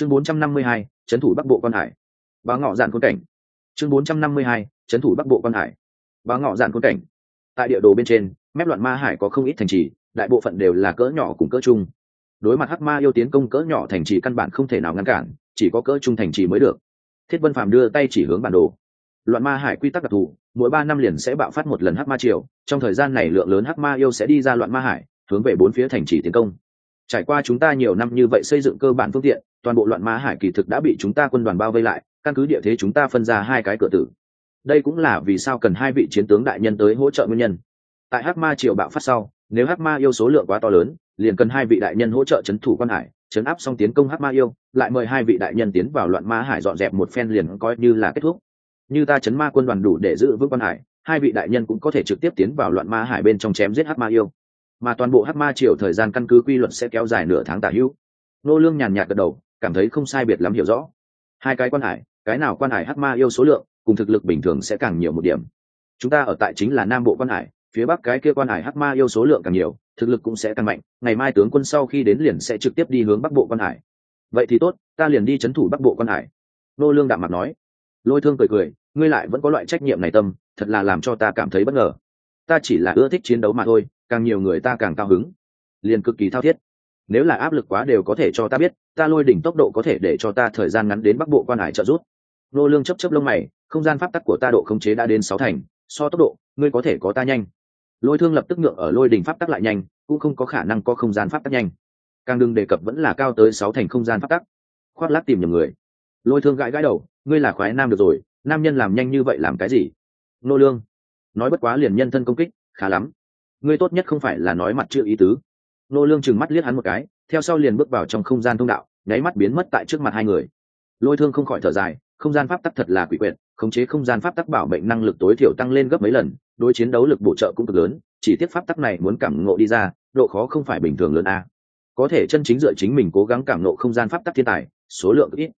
chương 452, trấn thủ bắc bộ quan hải. Bá ngọ dạn quân cảnh. Chương 452, trấn thủ bắc bộ quan hải. Bá ngọ dạn quân cảnh. Tại địa đồ bên trên mép loạn ma hải có không ít thành trì đại bộ phận đều là cỡ nhỏ cùng cỡ chung. Đối mặt hắc ma yêu tiến công cỡ nhỏ thành trì căn bản không thể nào ngăn cản chỉ có cỡ trung thành trì mới được. Thiết vân phàm đưa tay chỉ hướng bản đồ. Loạn ma hải quy tắc đặc thù mỗi ba năm liền sẽ bạo phát một lần hắc ma triều trong thời gian này lượng lớn hắc ma yêu sẽ đi ra loạn ma hải hướng về bốn phía thành trì tiến công. Trải qua chúng ta nhiều năm như vậy xây dựng cơ bản phương tiện toàn bộ loạn ma hải kỳ thực đã bị chúng ta quân đoàn bao vây lại, căn cứ địa thế chúng ta phân ra hai cái cửa tử. Đây cũng là vì sao cần hai vị chiến tướng đại nhân tới hỗ trợ nguyên nhân. Tại hắc ma triều bạo phát sau, nếu hắc ma yêu số lượng quá to lớn, liền cần hai vị đại nhân hỗ trợ c h ấ n thủ quan hải, chấn áp xong tiến công hắc ma yêu, lại mời hai vị đại nhân tiến vào loạn ma hải dọn dẹp một phen liền coi như là kết thúc. Như ta chấn ma quân đoàn đủ để giữ vững quan hải, hai vị đại nhân cũng có thể trực tiếp tiến vào loạn ma hải bên trong chém giết hắc ma yêu. Mà toàn bộ hắc ma triều thời gian căn cứ quy luật sẽ kéo dài nửa tháng tả hữu. Nô lương nhàn nhạt gật đầu cảm thấy không sai biệt lắm hiểu rõ. Hai cái quan hải, cái nào quan hải hắc ma yêu số lượng, cùng thực lực bình thường sẽ càng nhiều một điểm. Chúng ta ở tại chính là nam bộ quan hải, phía bắc cái kia quan hải hắc ma yêu số lượng càng nhiều, thực lực cũng sẽ càng mạnh, ngày mai tướng quân sau khi đến liền sẽ trực tiếp đi hướng bắc bộ quan hải. Vậy thì tốt, ta liền đi c h ấ n thủ bắc bộ quan hải. Nô lương đạm mặt nói. Lôi thương cười cười, ngươi lại vẫn có loại trách nhiệm này tâm, thật là làm cho ta cảm thấy bất ngờ. Ta chỉ là ưa thích chiến đấu mà thôi, càng nhiều người ta càng cao hứng. Liền cực kỳ thao thiết nếu là áp lực quá đều có thể cho ta biết, ta lôi đỉnh tốc độ có thể để cho ta thời gian ngắn đến bắc bộ quan hải trợ rút nô lương chấp chấp lông mày, không gian pháp tắc của ta độ không chế đã đến sáu thành, so tốc độ, ngươi có thể có ta nhanh. Lôi thương lập tức ngượng ở lôi đỉnh pháp tắc lại nhanh, cũng không có khả năng có không gian pháp tắc nhanh. Càng đừng đề cập vẫn là cao tới sáu thành không gian pháp tắc. Khoác lát tìm nhầm người. Lôi thương gãi gãi đầu, ngươi là khoái nam được rồi, nam nhân làm nhanh như vậy làm cái gì? Nô lương, nói bất quá liền nhân thân công kích, khá lắm. Ngươi tốt nhất không phải là nói mặt chưa ý tứ nô lương chừng mắt liếc hắn một cái, theo sau liền bước vào trong không gian thông đạo, nháy mắt biến mất tại trước mặt hai người. Lôi thương không khỏi thở dài, không gian pháp tắc thật là quỷ quyệt, khống chế không gian pháp tắc bảo mệnh năng lực tối thiểu tăng lên gấp mấy lần, đối chiến đấu lực bổ trợ cũng cực lớn, chỉ tiếc pháp tắc này muốn cảm ngộ đi ra, độ khó không phải bình thường lớn a. Có thể chân chính dựa chính mình cố gắng cảm ngộ không gian pháp tắc thiên tài, số lượng ít.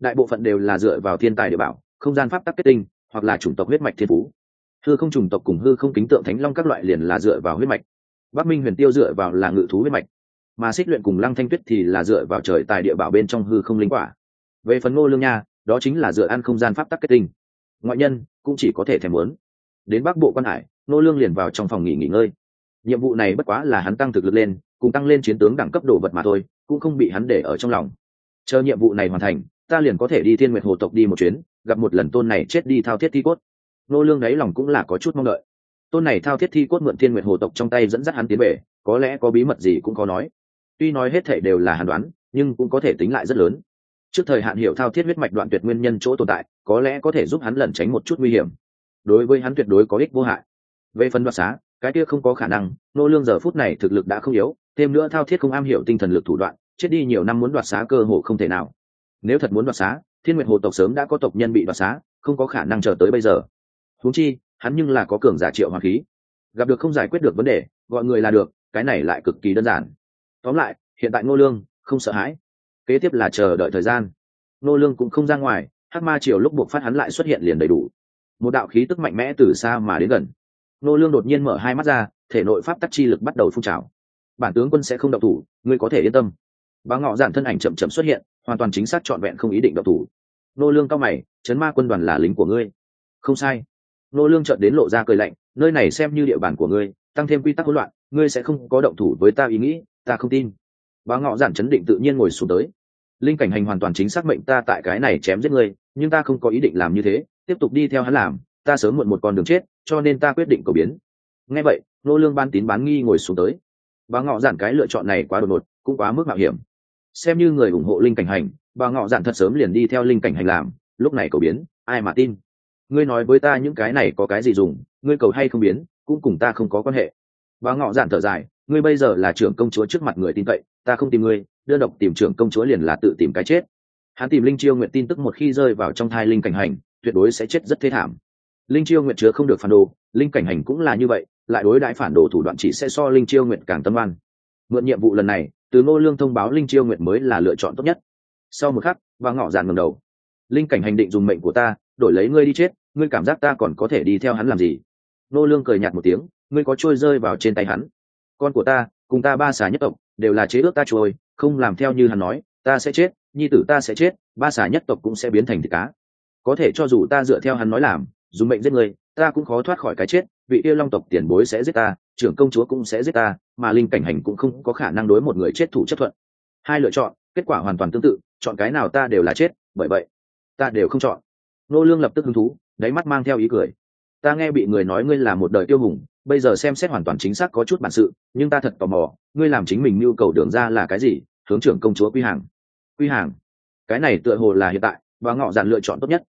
Đại bộ phận đều là dựa vào thiên tài địa bảo, không gian pháp tắc kết tinh, hoặc là chủng tộc huyết mạch thiên phú. Hư không chủng tộc cùng hư không kính tượng thánh long các loại liền là dựa vào huyết mạch bắc minh huyền tiêu dựa vào là ngự thú huyết mạch, mà xích luyện cùng lăng thanh tuyết thì là dựa vào trời tài địa bảo bên trong hư không linh quả. Về phần ngô lương nha, đó chính là dựa ăn không gian pháp tắc kết tinh. Ngoại nhân cũng chỉ có thể thèm muốn. Đến bắc bộ quan hải, Ngô lương liền vào trong phòng nghỉ nghỉ ngơi. Nhiệm vụ này bất quá là hắn tăng thực lực lên, cùng tăng lên chiến tướng đẳng cấp đồ vật mà thôi, cũng không bị hắn để ở trong lòng. Chờ nhiệm vụ này hoàn thành, ta liền có thể đi thiên nguyệt hồ tộc đi một chuyến, gặp một lần tôn này chết đi thao thiết thi cốt. Ngô lương đấy lòng cũng là có chút mong đợi tôn này thao thiết thi cốt mượn thiên nguyệt hồ tộc trong tay dẫn dắt hắn tiến về, có lẽ có bí mật gì cũng có nói. Tuy nói hết thể đều là hàn đoán, nhưng cũng có thể tính lại rất lớn. Trước thời hạn hiểu thao thiết huyết mạch đoạn tuyệt nguyên nhân chỗ tồn tại, có lẽ có thể giúp hắn lẩn tránh một chút nguy hiểm. Đối với hắn tuyệt đối có ích vô hại. Về phần đoạt xá, cái kia không có khả năng, nô lương giờ phút này thực lực đã không yếu, thêm nữa thao thiết không am hiểu tinh thần lực thủ đoạn, chết đi nhiều năm muốn đoạt xá cơ hồ không thể nào. Nếu thật muốn đoạt xá, thiên nguyệt hồ tộc sớm đã có tộc nhân bị đoạt xá, không có khả năng chờ tới bây giờ. Huống chi hắn nhưng là có cường giả triệu hoàng khí. Gặp được không giải quyết được vấn đề, gọi người là được, cái này lại cực kỳ đơn giản. Tóm lại, hiện tại ngô lương, không sợ hãi. Kế tiếp là chờ đợi thời gian. Ngô lương cũng không ra ngoài, hắc ma triều lúc buộc phát hắn lại xuất hiện liền đầy đủ. Một đạo khí tức mạnh mẽ từ xa mà đến gần. Nô lương đột nhiên mở hai mắt ra, thể nội pháp tắc chi lực bắt đầu phun trào. Bản tướng quân sẽ không động thủ, ngươi có thể yên tâm. Bá ngọ giản thân ảnh chậm chậm xuất hiện, hoàn toàn chính xác trọn vẹn không ý định động thủ. Nô lương cao mày, chấn ma quân đoàn là lính của ngươi. Không sai nô lương chợt đến lộ ra cười lạnh, nơi này xem như địa bàn của ngươi, tăng thêm quy tắc hỗn loạn, ngươi sẽ không có động thủ với ta ý nghĩ, ta không tin. Bá ngọ giản chấn định tự nhiên ngồi xuống tới. Linh cảnh hành hoàn toàn chính xác mệnh ta tại cái này chém giết ngươi, nhưng ta không có ý định làm như thế, tiếp tục đi theo hắn làm, ta sớm muộn một con đường chết, cho nên ta quyết định cầu biến. Nghe vậy, nô lương ban tín bán nghi ngồi xuống tới. Bà ngọ giản cái lựa chọn này quá đột ngột, cũng quá mức mạo hiểm. Xem như người ủng hộ linh cảnh hành bà ngọ giản thật sớm liền đi theo linh cảnh hành làm, lúc này cầu biến, ai mà tin? Ngươi nói với ta những cái này có cái gì dùng, ngươi cầu hay không biến, cũng cùng ta không có quan hệ. Bà ngọ giản thở dài, ngươi bây giờ là trưởng công chúa trước mặt người tin cậy, ta không tìm ngươi, đơn độc tìm trưởng công chúa liền là tự tìm cái chết. Hắn tìm linh chiêu nguyện tin tức một khi rơi vào trong thai linh cảnh hành, tuyệt đối sẽ chết rất thê thảm. Linh chiêu nguyện chứa không được phản đồ, linh cảnh hành cũng là như vậy, lại đối đãi phản đồ thủ đoạn chỉ sẽ so linh chiêu nguyện càng tâm oan. Mượn nhiệm vụ lần này, từ ngô lương thông báo linh chiêu nguyện mới là lựa chọn tốt nhất. Sau một khắc và ngọ dàn ngầm đầu. Linh cảnh hành định dùng mệnh của ta đổi lấy ngươi đi chết, ngươi cảm giác ta còn có thể đi theo hắn làm gì? Nô lương cười nhạt một tiếng, ngươi có trôi rơi vào trên tay hắn. Con của ta, cùng ta ba xà nhất tộc, đều là chế ước ta trôi, không làm theo như hắn nói, ta sẽ chết, nhi tử ta sẽ chết, ba xà nhất tộc cũng sẽ biến thành thịt cá. Có thể cho dù ta dựa theo hắn nói làm dùng mệnh giết người ta cũng khó thoát khỏi cái chết, vị yêu long tộc tiền bối sẽ giết ta, trưởng công chúa cũng sẽ giết ta, mà linh cảnh hành cũng không có khả năng đối một người chết thủ chấp thuận. Hai lựa chọn, kết quả hoàn toàn tương tự, chọn cái nào ta đều là chết, bởi vậy, ta đều không chọn nô lương lập tức hứng thú, đáy mắt mang theo ý cười. Ta nghe bị người nói ngươi là một đời tiêu hùng, bây giờ xem xét hoàn toàn chính xác có chút bản sự, nhưng ta thật tò mò, ngươi làm chính mình nhu cầu đường ra là cái gì, hướng trưởng công chúa quy hàng. Quy hàng? Cái này tựa hồ là hiện tại, và ngọ dạn lựa chọn tốt nhất.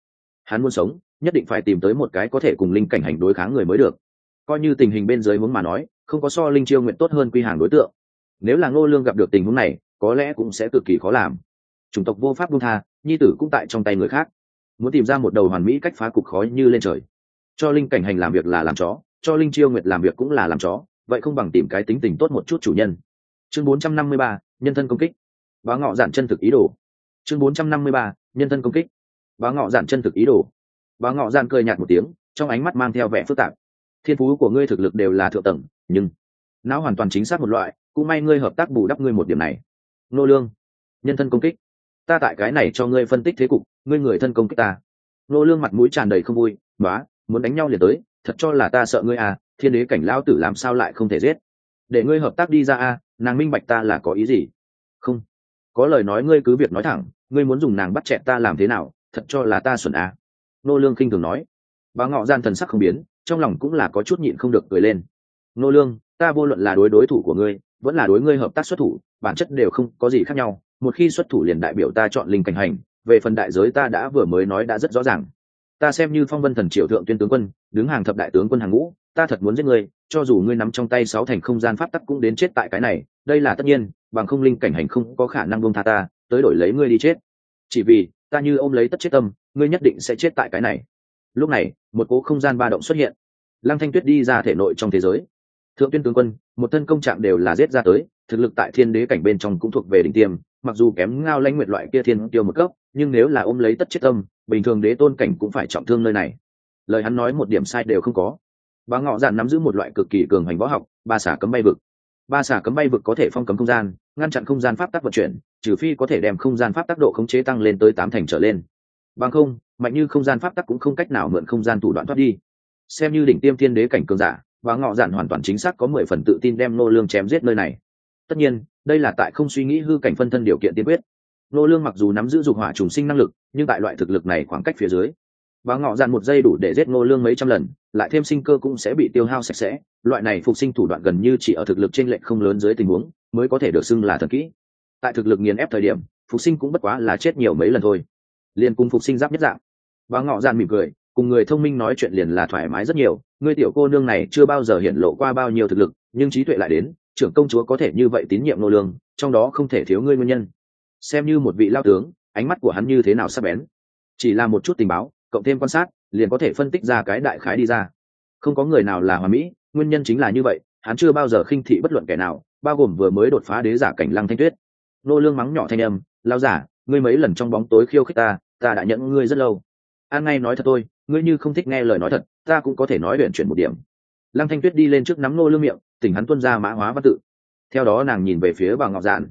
Hắn muốn sống, nhất định phải tìm tới một cái có thể cùng linh cảnh hành đối kháng người mới được. Coi như tình hình bên dưới muốn mà nói, không có so linh chiêu nguyện tốt hơn quy hàng đối tượng. Nếu là ngô lương gặp được tình huống này, có lẽ cũng sẽ cực kỳ khó làm. Chủng tộc vô pháp buông tha, nhi tử cũng tại trong tay người khác muốn tìm ra một đầu hoàn mỹ cách phá cục khói như lên trời. Cho linh cảnh hành làm việc là làm chó cho linh chiêu nguyệt làm việc cũng là làm chó vậy không bằng tìm cái tính tình tốt một chút chủ nhân. Chương 453, nhân thân công kích. Bá ngọ giản chân thực ý đồ. Chương 453, nhân thân công kích. Bá ngọ giản chân thực ý đồ. Bá ngọ giản cười nhạt một tiếng trong ánh mắt mang theo vẻ phức tạp. Thiên phú của ngươi thực lực đều là thượng tầng nhưng não hoàn toàn chính xác một loại cũng may ngươi hợp tác bù đắp ngươi một điểm này. Nô lương nhân thân công kích ta tại cái này cho ngươi phân tích thế cục, ngươi người thân công kích ta. Nô lương mặt mũi tràn đầy không vui nói muốn đánh nhau liền tới, thật cho là ta sợ ngươi à thiên đế cảnh lao tử làm sao lại không thể giết? Để ngươi hợp tác đi ra à nàng minh bạch ta là có ý gì? Không, có lời nói ngươi cứ việc nói thẳng, ngươi muốn dùng nàng bắt chẹt ta làm thế nào, thật cho là ta xuẩn à. Nô lương khinh thường nói. Bà ngọ gian thần sắc không biến, trong lòng cũng là có chút nhịn không được cười lên. Nô lương, ta vô luận là đối đối thủ của ngươi, vẫn là đối ngươi hợp tác xuất thủ, bản chất đều không có gì khác nhau một khi xuất thủ liền đại biểu ta chọn linh cảnh hành, về phần đại giới ta đã vừa mới nói đã rất rõ ràng. Ta xem như phong vân thần triều thượng tuyên tướng quân, đứng hàng thập đại tướng quân hàng ngũ, ta thật muốn giết ngươi, cho dù ngươi nắm trong tay sáu thành không gian pháp tắc cũng đến chết tại cái này, đây là tất nhiên, bằng không linh cảnh hành không có khả năng bông tha ta, tới đổi lấy ngươi đi chết. Chỉ vì, ta như ôm lấy tất chết tâm, ngươi nhất định sẽ chết tại cái này. Lúc này, một cố không gian ba động xuất hiện. Lăng thanh tuyết đi ra thể nội trong thế giới. Thượng tuyên tướng quân, một thân công trạng đều là giết ra tới thực lực tại thiên đế cảnh bên trong cũng thuộc về đỉnh tiêm, mặc dù kém ngao lãnh nguyện loại kia thiên tiêu một cấp, nhưng nếu là ôm lấy tất chết tâm, bình thường đế tôn cảnh cũng phải trọng thương nơi này. Lời hắn nói một điểm sai đều không có. Bà ngọ dạn nắm giữ một loại cực kỳ cường hành võ học, ba xả cấm bay vực. Ba xả cấm bay vực có thể phong cấm không gian, ngăn chặn không gian pháp tắc vận chuyển, trừ phi có thể đem không gian pháp tắc độ khống chế tăng lên tới tám thành trở lên. Bằng không, mạnh như không gian pháp tắc cũng không cách nào mượn không gian thủ đoạn thoát đi. Xem như đỉnh tiêm thiên đế cảnh cường giả và ngọ dạn hoàn toàn chính xác có mười phần tự tin đem nô lương chém giết nơi này tất nhiên, đây là tại không suy nghĩ hư cảnh phân thân điều kiện tiên quyết. Nô lương mặc dù nắm giữ dục hỏa trùng sinh năng lực, nhưng tại loại thực lực này khoảng cách phía dưới, và ngọ dạn một giây đủ để giết nô lương mấy trăm lần, lại thêm sinh cơ cũng sẽ bị tiêu hao sạch sẽ. Loại này phục sinh thủ đoạn gần như chỉ ở thực lực trên lệnh không lớn dưới tình huống, mới có thể được xưng là thần kỹ. Tại thực lực nghiền ép thời điểm, phục sinh cũng bất quá là chết nhiều mấy lần thôi. Liền cùng phục sinh giáp nhất dạng. Và ngọ dạn mỉm cười, cùng người thông minh nói chuyện liền là thoải mái rất nhiều. Ngươi tiểu cô nương này chưa bao giờ hiện lộ qua bao nhiêu thực lực, nhưng trí tuệ lại đến trưởng công chúa có thể như vậy tín nhiệm nô lương, trong đó không thể thiếu ngươi nguyên nhân. Xem như một vị lao tướng, ánh mắt của hắn như thế nào sắp bén. Chỉ là một chút tình báo, cộng thêm quan sát, liền có thể phân tích ra cái đại khái đi ra. Không có người nào là hòa mỹ, nguyên nhân chính là như vậy, hắn chưa bao giờ khinh thị bất luận kẻ nào, bao gồm vừa mới đột phá đế giả cảnh lăng thanh tuyết. Nô lương mắng nhỏ thanh âm, lao giả, ngươi mấy lần trong bóng tối khiêu khích ta ta đã nhận ngươi rất lâu. An ngay nói thật tôi ngươi như không thích nghe lời nói thật, ta cũng có thể nói luyện chuyển một điểm. Lăng thanh tuyết đi lên trước nắm nô lương miệng tỉnh hắn tuân ra mã hóa văn tự. Theo đó nàng nhìn về phía bà ngọc giản.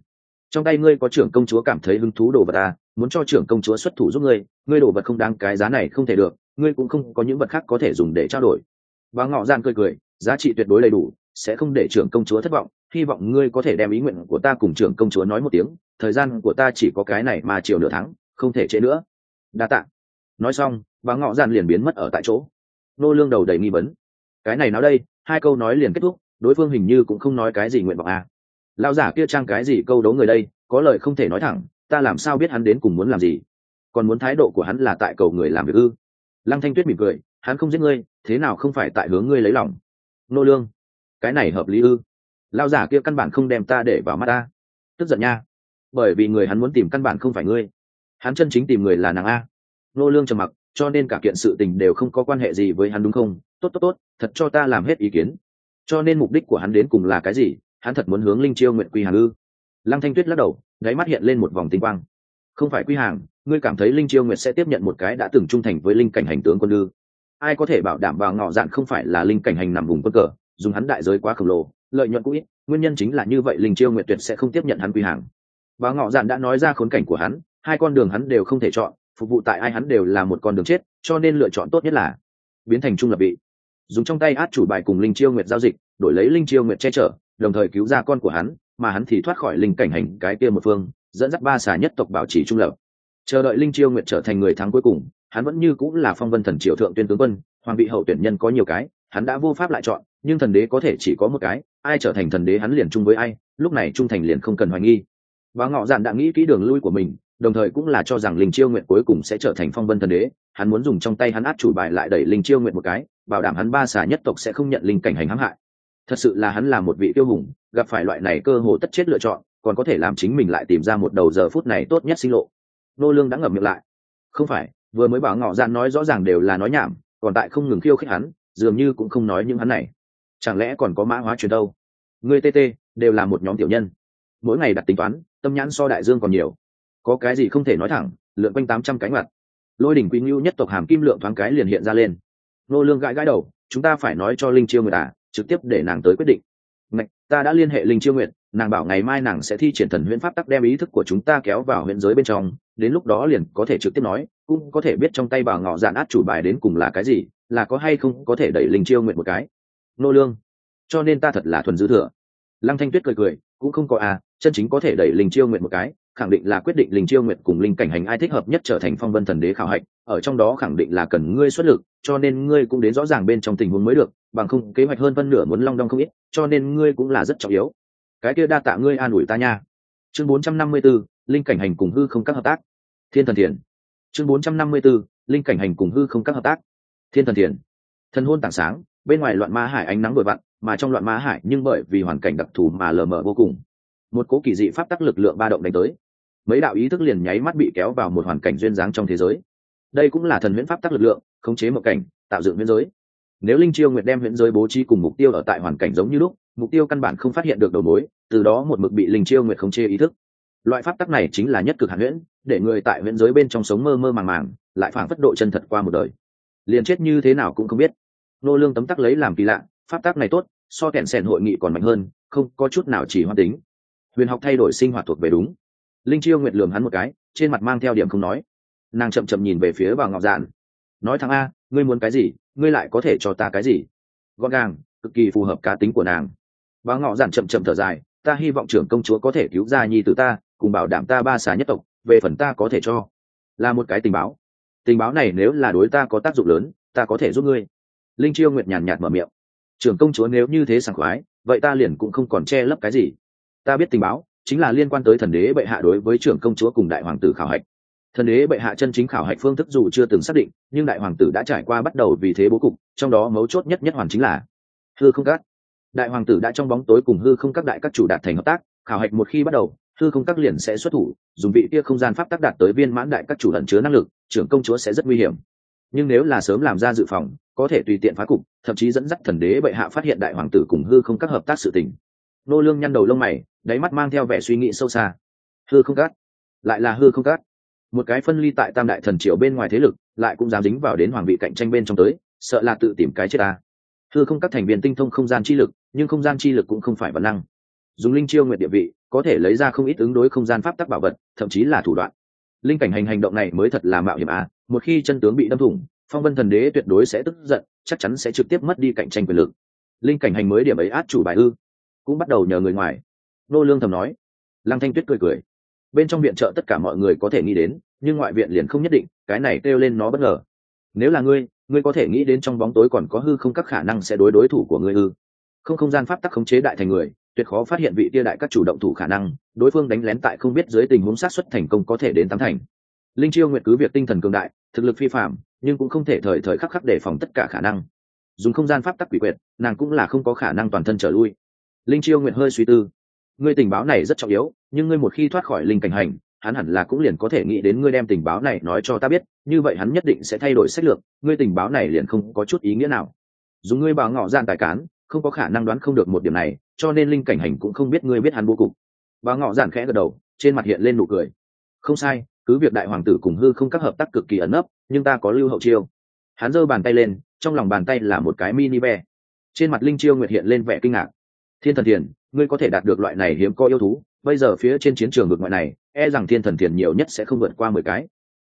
trong tay ngươi có trưởng công chúa cảm thấy hứng thú đồ vật ta muốn cho trưởng công chúa xuất thủ giúp ngươi ngươi đồ vật không đáng, cái giá này không thể được, ngươi cũng không có những vật khác có thể dùng để trao đổi. Bà ngọ giản cười cười, giá trị tuyệt đối đầy đủ, sẽ không để trưởng công chúa thất vọng, hy vọng ngươi có thể đem ý nguyện của ta cùng trưởng công chúa nói một tiếng, thời gian của ta chỉ có cái này mà chiều nửa tháng, không thể trễ nữa. Đa tạ. Nói xong, bà ngọ giản liền biến mất ở tại chỗ. Nô lương đầu đầy nghi vấn. Cái này nói đây? Hai câu nói liền kết thúc đối phương hình như cũng không nói cái gì nguyện vọng à. lão giả kia trang cái gì câu đấu người đây, có lời không thể nói thẳng, ta làm sao biết hắn đến cùng muốn làm gì? Còn muốn thái độ của hắn là tại cầu người làm việc ư? Lăng thanh tuyết mỉm cười, hắn không giết ngươi, thế nào không phải tại hướng ngươi lấy lòng? Nô lương, cái này hợp lý ư? Lão giả kia căn bản không đem ta để vào mắt ta. Tức giận nha. Bởi vì người hắn muốn tìm căn bản không phải ngươi. Hắn chân chính tìm người là nàng a. Nô lương trầm mặc, cho nên cả kiện sự tình đều không có quan hệ gì với hắn đúng không? Tốt tốt tốt, thật cho ta làm hết ý kiến cho nên mục đích của hắn đến cùng là cái gì? Hắn thật muốn hướng linh chiêu nguyện quy hàng ư? Lăng thanh tuyết lắc đầu gáy mắt hiện lên một vòng tinh quang. Không phải quy hàng, ngươi cảm thấy linh chiêu nguyệt sẽ tiếp nhận một cái đã từng trung thành với linh cảnh hành tướng quân ư? Ai có thể bảo đảm vào ngọ dạn không phải là linh cảnh hành nằm vùng quân cờ, dùng hắn đại giới quá khổng lồ, lợi nhuận cũng ít, nguyên nhân chính là như vậy linh chiêu nguyệt tuyệt sẽ không tiếp nhận hắn quy hàng. Và ngọ dạn đã nói ra khốn cảnh của hắn, hai con đường hắn đều không thể chọn, phục vụ tại ai hắn đều là một con đường chết, cho nên lựa chọn tốt nhất là biến thành trung lập bị dùng trong tay át chủ bài cùng linh chiêu nguyệt giao dịch, đổi lấy linh chiêu nguyệt che chở, đồng thời cứu ra con của hắn, mà hắn thì thoát khỏi linh cảnh hành cái kia một phương, dẫn dắt ba xà nhất tộc bảo trì trung lập. Chờ đợi linh chiêu nguyệt trở thành người thắng cuối cùng, hắn vẫn như cũng là phong vân thần triều thượng tuyên tướng quân, hoàng vị hậu tuyển nhân có nhiều cái, hắn đã vô pháp lại chọn, nhưng thần đế có thể chỉ có một cái, ai trở thành thần đế hắn liền chung với ai, lúc này trung thành liền không cần hoài nghi. Và ngọ dạn đã nghĩ kỹ đường lui của mình đồng thời cũng là cho rằng linh chiêu nguyện cuối cùng sẽ trở thành phong vân thần đế. Hắn muốn dùng trong tay hắn áp chủ bài lại đẩy linh chiêu nguyện một cái, bảo đảm hắn ba xà nhất tộc sẽ không nhận linh cảnh hành hãm hại. Thật sự là hắn là một vị tiêu hùng, gặp phải loại này cơ hồ tất chết lựa chọn, còn có thể làm chính mình lại tìm ra một đầu giờ phút này tốt nhất sinh lộ. Nô lương đã ngậm miệng lại. Không phải, vừa mới bảo ngọ gian nói rõ ràng đều là nói nhảm, còn tại không ngừng khiêu khích hắn, dường như cũng không nói những hắn này. Chẳng lẽ còn có mã hóa truyền đâu? Ngươi tê tê, đều là một nhóm tiểu nhân. Mỗi ngày đặt tính toán, tâm nhãn so đại dương còn nhiều có cái gì không thể nói thẳng lượn quanh tám trăm cánh mặt lôi đỉnh quý ngưu nhất tộc hàm kim lượng thoáng cái liền hiện ra lên. Nô lương gãi gãi đầu chúng ta phải nói cho linh chiêu người ta à, trực tiếp để nàng tới quyết định. Ngạch, ta đã liên hệ linh chiêu nguyện nàng bảo ngày mai nàng sẽ thi triển thần huyễn pháp tắc đem ý thức của chúng ta kéo vào huyễn giới bên trong đến lúc đó liền có thể trực tiếp nói cũng có thể biết trong tay bảo ngọ dạn át chủ bài đến cùng là cái gì là có hay không có thể đẩy linh chiêu nguyện một cái. Nô lương cho nên ta thật là thuần dư thừa. Lăng thanh tuyết cười cười cũng không có à chân chính có thể đẩy linh chiêu nguyện một cái khẳng định là quyết định linh chiêu nguyện cùng linh cảnh hành ai thích hợp nhất trở thành phong vân thần đế khảo hạch ở trong đó khẳng định là cần ngươi xuất lực cho nên ngươi cũng đến rõ ràng bên trong tình huống mới được bằng không kế hoạch hơn phân nửa muốn long đong không ít cho nên ngươi cũng là rất trọng yếu. Cái kia đa tạ ngươi an ủi ta nha. Chương 454, linh cảnh hành cùng hư không các hợp tác. Thiên thần thiền. Chương 454, linh cảnh hành cùng hư không các hợp tác. Thiên thần thiền. Thần hôn tảng sáng bên ngoài loạn ma hải ánh nắng vội vặn mà trong loạn ma hải nhưng bởi vì hoàn cảnh đặc thù mà lờ mờ vô cùng. Một cố kỳ dị pháp tắc lực lượng ba động đánh tới mấy đạo ý thức liền nháy mắt bị kéo vào một hoàn cảnh duyên dáng trong thế giới. Đây cũng là thần huyễn pháp tắc lực lượng, khống chế một cảnh, tạo dựng huyễn giới. Nếu linh chiêu nguyệt đem huyễn giới bố trí cùng mục tiêu ở tại hoàn cảnh giống như lúc, mục tiêu căn bản không phát hiện được đầu mối, từ đó một mực bị linh chiêu nguyệt khống chế ý thức. Loại pháp tắc này chính là nhất cực hàn huyễn, để người tại huyễn giới bên trong sống mơ mơ màng màng, lại phảng phất độ chân thật qua một đời. Liền chết như thế nào cũng không biết. Nô lương tấm tắc lấy làm kỳ lạ, pháp tắc này tốt, so kẹn sẻn hội nghị còn mạnh hơn, không có chút nào chỉ hoa tính. Huyền học thay đổi sinh hoạt thuộc về đúng linh chiêu nguyệt lườm hắn một cái trên mặt mang theo điểm không nói. Nàng chậm chậm nhìn về phía vào ngọc giản, nói thằng a ngươi muốn cái gì ngươi lại có thể cho ta cái gì? Gọn gàng cực kỳ phù hợp cá tính của nàng. Bà ngọ giản chậm chậm thở dài ta hy vọng trưởng công chúa có thể cứu ra nhi từ ta cùng bảo đảm ta ba xà nhất tộc về phần ta có thể cho. Là một cái tình báo. Tình báo này nếu là đối ta có tác dụng lớn ta có thể giúp ngươi. Linh chiêu nguyệt nhàn nhạt mở miệng. Trưởng công chúa nếu như thế sảng khoái vậy ta liền cũng không còn che lấp cái gì. Ta biết tình báo chính là liên quan tới thần đế bệ hạ đối với trưởng công chúa cùng đại hoàng tử khảo hạch. Thần đế bệ hạ chân chính khảo hạch phương thức dù chưa từng xác định, nhưng đại hoàng tử đã trải qua bắt đầu vì thế bố cục, trong đó mấu chốt nhất nhất hoàn chính là hư không các. Đại hoàng tử đã trong bóng tối cùng hư không các đại các chủ đạt thành hợp tác, khảo hạch một khi bắt đầu, hư không các liền sẽ xuất thủ, dùng vị kia không gian pháp tác đạt tới viên mãn đại các chủ lẩn chứa năng lực, trưởng công chúa sẽ rất nguy hiểm. Nhưng nếu là sớm làm ra dự phòng, có thể tùy tiện phá cục, thậm chí dẫn dắt thần đế bệ hạ phát hiện đại hoàng tử cùng hư không các hợp tác sự tình nô lương nhăn đầu lông mày đáy mắt mang theo vẻ suy nghĩ sâu xa. Hư không cát, lại là hư không cát. một cái phân ly tại tam đại thần triều bên ngoài thế lực lại cũng dám dính vào đến hoàng vị cạnh tranh bên trong tới sợ là tự tìm cái chết ta. Hư không các thành viên tinh thông không gian chi lực nhưng không gian chi lực cũng không phải vật năng. Dùng linh chiêu nguyện địa vị có thể lấy ra không ít ứng đối không gian pháp tắc bảo vật thậm chí là thủ đoạn. Linh cảnh hành hành động này mới thật là mạo hiểm à một khi chân tướng bị đâm thủng phong vân thần đế tuyệt đối sẽ tức giận chắc chắn sẽ trực tiếp mất đi cạnh tranh quyền lực. Linh cảnh hành mới điểm ấy át chủ bài ư cũng bắt đầu nhờ người ngoài. Nô lương thầm nói. Lăng thanh tuyết cười cười. Bên trong viện trợ tất cả mọi người có thể nghĩ đến, nhưng ngoại viện liền không nhất định, cái này kêu lên nó bất ngờ. Nếu là ngươi ngươi có thể nghĩ đến trong bóng tối còn có hư không các khả năng sẽ đối đối thủ của ngươi ư. Không không gian pháp tắc khống chế đại thành người, tuyệt khó phát hiện vị tia đại các chủ động thủ khả năng, đối phương đánh lén tại không biết dưới tình huống sát xuất thành công có thể đến tám thành. Linh chiêu nguyện cứ việc tinh thần cường đại, thực lực phi phạm nhưng cũng không thể thời thời khắc khắc đề phòng tất cả khả năng. Dùng không gian pháp tắc quỷ quyệt, nàng cũng là không có khả năng toàn thân trở lui linh chiêu nguyện hơi suy tư. Ngươi tình báo này rất trọng yếu, nhưng ngươi một khi thoát khỏi linh cảnh hành, hắn hẳn là cũng liền có thể nghĩ đến ngươi đem tình báo này nói cho ta biết, như vậy hắn nhất định sẽ thay đổi sách lược, ngươi tình báo này liền không có chút ý nghĩa nào. Dùng ngươi bảo ngọ gian tài cán, không có khả năng đoán không được một điểm này, cho nên linh cảnh hành cũng không biết ngươi biết hắn vô cục bà ngọ giản khẽ gật đầu, trên mặt hiện lên nụ cười. Không sai, cứ việc đại hoàng tử cùng hư không các hợp tác cực kỳ ẩn ấp nhưng ta có lưu hậu chiêu. Hắn giơ bàn tay lên, trong lòng bàn tay là một cái mini be. Trên mặt linh chiêu nguyệt hiện lên vẻ kinh ngạc thiên thần thiền, ngươi có thể đạt được loại này hiếm có yêu thú, bây giờ phía trên chiến trường ngược ngoại này e rằng thiên thần tiền nhiều nhất sẽ không vượt qua mười cái.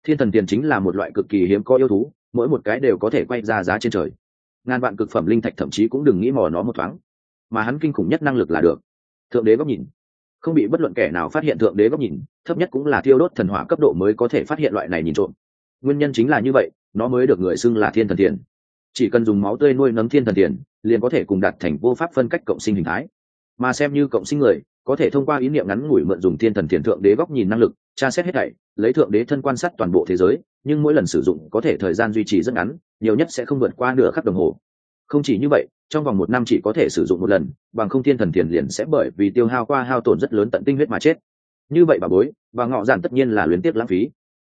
Thiên thần tiền chính là một loại cực kỳ hiếm có yêu thú, mỗi một cái đều có thể quay ra giá trên trời. Ngàn vạn cực phẩm linh thạch thậm chí cũng đừng nghĩ mò nó một thoáng. Mà hắn kinh khủng nhất năng lực là được. Thượng đế góc nhìn. Không bị bất luận kẻ nào phát hiện thượng đế góc nhìn, thấp nhất cũng là thiêu đốt thần hỏa cấp độ mới có thể phát hiện loại này nhìn trộm. Nguyên nhân chính là như vậy, nó mới được người xưng là thiên thần tiền chỉ cần dùng máu tươi nuôi nấng thiên thần tiền, liền có thể cùng đạt thành vô pháp phân cách cộng sinh hình thái. Mà xem như cộng sinh người, có thể thông qua ý niệm ngắn ngủi mượn dùng thiên thần thiền thượng đế góc nhìn năng lực, tra xét hết thảy, lấy thượng đế thân quan sát toàn bộ thế giới, nhưng mỗi lần sử dụng có thể thời gian duy trì rất ngắn, nhiều nhất sẽ không vượt qua nửa khắc đồng hồ. Không chỉ như vậy, trong vòng một năm chỉ có thể sử dụng một lần, bằng không thiên thần thiền liền sẽ bởi vì tiêu hao qua hao tổn rất lớn tận tinh huyết mà chết. Như vậy bà bối và ngọ giản tất nhiên là luyến tiếc lãng phí.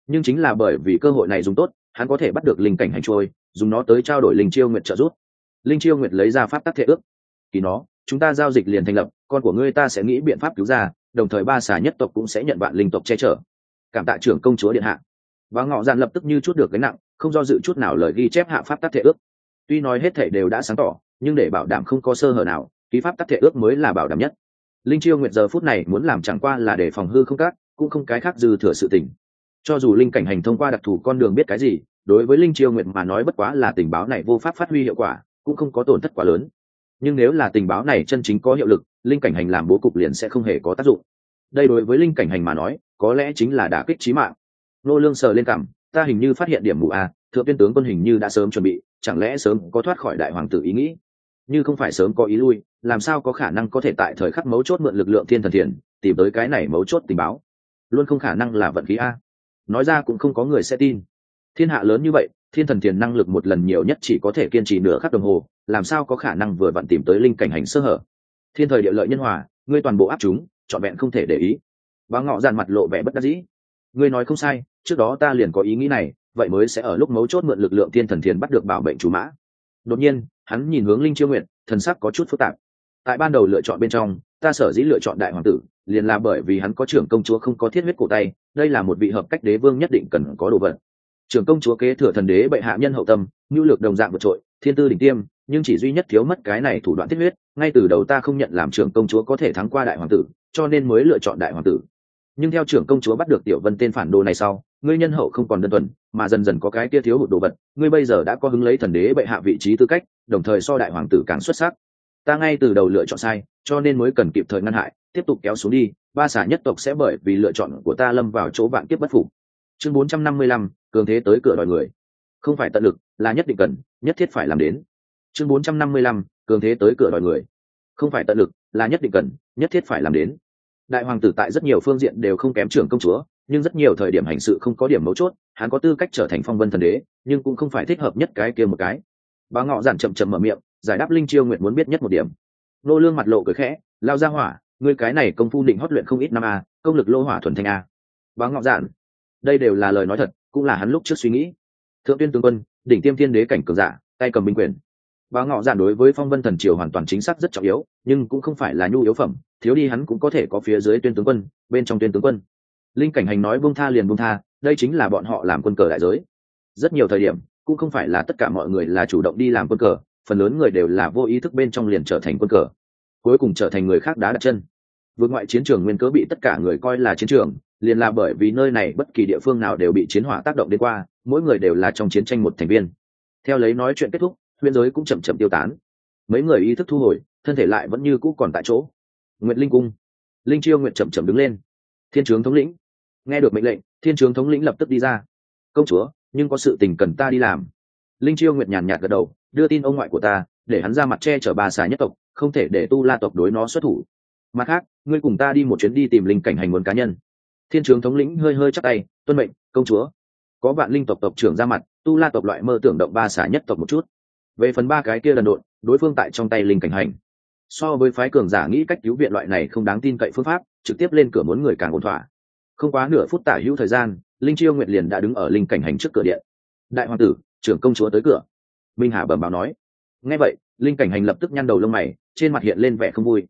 Nhưng chính là bởi vì cơ hội này dùng tốt, hắn có thể bắt được linh cảnh hành trôi dùng nó tới trao đổi linh chiêu nguyệt trợ giúp. Linh chiêu nguyệt lấy ra pháp tắc thể ước. Kỳ nó, chúng ta giao dịch liền thành lập, con của ngươi ta sẽ nghĩ biện pháp cứu ra, đồng thời ba xà nhất tộc cũng sẽ nhận bạn linh tộc che chở. Cảm tạ trưởng công chúa điện hạ. Và ngọ dạn lập tức như chút được gánh nặng, không do dự chút nào lời ghi chép hạ pháp tắc thể ước. Tuy nói hết thể đều đã sáng tỏ, nhưng để bảo đảm không có sơ hở nào, ký pháp tắc thể ước mới là bảo đảm nhất. Linh chiêu nguyệt giờ phút này muốn làm chẳng qua là để phòng hư không cát, cũng không cái khác dư thừa sự tình cho dù linh cảnh hành thông qua đặc thù con đường biết cái gì, đối với linh chiêu nguyệt mà nói bất quá là tình báo này vô pháp phát huy hiệu quả, cũng không có tổn thất quá lớn. Nhưng nếu là tình báo này chân chính có hiệu lực, linh cảnh hành làm bố cục liền sẽ không hề có tác dụng. Đây đối với linh cảnh hành mà nói, có lẽ chính là đả kích trí mạng. Nô lương sờ lên cảm ta hình như phát hiện điểm mù a, thượng tiên tướng quân hình như đã sớm chuẩn bị, chẳng lẽ sớm có thoát khỏi đại hoàng tử ý nghĩ? Như không phải sớm có ý lui, làm sao có khả năng có thể tại thời khắc mấu chốt mượn lực lượng thiên thần thiền, tìm tới cái này mấu chốt tình báo? Luôn không khả năng là vận khí a nói ra cũng không có người sẽ tin. Thiên hạ lớn như vậy, thiên thần thiền năng lực một lần nhiều nhất chỉ có thể kiên trì nửa khắc đồng hồ, làm sao có khả năng vừa vặn tìm tới linh cảnh hành sơ hở? Thiên thời địa lợi nhân hòa, ngươi toàn bộ áp chúng, trọn vẹn không thể để ý. Và ngọ dàn mặt lộ vẻ bất đắc dĩ. Ngươi nói không sai, trước đó ta liền có ý nghĩ này, vậy mới sẽ ở lúc mấu chốt mượn lực lượng thiên thần thiền bắt được bảo bệnh chủ mã. Đột nhiên, hắn nhìn hướng linh chiêu nguyện thần sắc có chút phức tạp. Tại ban đầu lựa chọn bên trong, ta sở dĩ lựa chọn đại hoàng tử liền là bởi vì hắn có trưởng công chúa không có thiết huyết cổ tay, đây là một vị hợp cách đế vương nhất định cần có đồ vật. Trưởng công chúa kế thừa thần đế bệ hạ nhân hậu tâm, nhu lược đồng dạng vượt trội, thiên tư đỉnh tiêm, nhưng chỉ duy nhất thiếu mất cái này thủ đoạn thiết huyết, ngay từ đầu ta không nhận làm trưởng công chúa có thể thắng qua đại hoàng tử, cho nên mới lựa chọn đại hoàng tử. Nhưng theo trưởng công chúa bắt được tiểu vân tên phản đồ này sau, ngươi nhân hậu không còn đơn thuần, mà dần dần có cái kia thiếu hụt đồ vật, ngươi bây giờ đã có hứng lấy thần đế bệ hạ vị trí tư cách, đồng thời so đại hoàng tử càng xuất sắc. Ta ngay từ đầu lựa chọn sai cho nên mới cần kịp thời ngăn hại tiếp tục kéo xuống đi ba xả nhất tộc sẽ bởi vì lựa chọn của ta lâm vào chỗ vạn kiếp bất phục. Chương 455, cường thế tới cửa đòi người. Không phải tận lực là nhất định cần nhất thiết phải làm đến. Chương 455, cường thế tới cửa đòi người. Không phải tận lực là nhất định cần nhất thiết phải làm đến. Đại hoàng tử tại rất nhiều phương diện đều không kém trưởng công chúa nhưng rất nhiều thời điểm hành sự không có điểm mấu chốt hắn có tư cách trở thành phong vân thần đế nhưng cũng không phải thích hợp nhất cái kia một cái. Bà ngọ giản chậm chậm mở miệng giải đáp linh chiêu nguyện muốn biết nhất một điểm nô lương mặt lộ cười khẽ, lao ra hỏa, ngươi cái này công phu định hót luyện không ít năm a, công lực lô hỏa thuần thanh a. Bà ngọc giản, đây đều là lời nói thật, cũng là hắn lúc trước suy nghĩ. Thượng tuyên tướng quân, đỉnh tiêm thiên đế cảnh cường giả, tay cầm binh quyền. Bà ngọ giản đối với phong vân thần triều hoàn toàn chính xác rất trọng yếu, nhưng cũng không phải là nhu yếu phẩm, thiếu đi hắn cũng có thể có phía dưới tuyên tướng quân, bên trong tuyên tướng quân. Linh cảnh hành nói buông tha liền buông tha, đây chính là bọn họ làm quân cờ đại giới. Rất nhiều thời điểm, cũng không phải là tất cả mọi người là chủ động đi làm quân cờ phần lớn người đều là vô ý thức bên trong liền trở thành quân cờ, cuối cùng trở thành người khác đá đặt chân. Vượt ngoại chiến trường nguyên cớ bị tất cả người coi là chiến trường, liền là bởi vì nơi này bất kỳ địa phương nào đều bị chiến hỏa tác động đến qua, mỗi người đều là trong chiến tranh một thành viên. Theo lấy nói chuyện kết thúc biên giới cũng chậm chậm tiêu tán. Mấy người ý thức thu hồi, thân thể lại vẫn như cũ còn tại chỗ. Nguyệt linh cung. Linh chiêu nguyện chậm chậm đứng lên. Thiên trướng thống lĩnh. Nghe được mệnh lệnh, thiên trướng thống lĩnh lập tức đi ra. Công chúa, nhưng có sự tình cần ta đi làm. Linh chiêu nguyệt nhàn nhạt gật đầu đưa tin ông ngoại của ta, để hắn ra mặt che chở bà xà nhất tộc, không thể để tu la tộc đối nó xuất thủ. Mặt khác, ngươi cùng ta đi một chuyến đi tìm linh cảnh hành nguồn cá nhân. Thiên trướng thống lĩnh hơi hơi chắc tay, tuân mệnh, công chúa. Có bạn linh tộc tộc trưởng ra mặt, tu la tộc loại mơ tưởng động ba xả nhất tộc một chút. Về phần ba cái kia lần độn, đối phương tại trong tay linh cảnh hành. So với phái cường giả nghĩ cách cứu viện loại này không đáng tin cậy phương pháp, trực tiếp lên cửa muốn người càng ổn thỏa. Không quá nửa phút tả hữu thời gian, linh chiêu nguyện liền đã đứng ở linh cảnh hành trước cửa điện. Đại hoàng tử, trưởng công chúa tới cửa minh hà bẩm báo nói. Nghe vậy, linh cảnh hành lập tức nhăn đầu lông mày, trên mặt hiện lên vẻ không vui.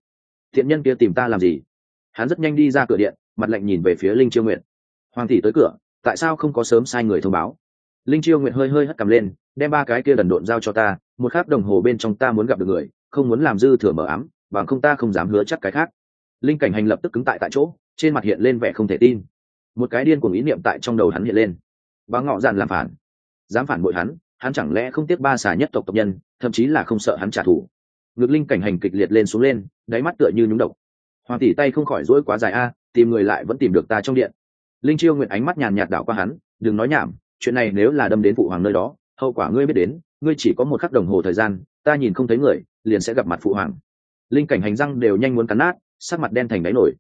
Thiện nhân kia tìm ta làm gì? Hắn rất nhanh đi ra cửa điện, mặt lạnh nhìn về phía linh chiêu nguyện hoàng tỷ tới cửa, tại sao không có sớm sai người thông báo? Linh chiêu nguyện hơi hơi hất cầm lên, đem ba cái kia đần độn giao cho ta, một khắc đồng hồ bên trong ta muốn gặp được người, không muốn làm dư thừa mờ ám, bằng không ta không dám hứa chắc cái khác. Linh cảnh hành lập tức cứng tại tại chỗ, trên mặt hiện lên vẻ không thể tin. Một cái điên cuồng ý niệm tại trong đầu hắn hiện lên. Và ngọ dàn làm phản. Dám phản bội hắn hắn chẳng lẽ không tiếc ba xà nhất tộc tộc nhân, thậm chí là không sợ hắn trả thù? Ngực linh cảnh hành kịch liệt lên xuống lên, đáy mắt tựa như nhúng độc. Hoàng tỷ tay không khỏi rỗi quá dài a, tìm người lại vẫn tìm được ta trong điện. Linh chiêu nguyện ánh mắt nhàn nhạt đảo qua hắn, đừng nói nhảm, chuyện này nếu là đâm đến phụ hoàng nơi đó, hậu quả ngươi biết đến, ngươi chỉ có một khắc đồng hồ thời gian, ta nhìn không thấy người, liền sẽ gặp mặt phụ hoàng. Linh cảnh hành răng đều nhanh muốn cắn nát, sắc mặt đen thành đáy nổi.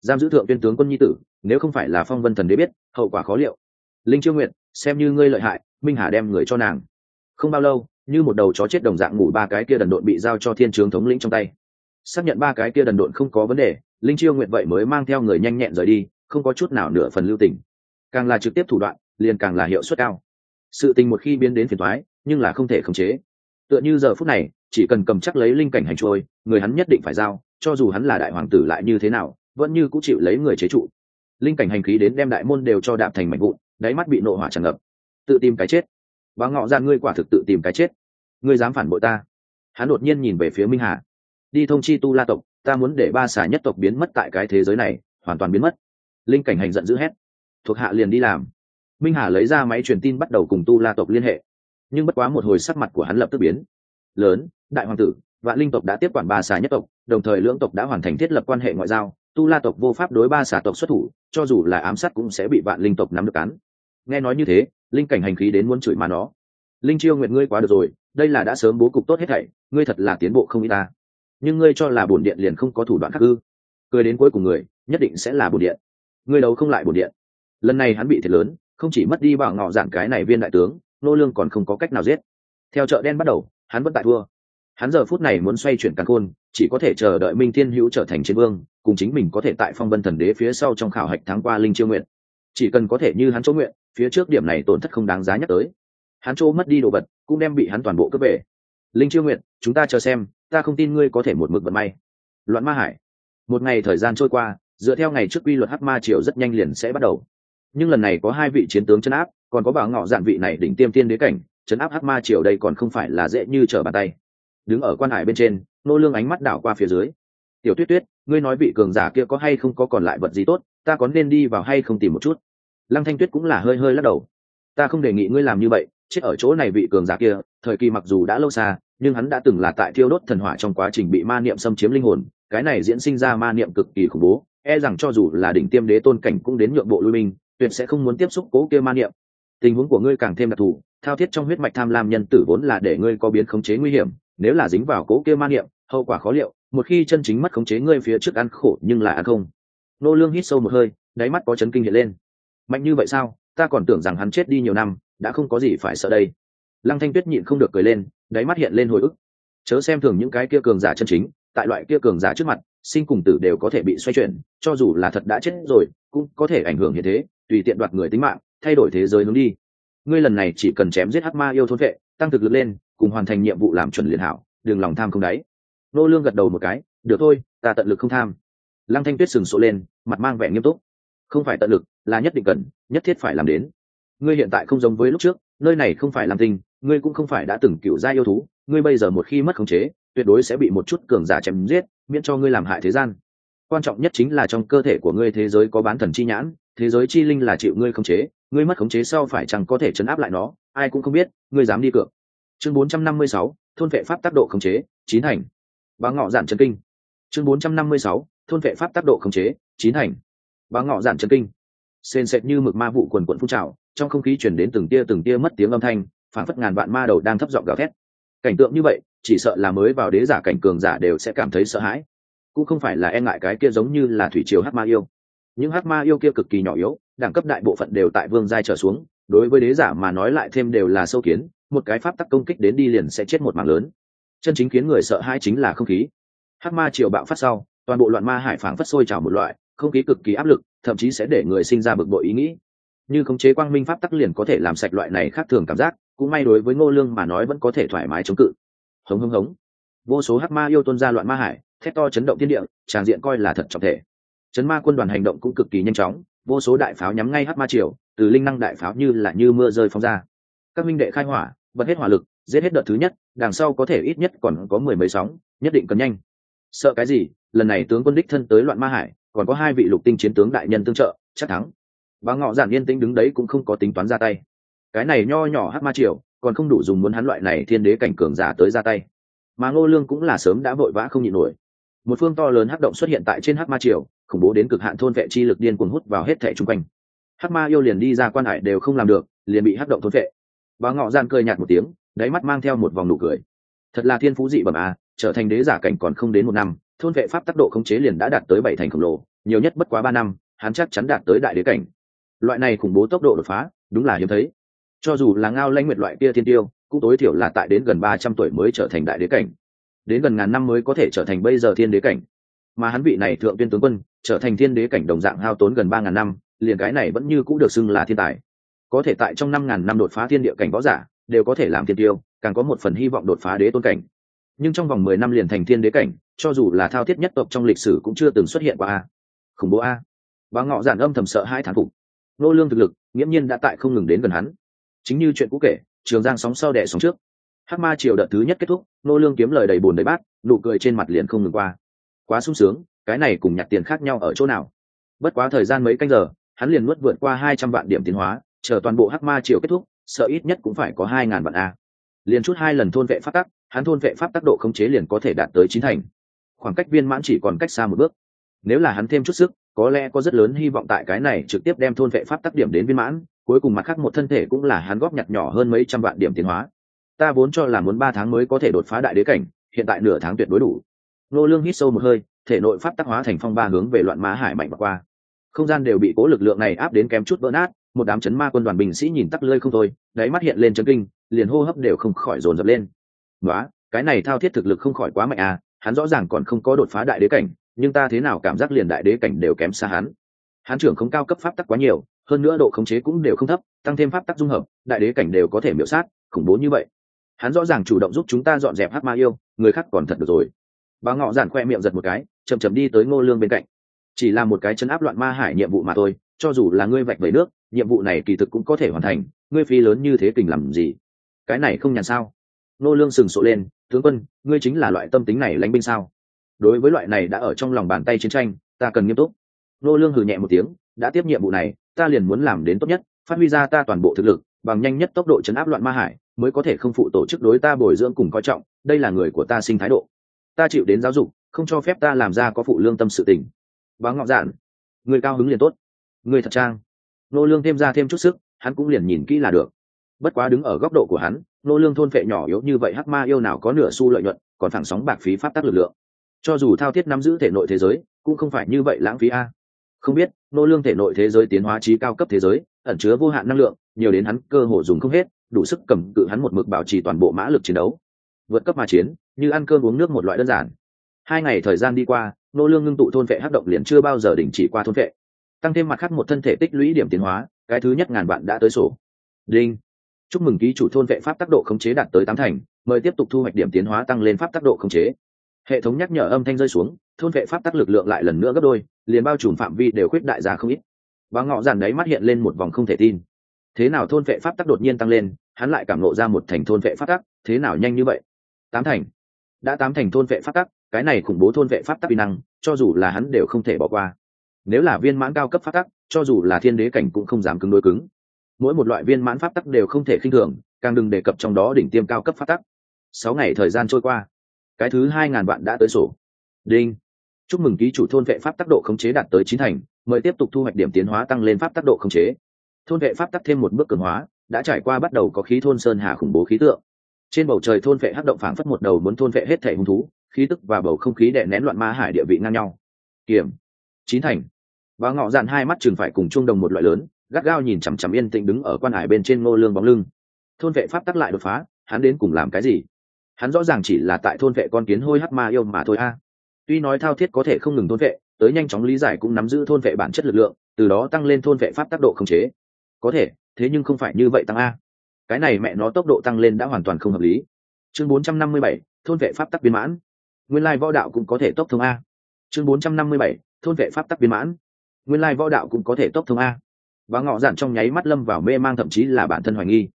Giam giữ thượng viên tướng quân nhi tử, nếu không phải là phong vân thần đế biết, hậu quả khó liệu. Linh chiêu nguyện xem như ngươi lợi hại, minh hà đem người cho nàng. Không bao lâu, như một đầu chó chết đồng dạng ngủ ba cái kia đần độn bị giao cho thiên trướng thống lĩnh trong tay. Xác nhận ba cái kia đần độn không có vấn đề, linh chiêu nguyện vậy mới mang theo người nhanh nhẹn rời đi, không có chút nào nửa phần lưu tình. Càng là trực tiếp thủ đoạn, liền càng là hiệu suất cao. Sự tình một khi biến đến phiền thoái nhưng là không thể khống chế. Tựa như giờ phút này, chỉ cần cầm chắc lấy linh cảnh hành trôi, người hắn nhất định phải giao, cho dù hắn là đại hoàng tử lại như thế nào, vẫn như cũng chịu lấy người chế trụ. Linh cảnh hành khí đến đem đại môn đều cho đạp thành mảnh vụn đáy mắt bị nộ hỏa tràn ngập. Tự tìm cái chết. Và ngọ ra ngươi quả thực tự tìm cái chết. Ngươi dám phản bội ta. Hắn đột nhiên nhìn về phía minh hà. Đi thông chi tu la tộc, ta muốn để ba xà nhất tộc biến mất tại cái thế giới này, hoàn toàn biến mất. Linh cảnh hành giận dữ hét. Thuộc hạ liền đi làm. Minh hà lấy ra máy truyền tin bắt đầu cùng tu la tộc liên hệ. Nhưng bất quá một hồi sắc mặt của hắn lập tức biến. Lớn, đại hoàng tử và linh tộc đã tiếp quản ba xà nhất tộc, đồng thời lưỡng tộc đã hoàn thành thiết lập quan hệ ngoại giao. Tu la tộc vô pháp đối ba xà tộc xuất thủ, cho dù là ám sát cũng sẽ bị vạn linh tộc nắm được cắn nghe nói như thế, linh cảnh hành khí đến muốn chửi mà nó. Linh chiêu nguyện ngươi quá được rồi, đây là đã sớm bố cục tốt hết thảy, ngươi thật là tiến bộ không y ta. Nhưng ngươi cho là bổn điện liền không có thủ đoạn khác ư? Cười đến cuối cùng người, nhất định sẽ là bổn điện. Ngươi đấu không lại bổn điện. Lần này hắn bị thiệt lớn, không chỉ mất đi bảo ngọ dạng cái này viên đại tướng, nô lương còn không có cách nào giết. Theo chợ đen bắt đầu, hắn vẫn tại thua. Hắn giờ phút này muốn xoay chuyển càng khôn, chỉ có thể chờ đợi minh thiên hữu trở thành chiến vương, cùng chính mình có thể tại phong vân thần đế phía sau trong khảo hạch tháng qua linh chiêu nguyện. Chỉ cần có thể như hắn chỗ nguyện phía trước điểm này tổn thất không đáng giá nhắc tới. Hắn chỗ mất đi đồ vật, cũng đem bị hắn toàn bộ cướp về. Linh chiêu nguyện chúng ta chờ xem, ta không tin ngươi có thể một mực vận may. Loạn ma hải. Một ngày thời gian trôi qua, dựa theo ngày trước quy luật hắc ma triều rất nhanh liền sẽ bắt đầu. Nhưng lần này có hai vị chiến tướng chấn áp, còn có bảo ngọ dạn vị này đỉnh tiêm tiên đế cảnh, chấn áp hắc ma triều đây còn không phải là dễ như trở bàn tay. Đứng ở quan hải bên trên, nô lương ánh mắt đảo qua phía dưới. Tiểu tuyết tuyết, ngươi nói vị cường giả kia có hay không có còn lại vật gì tốt, ta có nên đi vào hay không tìm một chút? Lăng thanh tuyết cũng là hơi hơi lắc đầu. Ta không đề nghị ngươi làm như vậy chết ở chỗ này vị cường giả kia thời kỳ mặc dù đã lâu xa nhưng hắn đã từng là tại thiêu đốt thần hỏa trong quá trình bị ma niệm xâm chiếm linh hồn cái này diễn sinh ra ma niệm cực kỳ khủng bố e rằng cho dù là đỉnh tiêm đế tôn cảnh cũng đến nhượng bộ lui mình, tuyệt sẽ không muốn tiếp xúc cố kia ma niệm. Tình huống của ngươi càng thêm đặc thù thao thiết trong huyết mạch tham lam nhân tử vốn là để ngươi có biến khống chế nguy hiểm nếu là dính vào cố kia ma niệm hậu quả khó liệu một khi chân chính mất khống chế ngươi phía trước ăn khổ nhưng là ăn không. Nô lương hít sâu một hơi đáy mắt có chấn kinh hiện lên mạnh như vậy sao? Ta còn tưởng rằng hắn chết đi nhiều năm, đã không có gì phải sợ đây. Lăng thanh tuyết nhịn không được cười lên, đáy mắt hiện lên hồi ức. Chớ xem thường những cái kia cường giả chân chính, tại loại kia cường giả trước mặt, sinh cùng tử đều có thể bị xoay chuyển, cho dù là thật đã chết rồi, cũng có thể ảnh hưởng như thế, tùy tiện đoạt người tính mạng, thay đổi thế giới hướng đi. Ngươi lần này chỉ cần chém giết hắc ma yêu thôn vệ, tăng thực lực lên, cùng hoàn thành nhiệm vụ làm chuẩn liền hảo, đừng lòng tham không đáy. Nô lương gật đầu một cái, được thôi, ta tận lực không tham. Lăng thanh tuyết sừng sộ lên, mặt mang vẻ nghiêm túc. Không phải tận lực là nhất định cần nhất thiết phải làm đến. Ngươi hiện tại không giống với lúc trước nơi này không phải làm tinh ngươi cũng không phải đã từng cựu gia yêu thú ngươi bây giờ một khi mất khống chế tuyệt đối sẽ bị một chút cường giả chém giết miễn cho ngươi làm hại thế gian. Quan trọng nhất chính là trong cơ thể của ngươi thế giới có bán thần chi nhãn thế giới chi linh là chịu ngươi khống chế ngươi mất khống chế sau phải chẳng có thể chấn áp lại nó ai cũng không biết ngươi dám đi cược. Chương 456, thôn vệ pháp tác độ khống chế chín hành bá ngọ giản chân kinh. Chương 456, thôn vệ pháp tác độ khống chế chín hành bá ngọ giản chân kinh sền sệt như mực ma vụ quần quận phun trào, trong không khí chuyển đến từng tia từng tia mất tiếng âm thanh phản phất ngàn vạn ma đầu đang thấp giọng gào thét. Cảnh tượng như vậy, chỉ sợ là mới vào đế giả cảnh cường giả đều sẽ cảm thấy sợ hãi. Cũng không phải là e ngại cái kia giống như là thủy triều hát ma yêu. Những hát ma yêu kia cực kỳ nhỏ yếu, đẳng cấp đại bộ phận đều tại vương giai trở xuống, đối với đế giả mà nói lại thêm đều là sâu kiến, một cái pháp tắc công kích đến đi liền sẽ chết một mạng lớn. Chân chính khiến người sợ hãi chính là không khí. Hát ma triều bạo phát sau, toàn bộ loạn ma hải phảng phất sôi trào một loại, không khí cực kỳ áp lực thậm chí sẽ để người sinh ra bực bội ý nghĩ. Như khống chế quang minh pháp tắc liền có thể làm sạch loại này khác thường cảm giác, cũng may đối với ngô lương mà nói vẫn có thể thoải mái chống cự. Hống hống hống. Vô số hắc ma yêu tôn ra loạn ma hải, thét to chấn động thiên địa, tràng diện coi là thật trọng thể. Chấn ma quân đoàn hành động cũng cực kỳ nhanh chóng, vô số đại pháo nhắm ngay hắc ma triều, từ linh năng đại pháo như là như mưa rơi phóng ra. Các minh đệ khai hỏa, bật hết hỏa lực, giết hết đợt thứ nhất, đằng sau có thể ít nhất còn có mười mấy sóng, nhất định cần nhanh. Sợ cái gì? Lần này tướng quân đích thân tới loạn ma hải còn có hai vị lục tinh chiến tướng đại nhân tương trợ, chắc thắng. Và ngọ giản yên tĩnh đứng đấy cũng không có tính toán ra tay. Cái này nho nhỏ hát ma triều, còn không đủ dùng muốn hắn loại này thiên đế cảnh cường giả tới ra tay. Mà ngô lương cũng là sớm đã vội vã không nhịn nổi. Một phương to lớn hắc động xuất hiện tại trên hắc ma triều, khủng bố đến cực hạn thôn vệ chi lực điên cuồng hút vào hết thẻ chung quanh. Hắc ma yêu liền đi ra quan hải đều không làm được, liền bị hắc động thôn vệ. Và ngọ gian cười nhạt một tiếng, đáy mắt mang theo một vòng nụ cười. Thật là thiên phú dị bẩm à trở thành đế giả cảnh còn không đến một năm thôn vệ pháp tác độ khống chế liền đã đạt tới bảy thành khổng lồ, nhiều nhất bất quá ba năm, hắn chắc chắn đạt tới đại đế cảnh. Loại này khủng bố tốc độ đột phá, đúng là hiếm thấy. Cho dù là ngao lanh nguyệt loại kia thiên tiêu, cũng tối thiểu là tại đến gần ba trăm tuổi mới trở thành đại đế cảnh. Đến gần ngàn năm mới có thể trở thành bây giờ thiên đế cảnh. Mà hắn vị này thượng viên tướng quân, trở thành thiên đế cảnh đồng dạng hao tốn gần ba ngàn năm, liền cái này vẫn như cũng được xưng là thiên tài. Có thể tại trong năm ngàn năm đột phá thiên địa cảnh võ giả, đều có thể làm thiên tiêu, càng có một phần hy vọng đột phá đế tôn cảnh. Nhưng trong vòng mười năm liền thành thiên đế cảnh cho dù là thao thiết nhất tộc trong lịch sử cũng chưa từng xuất hiện qua a. Khủng bố a. Và ngọ giản âm thầm sợ hai thán phục. Nô lương thực lực, nghiễm nhiên đã tại không ngừng đến gần hắn. Chính như chuyện cũ kể, trường giang sóng sau đẻ sóng trước. Hắc ma triều đợt thứ nhất kết thúc, nô lương kiếm lời đầy buồn đầy bát, nụ cười trên mặt liền không ngừng qua. Quá sung sướng, cái này cùng nhặt tiền khác nhau ở chỗ nào? Bất quá thời gian mấy canh giờ, hắn liền nuốt vượt qua hai trăm vạn điểm tiến hóa, chờ toàn bộ hắc ma triều kết thúc, sợ ít nhất cũng phải có hai ngàn vạn a. Liền chút hai lần thôn vệ pháp tắc, hắn thôn vệ pháp tắc độ khống chế liền có thể đạt tới chín thành khoảng cách viên mãn chỉ còn cách xa một bước. Nếu là hắn thêm chút sức, có lẽ có rất lớn hy vọng tại cái này trực tiếp đem thôn vệ pháp tắc điểm đến viên mãn, cuối cùng mặt khác một thân thể cũng là hắn góp nhặt nhỏ hơn mấy trăm vạn điểm tiến hóa. Ta vốn cho là muốn ba tháng mới có thể đột phá đại đế cảnh, hiện tại nửa tháng tuyệt đối đủ. Nô lương hít sâu một hơi, thể nội pháp tắc hóa thành phong ba hướng về loạn mã hải mạnh mà qua. Không gian đều bị cố lực lượng này áp đến kém chút vỡ nát, một đám chấn ma quân đoàn binh sĩ nhìn tắc lơi không thôi, đáy mắt hiện lên chấn kinh, liền hô hấp đều không khỏi dồn dập lên. Nói cái này thao thiết thực lực không khỏi quá mạnh à hắn rõ ràng còn không có đột phá đại đế cảnh, nhưng ta thế nào cảm giác liền đại đế cảnh đều kém xa hắn. Hắn trưởng không cao cấp pháp tắc quá nhiều, hơn nữa độ khống chế cũng đều không thấp, tăng thêm pháp tắc dung hợp, đại đế cảnh đều có thể miễu sát, khủng bố như vậy. Hắn rõ ràng chủ động giúp chúng ta dọn dẹp hát ma yêu, người khác còn thật được rồi. Bà ngọ giản khoe miệng giật một cái chầm chầm đi tới ngô lương bên cạnh. Chỉ là một cái chân áp loạn ma hải nhiệm vụ mà thôi, cho dù là ngươi vạch về nước, nhiệm vụ này kỳ thực cũng có thể hoàn thành, ngươi phí lớn như thế kình làm gì? Cái này không nhàn sao? Ngô lương sừng sộ lên tướng quân, ngươi chính là loại tâm tính này lãnh binh sao? Đối với loại này đã ở trong lòng bàn tay chiến tranh, ta cần nghiêm túc. Nô lương hừ nhẹ một tiếng, đã tiếp nhiệm vụ này, ta liền muốn làm đến tốt nhất, phát huy ra ta toàn bộ thực lực, bằng nhanh nhất tốc độ chấn áp loạn ma hải, mới có thể không phụ tổ chức đối ta bồi dưỡng cùng coi trọng, đây là người của ta sinh thái độ. Ta chịu đến giáo dục, không cho phép ta làm ra có phụ lương tâm sự tình. Báo ngọc giản, người cao hứng liền tốt. Người thật trang. Nô lương thêm ra thêm chút sức, hắn cũng liền nhìn kỹ là được. Bất quá đứng ở góc độ của hắn nô lương thôn phệ nhỏ yếu như vậy hắc ma yêu nào có nửa xu lợi nhuận, còn thẳng sóng bạc phí pháp tắc lực lượng. Cho dù thao thiết nắm giữ thể nội thế giới, cũng không phải như vậy lãng phí a. Không biết, nô lương thể nội thế giới tiến hóa trí cao cấp thế giới, ẩn chứa vô hạn năng lượng, nhiều đến hắn cơ hồ dùng không hết, đủ sức cầm cự hắn một mực bảo trì toàn bộ mã lực chiến đấu. Vượt cấp mà chiến, như ăn cơm uống nước một loại đơn giản. Hai ngày thời gian đi qua, nô lương ngưng tụ thôn vệ hấp động liền chưa bao giờ đình chỉ qua thôn vệ tăng thêm mặt khác một thân thể tích lũy điểm tiến hóa, cái thứ nhất ngàn bạn đã tới sổ. Đinh chúc mừng ký chủ thôn vệ pháp tác độ khống chế đạt tới tám thành mời tiếp tục thu hoạch điểm tiến hóa tăng lên pháp tác độ khống chế. Hệ thống nhắc nhở âm thanh rơi xuống thôn vệ pháp tác lực lượng lại lần nữa gấp đôi liền bao trùm phạm vi đều khuyết đại ra không ít. Và ngọ giản đấy mắt hiện lên một vòng không thể tin. Thế nào thôn vệ pháp tác đột nhiên tăng lên hắn lại cảm nộ ra một thành thôn vệ pháp tác, thế nào nhanh như vậy? Tám thành. Đã tám thành thôn vệ pháp tác, cái này khủng bố thôn vệ pháp tắc uy năng cho dù là hắn đều không thể bỏ qua. Nếu là viên mãn cao cấp pháp tắc cho dù là thiên đế cảnh cũng không dám cứng đối cứng mỗi một loại viên mãn pháp tắc đều không thể khinh thường, càng đừng đề cập trong đó đỉnh tiêm cao cấp pháp tắc. Sáu ngày thời gian trôi qua, cái thứ hai ngàn vạn đã tới sổ. Đinh. Chúc mừng ký chủ thôn vệ pháp tắc độ khống chế đạt tới chín thành, mời tiếp tục thu hoạch điểm tiến hóa tăng lên pháp tắc độ khống chế. Thôn vệ pháp tắc thêm một bước cường hóa, đã trải qua bắt đầu có khí thôn sơn hà khủng bố khí tượng. Trên bầu trời thôn vệ hắc động phảng phất một đầu muốn thôn vệ hết thể hung thú, khí tức và bầu không khí đè nén loạn ma hải địa vị ngang nhau. Kiểm. Chín thành. Và ngọ dạn hai mắt chừng phải cùng chung đồng một loại lớn gắt gao nhìn chằm chằm yên tĩnh đứng ở quan hải bên trên ngô lương bóng lưng. Thôn vệ pháp tắc lại đột phá hắn đến cùng làm cái gì? Hắn rõ ràng chỉ là tại thôn vệ con kiến hôi hắc ma yêu mà thôi a. Tuy nói thao thiết có thể không ngừng thôn vệ tới nhanh chóng lý giải cũng nắm giữ thôn vệ bản chất lực lượng từ đó tăng lên thôn vệ pháp tác độ khống chế. Có thể thế nhưng không phải như vậy tăng a. Cái này mẹ nó tốc độ tăng lên đã hoàn toàn không hợp lý. Chương 457, thôn vệ pháp tắc biến mãn. Nguyên lai võ đạo cũng có thể tốc thông a. Chương 457, thôn vệ pháp tắc biến mãn. Nguyên lai võ đạo cũng có thể tốc thông a và ngọ dạn trong nháy mắt lâm vào mê mang, thậm chí là bản thân hoài nghi.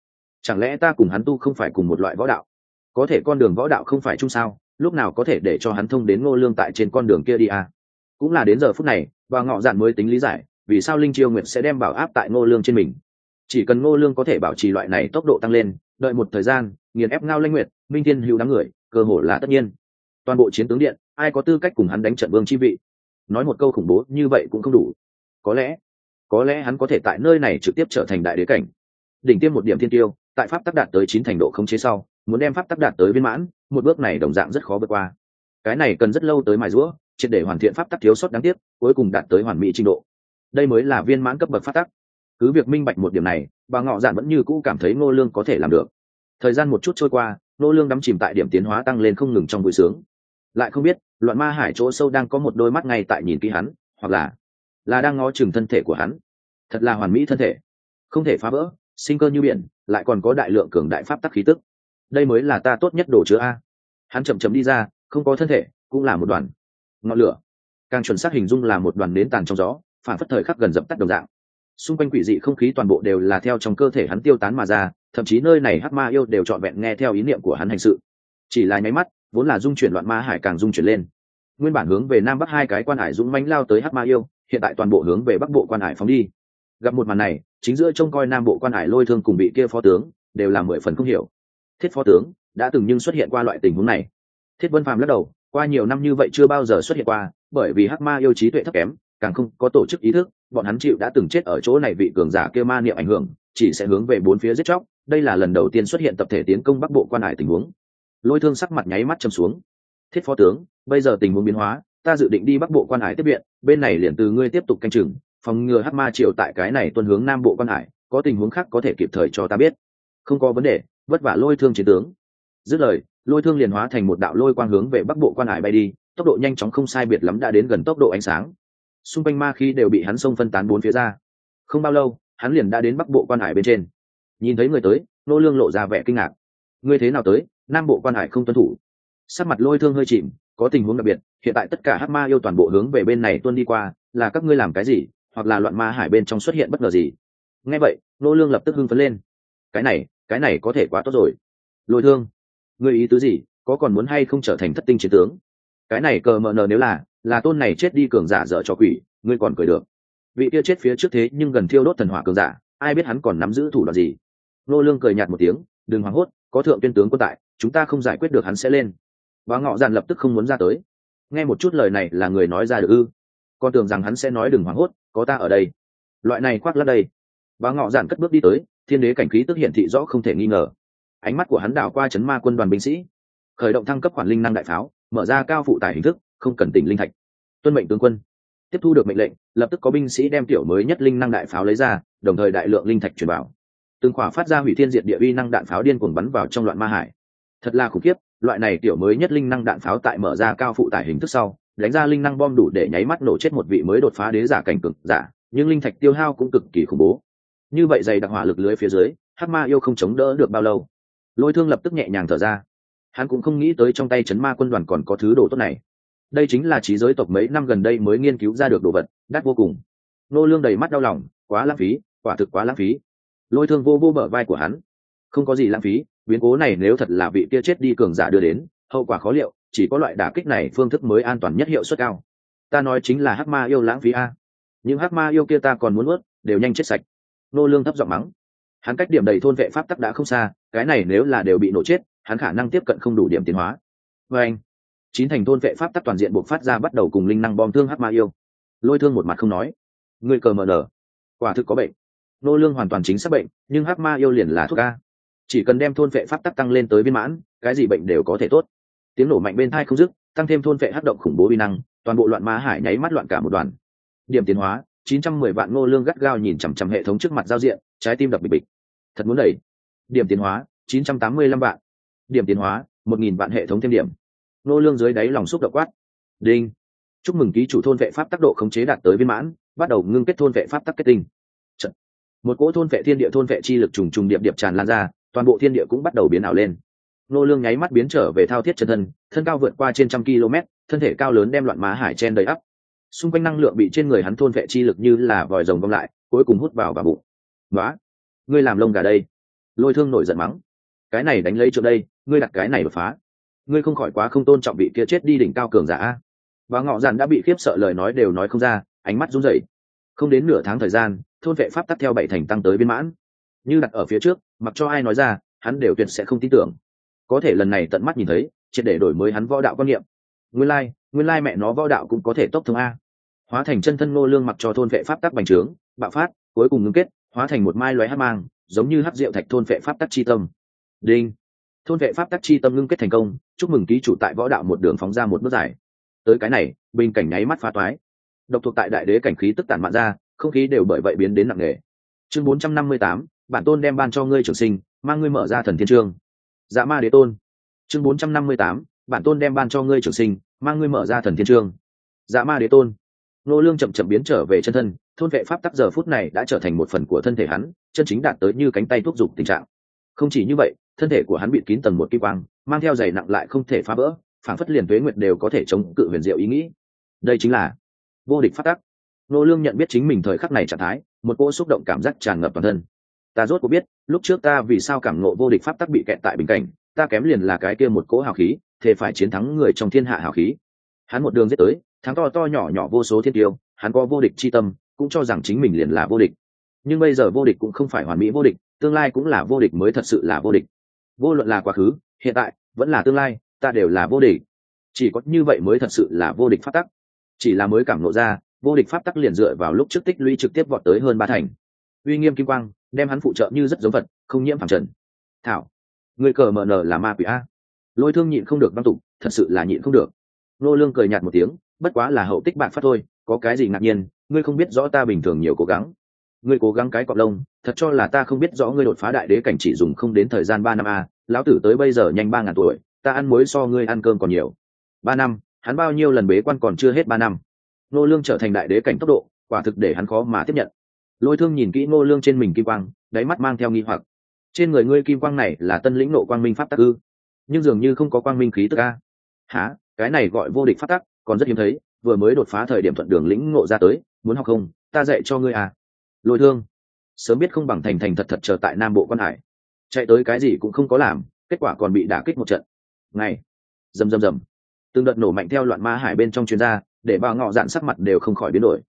Chẳng lẽ ta cùng hắn tu không phải cùng một loại võ đạo? Có thể con đường võ đạo không phải chung sao? Lúc nào có thể để cho hắn thông đến ngô lương tại trên con đường kia đi à? cũng là đến giờ phút này, và ngọ dạn mới tính lý giải, vì sao linh chiêu nguyệt sẽ đem bảo áp tại ngô lương trên mình. Chỉ cần ngô lương có thể bảo trì loại này tốc độ tăng lên, đợi một thời gian, nghiền ép ngao lanh nguyệt, minh thiên hữu đám người, cơ hồ là tất nhiên. Toàn bộ chiến tướng điện, ai có tư cách cùng hắn đánh trận vương chi vị? Nói một câu khủng bố như vậy cũng không đủ. Có lẽ có lẽ hắn có thể tại nơi này trực tiếp trở thành đại đế cảnh. Đỉnh tiêm một điểm thiên tiêu, tại pháp tắc đạt tới chín thành độ không chế sau, muốn đem pháp tắc đạt tới viên mãn, một bước này đồng dạng rất khó vượt qua. Cái này cần rất lâu tới mài rũa triệt để hoàn thiện pháp tắc thiếu sót đáng tiếc, cuối cùng đạt tới hoàn mỹ trình độ. Đây mới là viên mãn cấp bậc pháp tắc. Cứ việc minh bạch một điểm này, bà ngọ dạn vẫn như cũ cảm thấy ngô lương có thể làm được. Thời gian một chút trôi qua, ngô lương đắm chìm tại điểm tiến hóa tăng lên không ngừng trong vui sướng. Lại không biết loạn ma hải chỗ sâu đang có một đôi mắt ngay tại nhìn kỹ hắn, hoặc là là đang ngó chừng thân thể của hắn thật là hoàn mỹ thân thể. Không thể phá vỡ, sinh cơ như biển, lại còn có đại lượng cường đại pháp tắc khí tức. Đây mới là ta tốt nhất đồ chứa a. Hắn chậm chậm đi ra, không có thân thể, cũng là một đoàn ngọn lửa. Càng chuẩn xác hình dung là một đoàn nến tàn trong gió, phản phất thời khắc gần dập tắt đồng dạng. Xung quanh quỷ dị không khí toàn bộ đều là theo trong cơ thể hắn tiêu tán mà ra, thậm chí nơi này hắc ma yêu đều trọn vẹn nghe theo ý niệm của hắn hành sự. Chỉ là nháy mắt, vốn là dung chuyển loạn ma hải càng dung chuyển lên. Nguyên bản hướng về nam bắc hai cái quan hải dũng mánh lao tới hắc ma yêu, hiện tại toàn bộ hướng về bắc bộ quan hải phóng đi gặp một màn này, chính giữa trông coi nam bộ quan hải lôi thương cùng bị kia phó tướng, đều là mười phần không hiểu. Thiết phó tướng đã từng nhưng xuất hiện qua loại tình huống này. Thiết vân phàm lắc đầu, qua nhiều năm như vậy chưa bao giờ xuất hiện qua, bởi vì hắc ma yêu trí tuệ thấp kém, càng không có tổ chức ý thức, bọn hắn chịu đã từng chết ở chỗ này vị cường giả kia ma niệm ảnh hưởng, chỉ sẽ hướng về bốn phía giết chóc. Đây là lần đầu tiên xuất hiện tập thể tiến công bắc bộ quan hải tình huống. Lôi thương sắc mặt nháy mắt châm xuống. Thiết phó tướng, bây giờ tình huống biến hóa, ta dự định đi bắc bộ quan hải tiếp viện, bên này liền từ ngươi tiếp tục canh chừng phòng ngừa hắc ma triều tại cái này tuân hướng nam bộ quan hải, có tình huống khác có thể kịp thời cho ta biết. Không có vấn đề, vất vả lôi thương chiến tướng. Dứt lời, lôi thương liền hóa thành một đạo lôi quang hướng về bắc bộ quan hải bay đi, tốc độ nhanh chóng không sai biệt lắm đã đến gần tốc độ ánh sáng. Xung quanh ma khí đều bị hắn xông phân tán bốn phía ra. Không bao lâu, hắn liền đã đến bắc bộ quan hải bên trên. Nhìn thấy người tới, nô lương lộ ra vẻ kinh ngạc. Ngươi thế nào tới, nam bộ quan hải không tuân thủ. Sắc mặt lôi thương hơi chìm, có tình huống đặc biệt, hiện tại tất cả hắc ma yêu toàn bộ hướng về bên này tuân đi qua, là các ngươi làm cái gì? Hoặc là loạn ma hải bên trong xuất hiện bất ngờ gì. Nghe vậy, nô lương lập tức hưng phấn lên. Cái này cái này có thể quá tốt rồi. Lôi thương, ngươi ý tứ gì? Có còn muốn hay không trở thành thất tinh chiến tướng? Cái này cờ mờ nờ nếu là là tôn này chết đi cường giả dở cho quỷ, ngươi còn cười được. Vị kia chết phía trước thế nhưng gần thiêu đốt thần hỏa cường giả, ai biết hắn còn nắm giữ thủ đoạn gì? Nô lương cười nhạt một tiếng, đừng hoảng hốt, có thượng tuyên tướng quân tại, chúng ta không giải quyết được hắn sẽ lên. Và ngọ giàn lập tức không muốn ra tới. Nghe một chút lời này là người nói ra được ư? Con tưởng rằng hắn sẽ nói đừng hoảng hốt có ta ở đây. Loại này khoác lắc đây. Và ngọ giản cất bước đi tới, thiên đế cảnh khí tức hiện thị rõ không thể nghi ngờ. Ánh mắt của hắn đảo qua chấn ma quân đoàn binh sĩ. Khởi động thăng cấp khoản linh năng đại pháo, mở ra cao phụ tải hình thức, không cần tỉnh linh thạch. Tuân mệnh tướng quân. Tiếp thu được mệnh lệnh, lập tức có binh sĩ đem tiểu mới nhất linh năng đại pháo lấy ra, đồng thời đại lượng linh thạch truyền bảo từng khỏa phát ra hủy thiên diệt địa uy năng đạn pháo điên cuồng bắn vào trong loạn ma hải. Thật là khủng khiếp, loại này tiểu mới nhất linh năng đạn pháo tại mở ra cao phụ tải hình thức sau đánh ra linh năng bom đủ để nháy mắt nổ chết một vị mới đột phá đế giả cảnh cực giả, nhưng linh thạch tiêu hao cũng cực kỳ khủng bố. Như vậy dày đặc hỏa lực lưới phía dưới hát ma yêu không chống đỡ được bao lâu. Lôi thương lập tức nhẹ nhàng thở ra. Hắn cũng không nghĩ tới trong tay chấn ma quân đoàn còn có thứ đồ tốt này. Đây chính là trí giới tộc mấy năm gần đây mới nghiên cứu ra được đồ vật, đắt vô cùng. Nô lương đầy mắt đau lòng, quá lãng phí, quả thực quá lãng phí. Lôi thương vô vô bờ vai của hắn. Không có gì lãng phí, biến cố này nếu thật là vị kia chết đi cường giả đưa đến, hậu quả khó liệu chỉ có loại đả kích này phương thức mới an toàn nhất hiệu suất cao. Ta nói chính là hắc ma yêu lãng phí a. Những hắc ma yêu kia ta còn muốn ướt đều nhanh chết sạch. Nô lương thấp giọng mắng. Hắn cách điểm đầy thôn vệ pháp tắc đã không xa, cái này nếu là đều bị nổ chết, hắn khả năng tiếp cận không đủ điểm tiến hóa. Với anh, chín thành thôn vệ pháp tắc toàn diện buộc phát ra bắt đầu cùng linh năng bom thương hắc ma yêu. Lôi thương một mặt không nói. Người cờ mờ nở. Quả thực có bệnh. Nô lương hoàn toàn chính xác bệnh, nhưng hắc ma yêu liền là thuốc a. Chỉ cần đem thôn vệ pháp tắc tăng lên tới viên mãn, cái gì bệnh đều có thể tốt tiếng nổ mạnh bên thai không dứt, tăng thêm thôn vệ hát động khủng bố vi năng, toàn bộ loạn ma hải nháy mắt loạn cả một đoàn. Điểm tiến hóa 910 vạn ngô lương gắt gao nhìn chằm chằm hệ thống trước mặt giao diện, trái tim đập bịch bịch. Thật muốn đẩy. Điểm tiến hóa 985 vạn. Điểm tiến hóa 1.000 vạn hệ thống thêm điểm. Ngô lương dưới đáy lòng xúc động quát. Đinh. Chúc mừng ký chủ thôn vệ pháp tác độ khống chế đạt tới viên mãn, bắt đầu ngưng kết thôn vệ pháp tắc kết tinh. Một cỗ thôn vệ thiên địa thôn vệ chi lực trùng trùng điệp điệp tràn lan ra, toàn bộ thiên địa cũng bắt đầu biến ảo lên nô lương nháy mắt biến trở về thao thiết chân thân thân cao vượt qua trên trăm km, thân thể cao lớn đem loạn má hải chen đầy ắp. Xung quanh năng lượng bị trên người hắn thôn vệ chi lực như là vòi rồng vong lại, cuối cùng hút vào vào bụng. Nói ngươi làm lông gà đây. Lôi thương nổi giận mắng. Cái này đánh lấy chỗ đây, ngươi đặt cái này đột phá. Ngươi không khỏi quá không tôn trọng vị kia chết đi đỉnh cao cường giả và ngọ giản đã bị khiếp sợ lời nói đều nói không ra, ánh mắt run rẩy. Không đến nửa tháng thời gian, thôn vệ pháp tắt theo bảy thành tăng tới biên mãn. Như đặt ở phía trước, mặc cho ai nói ra, hắn đều tuyệt sẽ không tin tưởng có thể lần này tận mắt nhìn thấy triệt để đổi mới hắn võ đạo quan niệm. Nguyên lai nguyên lai mẹ nó võ đạo cũng có thể tốc thông a. Hóa thành chân thân ngô lương mặc cho thôn vệ pháp tắc bành trướng bạo phát cuối cùng ngưng kết hóa thành một mai loé hát mang giống như hát rượu thạch thôn vệ pháp tắc chi tâm. Đinh. Thôn vệ pháp tắc chi tâm ngưng kết thành công chúc mừng ký chủ tại võ đạo một đường phóng ra một bước dài. Tới cái này bình cảnh nháy mắt phá toái. Độc thuộc tại đại đế cảnh khí tức tản mạn ra không khí đều bởi vậy biến đến nặng nề. Chương 458, bản tôn đem ban cho ngươi trường sinh mang ngươi mở ra thần thiên trương dạ ma đế tôn. Chương 458, bản tôn đem ban cho ngươi trường sinh mang ngươi mở ra thần thiên trương dạ ma đế tôn. Nô lương chậm chậm biến trở về chân thân thôn vệ pháp tắc giờ phút này đã trở thành một phần của thân thể hắn chân chính đạt tới như cánh tay thuốc dục tình trạng. Không chỉ như vậy thân thể của hắn bị kín tầng một kim quang mang theo giày nặng lại không thể phá vỡ phản phất liền tuế nguyệt đều có thể chống cự huyền diệu ý nghĩ. Đây chính là vô địch phát tắc. Nô lương nhận biết chính mình thời khắc này trạng thái một cỗ xúc động cảm giác tràn ngập toàn thân ta rốt cuộc biết, lúc trước ta vì sao cảm ngộ vô địch pháp tắc bị kẹt tại bình cảnh, ta kém liền là cái kia một cỗ hào khí thế phải chiến thắng người trong thiên hạ hào khí. Hắn một đường giết tới, thắng to to nhỏ nhỏ vô số thiên tiêu, hắn có vô địch chi tâm, cũng cho rằng chính mình liền là vô địch. Nhưng bây giờ vô địch cũng không phải hoàn mỹ vô địch, tương lai cũng là vô địch mới thật sự là vô địch. Vô luận là quá khứ, hiện tại, vẫn là tương lai, ta đều là vô địch. Chỉ có như vậy mới thật sự là vô địch pháp tắc. Chỉ là mới cảm nộ ra, vô địch pháp tắc liền dựa vào lúc trước tích lũy trực tiếp vọt tới hơn ba thành. Uy nghiêm kim quang đem hắn phụ trợ như rất giống vật, không nhiễm phẳng trần. Thảo, người cờ mờ nờ là ma quỷ a. Lôi thương nhịn không được băng tục thật sự là nhịn không được. Nô lương cười nhạt một tiếng, bất quá là hậu tích bạc phát thôi, có cái gì ngạc nhiên, ngươi không biết rõ ta bình thường nhiều cố gắng. Ngươi cố gắng cái cọp lông, thật cho là ta không biết rõ ngươi đột phá đại đế cảnh chỉ dùng không đến thời gian ba năm a, lão tử tới bây giờ nhanh ba ngàn tuổi, ta ăn muối so ngươi ăn cơm còn nhiều. Ba năm, hắn bao nhiêu lần bế quan còn chưa hết ba năm. Nô lương trở thành đại đế cảnh tốc độ, quả thực để hắn khó mà tiếp nhận lôi thương nhìn kỹ Ngô lương trên mình kim quang, đáy mắt mang theo nghi hoặc. Trên người ngươi kim quang này là tân lĩnh nộ quang minh pháp tắc ư? Nhưng dường như không có quang minh khí tức a. Hả? Cái này gọi vô địch pháp tắc, còn rất hiếm thấy, vừa mới đột phá thời điểm thuận đường lĩnh ngộ ra tới, muốn học không? Ta dạy cho ngươi à. Lôi thương. Sớm biết không bằng thành thành thật thật chờ tại nam bộ quan hải. Chạy tới cái gì cũng không có làm, kết quả còn bị đả kích một trận. Ngày. Rầm rầm rầm. Từng đợt nổ mạnh theo loạn ma hải bên trong chuyên gia, để bà ngọ dạn sắc mặt đều không khỏi biến đổi.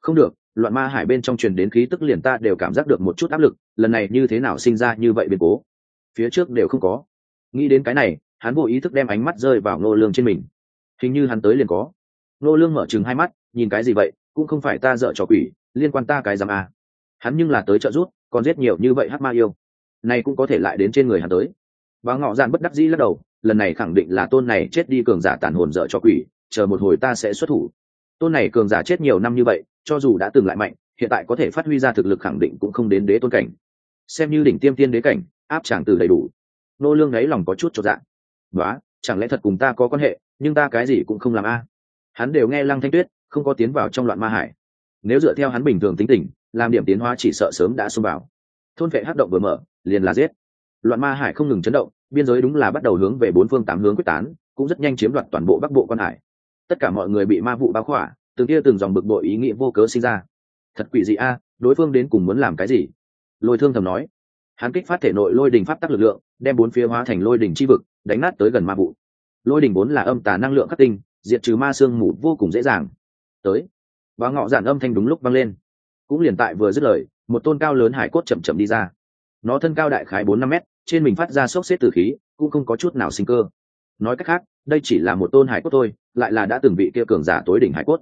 Không được loạn ma hải bên trong truyền đến khí tức liền ta đều cảm giác được một chút áp lực, lần này như thế nào sinh ra như vậy biến cố? Phía trước đều không có. Nghĩ đến cái này, hắn vô ý thức đem ánh mắt rơi vào ngô lương trên mình. Hình như hắn tới liền có. Ngô lương mở chừng hai mắt, nhìn cái gì vậy, cũng không phải ta dợ trò quỷ, liên quan ta cái giam à. hắn nhưng là tới trợ rút còn giết nhiều như vậy hát ma yêu. Này cũng có thể lại đến trên người hắn tới. Và ngọ dạn bất đắc dĩ lắc đầu, lần này khẳng định là tôn này chết đi cường giả tàn hồn dở cho quỷ, chờ một hồi ta sẽ xuất thủ. Tôn này cường giả chết nhiều năm như vậy cho dù đã từng lại mạnh, hiện tại có thể phát huy ra thực lực khẳng định cũng không đến đế tôn cảnh. Xem như đỉnh tiêm tiên đế cảnh, áp tràng từ đầy đủ. Nô lương ấy lòng có chút cho dạng đó chẳng lẽ thật cùng ta có quan hệ, nhưng ta cái gì cũng không làm a? Hắn đều nghe lăng thanh tuyết, không có tiến vào trong loạn ma hải. Nếu dựa theo hắn bình thường tính tình, làm điểm tiến hóa chỉ sợ sớm đã xông vào. Thôn vệ hắc động vừa mở, liền là giết. Loạn ma hải không ngừng chấn động, biên giới đúng là bắt đầu hướng về bốn phương tám hướng quyết tán, cũng rất nhanh chiếm đoạt toàn bộ bắc bộ quan hải. Tất cả mọi người bị ma vụ bao khỏa từng kia từng dòng bực bội ý nghĩa vô cớ sinh ra. Thật quỷ dị a, đối phương đến cùng muốn làm cái gì? Lôi thương thầm nói. Hắn kích phát thể nội lôi đình pháp tắc lực lượng, đem bốn phía hóa thành lôi đình chi vực, đánh nát tới gần ma vụ. Lôi đình vốn là âm tà năng lượng khắc tinh, diệt trừ ma xương mù vô cùng dễ dàng. Tới. Và ngọ giản âm thanh đúng lúc vang lên. Cũng liền tại vừa dứt lời, một tôn cao lớn hải cốt chậm chậm đi ra. Nó thân cao đại khái bốn năm mét, trên mình phát ra sốc xếp từ khí, cũng không có chút nào sinh cơ. Nói cách khác, đây chỉ là một tôn hải cốt thôi, lại là đã từng bị kia cường giả tối đỉnh hải cốt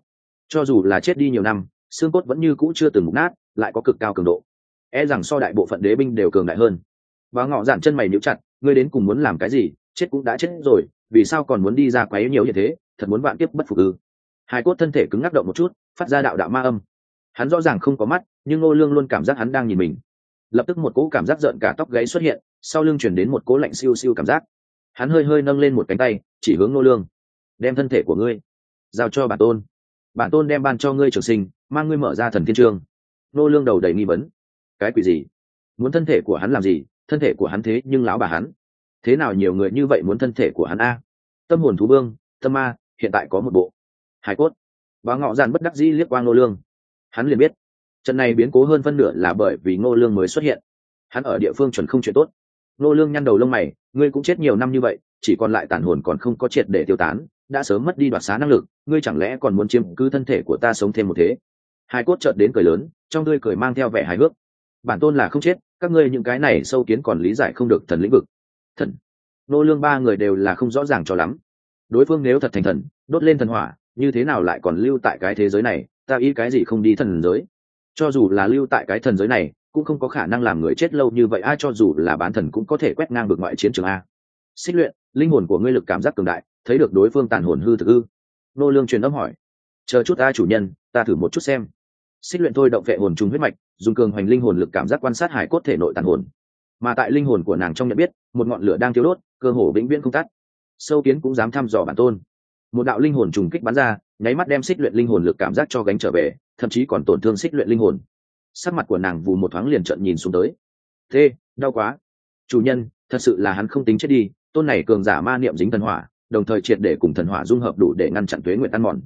cho dù là chết đi nhiều năm, xương cốt vẫn như cũ chưa từng mục nát, lại có cực cao cường độ. E rằng so đại bộ phận đế binh đều cường đại hơn. Và ngọ dạn chân mày níu chặt, ngươi đến cùng muốn làm cái gì? Chết cũng đã chết rồi, vì sao còn muốn đi ra quấy nhiều như thế? Thật muốn bạn tiếp bất phục ư? Hai cốt thân thể cứng ngắc động một chút, phát ra đạo đạo ma âm. Hắn rõ ràng không có mắt, nhưng ngô lương luôn cảm giác hắn đang nhìn mình. Lập tức một cỗ cảm giác giận cả tóc gáy xuất hiện, sau lưng chuyển đến một cỗ lạnh siêu siêu cảm giác. Hắn hơi hơi nâng lên một cánh tay, chỉ hướng ngô lương. Đem thân thể của ngươi giao cho bản tôn bản tôn đem ban cho ngươi trường sinh, mang ngươi mở ra thần thiên trương ngô lương đầu đầy nghi vấn. Cái quỷ gì? Muốn thân thể của hắn làm gì? Thân thể của hắn thế nhưng lão bà hắn. Thế nào nhiều người như vậy muốn thân thể của hắn a? Tâm hồn thú vương, tâm ma, hiện tại có một bộ. Hải cốt. Và ngọ giàn bất đắc dĩ liếc qua ngô lương. Hắn liền biết, trận này biến cố hơn phân nửa là bởi vì ngô lương mới xuất hiện. Hắn ở địa phương chuẩn không chuyện tốt. Ngô lương nhăn đầu lông mày, ngươi cũng chết nhiều năm như vậy, chỉ còn lại tàn hồn còn không có triệt để tiêu tán đã sớm mất đi đoạt xá năng lực, ngươi chẳng lẽ còn muốn chiếm cứ thân thể của ta sống thêm một thế? Hai cốt trợn đến cười lớn, trong tươi cười mang theo vẻ hài hước. Bản tôn là không chết, các ngươi những cái này sâu kiến còn lý giải không được thần lĩnh vực. Thần. Nô lương ba người đều là không rõ ràng cho lắm. Đối phương nếu thật thành thần, đốt lên thần hỏa, như thế nào lại còn lưu tại cái thế giới này? Ta ý cái gì không đi thần giới? Cho dù là lưu tại cái thần giới này, cũng không có khả năng làm người chết lâu như vậy. Ai cho dù là bán thần cũng có thể quét ngang được ngoại chiến trường a. Xích luyện, linh hồn của ngươi lực cảm giác cường đại thấy được đối phương tàn hồn hư thực ư? Nô lương truyền âm hỏi. Chờ chút ta chủ nhân, ta thử một chút xem. Xích luyện thôi động vệ hồn trùng huyết mạch, dùng cường hoành linh hồn lực cảm giác quan sát hải cốt thể nội tàn hồn. Mà tại linh hồn của nàng trong nhận biết, một ngọn lửa đang thiếu đốt, cơ hồ vĩnh viễn không tắt. Sâu kiến cũng dám thăm dò bản tôn. Một đạo linh hồn trùng kích bắn ra, nháy mắt đem xích luyện linh hồn lực cảm giác cho gánh trở về, thậm chí còn tổn thương xích luyện linh hồn. Sắc mặt của nàng vù một thoáng liền trợn nhìn xuống tới. Thế đau quá. Chủ nhân, thật sự là hắn không tính chết đi, tôn này cường giả ma niệm dính thần hỏa đồng thời triệt để cùng thần hỏa dung hợp đủ để ngăn chặn tuế nguyện ăn mòn.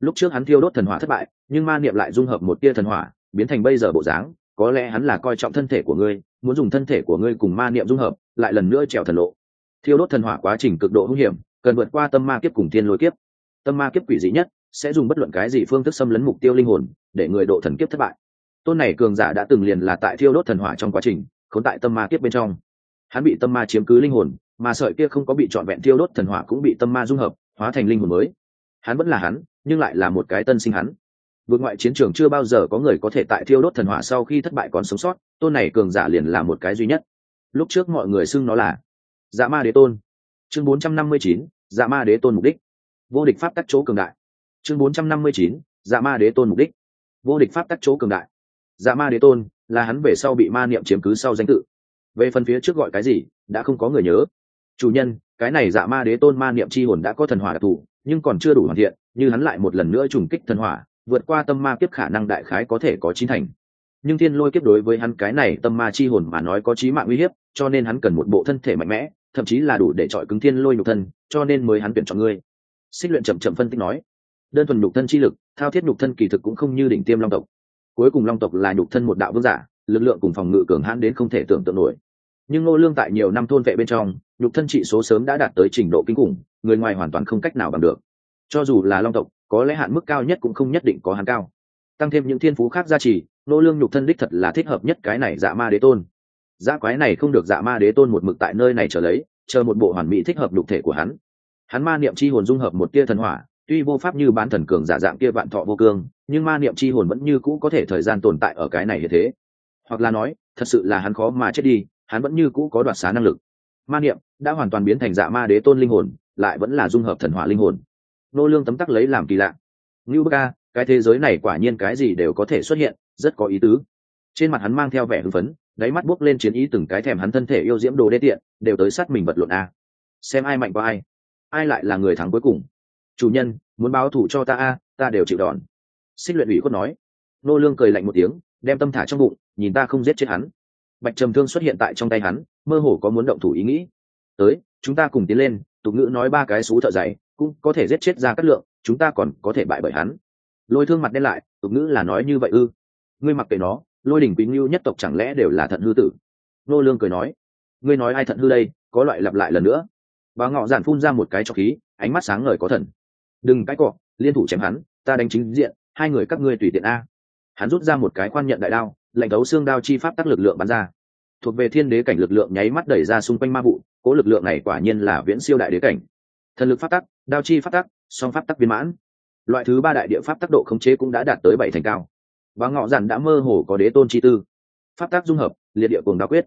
Lúc trước hắn thiêu đốt thần hỏa thất bại, nhưng ma niệm lại dung hợp một tia thần hỏa, biến thành bây giờ bộ dáng, có lẽ hắn là coi trọng thân thể của ngươi, muốn dùng thân thể của ngươi cùng ma niệm dung hợp, lại lần nữa trèo thần lộ. Thiêu đốt thần hỏa quá trình cực độ hữu hiểm, cần vượt qua tâm ma kiếp cùng thiên lôi kiếp. Tâm ma kiếp quỷ dị nhất, sẽ dùng bất luận cái gì phương thức xâm lấn mục tiêu linh hồn, để người độ thần kiếp thất bại. Tôn này cường giả đã từng liền là tại thiêu đốt thần hỏa trong quá trình, khốn tại tâm ma kiếp bên trong. Hắn bị tâm ma chiếm cứ linh hồn mà sợi kia không có bị trọn vẹn thiêu đốt thần hỏa cũng bị tâm ma dung hợp hóa thành linh hồn mới. Hắn vẫn là hắn nhưng lại là một cái tân sinh hắn. Vượt ngoại chiến trường chưa bao giờ có người có thể tại thiêu đốt thần hỏa sau khi thất bại còn sống sót tôn này cường giả liền là một cái duy nhất. Lúc trước mọi người xưng nó là dạ ma đế tôn. Chương 459, dạ ma đế tôn mục đích. Vô địch pháp tắc chỗ cường đại. Chương 459, dạ ma đế tôn mục đích. Vô địch pháp tắc chỗ cường đại. Dạ ma đế tôn là hắn về sau bị ma niệm chiếm cứ sau danh tự. Về phần phía trước gọi cái gì đã không có người nhớ chủ nhân, cái này dạ ma đế tôn ma niệm c h i hồn đã có thần hỏa đặc thù, nhưng còn chưa đủ hoàn thiện, như hắn lại một lần nữa trùng kích thần hỏa, vượt qua tâm ma kiếp khả năng đại khái có thể có chín thành. Nhưng thiên lôi kiếp đối với hắn cái này tâm ma chi hồn mà nói có trí mạng uy hiếp, cho nên hắn cần một bộ thân thể mạnh mẽ, thậm chí là đủ để chọi cứng thiên lôi nhục thân, cho nên mới hắn tuyển chọn ngươi. Xích luyện chậm chậm phân tích nói, đơn thuần nhục thân chi lực, thao thiết nhục thân kỳ thực cũng không như đỉnh tiêm long tộc. Cuối cùng long tộc là nhục thân một đạo vương giả, lực lượng cùng phòng ngự cường hãn đến không thể tưởng tượng nổi nhưng ngô lương tại nhiều năm thôn vệ bên trong, nhục thân trị số sớm đã đạt tới trình độ kinh khủng, người ngoài hoàn toàn không cách nào bằng được. Cho dù là long tộc, có lẽ hạn mức cao nhất cũng không nhất định có hắn cao. Tăng thêm những thiên phú khác gia trì, ngô lương nhục thân đích thật là thích hợp nhất cái này dạ ma đế tôn. Dạ quái này không được dạ ma đế tôn một mực tại nơi này trở lấy, chờ một bộ hoàn mỹ thích hợp nhục thể của hắn. Hắn ma niệm chi hồn dung hợp một tia thần hỏa, tuy vô pháp như bán thần cường giả dạng kia vạn thọ vô cương, nhưng ma niệm chi hồn vẫn như cũ có thể thời gian tồn tại ở cái này như thế. Hoặc là nói, thật sự là hắn khó mà chết đi hắn vẫn như cũ có đoạt xá năng lực. Ma niệm đã hoàn toàn biến thành dạ ma đế tôn linh hồn, lại vẫn là dung hợp thần hỏa linh hồn. Nô lương tấm tắc lấy làm kỳ lạ. Ngưu bức ca cái thế giới này quả nhiên cái gì đều có thể xuất hiện, rất có ý tứ. Trên mặt hắn mang theo vẻ hưng phấn, đáy mắt buốc lên chiến ý từng cái thèm hắn thân thể yêu diễm đồ đê tiện, đều tới sát mình vật lộn a. Xem ai mạnh qua ai. Ai lại là người thắng cuối cùng. Chủ nhân, muốn báo thù cho ta a, ta đều chịu đòn. Xích luyện ủy khuất nói. Nô lương cười lạnh một tiếng, đem tâm thả trong bụng, nhìn ta không giết chết hắn bạch trầm thương xuất hiện tại trong tay hắn, mơ hồ có muốn động thủ ý nghĩ. Tới, chúng ta cùng tiến lên, tục ngữ nói ba cái xú thợ dày, cũng có thể giết chết ra cát lượng, chúng ta còn có thể bại bởi hắn. Lôi thương mặt đen lại, tục ngữ là nói như vậy ư? Ngươi mặc kệ nó, lôi đỉnh quý ngưu nhất tộc chẳng lẽ đều là thận hư tử? Nô lương cười nói, ngươi nói ai thận hư đây, có loại lặp lại lần nữa. Bà ngọ giản phun ra một cái cho khí, ánh mắt sáng ngời có thần. Đừng cãi cọ, liên thủ chém hắn, ta đánh chính diện, hai người các ngươi tùy tiện a. Hắn rút ra một cái khoan nhận đại đao lệnh đấu xương đao chi pháp tác lực lượng bắn ra. Thuộc về thiên đế cảnh lực lượng nháy mắt đẩy ra xung quanh ma vụ, cố lực lượng này quả nhiên là viễn siêu đại đế cảnh. Thần lực pháp tắc đao chi pháp tắc song pháp tắc viên mãn. Loại thứ ba đại địa pháp tác độ khống chế cũng đã đạt tới bảy thành cao. Và ngọ giản đã mơ hồ có đế tôn chi tư. Pháp tác dung hợp, liệt địa cuồng đao quyết.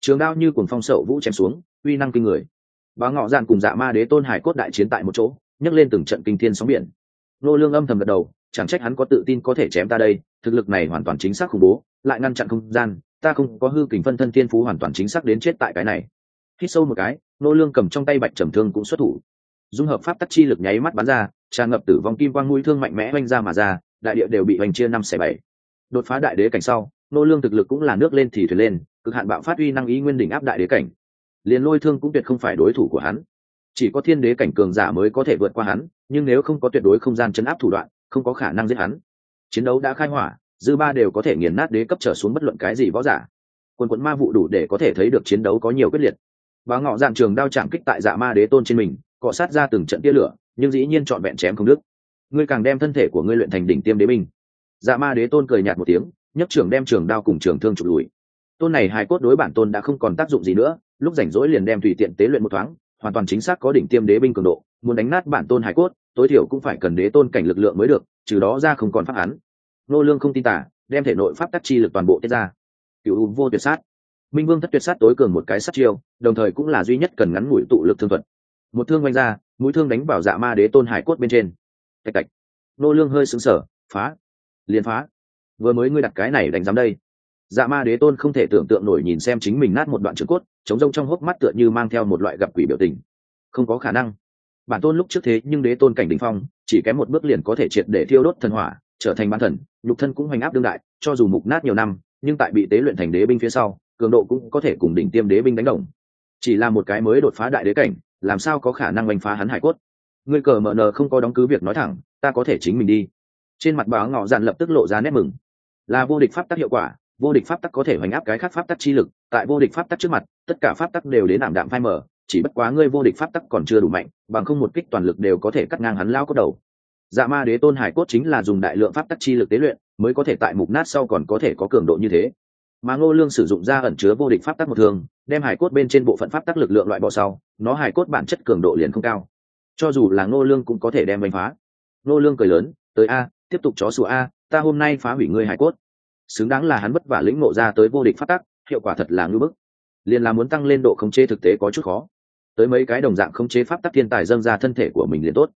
Trường đao như cuồng phong sậu vũ chém xuống, uy năng kinh người. Và ngọ giản cùng dạ ma đế tôn hải cốt đại chiến tại một chỗ, nhấc lên từng trận kinh thiên sóng biển. Nô lương âm thầm gật đầu, chẳng trách hắn có tự tin có thể chém ta đây, thực lực này hoàn toàn chính xác khủng bố lại ngăn chặn không gian, ta không có hư kình phân thân thiên phú hoàn toàn chính xác đến chết tại cái này. Hít sâu một cái, nô lương cầm trong tay bạch trầm thương cũng xuất thủ. Dung hợp pháp tắc chi lực nháy mắt bắn ra, tràn ngập tử vong kim quang mũi thương mạnh mẽ oanh ra mà ra, đại địa đều bị hoành chia năm xẻ bảy. Đột phá đại đế cảnh sau, nô lương thực lực cũng là nước lên thì thuyền lên, cực hạn bạo phát uy năng ý nguyên đỉnh áp đại đế cảnh. Liền lôi thương cũng tuyệt không phải đối thủ của hắn. Chỉ có thiên đế cảnh cường giả mới có thể vượt qua hắn, nhưng nếu không có tuyệt đối không gian chấn áp thủ đoạn, không có khả năng giết hắn. Chiến đấu đã khai hỏa dư ba đều có thể nghiền nát đế cấp trở xuống bất luận cái gì võ giả. Quân quận ma vụ đủ để có thể thấy được chiến đấu có nhiều quyết liệt. Và ngọ dạng trường đao chạm kích tại dạ ma đế tôn trên mình, cọ sát ra từng trận tia lửa, nhưng dĩ nhiên trọn vẹn chém không đức ngươi càng đem thân thể của ngươi luyện thành đỉnh tiêm đế binh. Dạ ma đế tôn cười nhạt một tiếng, nhấc trưởng đem trường đao cùng trường thương trục lùi. Tôn này hài cốt đối bản tôn đã không còn tác dụng gì nữa, lúc rảnh rỗi liền đem tùy tiện tế luyện một thoáng, hoàn toàn chính xác có đỉnh tiêm đế binh cường độ, muốn đánh nát bản tôn hài cốt, tối thiểu cũng phải cần đế tôn cảnh lực lượng mới được, trừ đó ra không còn pháp án nô lương không tin tả, đem thể nội pháp tắc chi lực toàn bộ tiết ra. Cựu vô tuyệt sát. Minh vương thất tuyệt sát tối cường một cái sát chiêu, đồng thời cũng là duy nhất cần ngắn ngủi tụ lực thương thuật. Một thương quanh ra, mũi thương đánh vào dạ ma đế tôn hải cốt bên trên. Tạch tạch. Nô lương hơi sững sờ, phá. Liền phá. Vừa mới ngươi đặt cái này đánh giám đây. Dạ ma đế tôn không thể tưởng tượng nổi nhìn xem chính mình nát một đoạn trường cốt, chống rông trong hốc mắt tựa như mang theo một loại gặp quỷ biểu tình. Không có khả năng. Bản tôn lúc trước thế nhưng đế tôn cảnh đỉnh phong, chỉ kém một bước liền có thể triệt để thiêu đốt thần hỏa trở thành bán thần, nhục thân cũng hoành áp đương đại, cho dù mục nát nhiều năm, nhưng tại bị tế luyện thành đế binh phía sau, cường độ cũng có thể cùng đỉnh tiêm đế binh đánh đồng. Chỉ là một cái mới đột phá đại đế cảnh, làm sao có khả năng oanh phá hắn hải cốt? Ngươi cờ mờ nờ không có đóng cứ việc nói thẳng, ta có thể chính mình đi. Trên mặt báo ngọ dạn lập tức lộ ra nét mừng. Là vô địch pháp tắc hiệu quả, vô địch pháp tắc có thể hoành áp cái khác pháp tắc chi lực, tại vô địch pháp tắc trước mặt, tất cả pháp tắc đều đến ảm đạm phai mờ, chỉ bất quá ngươi vô địch pháp tắc còn chưa đủ mạnh, bằng không một kích toàn lực đều có thể cắt ngang hắn lao cốt đầu dạ ma đế tôn hải cốt chính là dùng đại lượng pháp tắc chi lực tế luyện, mới có thể tại mục nát sau còn có thể có cường độ như thế. Mà ngô lương sử dụng ra ẩn chứa vô địch pháp tắc một thường, đem hải cốt bên trên bộ phận pháp tắc lực lượng loại bỏ sau, nó hải cốt bản chất cường độ liền không cao. Cho dù là ngô lương cũng có thể đem đánh phá. Ngô lương cười lớn, tới a, tiếp tục chó sủa a, ta hôm nay phá hủy ngươi hải cốt. Xứng đáng là hắn vất vả lĩnh ngộ ra tới vô địch pháp tắc, hiệu quả thật là ngưỡng bức. Liền là muốn tăng lên độ khống chế thực tế có chút khó. Tới mấy cái đồng dạng khống chế pháp tắc thiên tài dâng ra thân thể của mình liền tốt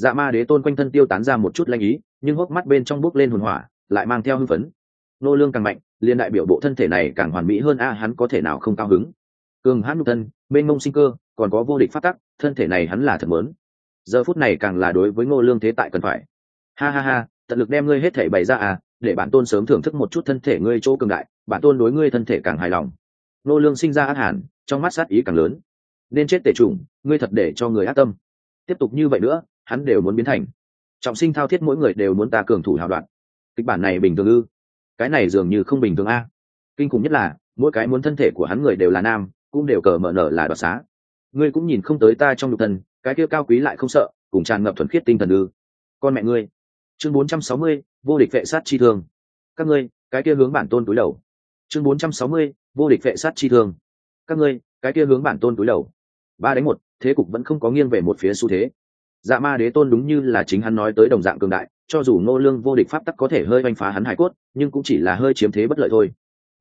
dạ ma đế tôn quanh thân tiêu tán ra một chút lanh ý, nhưng hốc mắt bên trong bốc lên hồn hỏa, lại mang theo hưng phấn. Nô lương càng mạnh liên đại biểu bộ thân thể này càng hoàn mỹ hơn a, hắn có thể nào không cao hứng? Cường hãn nhục thân bên ngông sinh cơ, còn có vô địch phát tắc, thân thể này hắn là thật lớn giờ phút này càng là đối với ngô lương thế tại cần phải. Ha ha ha, tận lực đem ngươi hết thể bày ra à để bản tôn sớm thưởng thức một chút thân thể ngươi chỗ cường đại, bản tôn đối ngươi thân thể càng hài lòng. Ngô lương sinh ra ác hẳn trong mắt sát ý càng lớn. Nên chết tể trùng ngươi thật để cho người ác tâm. Tiếp tục như vậy nữa hắn đều muốn biến thành. Trọng sinh thao thiết mỗi người đều muốn ta cường thủ hào đoạn. Kịch bản này bình thường ư? Cái này dường như không bình thường a. Kinh khủng nhất là mỗi cái muốn thân thể của hắn người đều là nam cũng đều cờ mở nở là đoạt xá. Ngươi cũng nhìn không tới ta trong nhục thân cái kia cao quý lại không sợ cùng tràn ngập thuần khiết tinh thần ư? Con mẹ ngươi. Chương 460, vô địch vệ sát chi thương. Các ngươi cái kia hướng bản tôn túi đầu. Chương 460, vô địch vệ sát chi thương. Các ngươi cái kia hướng bản tôn túi đầu. Ba đánh một thế cục vẫn không có nghiêng về một phía xu thế dạ ma đế tôn đúng như là chính hắn nói tới đồng dạng cường đại, cho dù ngô lương vô địch pháp tắc có thể hơi oanh phá hắn hải cốt, nhưng cũng chỉ là hơi chiếm thế bất lợi thôi.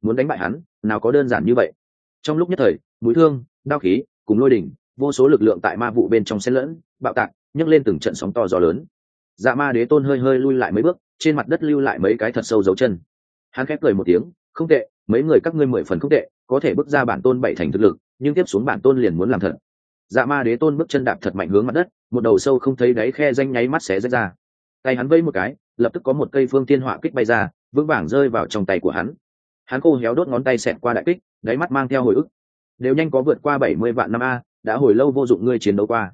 Muốn đánh bại hắn, nào có đơn giản như vậy. Trong lúc nhất thời, mũi thương, đao khí cùng lôi đỉnh, vô số lực lượng tại ma vụ bên trong xen lẫn, bạo tạc, nhấc lên từng trận sóng to gió lớn. Dạ ma đế tôn hơi hơi lui lại mấy bước, trên mặt đất lưu lại mấy cái thật sâu dấu chân. Hắn khép cười một tiếng, không tệ, mấy người các ngươi mười phần không tệ, có thể bước ra bản tôn bảy thành thực lực, nhưng tiếp xuống bản tôn liền muốn làm thật dạ ma đế tôn bước chân đạp thật mạnh hướng mặt đất, một đầu sâu không thấy đáy khe danh nháy mắt xé rách ra. Tay hắn vây một cái, lập tức có một cây phương tiên họa kích bay ra, vững vàng rơi vào trong tay của hắn. Hắn khô héo đốt ngón tay xẹt qua đại kích, đáy mắt mang theo hồi ức. Đều nhanh có vượt qua bảy mươi vạn năm a, đã hồi lâu vô dụng ngươi chiến đấu qua.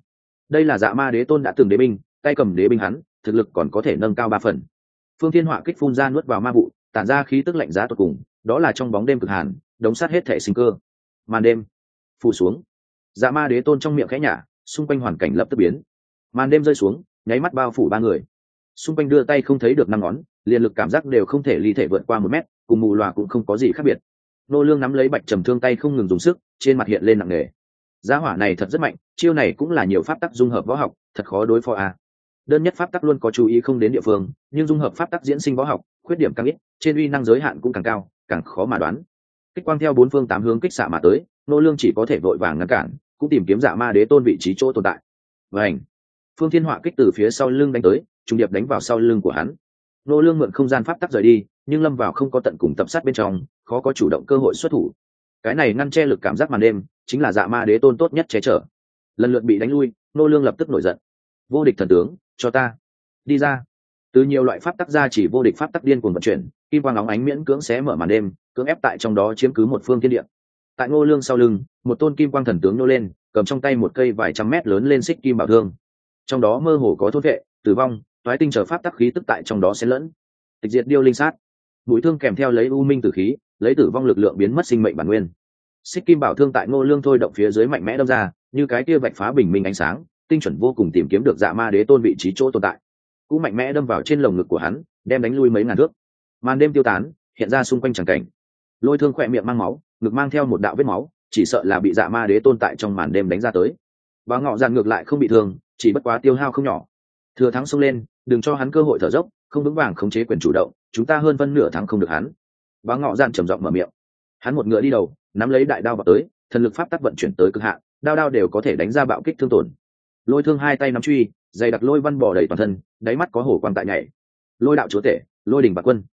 Đây là dạ ma đế tôn đã từng đế binh, tay cầm đế binh hắn, thực lực còn có thể nâng cao ba phần. Phương thiên họa kích phun ra nuốt vào ma vụ, tản ra khí tức lạnh giá tột cùng, đó là trong bóng đêm cực hàn, đống sát hết thể sinh cơ. Màn đêm, phủ xuống dạ ma đế tôn trong miệng khẽ nhả, xung quanh hoàn cảnh lập tức biến. Màn đêm rơi xuống, nháy mắt bao phủ ba người. Xung quanh đưa tay không thấy được năm ngón, liền lực cảm giác đều không thể ly thể vượt qua một mét, cùng mù loà cũng không có gì khác biệt. Nô lương nắm lấy bạch trầm thương tay không ngừng dùng sức, trên mặt hiện lên nặng nề. Giá hỏa này thật rất mạnh, chiêu này cũng là nhiều pháp tắc dung hợp võ học, thật khó đối phó a. À. đơn nhất pháp tắc luôn có chú ý không đến địa phương, nhưng dung hợp pháp tắc diễn sinh võ học, khuyết điểm càng ít, trên uy năng giới hạn cũng càng cao, càng khó mà đoán. Kích quang theo bốn phương tám hướng kích xạ mà tới, nô lương chỉ có thể vội vàng ngăn cản cũng tìm kiếm dạ ma đế tôn vị trí chỗ tồn tại. Vảnh phương thiên họa kích từ phía sau lưng đánh tới, trùng điệp đánh vào sau lưng của hắn. Nô lương mượn không gian pháp tắc rời đi, nhưng lâm vào không có tận cùng tập sát bên trong, khó có chủ động cơ hội xuất thủ. Cái này ngăn che lực cảm giác màn đêm, chính là dạ ma đế tôn tốt nhất che chở. Lần lượt bị đánh lui, nô lương lập tức nổi giận. Vô địch thần tướng, cho ta. Đi ra. Từ nhiều loại pháp tắc ra chỉ vô địch pháp tắc điên cuồng vận chuyển, kim quang óng ánh miễn cưỡng xé mở màn đêm, cưỡng ép tại trong đó chiếm cứ một phương thiên địa tại ngô lương sau lưng, một tôn kim quang thần tướng nô lên, cầm trong tay một cây vài trăm mét lớn lên xích kim bảo thương. Trong đó mơ hồ có thốt vệ, tử vong, toái tinh trở pháp tắc khí tức tại trong đó xen lẫn. Tịch diệt điêu linh sát. Mũi thương kèm theo lấy u minh tử khí, lấy tử vong lực lượng biến mất sinh mệnh bản nguyên. Xích kim bảo thương tại ngô lương thôi động phía dưới mạnh mẽ đâm ra, như cái kia vạch phá bình minh ánh sáng, tinh chuẩn vô cùng tìm kiếm được dạ ma đế tôn vị trí chỗ tồn tại. Cũng mạnh mẽ đâm vào trên lồng ngực của hắn, đem đánh lui mấy ngàn thước. Màn đêm tiêu tán, hiện ra xung quanh tràng cảnh. Lôi thương khỏe miệng mang máu ngực mang theo một đạo vết máu, chỉ sợ là bị dạ ma đế tôn tại trong màn đêm đánh ra tới. Và ngọ dạn ngược lại không bị thương, chỉ bất quá tiêu hao không nhỏ. Thừa thắng xông lên, đừng cho hắn cơ hội thở dốc, không vững vàng khống chế quyền chủ động, chúng ta hơn phân nửa thắng không được hắn. Và ngọ dạn trầm giọng mở miệng. Hắn một ngựa đi đầu, nắm lấy đại đao vào tới, thần lực pháp tắc vận chuyển tới cực hạn, đao đao đều có thể đánh ra bạo kích thương tổn. Lôi thương hai tay nắm truy, dày đặc lôi văn bò đầy toàn thân, đáy mắt có hổ quan tại nhảy. Lôi đạo chúa tể, lôi đình bạc quân,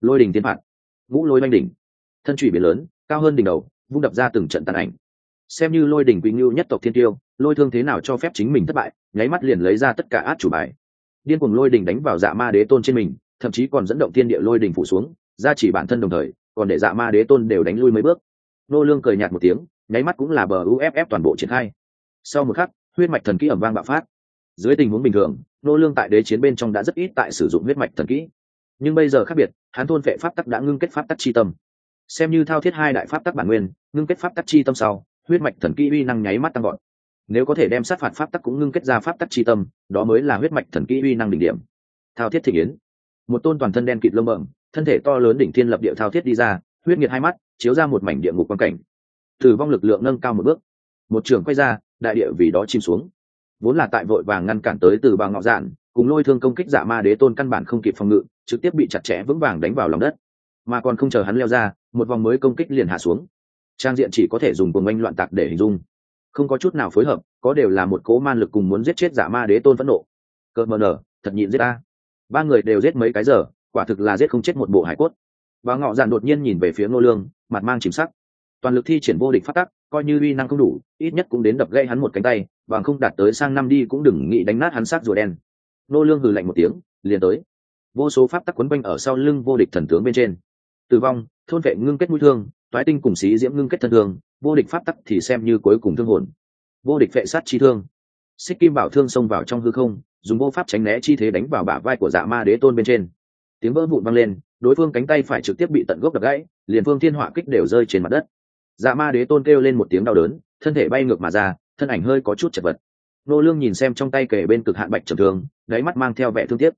lôi đình tiến phạt, ngũ lôi oanh đỉnh. Thân trụy biển lớn cao hơn đỉnh đầu, vung đập ra từng trận tàn ảnh. Xem như lôi đỉnh quý ngưu nhất tộc thiên tiêu, lôi thương thế nào cho phép chính mình thất bại, nháy mắt liền lấy ra tất cả át chủ bài. Điên cuồng lôi đỉnh đánh vào dạ ma đế tôn trên mình, thậm chí còn dẫn động thiên địa lôi đỉnh phủ xuống ra chỉ bản thân đồng thời, còn để dạ ma đế tôn đều đánh lui mấy bước. Nô lương cười nhạt một tiếng, nháy mắt cũng là bờ uff toàn bộ triển khai. Sau một khắc, huyết mạch thần kỹ ẩm vang bạo phát. Dưới tình huống bình thường, nô lương tại đế chiến bên trong đã rất ít tại sử dụng huyết mạch thần kỹ. Nhưng bây giờ khác biệt, hắn thôn vệ pháp tắc đã ngưng kết pháp tắc chi tâm xem như thao thiết hai đại pháp tắc bản nguyên, ngưng kết pháp tắc chi tâm sau, huyết mạch thần kỹ uy năng nháy mắt tăng gọn nếu có thể đem sát phạt pháp tắc cũng ngưng kết ra pháp tắc chi tâm, đó mới là huyết mạch thần kỹ uy năng đỉnh điểm. Thao thiết thị yến. Một tôn toàn thân đen kịt lông bẩm, thân thể to lớn đỉnh thiên lập địa thao thiết đi ra, huyết nhiệt hai mắt, chiếu ra một mảnh địa ngục quan cảnh. Tử vong lực lượng nâng cao một bước. Một trường quay ra, đại địa vì đó chìm xuống. Vốn là tại vội vàng ngăn cản tới từ bà ngọ dạn, cùng lôi thương công kích dạ ma đế tôn căn bản không kịp phòng ngự, trực tiếp bị chặt chẽ vững vàng đánh vào lòng đất mà còn không chờ hắn leo ra, một vòng mới công kích liền hạ xuống. Trang diện chỉ có thể dùng cuồng oanh loạn tạc để hình dung. Không có chút nào phối hợp, có đều là một cố man lực cùng muốn giết chết giả ma đế tôn phẫn nộ. Cợt mờ nở, thật nhịn giết ta. Ba người đều giết mấy cái giờ, quả thực là giết không chết một bộ hải cốt. Và ngọ dạn đột nhiên nhìn về phía ngô lương, mặt mang chìm sắc. Toàn lực thi triển vô địch phát tắc, coi như uy năng không đủ, ít nhất cũng đến đập gây hắn một cánh tay, và không đạt tới sang năm đi cũng đừng nghĩ đánh nát hắn xác rùa đen. Nô lương hừ lạnh một tiếng, liền tới. Vô số pháp tắc quấn quanh ở sau lưng vô địch thần tướng bên trên tử vong, thôn vệ ngưng kết mũi thương, toái tinh cùng xí diễm ngưng kết thân thương, vô địch pháp tắc thì xem như cuối cùng thương hồn. Vô địch vệ sát chi thương. Xích kim bảo thương xông vào trong hư không, dùng vô pháp tránh né chi thế đánh vào bả vai của dạ ma đế tôn bên trên. Tiếng vỡ vụn vang lên, đối phương cánh tay phải trực tiếp bị tận gốc đập gãy, liền phương thiên họa kích đều rơi trên mặt đất. Dạ ma đế tôn kêu lên một tiếng đau đớn, thân thể bay ngược mà ra, thân ảnh hơi có chút chật vật. Nô lương nhìn xem trong tay kề bên cực hạn bạch trầm thương đáy mắt mang theo vẻ thương tiếc.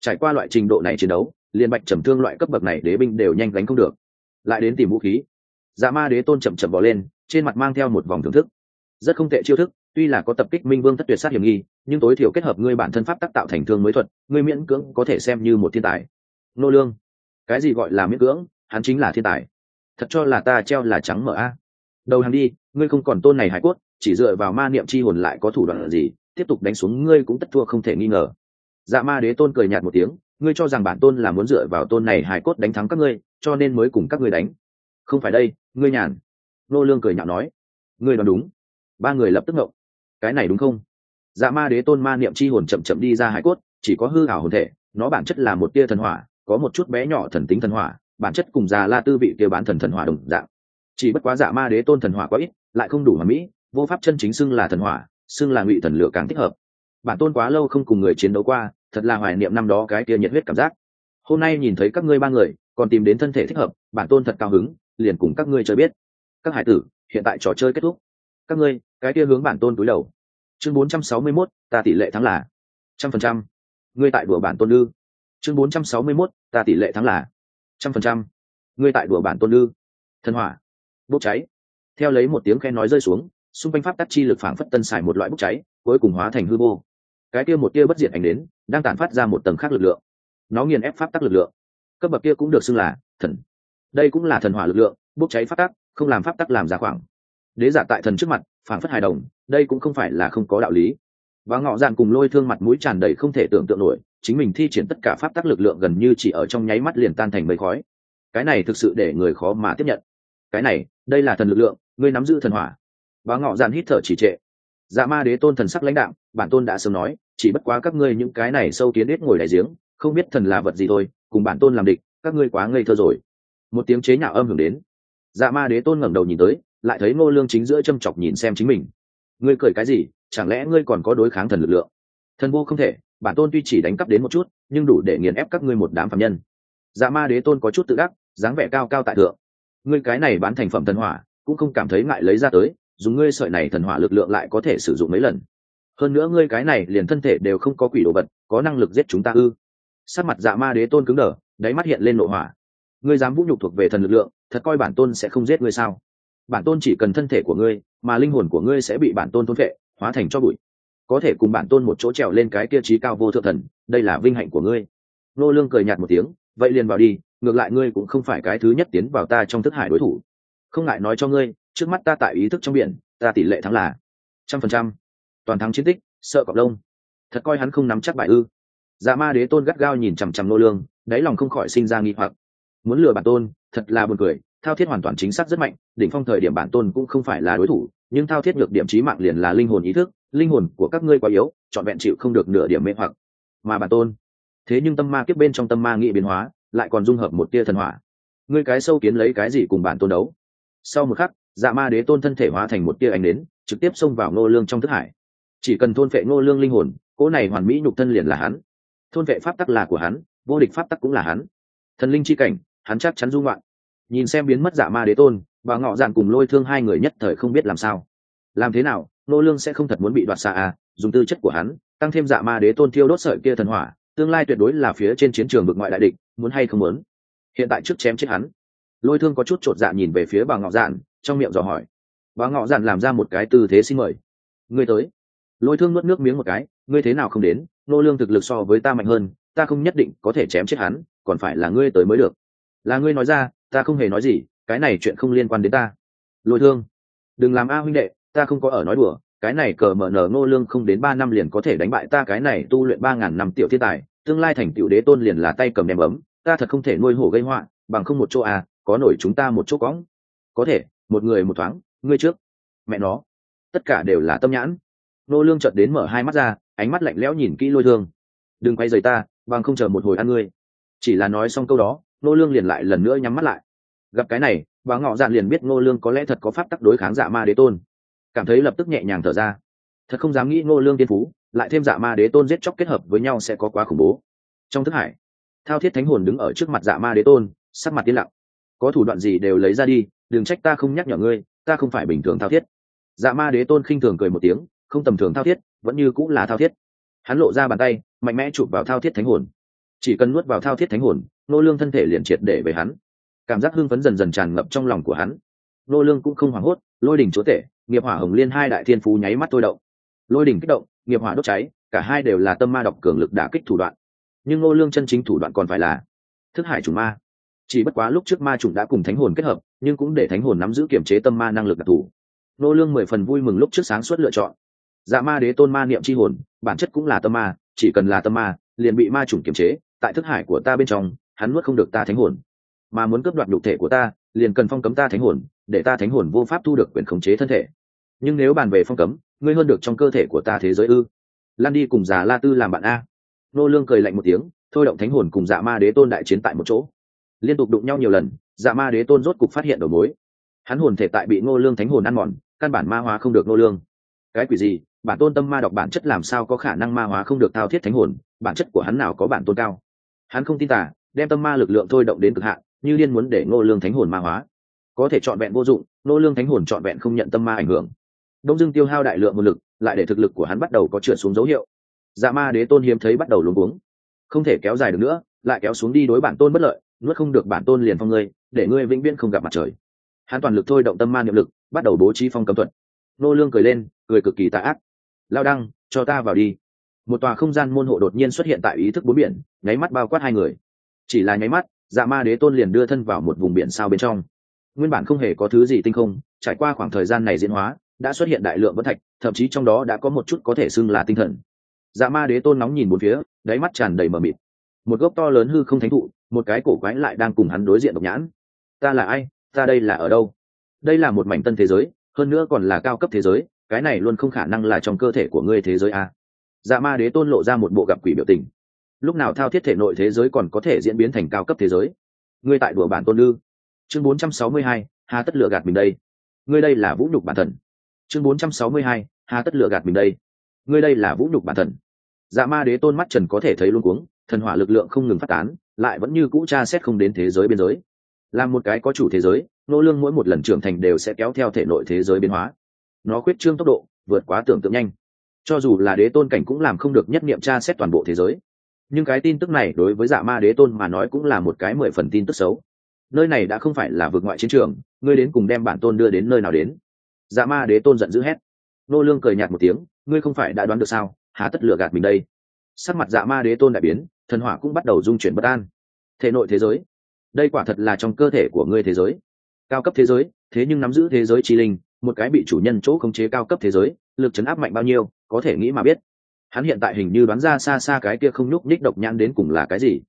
Trải qua loại trình độ này chiến đấu liền bạch trầm thương loại cấp bậc này đế binh đều nhanh gánh không được. Lại đến tìm vũ khí. Dạ ma đế tôn chậm chậm bỏ lên, trên mặt mang theo một vòng thưởng thức. Rất không tệ chiêu thức, tuy là có tập kích minh vương thất tuyệt sát hiểm nghi, nhưng tối thiểu kết hợp ngươi bản thân pháp tác tạo thành thương mới thuật, ngươi miễn cưỡng có thể xem như một thiên tài. Nô lương. Cái gì gọi là miễn cưỡng? Hắn chính là thiên tài. Thật cho là ta treo là trắng mở a. Đầu hàng đi, ngươi không còn tôn này hải cốt, chỉ dựa vào ma niệm chi hồn lại có thủ đoạn gì, tiếp tục đánh xuống ngươi cũng tất thua không thể nghi ngờ. Dạ ma đế tôn cười nhạt một tiếng ngươi cho rằng bản tôn là muốn dựa vào tôn này hải cốt đánh thắng các ngươi, cho nên mới cùng các ngươi đánh. Không phải đây, ngươi nhàn. Nô lương cười nhạo nói. Ngươi đoán đúng. Ba người lập tức ngộng cái này đúng không? Dạ ma đế tôn ma niệm chi hồn chậm chậm đi ra hải cốt, chỉ có hư ảo hồn thể, nó bản chất là một tia thần hỏa, có một chút bé nhỏ thần tính thần hỏa, bản chất cùng già la tư vị kia bán thần thần hỏa đồng dạng. Chỉ bất quá dạ ma đế tôn thần hỏa quá ít, lại không đủ mà mỹ, vô pháp chân chính xưng là thần hỏa, xưng là ngụy thần lửa càng thích hợp. Bản tôn quá lâu không cùng người chiến đấu qua thật là hoài niệm năm đó cái kia nhiệt huyết cảm giác. Hôm nay nhìn thấy các ngươi ba người còn tìm đến thân thể thích hợp bản tôn thật cao hứng liền cùng các ngươi chơi biết. Các hải tử hiện tại trò chơi kết thúc. Các ngươi cái kia hướng bản tôn túi đầu. Chương 461, ta tỷ lệ thắng là trăm phần trăm. Ngươi tại đùa bản tôn lư chương 461, ta tỷ lệ thắng là trăm phần trăm. Ngươi tại đùa bản tôn lư thần hỏa. Bốc cháy. Theo lấy một tiếng khen nói rơi xuống xung quanh pháp tắc chi lực phảng phất tân xài một loại bốc cháy cuối cùng hóa thành hư vô cái kia một kia bất diệt ảnh đến, đang tản phát ra một tầng khác lực lượng. Nó nghiền ép pháp tắc lực lượng. Cấp bậc kia cũng được xưng là thần. Đây cũng là thần hỏa lực lượng, bốc cháy pháp tắc, không làm pháp tắc làm ra khoảng đế giả tại thần trước mặt phản phất hài đồng, đây cũng không phải là không có đạo lý. Và ngọ dạn cùng lôi thương mặt mũi tràn đầy không thể tưởng tượng nổi, chính mình thi triển tất cả pháp tắc lực lượng gần như chỉ ở trong nháy mắt liền tan thành mây khói. Cái này thực sự để người khó mà tiếp nhận. Cái này, đây là thần lực lượng, ngươi nắm giữ thần hỏa. Và ngọ dạn hít thở chỉ trệ dạ ma đế tôn thần sắc lãnh đạo bản tôn đã sớm nói, chỉ bất quá các ngươi những cái này sâu kiến ít ngồi đại giếng, không biết thần là vật gì thôi, cùng bản tôn làm địch, các ngươi quá ngây thơ rồi. Một tiếng chế nhạo âm hưởng đến. Dạ ma đế tôn ngẩng đầu nhìn tới, lại thấy ngô lương chính giữa châm chọc nhìn xem chính mình. Ngươi cười cái gì, chẳng lẽ ngươi còn có đối kháng thần lực lượng? Thần vô không thể, bản tôn tuy chỉ đánh cắp đến một chút, nhưng đủ để nghiền ép các ngươi một đám phạm nhân. Dạ ma đế tôn có chút tự đắc, dáng vẻ cao cao tại thượng. Ngươi cái này bán thành phẩm thần hỏa, cũng không cảm thấy ngại lấy ra tới dùng ngươi sợi này thần hỏa lực lượng lại có thể sử dụng mấy lần. Hơn nữa ngươi cái này liền thân thể đều không có quỷ đồ vật, có năng lực giết chúng ta ư? Sắc mặt dạ ma đế tôn cứng đờ, đáy mắt hiện lên nội hỏa. Ngươi dám vũ nhục thuộc về thần lực lượng, thật coi bản tôn sẽ không giết ngươi sao? Bản tôn chỉ cần thân thể của ngươi, mà linh hồn của ngươi sẽ bị bản tôn thôn vệ hóa thành cho bụi. Có thể cùng bản tôn một chỗ trèo lên cái tiêu chí cao vô thượng thần, đây là vinh hạnh của ngươi. Nô lương cười nhạt một tiếng, vậy liền vào đi, ngược lại ngươi cũng không phải cái thứ nhất tiến vào ta trong thức hải đối thủ. Không ngại nói cho ngươi trước mắt ta tại ý thức trong biển, ta tỷ lệ thắng là trăm phần trăm. Toàn thắng chiến tích, sợ cọp lông. Thật coi hắn không nắm chắc bại ư. Dạ ma đế tôn gắt gao nhìn chằm chằm nô lương, đáy lòng không khỏi sinh ra nghi hoặc. Muốn lừa bản tôn, thật là buồn cười, thao thiết hoàn toàn chính xác rất mạnh, đỉnh phong thời điểm bản tôn cũng không phải là đối thủ, nhưng thao thiết nhược điểm trí mạng liền là linh hồn ý thức, linh hồn của các ngươi quá yếu, trọn vẹn chịu không được nửa điểm mê hoặc. Mà bản tôn, thế nhưng tâm ma kiếp bên trong tâm ma nghị biến hóa, lại còn dung hợp một tia thần hỏa. Ngươi cái sâu kiến lấy cái gì cùng bản tôn đấu? Sau một khắc dạ ma đế tôn thân thể hóa thành một tia ánh đến trực tiếp xông vào ngô lương trong thức hải. Chỉ cần thôn phệ ngô lương linh hồn, cỗ này hoàn mỹ nhục thân liền là hắn. Thôn vệ pháp tắc là của hắn, vô địch pháp tắc cũng là hắn. Thần linh chi cảnh, hắn chắc chắn dung loạn. Nhìn xem biến mất dạ ma đế tôn và ngọ dạn cùng lôi thương hai người nhất thời không biết làm sao. Làm thế nào nô lương sẽ không thật muốn bị đoạt xa à? Dùng tư chất của hắn, tăng thêm dạ ma đế tôn thiêu đốt sợi kia thần hỏa, tương lai tuyệt đối là phía trên chiến trường vực ngoại đại địch, muốn hay không muốn. Hiện tại trước chém chết hắn. Lôi thương có chút trột dạ nhìn về phía bà ngọ dạn trong miệng dò hỏi. Bà ngọ dặn làm ra một cái tư thế xin mời. Ngươi tới. Lôi thương nuốt nước miếng một cái ngươi thế nào không đến nô lương thực lực so với ta mạnh hơn ta không nhất định có thể chém chết hắn còn phải là ngươi tới mới được. Là ngươi nói ra ta không hề nói gì cái này chuyện không liên quan đến ta. Lôi thương đừng làm a huynh đệ ta không có ở nói đùa cái này cờ mở nở ngô lương không đến ba năm liền có thể đánh bại ta cái này tu luyện ba ngàn năm tiểu thiên tài tương lai thành tiểu đế tôn liền là tay cầm đem ấm, ta thật không thể nuôi hổ gây họa bằng không một chỗ à có nổi chúng ta một chỗ cõng. Có thể một người một thoáng, ngươi trước. Mẹ nó. Tất cả đều là tâm nhãn. Nô lương chợt đến mở hai mắt ra, ánh mắt lạnh lẽo nhìn kỹ lôi thương. Đừng quay rời ta, bằng không chờ một hồi ăn ngươi. Chỉ là nói xong câu đó, nô lương liền lại lần nữa nhắm mắt lại. Gặp cái này, bà ngọ dạn liền biết nô lương có lẽ thật có pháp tắc đối kháng dạ ma đế tôn. Cảm thấy lập tức nhẹ nhàng thở ra. Thật không dám nghĩ nô lương tiên phú, lại thêm dạ ma đế tôn giết chóc kết hợp với nhau sẽ có quá khủng bố. Trong thức hải, thao thiết thánh hồn đứng ở trước mặt dạ ma đế tôn, sắc mặt tiến lặng. Có thủ đoạn gì đều lấy ra đi đừng trách ta không nhắc nhở ngươi, ta không phải bình thường thao thiết. Dạ ma đế tôn khinh thường cười một tiếng, không tầm thường thao thiết, vẫn như cũng là thao thiết. Hắn lộ ra bàn tay, mạnh mẽ chụp vào thao thiết thánh hồn. Chỉ cần nuốt vào thao thiết thánh hồn, nô lương thân thể liền triệt để về hắn. Cảm giác hưng phấn dần dần tràn ngập trong lòng của hắn. Nô lương cũng không hoảng hốt, lôi đỉnh chúa tể, nghiệp hỏa hồng liên hai đại thiên phú nháy mắt thôi động. Lôi đỉnh kích động, nghiệp hỏa đốt cháy, cả hai đều là tâm ma độc cường lực đả kích thủ đoạn. Nhưng nô lương chân chính thủ đoạn còn phải là thức hải chủ ma chỉ bất quá lúc trước ma trùng đã cùng thánh hồn kết hợp, nhưng cũng để thánh hồn nắm giữ kiểm chế tâm ma năng lực đặc thù. Nô lương mười phần vui mừng lúc trước sáng suốt lựa chọn. Dạ ma đế tôn ma niệm chi hồn, bản chất cũng là tâm ma, chỉ cần là tâm ma, liền bị ma chủng kiểm chế, tại thức hải của ta bên trong, hắn nuốt không được ta thánh hồn. Mà muốn cướp đoạt nhục thể của ta, liền cần phong cấm ta thánh hồn, để ta thánh hồn vô pháp thu được quyền khống chế thân thể. Nhưng nếu bàn về phong cấm, ngươi hơn được trong cơ thể của ta thế giới ư? Lan đi cùng già la tư làm bạn a. Nô lương cười lạnh một tiếng, thôi động thánh hồn cùng dạ ma đế tôn đại chiến tại một chỗ liên tục đụng nhau nhiều lần dạ ma đế tôn rốt cục phát hiện đầu mối. Hắn hồn thể tại bị ngô lương thánh hồn ăn mòn, căn bản ma hóa không được ngô lương. Cái quỷ gì? Bản tôn tâm ma đọc bản chất làm sao có khả năng ma hóa không được thao thiết thánh hồn? Bản chất của hắn nào có bản tôn cao? Hắn không tin tả đem tâm ma lực lượng thôi động đến cực hạn, như liên muốn để ngô lương thánh hồn ma hóa. Có thể chọn vẹn vô dụng, ngô lương thánh hồn chọn vẹn không nhận tâm ma ảnh hưởng. Đông dương tiêu hao đại lượng nguồn lực, lại để thực lực của hắn bắt đầu có trượt xuống dấu hiệu. Dạ ma đế tôn hiếm thấy bắt đầu luống cuống. Không thể kéo dài được nữa, lại kéo xuống đi đối bản tôn bất lợi nuốt không được bản tôn liền phong ngươi, để ngươi vĩnh viễn không gặp mặt trời. Hắn toàn lực thôi động tâm ma niệm lực, bắt đầu bố trí phong cấm thuật. Nô lương cười lên, cười cực kỳ tà ác. Lao đăng, cho ta vào đi. Một tòa không gian môn hộ đột nhiên xuất hiện tại ý thức bốn biển, nháy mắt bao quát hai người. Chỉ là nháy mắt dạ ma đế tôn liền đưa thân vào một vùng biển sao bên trong. Nguyên bản không hề có thứ gì tinh không, trải qua khoảng thời gian này diễn hóa, đã xuất hiện đại lượng vân thạch, thậm chí trong đó đã có một chút có thể xưng là tinh thần. Dạ ma đế tôn nóng nhìn bốn phía, đáy mắt tràn đầy mờ mịt. Một gốc to lớn hư không thánh thụ một cái cổ quái lại đang cùng hắn đối diện độc nhãn. Ta là ai? Ta đây là ở đâu? Đây là một mảnh tân thế giới hơn nữa còn là cao cấp thế giới cái này luôn không khả năng là trong cơ thể của ngươi thế giới a. Dạ ma đế tôn lộ ra một bộ gặp quỷ biểu tình. Lúc nào thao thiết thể nội thế giới còn có thể diễn biến thành cao cấp thế giới? Ngươi tại đùa bản tôn lư. Chương 462, hà tất lựa gạt mình đây. Ngươi đây là vũ nhục bản thần. Chương 462, hà tất lựa gạt mình đây. Ngươi đây là vũ nhục bản thần. Dạ ma đế tôn mắt trần có thể thấy luôn cuống thần hỏa lực lượng không ngừng phát tán, lại vẫn như cũ tra xét không đến thế giới biên giới. Là một cái có chủ thế giới, nô lương mỗi một lần trưởng thành đều sẽ kéo theo thể nội thế giới biến hóa. Nó quyết trương tốc độ, vượt quá tưởng tượng nhanh. Cho dù là đế tôn cảnh cũng làm không được nhất niệm tra xét toàn bộ thế giới. Nhưng cái tin tức này đối với dạ ma đế tôn mà nói cũng là một cái mười phần tin tức xấu. Nơi này đã không phải là vực ngoại chiến trường, ngươi đến cùng đem bản tôn đưa đến nơi nào đến? Dạ ma đế tôn giận dữ hét. Nô lương cười nhạt một tiếng, ngươi không phải đã đoán được sao? Há tất lừa gạt mình đây. Sắc mặt dạ ma đế tôn đại biến thần hỏa cũng bắt đầu dung chuyển bất an. Thể nội thế giới. Đây quả thật là trong cơ thể của ngươi thế giới. Cao cấp thế giới, thế nhưng nắm giữ thế giới trí linh, một cái bị chủ nhân chỗ khống chế cao cấp thế giới, lực chấn áp mạnh bao nhiêu, có thể nghĩ mà biết. Hắn hiện tại hình như đoán ra xa xa cái kia không nhúc nhích độc nhãn đến cùng là cái gì.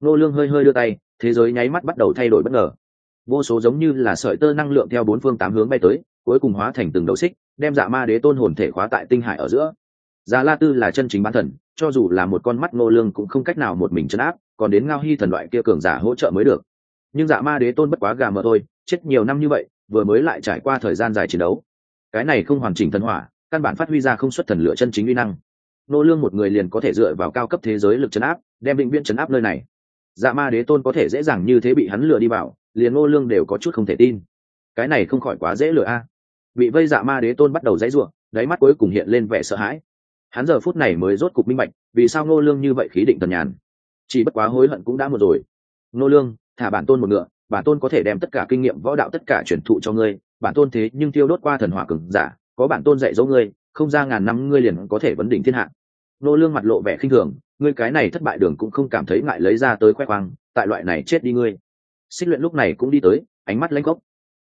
Nô lương hơi hơi đưa tay, thế giới nháy mắt bắt đầu thay đổi bất ngờ. Vô số giống như là sợi tơ năng lượng theo bốn phương tám hướng bay tới, cuối cùng hóa thành từng đầu xích, đem dạ ma đế tôn hồn thể khóa tại tinh hải ở giữa. Già La Tư là chân chính bán thần, cho dù là một con mắt Ngô Lương cũng không cách nào một mình chấn áp, còn đến Ngao Hi thần loại kia cường giả hỗ trợ mới được. Nhưng Dạ Ma Đế Tôn bất quá gà mờ thôi, chết nhiều năm như vậy, vừa mới lại trải qua thời gian dài chiến đấu. Cái này không hoàn chỉnh thần hỏa, căn bản phát huy ra không xuất thần lửa chân chính uy năng. Ngô Lương một người liền có thể dựa vào cao cấp thế giới lực chấn áp, đem định viễn chấn áp nơi này. Dạ Ma Đế Tôn có thể dễ dàng như thế bị hắn lừa đi vào, liền Ngô Lương đều có chút không thể tin. Cái này không khỏi quá dễ lừa a. Bị vây Dạ Ma Đế Tôn bắt đầu dãy rủa, đáy mắt cuối cùng hiện lên vẻ sợ hãi hắn giờ phút này mới rốt cục minh bạch, vì sao ngô lương như vậy khí định tần nhàn. Chỉ bất quá hối hận cũng đã một rồi. Ngô lương, thả bản tôn một ngựa, bản tôn có thể đem tất cả kinh nghiệm võ đạo tất cả truyền thụ cho ngươi, bản tôn thế nhưng tiêu đốt qua thần hỏa cường giả, có bản tôn dạy dỗ ngươi, không ra ngàn năm ngươi liền có thể vấn đỉnh thiên hạ. Ngô lương mặt lộ vẻ khinh thường, ngươi cái này thất bại đường cũng không cảm thấy ngại lấy ra tới khoe khoang, tại loại này chết đi ngươi. Xích luyện lúc này cũng đi tới, ánh mắt lãnh gốc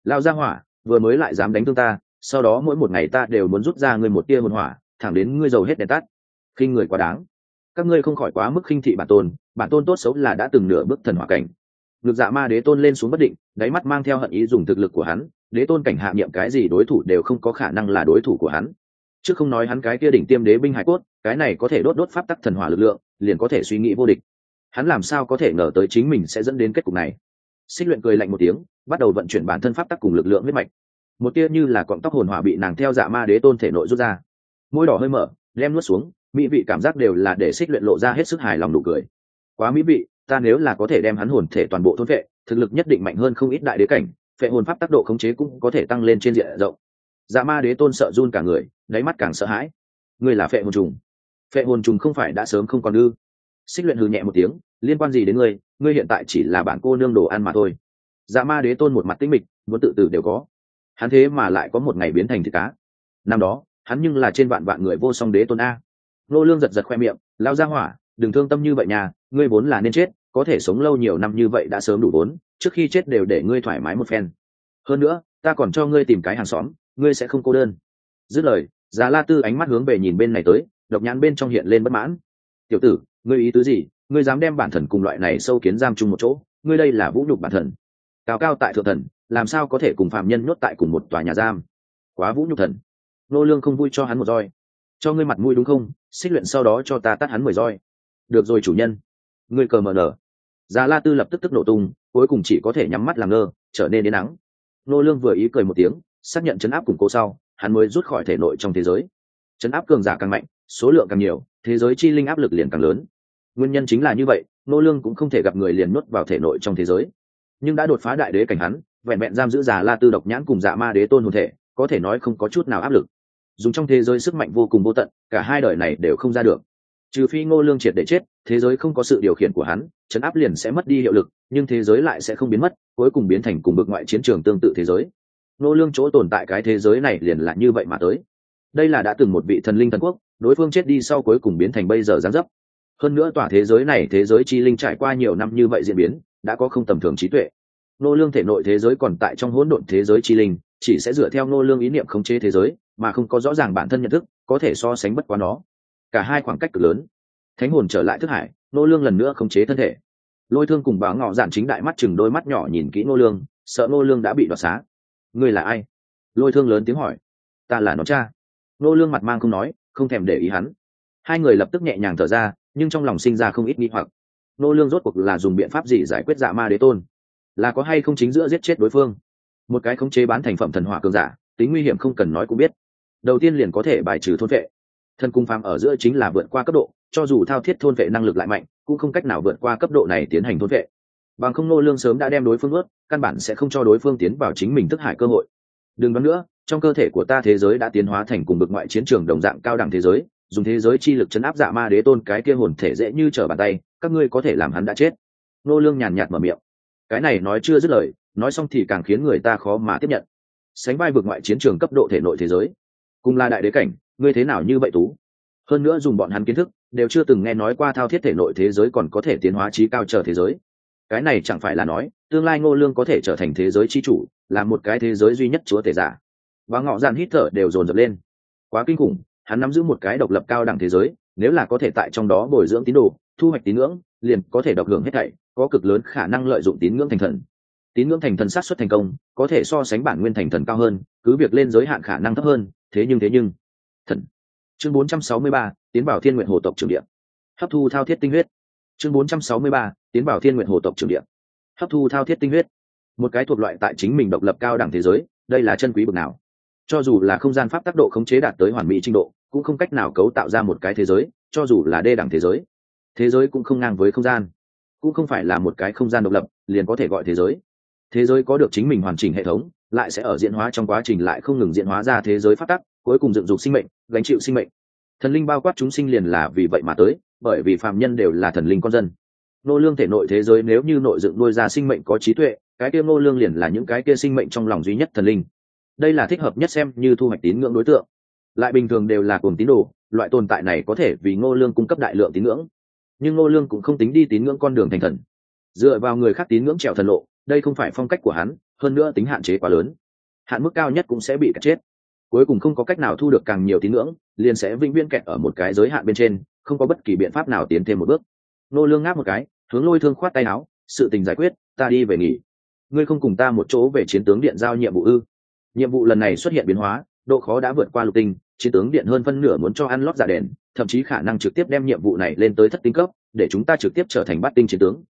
lao ra hỏa, vừa mới lại dám đánh thương ta, sau đó mỗi một ngày ta đều muốn rút ra ngươi một tia hồn hỏa thẳng đến ngươi giàu hết đèn tắt. Khi người quá đáng. Các ngươi không khỏi quá mức khinh thị bản tôn bản tôn tốt xấu là đã từng nửa bước thần hỏa cảnh. Ngược dạ ma đế tôn lên xuống bất định, đáy mắt mang theo hận ý dùng thực lực của hắn, đế tôn cảnh hạ nhiệm cái gì đối thủ đều không có khả năng là đối thủ của hắn. Chứ không nói hắn cái kia đỉnh tiêm đế binh hải cốt, cái này có thể đốt đốt pháp tắc thần hỏa lực lượng, liền có thể suy nghĩ vô địch. Hắn làm sao có thể ngờ tới chính mình sẽ dẫn đến kết cục này? Xích luyện cười lạnh một tiếng, bắt đầu vận chuyển bản thân pháp tắc cùng lực lượng huyết mạch. Một tia như là cọng tóc hồn hỏa bị nàng theo dạ ma đế tôn thể nội rút ra môi đỏ hơi mở, lem nuốt xuống, mỹ vị cảm giác đều là để xích luyện lộ ra hết sức hài lòng nụ cười. Quá mỹ vị, ta nếu là có thể đem hắn hồn thể toàn bộ thôn vệ, thực lực nhất định mạnh hơn không ít đại đế cảnh, phệ hồn pháp tác độ khống chế cũng có thể tăng lên trên diện rộng. Dạ ma đế tôn sợ run cả người, đáy mắt càng sợ hãi. Ngươi là phệ hồn trùng. Phệ hồn trùng không phải đã sớm không còn ư? Xích luyện hừ nhẹ một tiếng, liên quan gì đến ngươi? Ngươi hiện tại chỉ là bản cô nương đồ ăn mà thôi. Dạ ma đế tôn một mặt tĩnh mịch, muốn tự tử đều có. Hắn thế mà lại có một ngày biến thành thịt cá. Năm đó hắn nhưng là trên vạn vạn người vô song đế tôn a. Nô lương giật giật khoe miệng lao ra hỏa, đừng thương tâm như vậy nhà ngươi vốn là nên chết, có thể sống lâu nhiều năm như vậy đã sớm đủ vốn, trước khi chết đều để ngươi thoải mái một phen. Hơn nữa, ta còn cho ngươi tìm cái hàng xóm, ngươi sẽ không cô đơn. Dứt lời già la tư ánh mắt hướng về nhìn bên này tới, độc nhãn bên trong hiện lên bất mãn. Tiểu tử, ngươi ý tứ gì? Ngươi dám đem bản thần cùng loại này sâu kiến giam chung một chỗ, ngươi đây là vũ nhục bản thần. Cao cao tại thượng thần, làm sao có thể cùng phạm nhân nhốt tại cùng một tòa nhà giam? Quá vũ nhục thần nô lương không vui cho hắn một roi. Cho ngươi mặt mũi đúng không? Xích luyện sau đó cho ta tắt hắn mười roi. Được rồi chủ nhân. Ngươi cờ mờ nở. Già la tư lập tức tức nổ tung, cuối cùng chỉ có thể nhắm mắt làm ngơ, trở nên đến nắng nô lương vừa ý cười một tiếng, xác nhận chấn áp củng cố sau, hắn mới rút khỏi thể nội trong thế giới. Chấn áp cường giả càng mạnh, số lượng càng nhiều, thế giới chi linh áp lực liền càng lớn. Nguyên nhân chính là như vậy, nô lương cũng không thể gặp người liền nuốt vào thể nội trong thế giới. Nhưng đã đột phá đại đế cảnh hắn, vẹn vẹn giam giữ già la tư độc nhãn cùng dạ ma đế tôn hồn thể, có thể nói không có chút nào áp lực dùng trong thế giới sức mạnh vô cùng vô tận, cả hai đời này đều không ra được. Trừ phi ngô lương triệt để chết, thế giới không có sự điều khiển của hắn chấn áp liền sẽ mất đi hiệu lực, nhưng thế giới lại sẽ không biến mất, cuối cùng biến thành cùng bực ngoại chiến trường tương tự thế giới. Ngô lương chỗ tồn tại cái thế giới này liền là như vậy mà tới. Đây là đã từng một vị thần linh thần quốc, đối phương chết đi sau cuối cùng biến thành bây giờ giáng dấp. Hơn nữa tòa thế giới này thế giới chi linh trải qua nhiều năm như vậy diễn biến, đã có không tầm thường trí tuệ. Nô lương thể nội thế giới còn tại trong hỗn độn thế giới chi linh chỉ sẽ dựa theo nô lương ý niệm khống chế thế giới, mà không có rõ ràng bản thân nhận thức, có thể so sánh bất quá nó. Cả hai khoảng cách cực lớn. Thánh hồn trở lại thức hải nô lương lần nữa khống chế thân thể. Lôi thương cùng báo ngọ giản chính đại mắt chừng đôi mắt nhỏ nhìn kỹ nô lương, sợ nô lương đã bị đoạt xá. Ngươi là ai? Lôi thương lớn tiếng hỏi. Ta là nó cha. Nô lương mặt mang không nói, không thèm để ý hắn. Hai người lập tức nhẹ nhàng thở ra, nhưng trong lòng sinh ra không ít nghi hoặc. Nô lương rốt cuộc là dùng biện pháp gì giải quyết dạ ma đế tôn? Là có hay không chính giữa giết chết đối phương? Một cái khống chế bán thành phẩm thần hỏa cường giả, tính nguy hiểm không cần nói cũng biết. Đầu tiên liền có thể bài trừ thôn vệ. Thân cung phàm ở giữa chính là vượt qua cấp độ, cho dù thao thiết thôn vệ năng lực lại mạnh, cũng không cách nào vượt qua cấp độ này tiến hành thôn vệ. Bằng không nô lương sớm đã đem đối phương ướt, căn bản sẽ không cho đối phương tiến vào chính mình thức hải cơ hội. Đừng nói nữa, trong cơ thể của ta thế giới đã tiến hóa thành cùng bực ngoại chiến trường đồng dạng cao đẳng thế giới, dùng thế giới chi lực chấn áp dạ ma đế tôn cái kia hồn thể dễ như trở bàn tay, các ngươi có thể làm hắn đã chết. Nô lương nhàn nhạt mở miệng. Cái này nói chưa dứt lời nói xong thì càng khiến người ta khó mà tiếp nhận. Sánh vai vượt ngoại chiến trường cấp độ thể nội thế giới. Cùng là đại đế cảnh, ngươi thế nào như vậy tú? Hơn nữa dùng bọn hắn kiến thức, đều chưa từng nghe nói qua thao thiết thể nội thế giới còn có thể tiến hóa trí cao trở thế giới. Cái này chẳng phải là nói, tương lai ngô lương có thể trở thành thế giới chi chủ, là một cái thế giới duy nhất chúa thể giả. Và ngọ dàn hít thở đều dồn dập lên. Quá kinh khủng, hắn nắm giữ một cái độc lập cao đẳng thế giới, nếu là có thể tại trong đó bồi dưỡng tín đồ, thu hoạch tín ngưỡng, liền có thể độc hưởng hết thảy, có cực lớn khả năng lợi dụng tín ngưỡng thành thần tín ngưỡng thành thần sát xuất thành công có thể so sánh bản nguyên thành thần cao hơn cứ việc lên giới hạn khả năng thấp hơn thế nhưng thế nhưng. Thần. Chương 463, tiến bảo thiên nguyện hồ tộc trường điện hấp thu thao thiết tinh huyết. Chương 463, tiến bảo thiên nguyện hồ tộc trường điện hấp thu thao thiết tinh huyết. Một cái thuộc loại tại chính mình độc lập cao đẳng thế giới đây là chân quý bậc nào? Cho dù là không gian pháp tác độ khống chế đạt tới hoàn mỹ trình độ cũng không cách nào cấu tạo ra một cái thế giới cho dù là đê đẳng thế giới. Thế giới cũng không ngang với không gian. Cũng không phải là một cái không gian độc lập liền có thể gọi thế giới thế giới có được chính mình hoàn chỉnh hệ thống, lại sẽ ở diễn hóa trong quá trình lại không ngừng diễn hóa ra thế giới phát tắc, cuối cùng dựng dục sinh mệnh, gánh chịu sinh mệnh. Thần linh bao quát chúng sinh liền là vì vậy mà tới, bởi vì phạm nhân đều là thần linh con dân. Nô lương thể nội thế giới nếu như nội dựng nuôi ra sinh mệnh có trí tuệ, cái kia nô lương liền là những cái kia sinh mệnh trong lòng duy nhất thần linh. Đây là thích hợp nhất xem như thu hoạch tín ngưỡng đối tượng. Lại bình thường đều là cùng tín đồ, loại tồn tại này có thể vì ngô lương cung cấp đại lượng tín ngưỡng. Nhưng ngô lương cũng không tính đi tín ngưỡng con đường thành thần. Dựa vào người khác tín ngưỡng trèo thần lộ đây không phải phong cách của hắn, hơn nữa tính hạn chế quá lớn. Hạn mức cao nhất cũng sẽ bị cắt chết. Cuối cùng không có cách nào thu được càng nhiều tín ngưỡng, liền sẽ vĩnh viễn kẹt ở một cái giới hạn bên trên, không có bất kỳ biện pháp nào tiến thêm một bước. Nô lương ngáp một cái, hướng lôi thương khoát tay áo, sự tình giải quyết, ta đi về nghỉ. Ngươi không cùng ta một chỗ về chiến tướng điện giao nhiệm vụ ư? Nhiệm vụ lần này xuất hiện biến hóa, độ khó đã vượt qua lục tinh, chiến tướng điện hơn phân nửa muốn cho ăn lót giả đèn, thậm chí khả năng trực tiếp đem nhiệm vụ này lên tới thất tinh cấp, để chúng ta trực tiếp trở thành bát tinh chiến tướng.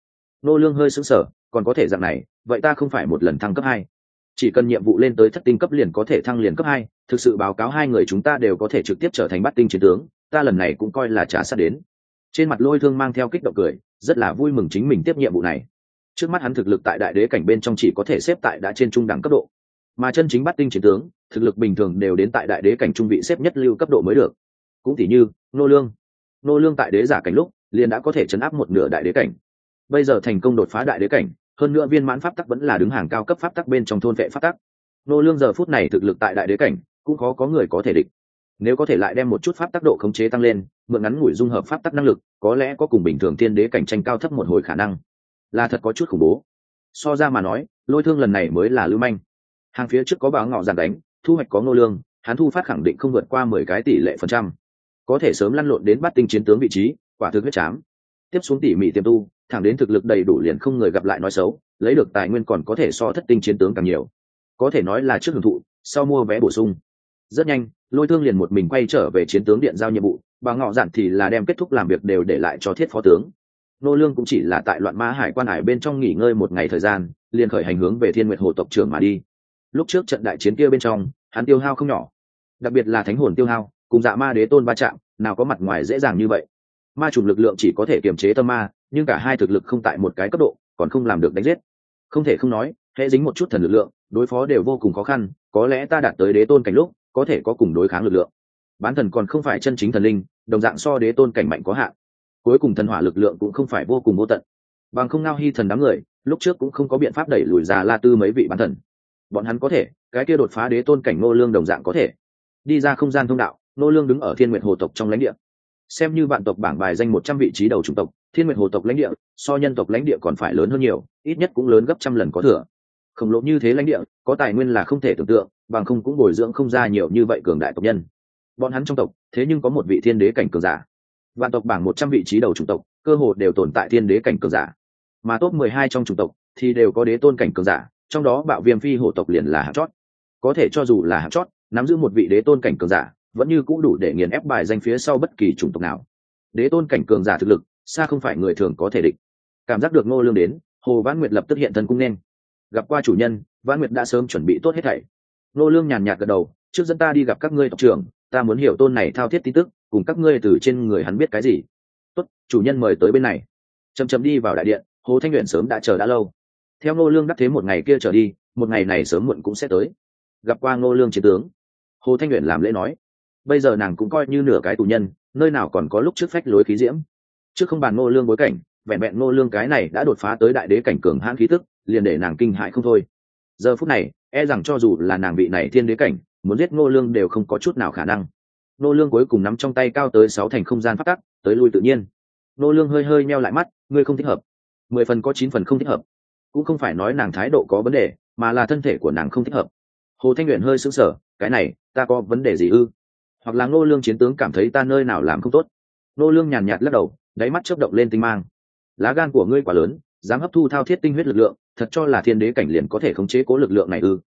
Nô lương hơi sững sờ còn có thể dạng này, vậy ta không phải một lần thăng cấp hai. Chỉ cần nhiệm vụ lên tới thất tinh cấp liền có thể thăng liền cấp hai, thực sự báo cáo hai người chúng ta đều có thể trực tiếp trở thành bát tinh chiến tướng, ta lần này cũng coi là trả sát đến. Trên mặt lôi thương mang theo kích động cười, rất là vui mừng chính mình tiếp nhiệm vụ này. Trước mắt hắn thực lực tại đại đế cảnh bên trong chỉ có thể xếp tại đã trên trung đẳng cấp độ. Mà chân chính bắt tinh chiến tướng, thực lực bình thường đều đến tại đại đế cảnh trung vị xếp nhất lưu cấp độ mới được. Cũng tỉ như, nô lương. Nô lương tại đế giả cảnh lúc, liền đã có thể chấn áp một nửa đại đế cảnh bây giờ thành công đột phá đại đế cảnh, hơn nữa viên mãn pháp tắc vẫn là đứng hàng cao cấp pháp tắc bên trong thôn vệ pháp tắc. Nô lương giờ phút này thực lực tại đại đế cảnh, cũng khó có người có thể địch. Nếu có thể lại đem một chút pháp tắc độ khống chế tăng lên, mượn ngắn ngủi dung hợp pháp tắc năng lực, có lẽ có cùng bình thường tiên đế cảnh tranh cao thấp một hồi khả năng. Là thật có chút khủng bố. So ra mà nói, lôi thương lần này mới là lưu manh. Hàng phía trước có báo ngọ giàn đánh, thu hoạch có nô lương, hắn thu phát khẳng định không vượt qua mười cái tỷ lệ phần trăm. Có thể sớm lăn lộn đến bắt tinh chiến tướng vị trí, quả thực huyết chám tiếp xuống tỉ mỉ tiềm tu thẳng đến thực lực đầy đủ liền không người gặp lại nói xấu, lấy được tài nguyên còn có thể so thất tinh chiến tướng càng nhiều. Có thể nói là trước hưởng thụ, sau mua vé bổ sung. Rất nhanh, lôi thương liền một mình quay trở về chiến tướng điện giao nhiệm vụ, bà ngọ dặn thì là đem kết thúc làm việc đều để lại cho thiết phó tướng. Nô lương cũng chỉ là tại loạn ma hải quan hải bên trong nghỉ ngơi một ngày thời gian, liền khởi hành hướng về thiên nguyệt hồ tộc trưởng mà đi. Lúc trước trận đại chiến kia bên trong, hắn tiêu hao không nhỏ. Đặc biệt là thánh hồn tiêu hao, cùng dạ ma đế tôn va chạm, nào có mặt ngoài dễ dàng như vậy. Ma chủng lực lượng chỉ có thể kiềm chế tâm ma nhưng cả hai thực lực không tại một cái cấp độ, còn không làm được đánh giết. Không thể không nói, hễ dính một chút thần lực lượng, đối phó đều vô cùng khó khăn, có lẽ ta đạt tới đế tôn cảnh lúc, có thể có cùng đối kháng lực lượng. Bán thần còn không phải chân chính thần linh, đồng dạng so đế tôn cảnh mạnh có hạn. Cuối cùng thần hỏa lực lượng cũng không phải vô cùng vô tận. Bằng không ngao hy thần đám người, lúc trước cũng không có biện pháp đẩy lùi già la tư mấy vị bán thần. Bọn hắn có thể, cái kia đột phá đế tôn cảnh nô lương đồng dạng có thể. Đi ra không gian thông đạo nô lương đứng ở thiên nguyệt hồ tộc trong lãnh địa xem như vạn tộc bảng bài danh một trăm vị trí đầu chủng tộc, thiên nguyệt hồ tộc lãnh địa, so nhân tộc lãnh địa còn phải lớn hơn nhiều, ít nhất cũng lớn gấp trăm lần có thừa. Khổng lồ như thế lãnh địa, có tài nguyên là không thể tưởng tượng, bằng không cũng bồi dưỡng không ra nhiều như vậy cường đại tộc nhân. Bọn hắn trong tộc, thế nhưng có một vị thiên đế cảnh cường giả. Vạn tộc bảng một trăm vị trí đầu chủng tộc, cơ hồ đều tồn tại thiên đế cảnh cường giả. Mà top mười hai trong chủng tộc, thì đều có đế tôn cảnh cường giả, trong đó bạo viêm phi hổ tộc liền là hạng chót. Có thể cho dù là hạng chót, nắm giữ một vị đế tôn cảnh cường giả vẫn như cũng đủ để nghiền ép bài danh phía sau bất kỳ chủng tộc nào. Đế tôn cảnh cường giả thực lực, xa không phải người thường có thể địch. Cảm giác được ngô lương đến, hồ văn nguyệt lập tức hiện thân cung nên. Gặp qua chủ nhân văn nguyệt đã sớm chuẩn bị tốt hết thảy. Ngô lương nhàn nhạt gật đầu, trước dẫn ta đi gặp các ngươi tộc trưởng, ta muốn hiểu tôn này thao thiết tin tức, cùng các ngươi từ trên người hắn biết cái gì. Tốt, chủ nhân mời tới bên này. Chậm chậm đi vào đại điện, hồ thanh luyện sớm đã chờ đã lâu. Theo ngô lương đắc thế một ngày kia trở đi, một ngày này sớm muộn cũng sẽ tới. Gặp qua ngô lương chiến tướng, hồ thanh luyện làm lễ nói bây giờ nàng cũng coi như nửa cái tù nhân, nơi nào còn có lúc trước phách lối khí diễm. Trước không bàn ngô lương bối cảnh, vẹn vẹn ngô lương cái này đã đột phá tới đại đế cảnh cường hãn khí tức, liền để nàng kinh hại không thôi. Giờ phút này e rằng cho dù là nàng vị này thiên đế cảnh, muốn giết ngô lương đều không có chút nào khả năng. Ngô lương cuối cùng nắm trong tay cao tới sáu thành không gian phát tắc, tới lui tự nhiên. Ngô lương hơi hơi meo lại mắt, ngươi không thích hợp. Mười phần có chín phần không thích hợp. Cũng không phải nói nàng thái độ có vấn đề, mà là thân thể của nàng không thích hợp. Hồ thanh luyện hơi sững sờ, cái này, ta có vấn đề gì ư? Hoặc là ngô lương chiến tướng cảm thấy ta nơi nào làm không tốt. Ngô lương nhàn nhạt lắc đầu, đáy mắt chớp động lên tinh mang. Lá gan của ngươi quá lớn, dám hấp thu thao thiết tinh huyết lực lượng, thật cho là thiên đế cảnh liền có thể khống chế cố lực lượng này ư.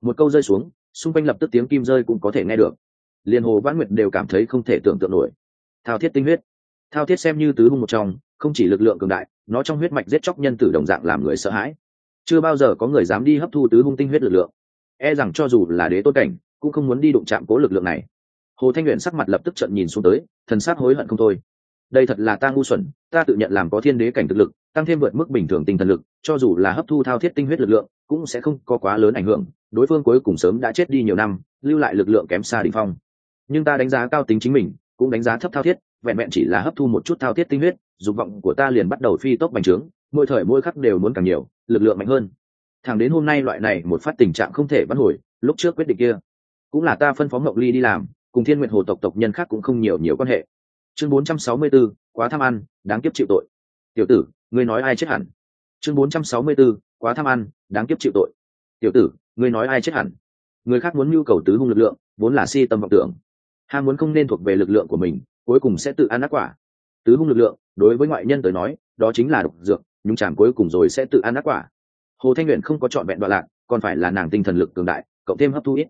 Một câu rơi xuống, xung quanh lập tức tiếng kim rơi cũng có thể nghe được. Liền hồ vãn nguyệt đều cảm thấy không thể tưởng tượng nổi. Thao thiết tinh huyết. Thao thiết xem như tứ hung một trong, không chỉ lực lượng cường đại, nó trong huyết mạch giết chóc nhân tử đồng dạng làm người sợ hãi. Chưa bao giờ có người dám đi hấp thu tứ hung tinh huyết lực lượng. E rằng cho dù là đế tôn cảnh, cũng không muốn đi đụng chạm cố lực lượng này hồ thanh luyện sắc mặt lập tức trận nhìn xuống tới, thần sắc hối hận không thôi. Đây thật là ta ngu xuẩn, ta tự nhận làm có thiên đế cảnh thực lực, tăng thêm vượt mức bình thường tinh thần lực, cho dù là hấp thu thao thiết tinh huyết lực lượng, cũng sẽ không có quá lớn ảnh hưởng, đối phương cuối cùng sớm đã chết đi nhiều năm, lưu lại lực lượng kém xa đ phong. Nhưng ta đánh giá cao tính chính mình, cũng đánh giá thấp thao thiết, vẹn vẹn chỉ là hấp thu một chút thao thiết tinh huyết, dục vọng của ta liền bắt đầu phi tốc bành trướng, mỗi thời mỗi khắc đều muốn càng nhiều, lực lượng mạnh hơn. Thẳng đến hôm nay loại này một phát tình trạng không thể bắt hồi, lúc trước quyết định kia, cũng là ta phân phó mộng ly đi làm cùng thiên nguyện hồ tộc tộc nhân khác cũng không nhiều nhiều quan hệ. Chương 464, quá tham ăn đáng kiếp chịu tội. Tiểu tử ngươi nói ai chết hẳn? Chương 464, quá tham ăn đáng kiếp chịu tội. Tiểu tử ngươi nói ai chết hẳn? Người khác muốn nhu cầu tứ hung lực lượng vốn là si tâm vọng tưởng. Ham muốn không nên thuộc về lực lượng của mình cuối cùng sẽ tự ăn ác quả. Tứ hung lực lượng đối với ngoại nhân tới nói đó chính là độc dược nhung chàng cuối cùng rồi sẽ tự ăn ác quả. Hồ thanh nguyện không có trọn vẹn đoạn lạc còn phải là nàng tinh thần lực cường đại cộng thêm hấp thu ít.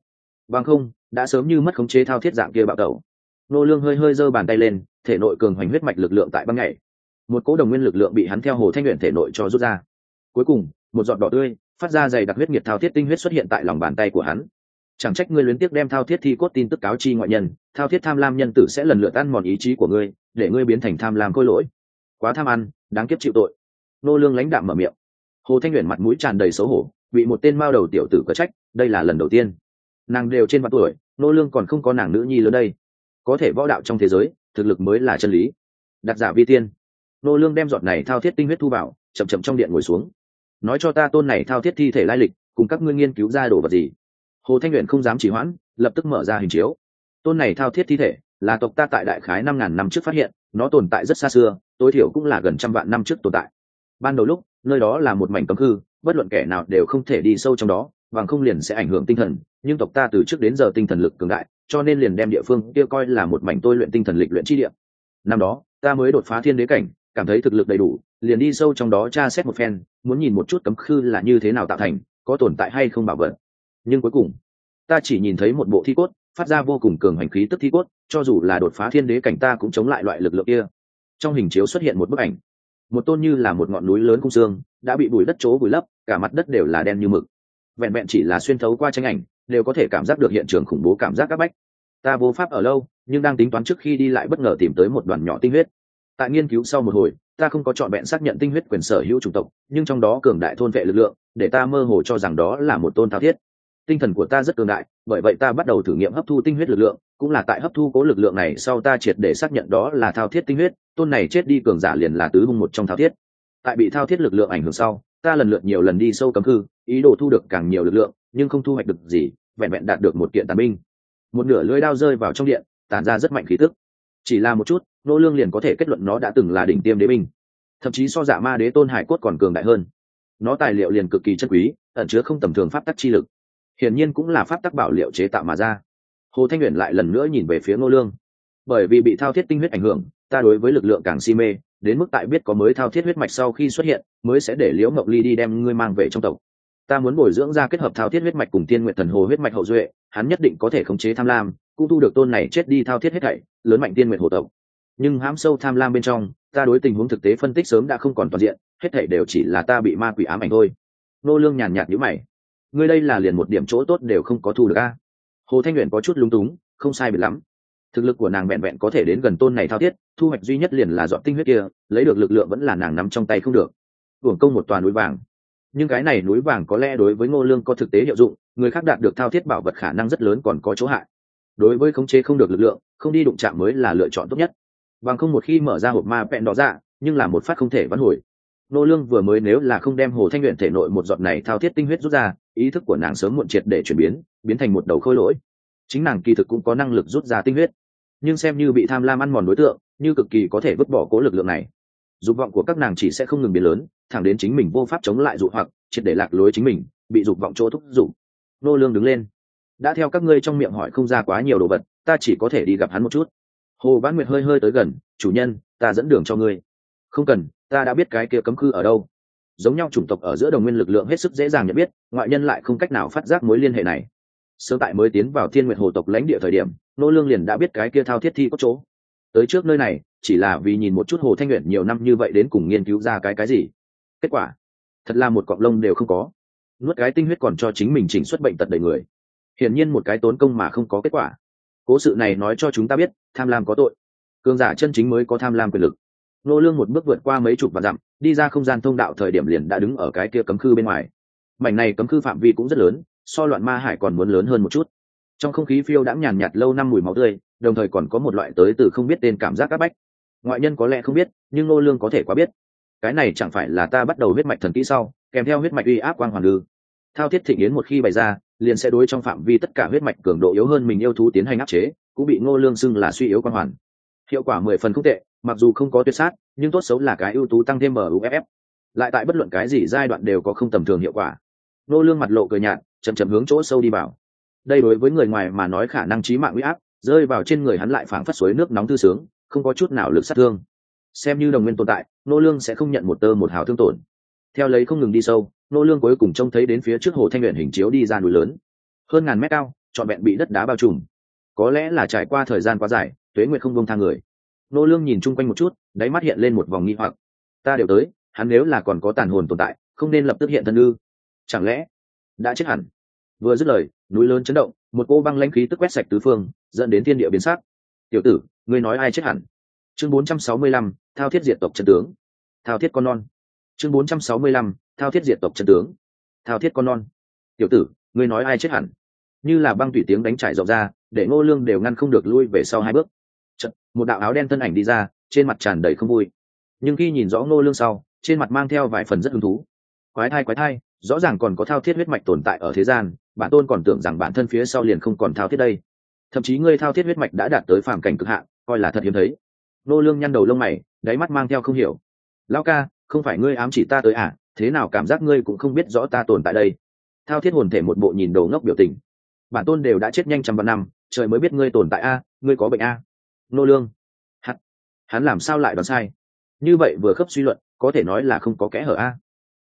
Bằng không đã sớm như mất khống chế thao thiết dạng kia bạo tẩu. Nô lương hơi hơi giơ bàn tay lên, thể nội cường hoành huyết mạch lực lượng tại băng nhảy. Một cỗ đồng nguyên lực lượng bị hắn theo hồ thanh nguyện thể nội cho rút ra. Cuối cùng, một giọt đỏ tươi, phát ra dày đặc huyết nhiệt thao thiết tinh huyết xuất hiện tại lòng bàn tay của hắn. Chẳng trách ngươi luyến tiếc đem thao thiết thi cốt tin tức cáo chi ngoại nhân, thao thiết tham lam nhân tử sẽ lần lượt ăn mòn ý chí của ngươi, để ngươi biến thành tham lam khôi lỗi. Quá tham ăn, đáng kiếp chịu tội. Nô lương lãnh đạm mở miệng. Hồ thanh nguyện mặt mũi tràn đầy xấu hổ, bị một tên mao đầu tiểu tử có trách, đây là lần đầu tiên nàng đều trên vạn tuổi, nô lương còn không có nàng nữ nhi lớn đây. Có thể võ đạo trong thế giới, thực lực mới là chân lý. Đặt giả vi tiên. Nô lương đem giọt này thao thiết tinh huyết thu vào, chậm chậm trong điện ngồi xuống. Nói cho ta tôn này thao thiết thi thể lai lịch, cùng các ngươi nghiên cứu ra đồ vật gì? Hồ thanh luyện không dám chỉ hoãn, lập tức mở ra hình chiếu. Tôn này thao thiết thi thể, là tộc ta tại đại khái năm ngàn năm trước phát hiện, nó tồn tại rất xa xưa, tối thiểu cũng là gần trăm vạn năm trước tồn tại. Ban đầu lúc, nơi đó là một mảnh cấm hư bất luận kẻ nào đều không thể đi sâu trong đó bằng không liền sẽ ảnh hưởng tinh thần, nhưng tộc ta từ trước đến giờ tinh thần lực cường đại, cho nên liền đem địa phương kia coi là một mảnh tôi luyện tinh thần lịch luyện chi địa. Năm đó, ta mới đột phá thiên đế cảnh, cảm thấy thực lực đầy đủ, liền đi sâu trong đó tra xét một phen, muốn nhìn một chút cấm khư là như thế nào tạo thành, có tồn tại hay không bảo vật. Nhưng cuối cùng, ta chỉ nhìn thấy một bộ thi cốt, phát ra vô cùng cường hành khí tức thi cốt, cho dù là đột phá thiên đế cảnh ta cũng chống lại loại lực lượng kia. Trong hình chiếu xuất hiện một bức ảnh. Một tôn như là một ngọn núi lớn cung xương, đã bị bùi đất chỗ vùi lấp, cả mặt đất đều là đen như mực vẹn vẹn chỉ là xuyên thấu qua tranh ảnh, đều có thể cảm giác được hiện trường khủng bố cảm giác các bách. Ta vô pháp ở lâu, nhưng đang tính toán trước khi đi lại bất ngờ tìm tới một đoàn nhỏ tinh huyết. Tại nghiên cứu sau một hồi, ta không có chọn vẹn xác nhận tinh huyết quyền sở hữu chủng tộc, nhưng trong đó cường đại thôn vệ lực lượng, để ta mơ hồ cho rằng đó là một tôn thao thiết. Tinh thần của ta rất cường đại, bởi vậy ta bắt đầu thử nghiệm hấp thu tinh huyết lực lượng, cũng là tại hấp thu cố lực lượng này sau ta triệt để xác nhận đó là thao thiết tinh huyết, tôn này chết đi cường giả liền là tứ hung một trong thao thiết. Tại bị thao thiết lực lượng ảnh hưởng sau ta lần lượt nhiều lần đi sâu cấm hư ý đồ thu được càng nhiều lực lượng, nhưng không thu hoạch được gì, vẹn vẹn đạt được một kiện tàn binh. Một nửa lưỡi đao rơi vào trong điện tàn ra rất mạnh khí tức. Chỉ là một chút, nô lương liền có thể kết luận nó đã từng là đỉnh tiêm đế binh. Thậm chí so giả ma đế tôn hải cốt còn cường đại hơn. Nó tài liệu liền cực kỳ chân quý, ẩn chứa không tầm thường pháp tắc chi lực. Hiển nhiên cũng là pháp tắc bảo liệu chế tạo mà ra. Hồ thanh nguyện lại lần nữa nhìn về phía ngô lương. Bởi vì bị thao thiết tinh huyết ảnh hưởng, ta đối với lực lượng càng si mê đến mức tại biết có mới thao thiết huyết mạch sau khi xuất hiện, mới sẽ để liễu ngọc ly đi đem ngươi mang về trong tộc. Ta muốn bồi dưỡng ra kết hợp thao thiết huyết mạch cùng tiên nguyện thần hồ huyết mạch hậu duệ, hắn nhất định có thể khống chế tham lam, cũng thu được tôn này chết đi thao thiết hết thảy, lớn mạnh tiên nguyện hồ tộc. Nhưng hãm sâu tham lam bên trong, ta đối tình huống thực tế phân tích sớm đã không còn toàn diện, hết thảy đều chỉ là ta bị ma quỷ ám ảnh thôi. Nô lương nhàn nhạt nhíu mày. Ngươi đây là liền một điểm chỗ tốt đều không có thu được a. Hồ thanh nguyện có chút lung túng, không sai biệt lắm thực lực của nàng vẹn vẹn có thể đến gần tôn này thao thiết, thu hoạch duy nhất liền là dọn tinh huyết kia, lấy được lực lượng vẫn là nàng nắm trong tay không được. Hưởng công một toàn núi vàng. Nhưng cái này núi vàng có lẽ đối với ngô lương có thực tế hiệu dụng, người khác đạt được thao thiết bảo vật khả năng rất lớn còn có chỗ hại. Đối với khống chế không được lực lượng, không đi đụng chạm mới là lựa chọn tốt nhất. Bằng không một khi mở ra hộp ma vẹn đỏ ra nhưng là một phát không thể vãn hồi. Nô lương vừa mới nếu là không đem hồ thanh luyện thể nội một giọt này thao thiết tinh huyết rút ra, ý thức của nàng sớm muộn triệt để chuyển biến biến thành một đầu khôi lỗi. Chính nàng kỳ thực cũng có năng lực rút ra tinh huyết nhưng xem như bị tham lam ăn mòn đối tượng, như cực kỳ có thể vứt bỏ cố lực lượng này. Dục vọng của các nàng chỉ sẽ không ngừng biến lớn, thẳng đến chính mình vô pháp chống lại dụ hoặc, triệt để lạc lối chính mình, bị dục vọng chỗ thúc giục nô lương đứng lên. Đã theo các ngươi trong miệng hỏi không ra quá nhiều đồ vật, ta chỉ có thể đi gặp hắn một chút. Hồ vãn nguyệt hơi hơi tới gần, chủ nhân, ta dẫn đường cho ngươi. Không cần, ta đã biết cái kia cấm cư ở đâu. Giống nhau chủng tộc ở giữa đồng nguyên lực lượng hết sức dễ dàng nhận biết, ngoại nhân lại không cách nào phát giác mối liên hệ này sớm tại mới tiến vào thiên nguyệt hồ tộc lãnh địa thời điểm, nô lương liền đã biết cái kia thao thiết thi có chỗ. Tới trước nơi này, chỉ là vì nhìn một chút hồ thanh nguyện nhiều năm như vậy đến cùng nghiên cứu ra cái cái gì. Kết quả, thật là một cọng lông đều không có. Nuốt cái tinh huyết còn cho chính mình chỉnh xuất bệnh tật đầy người. Hiển nhiên một cái tốn công mà không có kết quả. Cố sự này nói cho chúng ta biết, tham lam có tội. Cường giả chân chính mới có tham lam quyền lực. Nô lương một bước vượt qua mấy chục vạn dặm, đi ra không gian thông đạo thời điểm liền đã đứng ở cái kia cấm khư bên ngoài. Mảnh này cấm khư phạm vi cũng rất lớn so loạn ma hải còn muốn lớn hơn một chút. Trong không khí phiêu đãng nhàn nhạt lâu năm mùi máu tươi, đồng thời còn có một loại tới từ không biết tên cảm giác áp bách. Ngoại nhân có lẽ không biết, nhưng nô lương có thể quá biết. Cái này chẳng phải là ta bắt đầu huyết mạch thần kỹ sau, kèm theo huyết mạch uy áp quang hoàn lư thao thiết thịnh yến một khi bày ra, liền sẽ đối trong phạm vi tất cả huyết mạch cường độ yếu hơn mình yêu thú tiến hành áp chế, cũng bị ngô lương xưng là suy yếu quang hoàn. Hiệu quả mười phần không tệ, mặc dù không có tuyệt sát, nhưng tốt xấu là cái ưu tú tăng thêm muff lại tại bất luận cái gì giai đoạn đều có không tầm thường hiệu quả. Ngô lương mặt lộ cười nhạt chậm chậm hướng chỗ sâu đi vào. Đây đối với người ngoài mà nói khả năng trí mạng uy áp, rơi vào trên người hắn lại phảng phất suối nước nóng thư sướng, không có chút nào lực sát thương. Xem như đồng nguyên tồn tại, nô lương sẽ không nhận một tơ một hào thương tổn. Theo lấy không ngừng đi sâu, nô lương cuối cùng trông thấy đến phía trước hồ thanh luyện hình chiếu đi ra núi lớn. Hơn ngàn mét cao, trọn vẹn bị đất đá bao trùm. Có lẽ là trải qua thời gian quá dài, tuế nguyệt không buông thang người. Nô lương nhìn chung quanh một chút, đáy mắt hiện lên một vòng nghi hoặc. Ta đều tới, hắn nếu là còn có tàn hồn tồn tại, không nên lập tức hiện thân ư. Chẳng lẽ đã chết hẳn. Vừa dứt lời núi lớn chấn động một cô băng lãnh khí tức quét sạch tứ phương dẫn đến thiên địa biến sắc. Tiểu tử ngươi nói ai chết hẳn? Chương 465, thao thiết diệt tộc trận tướng. Thao thiết con non. Chương 465, thao thiết diệt tộc trận tướng. Thao thiết con non. Tiểu tử ngươi nói ai chết hẳn? Như là băng tùy tiếng đánh trải rộng ra để ngô lương đều ngăn không được lui về sau hai bước. Chật, một đạo áo đen thân ảnh đi ra trên mặt tràn đầy không vui. Nhưng khi nhìn rõ ngô lương sau trên mặt mang theo vài phần rất hứng thú quái thai quái thai, rõ ràng còn có thao thiết huyết mạch tồn tại ở thế gian, bản tôn còn tưởng rằng bản thân phía sau liền không còn thao thiết đây. Thậm chí ngươi thao thiết huyết mạch đã đạt tới phàm cảnh cực hạn, coi là thật hiếm thấy. Nô lương nhăn đầu lông mày, đáy mắt mang theo không hiểu. Lão ca, không phải ngươi ám chỉ ta tới à thế nào cảm giác ngươi cũng không biết rõ ta tồn tại đây. Thao thiết hồn thể một bộ nhìn đầu ngốc biểu tình. Bản tôn đều đã chết nhanh trăm vạn năm, trời mới biết ngươi tồn tại a, ngươi có bệnh a. Nô lương. Hắn hắn làm sao lại đoán sai? Như vậy vừa khớp suy luận, có thể nói là không có kẽ hở a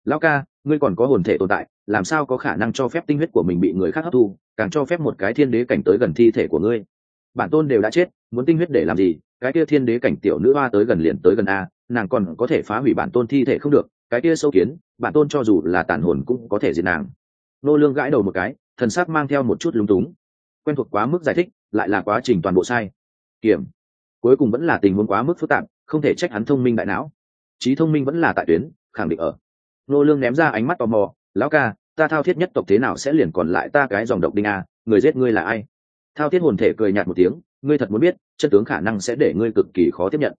lão ca, ngươi còn có hồn thể tồn tại, làm sao có khả năng cho phép tinh huyết của mình bị người khác hấp thu, càng cho phép một cái thiên đế cảnh tới gần thi thể của ngươi? Bản tôn đều đã chết, muốn tinh huyết để làm gì? Cái kia thiên đế cảnh tiểu nữ hoa tới gần liền tới gần a, nàng còn có thể phá hủy bản tôn thi thể không được, cái kia sâu kiến, bản tôn cho dù là tàn hồn cũng có thể diệt nàng. Nô lương gãi đầu một cái, thần sắc mang theo một chút lúng túng. Quen thuộc quá mức giải thích, lại là quá trình toàn bộ sai. Kiểm. Cuối cùng vẫn là tình huống quá mức phức tạp, không thể trách hắn thông minh đại não. Trí thông minh vẫn là tại tuyến, khẳng định ở nô lương ném ra ánh mắt tò mò, lão ca, ta thao thiết nhất tộc thế nào sẽ liền còn lại ta cái dòng độc đinh a người giết ngươi là ai? Thao thiết hồn thể cười nhạt một tiếng, ngươi thật muốn biết, chân tướng khả năng sẽ để ngươi cực kỳ khó tiếp nhận.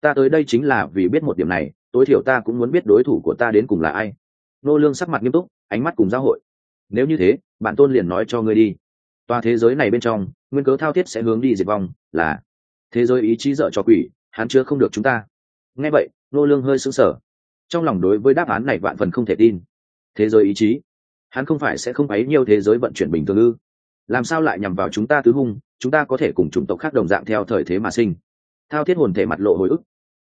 Ta tới đây chính là vì biết một điểm này, tối thiểu ta cũng muốn biết đối thủ của ta đến cùng là ai. Nô lương sắc mặt nghiêm túc, ánh mắt cùng giao hội. Nếu như thế, bạn tôn liền nói cho ngươi đi. Tòa thế giới này bên trong, nguyên cớ thao thiết sẽ hướng đi diệt vong là, thế giới ý chí dở cho quỷ, hắn chưa không được chúng ta. Nghe vậy, nô lương hơi sững sờ trong lòng đối với đáp án này vạn phần không thể tin. Thế giới ý chí. Hắn không phải sẽ không ấy nhiều thế giới vận chuyển bình thường ư. Làm sao lại nhằm vào chúng ta tứ hung, chúng ta có thể cùng chủng tộc khác đồng dạng theo thời thế mà sinh. Thao thiết hồn thể mặt lộ hồi ức.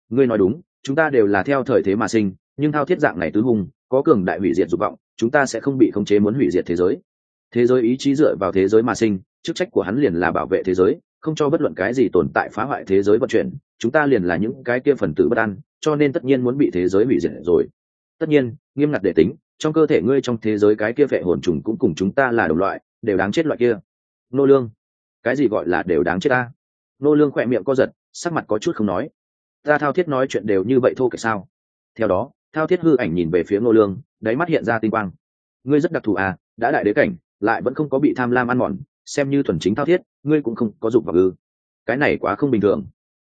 Ngươi nói đúng, chúng ta đều là theo thời thế mà sinh, nhưng thao thiết dạng này tứ hung, có cường đại hủy diệt dục vọng, chúng ta sẽ không bị khống chế muốn hủy diệt thế giới. Thế giới ý chí dựa vào thế giới mà sinh, chức trách của hắn liền là bảo vệ thế giới không cho bất luận cái gì tồn tại phá hoại thế giới vận chuyển, chúng ta liền là những cái kia phần tử bất an, cho nên tất nhiên muốn bị thế giới hủy diệt rồi. Tất nhiên, nghiêm ngặt để tính, trong cơ thể ngươi trong thế giới cái kia vệ hồn trùng cũng cùng chúng ta là đồng loại, đều đáng chết loại kia. Nô lương, cái gì gọi là đều đáng chết ta? Nô lương khỏe miệng co giật, sắc mặt có chút không nói. Ta thao thiết nói chuyện đều như vậy thô kệch sao? Theo đó, thao thiết hư ảnh nhìn về phía nô lương, đáy mắt hiện ra tinh quang. Ngươi rất đặc thù à đã đại đế cảnh, lại vẫn không có bị tham lam ăn mòn, xem như thuần chính thao thiết ngươi cũng không có dục vào ư? Cái này quá không bình thường.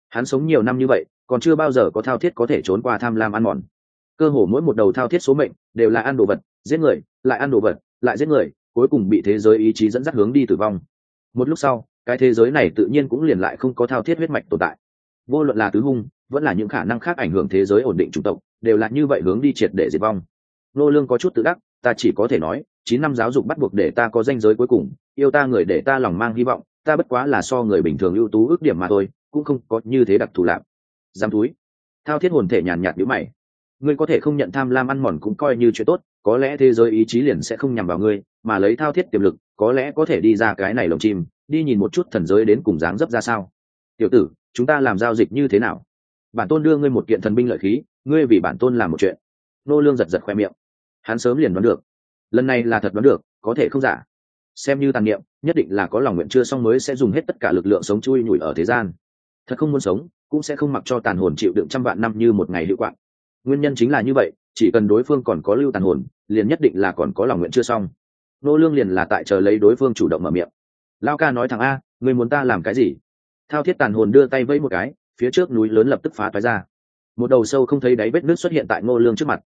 Hắn sống nhiều năm như vậy, còn chưa bao giờ có thao thiết có thể trốn qua tham lam ăn mòn. Cơ hồ mỗi một đầu thao thiết số mệnh đều là ăn đồ vật, giết người, lại ăn đồ vật, lại giết người, cuối cùng bị thế giới ý chí dẫn dắt hướng đi tử vong. Một lúc sau, cái thế giới này tự nhiên cũng liền lại không có thao thiết huyết mạch tồn tại. Vô luận là tứ hung, vẫn là những khả năng khác ảnh hưởng thế giới ổn định chủng tộc, đều là như vậy hướng đi triệt để diệt vong. Nô lương có chút tự đắc, ta chỉ có thể nói, chín năm giáo dục bắt buộc để ta có danh giới cuối cùng yêu ta người để ta lòng mang hy vọng, ta bất quá là so người bình thường ưu tú ước điểm mà thôi, cũng không có như thế đặc thù lạp dám túi. Thao thiết hồn thể nhàn nhạt nhữ mày. Ngươi có thể không nhận tham lam ăn mòn cũng coi như chuyện tốt, có lẽ thế giới ý chí liền sẽ không nhằm vào ngươi, mà lấy thao thiết tiềm lực, có lẽ có thể đi ra cái này lồng chim, đi nhìn một chút thần giới đến cùng dáng dấp ra sao. Tiểu tử, chúng ta làm giao dịch như thế nào? Bản tôn đưa ngươi một kiện thần binh lợi khí, ngươi vì bản tôn làm một chuyện. Nô lương giật giật khoe miệng. Hắn sớm liền đoán được. Lần này là thật đoán được, có thể không giả xem như tàn niệm, nhất định là có lòng nguyện chưa xong mới sẽ dùng hết tất cả lực lượng sống chui nhủi ở thế gian. Thật không muốn sống, cũng sẽ không mặc cho tàn hồn chịu đựng trăm vạn năm như một ngày hiệu quạng. Nguyên nhân chính là như vậy, chỉ cần đối phương còn có lưu tàn hồn, liền nhất định là còn có lòng nguyện chưa xong. Nô lương liền là tại chờ lấy đối phương chủ động mở miệng. Lao ca nói thằng a, người muốn ta làm cái gì? Thao thiết tàn hồn đưa tay vẫy một cái, phía trước núi lớn lập tức phá toái ra. Một đầu sâu không thấy đáy vết nước xuất hiện tại ngô lương trước mặt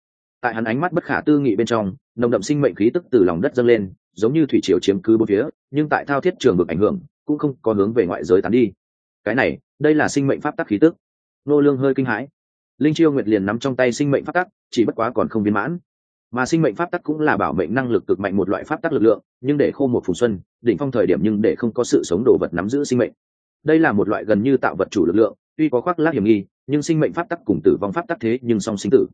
tại hắn ánh mắt bất khả tư nghị bên trong, nồng đậm sinh mệnh khí tức từ lòng đất dâng lên, giống như thủy triều chiếm cứ bốn phía, nhưng tại thao thiết trường vực ảnh hưởng, cũng không có hướng về ngoại giới tán đi. Cái này, đây là sinh mệnh pháp tắc khí tức. Nô lương hơi kinh hãi. Linh chiêu nguyệt liền nắm trong tay sinh mệnh pháp tắc, chỉ bất quá còn không viên mãn. Mà sinh mệnh pháp tắc cũng là bảo mệnh năng lực cực mạnh một loại pháp tắc lực lượng, nhưng để khô một phù xuân, đỉnh phong thời điểm nhưng để không có sự sống đồ vật nắm giữ sinh mệnh. Đây là một loại gần như tạo vật chủ lực lượng, tuy có khoác lác hiểm nghi, nhưng sinh mệnh pháp tắc cùng tử vong pháp tắc thế nhưng song sinh tử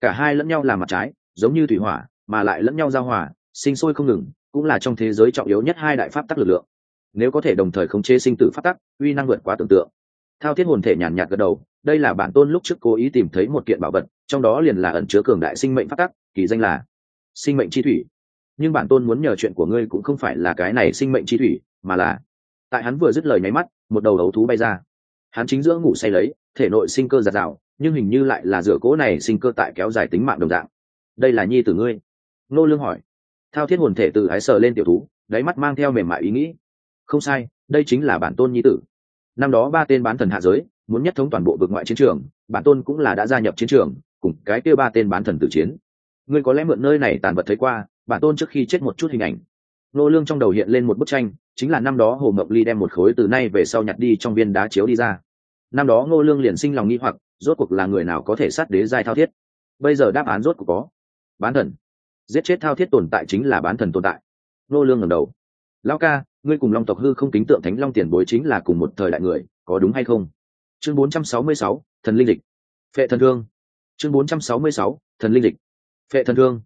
cả hai lẫn nhau làm mặt trái, giống như thủy hỏa, mà lại lẫn nhau giao hòa, sinh sôi không ngừng, cũng là trong thế giới trọng yếu nhất hai đại pháp tắc lực lượng. Nếu có thể đồng thời khống chế sinh tử pháp tắc, uy năng vượt quá tưởng tượng. Thao thiết hồn thể nhàn nhạt gật đầu, đây là bản tôn lúc trước cố ý tìm thấy một kiện bảo vật, trong đó liền là ẩn chứa cường đại sinh mệnh pháp tắc, kỳ danh là sinh mệnh chi thủy. Nhưng bản tôn muốn nhờ chuyện của ngươi cũng không phải là cái này sinh mệnh chi thủy, mà là tại hắn vừa dứt lời nháy mắt, một đầu ấu thú bay ra. Hắn chính giữa ngủ say lấy thể nội sinh cơ giạt rào, nhưng hình như lại là rửa cỗ này sinh cơ tại kéo dài tính mạng đồng dạng. Đây là nhi tử ngươi? Nô lương hỏi. Thao thiết hồn thể từ ái sờ lên tiểu thú, đáy mắt mang theo mềm mại ý nghĩ. Không sai, đây chính là bản tôn nhi tử. Năm đó ba tên bán thần hạ giới, muốn nhất thống toàn bộ vực ngoại chiến trường, bản tôn cũng là đã gia nhập chiến trường, cùng cái kia ba tên bán thần tử chiến. Ngươi có lẽ mượn nơi này tàn vật thấy qua, bản tôn trước khi chết một chút hình ảnh. Nô lương trong đầu hiện lên một bức tranh, chính là năm đó hồ ngọc ly đem một khối từ nay về sau nhặt đi trong viên đá chiếu đi ra năm đó ngô lương liền sinh lòng nghi hoặc rốt cuộc là người nào có thể sát đế giai thao thiết? Bây giờ đáp án rốt cuộc có bán thần. Giết chết thao thiết tồn tại chính là bán thần tồn tại. Ngô lương ngẩng đầu. Lão ca ngươi cùng long tộc hư không kính tượng thánh long tiền bối chính là cùng một thời đại người có đúng hay không? Chương 466, thần linh lịch. Phệ thần thương. Chương 466, thần linh lịch. Phệ thần thương.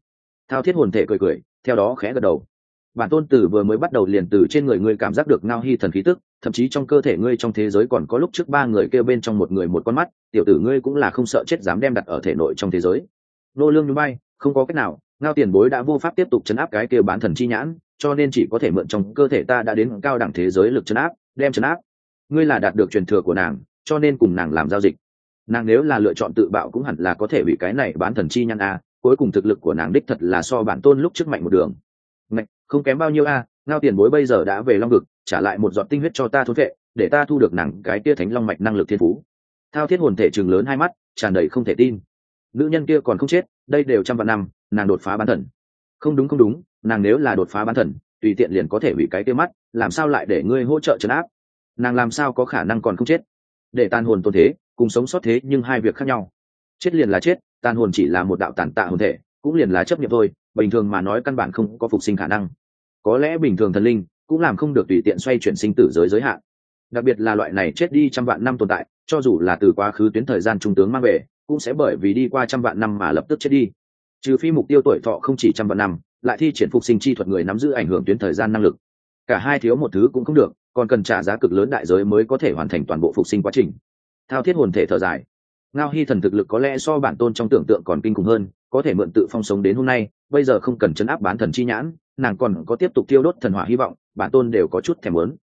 Thao thiết hồn thể cười cười theo đó khẽ gật đầu bản tôn tử vừa mới bắt đầu liền từ trên người ngươi cảm giác được ngao hy thần khí tức, thậm chí trong cơ thể ngươi trong thế giới còn có lúc trước ba người kêu bên trong một người một con mắt, tiểu tử ngươi cũng là không sợ chết dám đem đặt ở thể nội trong thế giới. Nô lương như bay không có cách nào, ngao tiền bối đã vô pháp tiếp tục chấn áp cái kêu bán thần chi nhãn, cho nên chỉ có thể mượn trong cơ thể ta đã đến cao đẳng thế giới lực chấn áp, đem chấn áp. Ngươi là đạt được truyền thừa của nàng, cho nên cùng nàng làm giao dịch. Nàng nếu là lựa chọn tự bạo cũng hẳn là có thể bị cái này bán thần chi nhãn a, cuối cùng thực lực của nàng đích thật là so bản tôn lúc trước mạnh một đường không kém bao nhiêu a, ngao tiền bối bây giờ đã về long vực, trả lại một giọt tinh huyết cho ta thốn vệ, để ta thu được nàng cái tia thánh long mạch năng lực thiên phú. Thao thiết hồn thể chừng lớn hai mắt, tràn đầy không thể tin. Nữ nhân kia còn không chết, đây đều trăm vạn năm, nàng đột phá bán thần. Không đúng không đúng, nàng nếu là đột phá bán thần, tùy tiện liền có thể hủy cái kia mắt, làm sao lại để ngươi hỗ trợ trấn áp? Nàng làm sao có khả năng còn không chết? Để tàn hồn tôn thế, cùng sống sót thế nhưng hai việc khác nhau. Chết liền là chết, tàn hồn chỉ là một đạo tàn tạ hồn thể, cũng liền là chấp nhận thôi, bình thường mà nói căn bản không có phục sinh khả năng có lẽ bình thường thần linh cũng làm không được tùy tiện xoay chuyển sinh tử giới giới hạn. Đặc biệt là loại này chết đi trăm vạn năm tồn tại, cho dù là từ quá khứ tuyến thời gian trung tướng mang về, cũng sẽ bởi vì đi qua trăm vạn năm mà lập tức chết đi. Trừ phi mục tiêu tuổi thọ không chỉ trăm vạn năm, lại thi triển phục sinh chi thuật người nắm giữ ảnh hưởng tuyến thời gian năng lực. Cả hai thiếu một thứ cũng không được, còn cần trả giá cực lớn đại giới mới có thể hoàn thành toàn bộ phục sinh quá trình. Thao thiết hồn thể thở dài. Ngao hy thần thực lực có lẽ so bản tôn trong tưởng tượng còn kinh khủng hơn, có thể mượn tự phong sống đến hôm nay, bây giờ không cần chấn áp bán thần chi nhãn nàng còn có tiếp tục tiêu đốt thần hỏa hy vọng, bản tôn đều có chút thèm lớn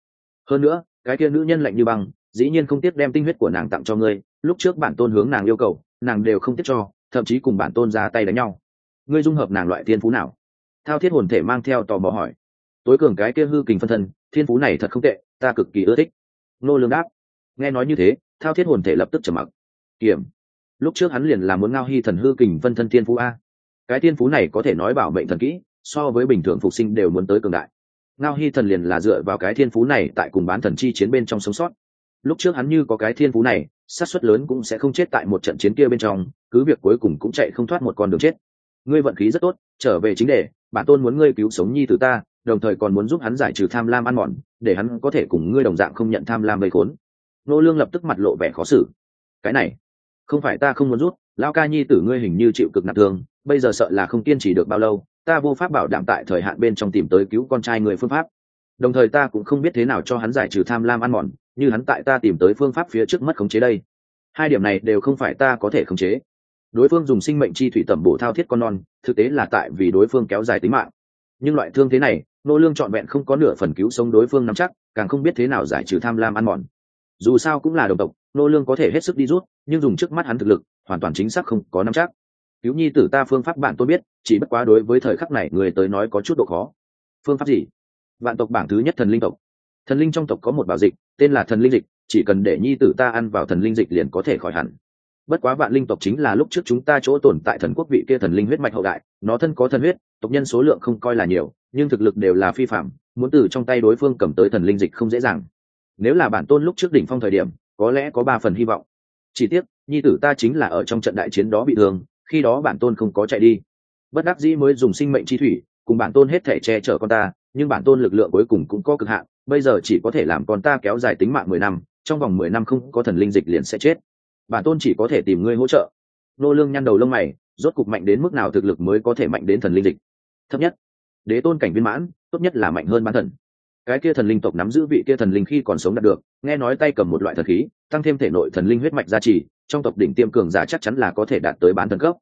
hơn nữa, cái kia nữ nhân lạnh như băng, dĩ nhiên không tiếc đem tinh huyết của nàng tặng cho ngươi, lúc trước bản tôn hướng nàng yêu cầu, nàng đều không tiếc cho, thậm chí cùng bản tôn ra tay đánh nhau. Ngươi dung hợp nàng loại thiên phú nào? Thao thiết hồn thể mang theo tò mò hỏi. Tối cường cái kia hư kình phân thân, thiên phú này thật không tệ, ta cực kỳ ưa thích. Nô lương đáp. Nghe nói như thế, thao thiết hồn thể lập tức trầm mặc. Kiểm. Lúc trước hắn liền là muốn ngao hy thần hư kình vân thân tiên phú a. Cái tiên phú này có thể nói bảo mệnh thần kỹ so với bình thường phục sinh đều muốn tới cường đại. Ngao hy thần liền là dựa vào cái thiên phú này tại cùng bán thần chi chiến bên trong sống sót. Lúc trước hắn như có cái thiên phú này sát suất lớn cũng sẽ không chết tại một trận chiến kia bên trong, cứ việc cuối cùng cũng chạy không thoát một con đường chết. Ngươi vận khí rất tốt, trở về chính đề, bản tôn muốn ngươi cứu sống nhi từ ta, đồng thời còn muốn giúp hắn giải trừ tham lam ăn mòn, để hắn có thể cùng ngươi đồng dạng không nhận tham lam gây khốn. Nô lương lập tức mặt lộ vẻ khó xử. Cái này, không phải ta không muốn rút lao ca nhi tử ngươi hình như chịu cực nặng thương, bây giờ sợ là không kiên trì được bao lâu ta vô pháp bảo đảm tại thời hạn bên trong tìm tới cứu con trai người phương pháp. Đồng thời ta cũng không biết thế nào cho hắn giải trừ tham lam ăn mòn, như hắn tại ta tìm tới phương pháp phía trước mất khống chế đây. Hai điểm này đều không phải ta có thể khống chế. Đối phương dùng sinh mệnh chi thủy tẩm bổ thao thiết con non, thực tế là tại vì đối phương kéo dài tính mạng. Nhưng loại thương thế này, nô lương trọn vẹn không có nửa phần cứu sống đối phương nắm chắc, càng không biết thế nào giải trừ tham lam ăn mòn. Dù sao cũng là đồng tộc, nô lương có thể hết sức đi rút, nhưng dùng trước mắt hắn thực lực, hoàn toàn chính xác không có nắm chắc cứu nhi tử ta phương pháp bạn tôi biết, chỉ bất quá đối với thời khắc này người tới nói có chút độ khó. Phương pháp gì? Vạn tộc bảng thứ nhất thần linh tộc. Thần linh trong tộc có một bảo dịch, tên là thần linh dịch, chỉ cần để nhi tử ta ăn vào thần linh dịch liền có thể khỏi hẳn. Bất quá vạn linh tộc chính là lúc trước chúng ta chỗ tồn tại thần quốc vị kia thần linh huyết mạch hậu đại, nó thân có thần huyết, tộc nhân số lượng không coi là nhiều, nhưng thực lực đều là phi phạm, muốn từ trong tay đối phương cầm tới thần linh dịch không dễ dàng. Nếu là bản tôn lúc trước đỉnh phong thời điểm, có lẽ có ba phần hy vọng. Chỉ tiếc, nhi tử ta chính là ở trong trận đại chiến đó bị thương khi đó bản tôn không có chạy đi. Bất đắc dĩ mới dùng sinh mệnh chi thủy, cùng bản tôn hết thể che chở con ta, nhưng bản tôn lực lượng cuối cùng cũng có cực hạn, bây giờ chỉ có thể làm con ta kéo dài tính mạng mười năm, trong vòng mười năm không có thần linh dịch liền sẽ chết. Bản tôn chỉ có thể tìm ngươi hỗ trợ. Nô lương nhăn đầu lông mày, rốt cục mạnh đến mức nào thực lực mới có thể mạnh đến thần linh dịch? Thấp nhất, đế tôn cảnh viên mãn, tốt nhất là mạnh hơn bán thần. Cái kia thần linh tộc nắm giữ vị kia thần linh khi còn sống đạt được, nghe nói tay cầm một loại thần khí, tăng thêm thể nội thần linh huyết mạch gia trì trong tộc đỉnh tiêm cường giả chắc chắn là có thể đạt tới bán thần cấp.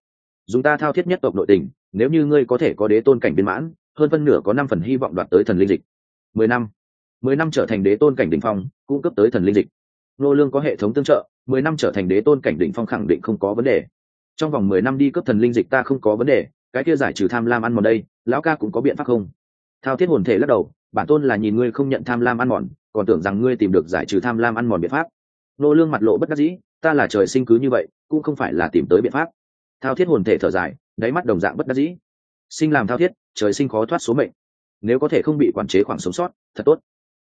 Dùng ta thao thiết nhất tộc nội tình, nếu như ngươi có thể có đế tôn cảnh biến mãn, hơn phân nửa có năm phần hy vọng đoạt tới thần linh dịch. Mười năm. Mười năm trở thành đế tôn cảnh đỉnh phong, cung cấp tới thần linh dịch. Nô lương có hệ thống tương trợ, mười năm trở thành đế tôn cảnh đỉnh phong khẳng định không có vấn đề. Trong vòng mười năm đi cấp thần linh dịch ta không có vấn đề, cái kia giải trừ tham lam ăn mòn đây, lão ca cũng có biện pháp không? Thao thiết hồn thể lắc đầu, bản tôn là nhìn ngươi không nhận tham lam ăn mòn, còn tưởng rằng ngươi tìm được giải trừ tham lam ăn mòn biện pháp. Nô lương mặt lộ bất đắc dĩ ta là trời sinh cứ như vậy, cũng không phải là tìm tới biện pháp. Thao thiết hồn thể thở dài, đáy mắt đồng dạng bất đắc dĩ. Sinh làm thao thiết, trời sinh khó thoát số mệnh. Nếu có thể không bị quản chế khoảng sống sót, thật tốt.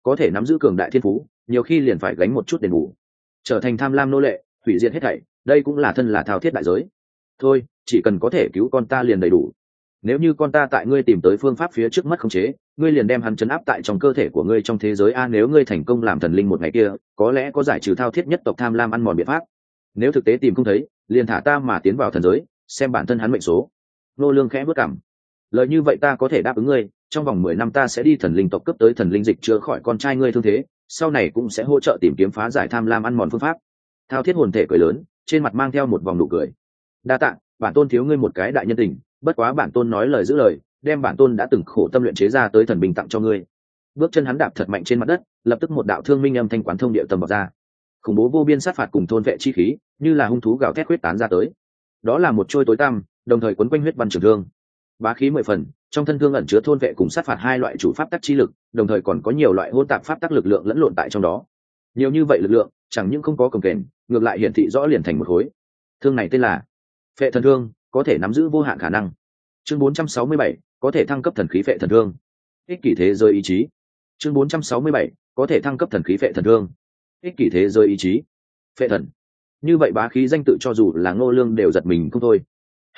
Có thể nắm giữ cường đại thiên phú, nhiều khi liền phải gánh một chút đền bù. Trở thành tham lam nô lệ, hủy diệt hết thảy, đây cũng là thân là thao thiết đại giới. Thôi, chỉ cần có thể cứu con ta liền đầy đủ nếu như con ta tại ngươi tìm tới phương pháp phía trước mất khống chế, ngươi liền đem hắn chấn áp tại trong cơ thể của ngươi trong thế giới a, nếu ngươi thành công làm thần linh một ngày kia, có lẽ có giải trừ thao thiết nhất tộc tham lam ăn mòn biện pháp. Nếu thực tế tìm không thấy, liền thả ta mà tiến vào thần giới, xem bản thân hắn mệnh số. Nô lương khẽ bước cảm lời như vậy ta có thể đáp ứng ngươi, trong vòng mười năm ta sẽ đi thần linh tộc cấp tới thần linh dịch chữa khỏi con trai ngươi thương thế, sau này cũng sẽ hỗ trợ tìm kiếm phá giải tham lam ăn mòn phương pháp. Thao thiết hồn thể cười lớn, trên mặt mang theo một vòng nụ cười. Đa tạ, bản tôn thiếu ngươi một cái đại nhân tình bất quá bản tôn nói lời giữ lời, đem bản tôn đã từng khổ tâm luyện chế ra tới thần bình tặng cho ngươi. Bước chân hắn đạp thật mạnh trên mặt đất, lập tức một đạo thương minh âm thanh quán thông địa tầm bọc ra. Khủng bố vô biên sát phạt cùng thôn vệ chi khí, như là hung thú gào thét huyết tán ra tới. Đó là một trôi tối tăm, đồng thời quấn quanh huyết văn trường thương. Bá khí mười phần, trong thân thương ẩn chứa thôn vệ cùng sát phạt hai loại chủ pháp tắc chi lực, đồng thời còn có nhiều loại hôn tạp pháp tắc lực lượng lẫn lộn tại trong đó. Nhiều như vậy lực lượng, chẳng những không có cồng kềnh, ngược lại hiển thị rõ liền thành một khối. Thương này tên là phệ thần thương có thể nắm giữ vô hạn khả năng. Chương 467, có thể thăng cấp thần khí vệ thần thương. Ích kỷ thế giới ý chí. Chương 467, có thể thăng cấp thần khí vệ thần thương. Ích kỷ thế giới ý chí. Vệ thần. Như vậy bá khí danh tự cho dù là ngô lương đều giật mình không thôi.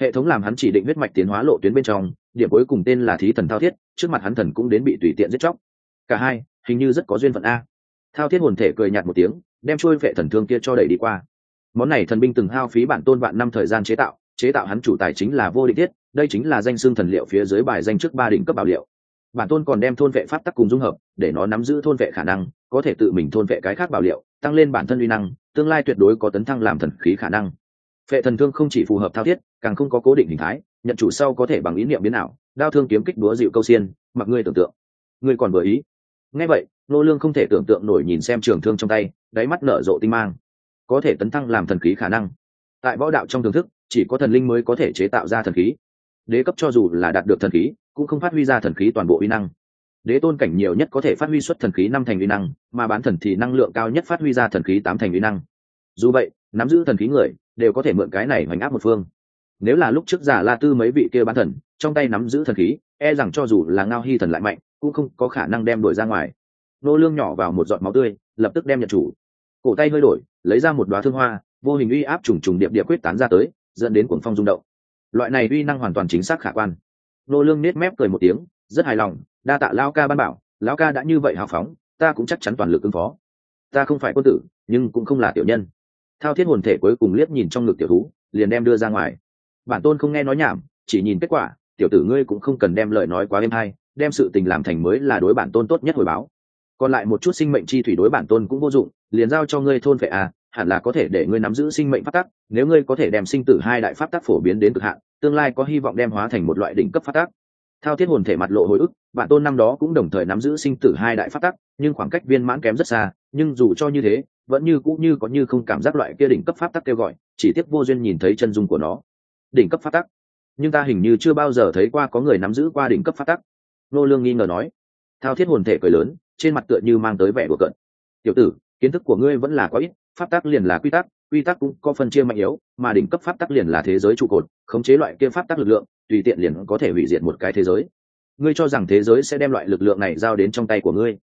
Hệ thống làm hắn chỉ định huyết mạch tiến hóa lộ tuyến bên trong điểm cuối cùng tên là thí thần thao thiết trước mặt hắn thần cũng đến bị tùy tiện giết chóc. Cả hai hình như rất có duyên phận a. Thao thiết hồn thể cười nhạt một tiếng đem trôi vệ thần thương kia cho đẩy đi qua. Món này thần binh từng hao phí bản tôn vạn năm thời gian chế tạo chế tạo hắn chủ tài chính là vô định thiết, đây chính là danh xương thần liệu phía dưới bài danh trước ba đỉnh cấp bảo liệu. Bản tôn còn đem thôn vệ pháp tắc cùng dung hợp, để nó nắm giữ thôn vệ khả năng, có thể tự mình thôn vệ cái khác bảo liệu, tăng lên bản thân uy năng, tương lai tuyệt đối có tấn thăng làm thần khí khả năng. Phệ thần thương không chỉ phù hợp thao thiết, càng không có cố định hình thái, nhận chủ sau có thể bằng ý niệm biến ảo, đao thương kiếm kích đúa dịu câu xiên, mặc ngươi tưởng tượng. Ngươi còn vừa ý. Ngay vậy, nô lương không thể tưởng tượng nổi nhìn xem trường thương trong tay, đáy mắt nở rộ tinh mang. Có thể tấn thăng làm thần khí khả năng. Tại võ đạo trong thưởng thức chỉ có thần linh mới có thể chế tạo ra thần khí. Đế cấp cho dù là đạt được thần khí, cũng không phát huy ra thần khí toàn bộ uy năng. Đế tôn cảnh nhiều nhất có thể phát huy xuất thần khí năm thành uy năng, mà bán thần thì năng lượng cao nhất phát huy ra thần khí tám thành uy năng. Dù vậy, nắm giữ thần khí người, đều có thể mượn cái này hoành áp một phương. Nếu là lúc trước giả la tư mấy vị kia bán thần, trong tay nắm giữ thần khí e rằng cho dù là ngao hy thần lại mạnh, cũng không có khả năng đem đuổi ra ngoài. Nô lương nhỏ vào một giọt máu tươi, lập tức đem nhận chủ. Cổ tay hơi đổi, lấy ra một đóa thương hoa, vô hình uy áp trùng trùng điệp điệp quyết tán ra tới dẫn đến cuồng phong rung động. Loại này uy năng hoàn toàn chính xác khả quan. Nô lương nết mép cười một tiếng, rất hài lòng, đa tạ lão ca ban bảo, lão ca đã như vậy hào phóng, ta cũng chắc chắn toàn lực ứng phó. Ta không phải quân tử, nhưng cũng không là tiểu nhân. Thao thiết hồn thể cuối cùng liếc nhìn trong ngực tiểu thú, liền đem đưa ra ngoài. Bản tôn không nghe nói nhảm, chỉ nhìn kết quả, tiểu tử ngươi cũng không cần đem lời nói quá êm hay, đem sự tình làm thành mới là đối bản tôn tốt nhất hồi báo. Còn lại một chút sinh mệnh chi thủy đối bản tôn cũng vô dụng, liền giao cho ngươi thôn vệ à hẳn là có thể để ngươi nắm giữ sinh mệnh pháp tắc, nếu ngươi có thể đem sinh tử hai đại pháp tắc phổ biến đến cực hạn, tương lai có hy vọng đem hóa thành một loại đỉnh cấp pháp tắc. Thao thiết hồn thể mặt lộ hồi ức bản tôn năm đó cũng đồng thời nắm giữ sinh tử hai đại pháp tắc, nhưng khoảng cách viên mãn kém rất xa, nhưng dù cho như thế, vẫn như cũng như có như không cảm giác loại kia đỉnh cấp pháp tắc kêu gọi, chỉ tiếc vô duyên nhìn thấy chân dung của nó. Đỉnh cấp pháp tắc. Nhưng ta hình như chưa bao giờ thấy qua có người nắm giữ qua đỉnh cấp pháp tắc. Nô lương nghi ngờ nói. Thao thiết hồn thể cười lớn, trên mặt tựa như mang tới vẻ đùa cận tiểu tử kiến thức của ngươi vẫn là quá ít, pháp tắc liền là quy tắc quy tắc cũng có phân chia mạnh yếu, mà đỉnh cấp pháp tắc liền là thế giới trụ cột, khống chế loại kia pháp tắc lực lượng, tùy tiện liền có thể hủy diệt một cái thế giới. Ngươi cho rằng thế giới sẽ đem loại lực lượng này giao đến trong tay của ngươi.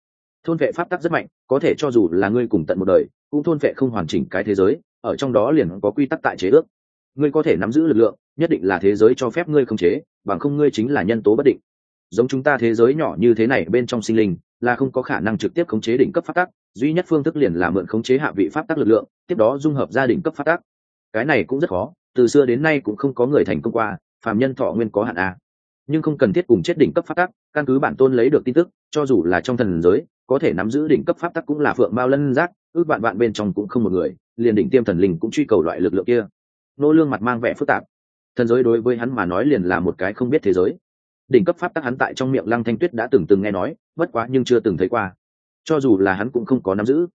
Thôn vệ pháp tắc rất mạnh, có thể cho dù là ngươi cùng tận một đời, cũng thôn vệ không hoàn chỉnh cái thế giới, ở trong đó liền có quy tắc tại chế ước. Ngươi có thể nắm giữ lực lượng, nhất định là thế giới cho phép ngươi khống chế, bằng không ngươi chính là nhân tố bất định. Giống chúng ta thế giới nhỏ như thế này bên trong sinh linh, là không có khả năng trực tiếp khống chế đỉnh cấp pháp tắc duy nhất phương thức liền là mượn khống chế hạ vị pháp tắc lực lượng, tiếp đó dung hợp gia đình cấp pháp tắc. Cái này cũng rất khó, từ xưa đến nay cũng không có người thành công qua, phàm nhân thọ nguyên có hạn a nhưng không cần thiết cùng chết đỉnh cấp pháp tắc, căn cứ bản tôn lấy được tin tức, cho dù là trong thần giới, có thể nắm giữ đỉnh cấp pháp tắc cũng là phượng bao lân giác, ước bạn bạn bên trong cũng không một người, liền đỉnh tiêm thần linh cũng truy cầu loại lực lượng kia. Nô lương mặt mang vẻ phức tạp. Thần giới đối với hắn mà nói liền là một cái không biết thế giới. Đỉnh cấp pháp tắc hắn tại trong miệng lăng thanh tuyết đã từng từng nghe nói, bất quá nhưng chưa từng thấy qua cho dù là hắn cũng không có nắm giữ.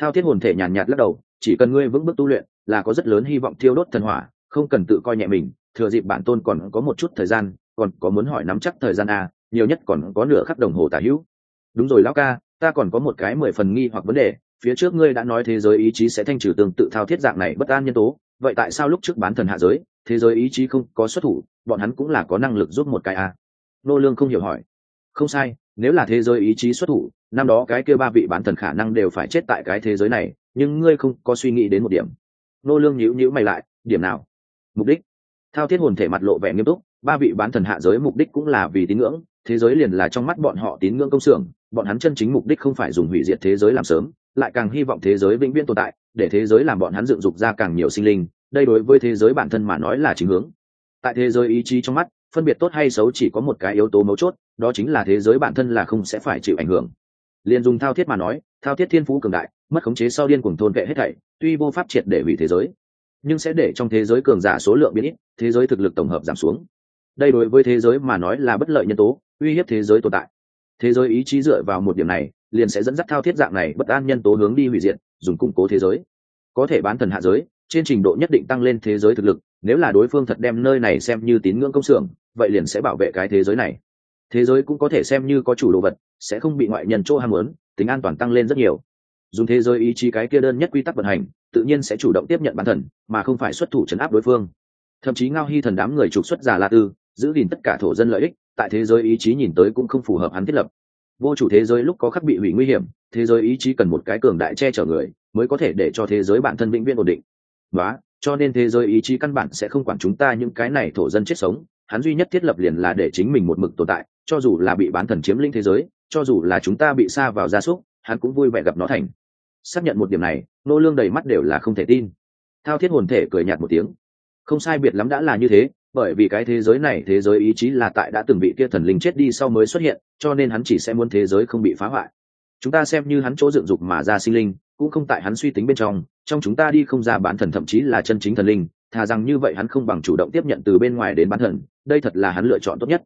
Thao thiết hồn thể nhàn nhạt lắc đầu chỉ cần ngươi vững bước tu luyện là có rất lớn hy vọng thiêu đốt thần hỏa không cần tự coi nhẹ mình thừa dịp bản tôn còn có một chút thời gian còn có muốn hỏi nắm chắc thời gian à, nhiều nhất còn có nửa khắc đồng hồ tả hữu. Đúng rồi lão ca ta còn có một cái mười phần nghi hoặc vấn đề phía trước ngươi đã nói thế giới ý chí sẽ thanh trừ tương tự thao thiết dạng này bất an nhân tố vậy tại sao lúc trước bán thần hạ giới thế giới ý chí không có xuất thủ bọn hắn cũng là có năng lực giúp một cái à? nô lương không hiểu hỏi. Không sai nếu là thế giới ý chí xuất thủ, năm đó cái kia ba vị bán thần khả năng đều phải chết tại cái thế giới này, nhưng ngươi không có suy nghĩ đến một điểm. Nô lương nhíu nhíu mày lại, điểm nào? Mục đích. Thao thiết hồn thể mặt lộ vẻ nghiêm túc, ba vị bán thần hạ giới mục đích cũng là vì tín ngưỡng, thế giới liền là trong mắt bọn họ tín ngưỡng công xưởng, bọn hắn chân chính mục đích không phải dùng hủy diệt thế giới làm sớm, lại càng hy vọng thế giới vĩnh viễn tồn tại, để thế giới làm bọn hắn dựng dục ra càng nhiều sinh linh, đây đối với thế giới bản thân mà nói là chính hướng. Tại thế giới ý chí trong mắt, phân biệt tốt hay xấu chỉ có một cái yếu tố mấu chốt đó chính là thế giới bản thân là không sẽ phải chịu ảnh hưởng. Liền dùng thao thiết mà nói, thao thiết thiên phú cường đại, mất khống chế sau điên cuồng thôn vệ hết thảy, tuy vô pháp triệt để hủy thế giới, nhưng sẽ để trong thế giới cường giả số lượng biến ít, thế giới thực lực tổng hợp giảm xuống. Đây đối với thế giới mà nói là bất lợi nhân tố, uy hiếp thế giới tồn tại. Thế giới ý chí dựa vào một điểm này, liền sẽ dẫn dắt thao thiết dạng này bất an nhân tố hướng đi hủy diệt, dùng củng cố thế giới. Có thể bán thần hạ giới, trên trình độ nhất định tăng lên thế giới thực lực, nếu là đối phương thật đem nơi này xem như tín ngưỡng công xưởng, vậy liền sẽ bảo vệ cái thế giới này thế giới cũng có thể xem như có chủ đồ vật, sẽ không bị ngoại nhân chỗ ham muốn, tính an toàn tăng lên rất nhiều. Dùng thế giới ý chí cái kia đơn nhất quy tắc vận hành, tự nhiên sẽ chủ động tiếp nhận bản thần, mà không phải xuất thủ chấn áp đối phương. Thậm chí ngao hy thần đám người trục xuất giả la tư, giữ gìn tất cả thổ dân lợi ích, tại thế giới ý chí nhìn tới cũng không phù hợp hắn thiết lập. Vô chủ thế giới lúc có khắc bị hủy nguy hiểm, thế giới ý chí cần một cái cường đại che chở người, mới có thể để cho thế giới bản thân vĩnh viễn ổn định. Đó cho nên thế giới ý chí căn bản sẽ không quản chúng ta những cái này thổ dân chết sống hắn duy nhất thiết lập liền là để chính mình một mực tồn tại, cho dù là bị bán thần chiếm lĩnh thế giới, cho dù là chúng ta bị xa vào gia súc, hắn cũng vui vẻ gặp nó thành. Xác nhận một điểm này, nô lương đầy mắt đều là không thể tin. Thao thiết hồn thể cười nhạt một tiếng. Không sai biệt lắm đã là như thế, bởi vì cái thế giới này, thế giới ý chí là tại đã từng bị kia thần linh chết đi sau mới xuất hiện, cho nên hắn chỉ sẽ muốn thế giới không bị phá hoại. Chúng ta xem như hắn chỗ dựng dục mà ra sinh linh, cũng không tại hắn suy tính bên trong trong chúng ta đi không ra bán thần thậm chí là chân chính thần linh, thà rằng như vậy hắn không bằng chủ động tiếp nhận từ bên ngoài đến bán thần đây thật là hắn lựa chọn tốt nhất.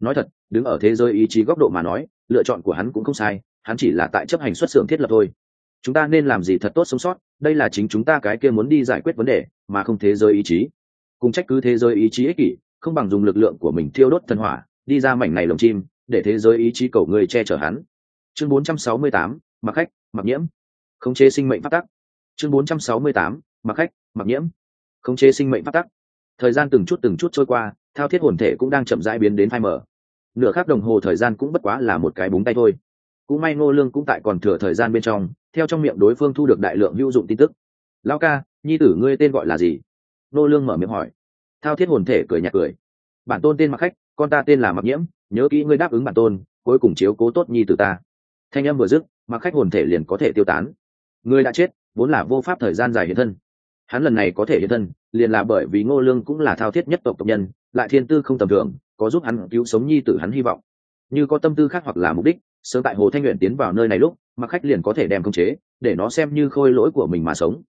Nói thật đứng ở thế giới ý chí góc độ mà nói lựa chọn của hắn cũng không sai hắn chỉ là tại chấp hành xuất xưởng thiết lập thôi. Chúng ta nên làm gì thật tốt sống sót đây là chính chúng ta cái kia muốn đi giải quyết vấn đề mà không thế giới ý chí. Cùng trách cứ thế giới ý chí ích kỷ không bằng dùng lực lượng của mình thiêu đốt thần hỏa đi ra mảnh này lồng chim để thế giới ý chí cầu người che chở hắn. Chương 468, mặc khách mặc nhiễm. Khống chế sinh mệnh phát tắc. Chương 468, mặc khách mặc nhiễm. Khống chế sinh mệnh phát tắc. Thời gian từng chút từng chút trôi qua thao thiết hồn thể cũng đang chậm rãi biến đến phai mở nửa khắc đồng hồ thời gian cũng bất quá là một cái búng tay thôi. Cũng may ngô lương cũng tại còn thừa thời gian bên trong, theo trong miệng đối phương thu được đại lượng hữu dụng tin tức. Lao ca, nhi tử ngươi tên gọi là gì? Ngô lương mở miệng hỏi. Thao thiết hồn thể cười nhạt cười. Bản tôn tên mặc khách, con ta tên là mặc nhiễm, nhớ kỹ ngươi đáp ứng bản tôn, cuối cùng chiếu cố tốt nhi tử ta. Thanh âm vừa dứt mặc khách hồn thể liền có thể tiêu tán. Ngươi đã chết, vốn là vô pháp thời gian dài hiện thân hắn lần này có thể hiện thân, liền là bởi vì ngô lương cũng là thao thiết nhất tộc tộc nhân, lại thiên tư không tầm thường, có giúp hắn cứu sống nhi tử hắn hy vọng. Như có tâm tư khác hoặc là mục đích, sớm tại hồ thanh nguyện tiến vào nơi này lúc mặc khách liền có thể đem công chế, để nó xem như khôi lỗi của mình mà sống.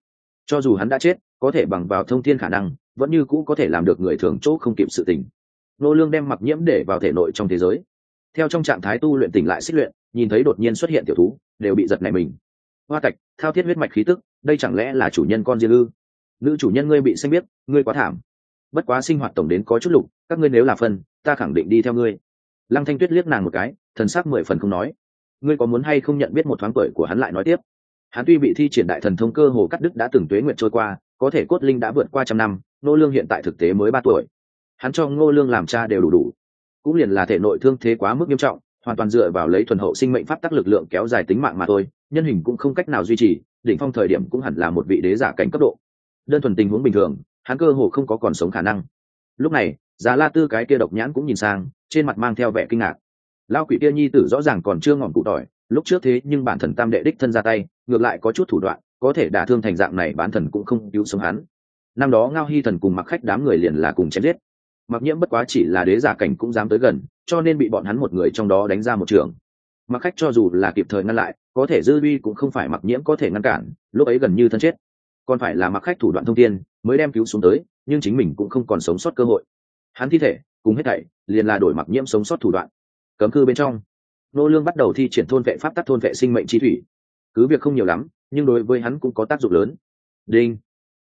Cho dù hắn đã chết, có thể bằng vào thông thiên khả năng, vẫn như cũ có thể làm được người thường chỗ không kịp sự tình. Nô lương đem mặc nhiễm để vào thể nội trong thế giới. Theo trong trạng thái tu luyện tỉnh lại xích luyện, nhìn thấy đột nhiên xuất hiện tiểu thú, đều bị giật nảy mình. Hoa tạch, thao thiết huyết mạch khí tức, đây chẳng lẽ là chủ nhân con diên ư nữ chủ nhân ngươi bị xanh biết, ngươi quá thảm. Bất quá sinh hoạt tổng đến có chút lục, các ngươi nếu là phân, ta khẳng định đi theo ngươi. Lăng thanh tuyết liếc nàng một cái, thần sắc mười phần không nói. Ngươi có muốn hay không nhận biết một thoáng tuổi của hắn lại nói tiếp? Hắn tuy bị thi triển đại thần thông cơ hồ cắt đứt đã từng tuế nguyện trôi qua, có thể cốt linh đã vượt qua trăm năm nô lương hiện tại thực tế mới ba tuổi. Hắn cho ngô lương làm cha đều đủ đủ. Cũng liền là thể nội thương thế quá mức nghiêm trọng, hoàn toàn dựa vào lấy thuần hậu sinh mệnh pháp tắc lực lượng kéo dài tính mạng mà thôi, nhân hình cũng không cách nào duy trì, đỉnh phong thời điểm cũng hẳn là một vị đế giả cảnh cấp độ đơn thuần tình huống bình thường, hắn cơ hồ không có còn sống khả năng. Lúc này già la tư cái kia độc nhãn cũng nhìn sang, trên mặt mang theo vẻ kinh ngạc. Lao quỷ kia nhi tử rõ ràng còn chưa ngọn cụ tỏi, lúc trước thế nhưng bản thần tam đệ đích thân ra tay, ngược lại có chút thủ đoạn, có thể đả thương thành dạng này bán thần cũng không cứu sống hắn. Năm đó ngao hy thần cùng mặc khách đám người liền là cùng chém giết. Mặc nhiễm bất quá chỉ là đế giả cảnh cũng dám tới gần, cho nên bị bọn hắn một người trong đó đánh ra một trường. Mặc khách cho dù là kịp thời ngăn lại, có thể dư uy cũng không phải mặc nhiễm có thể ngăn cản, lúc ấy gần như thân chết còn phải là mặc khách thủ đoạn thông tiên mới đem cứu xuống tới, nhưng chính mình cũng không còn sống sót cơ hội. Hắn thi thể, cùng hết thảy, liền là đổi mặc nhiễm sống sót thủ đoạn. Cấm cư bên trong, nô lương bắt đầu thi triển thôn vệ pháp tắc thôn vệ sinh mệnh chi thủy. Cứ việc không nhiều lắm, nhưng đối với hắn cũng có tác dụng lớn. Đinh.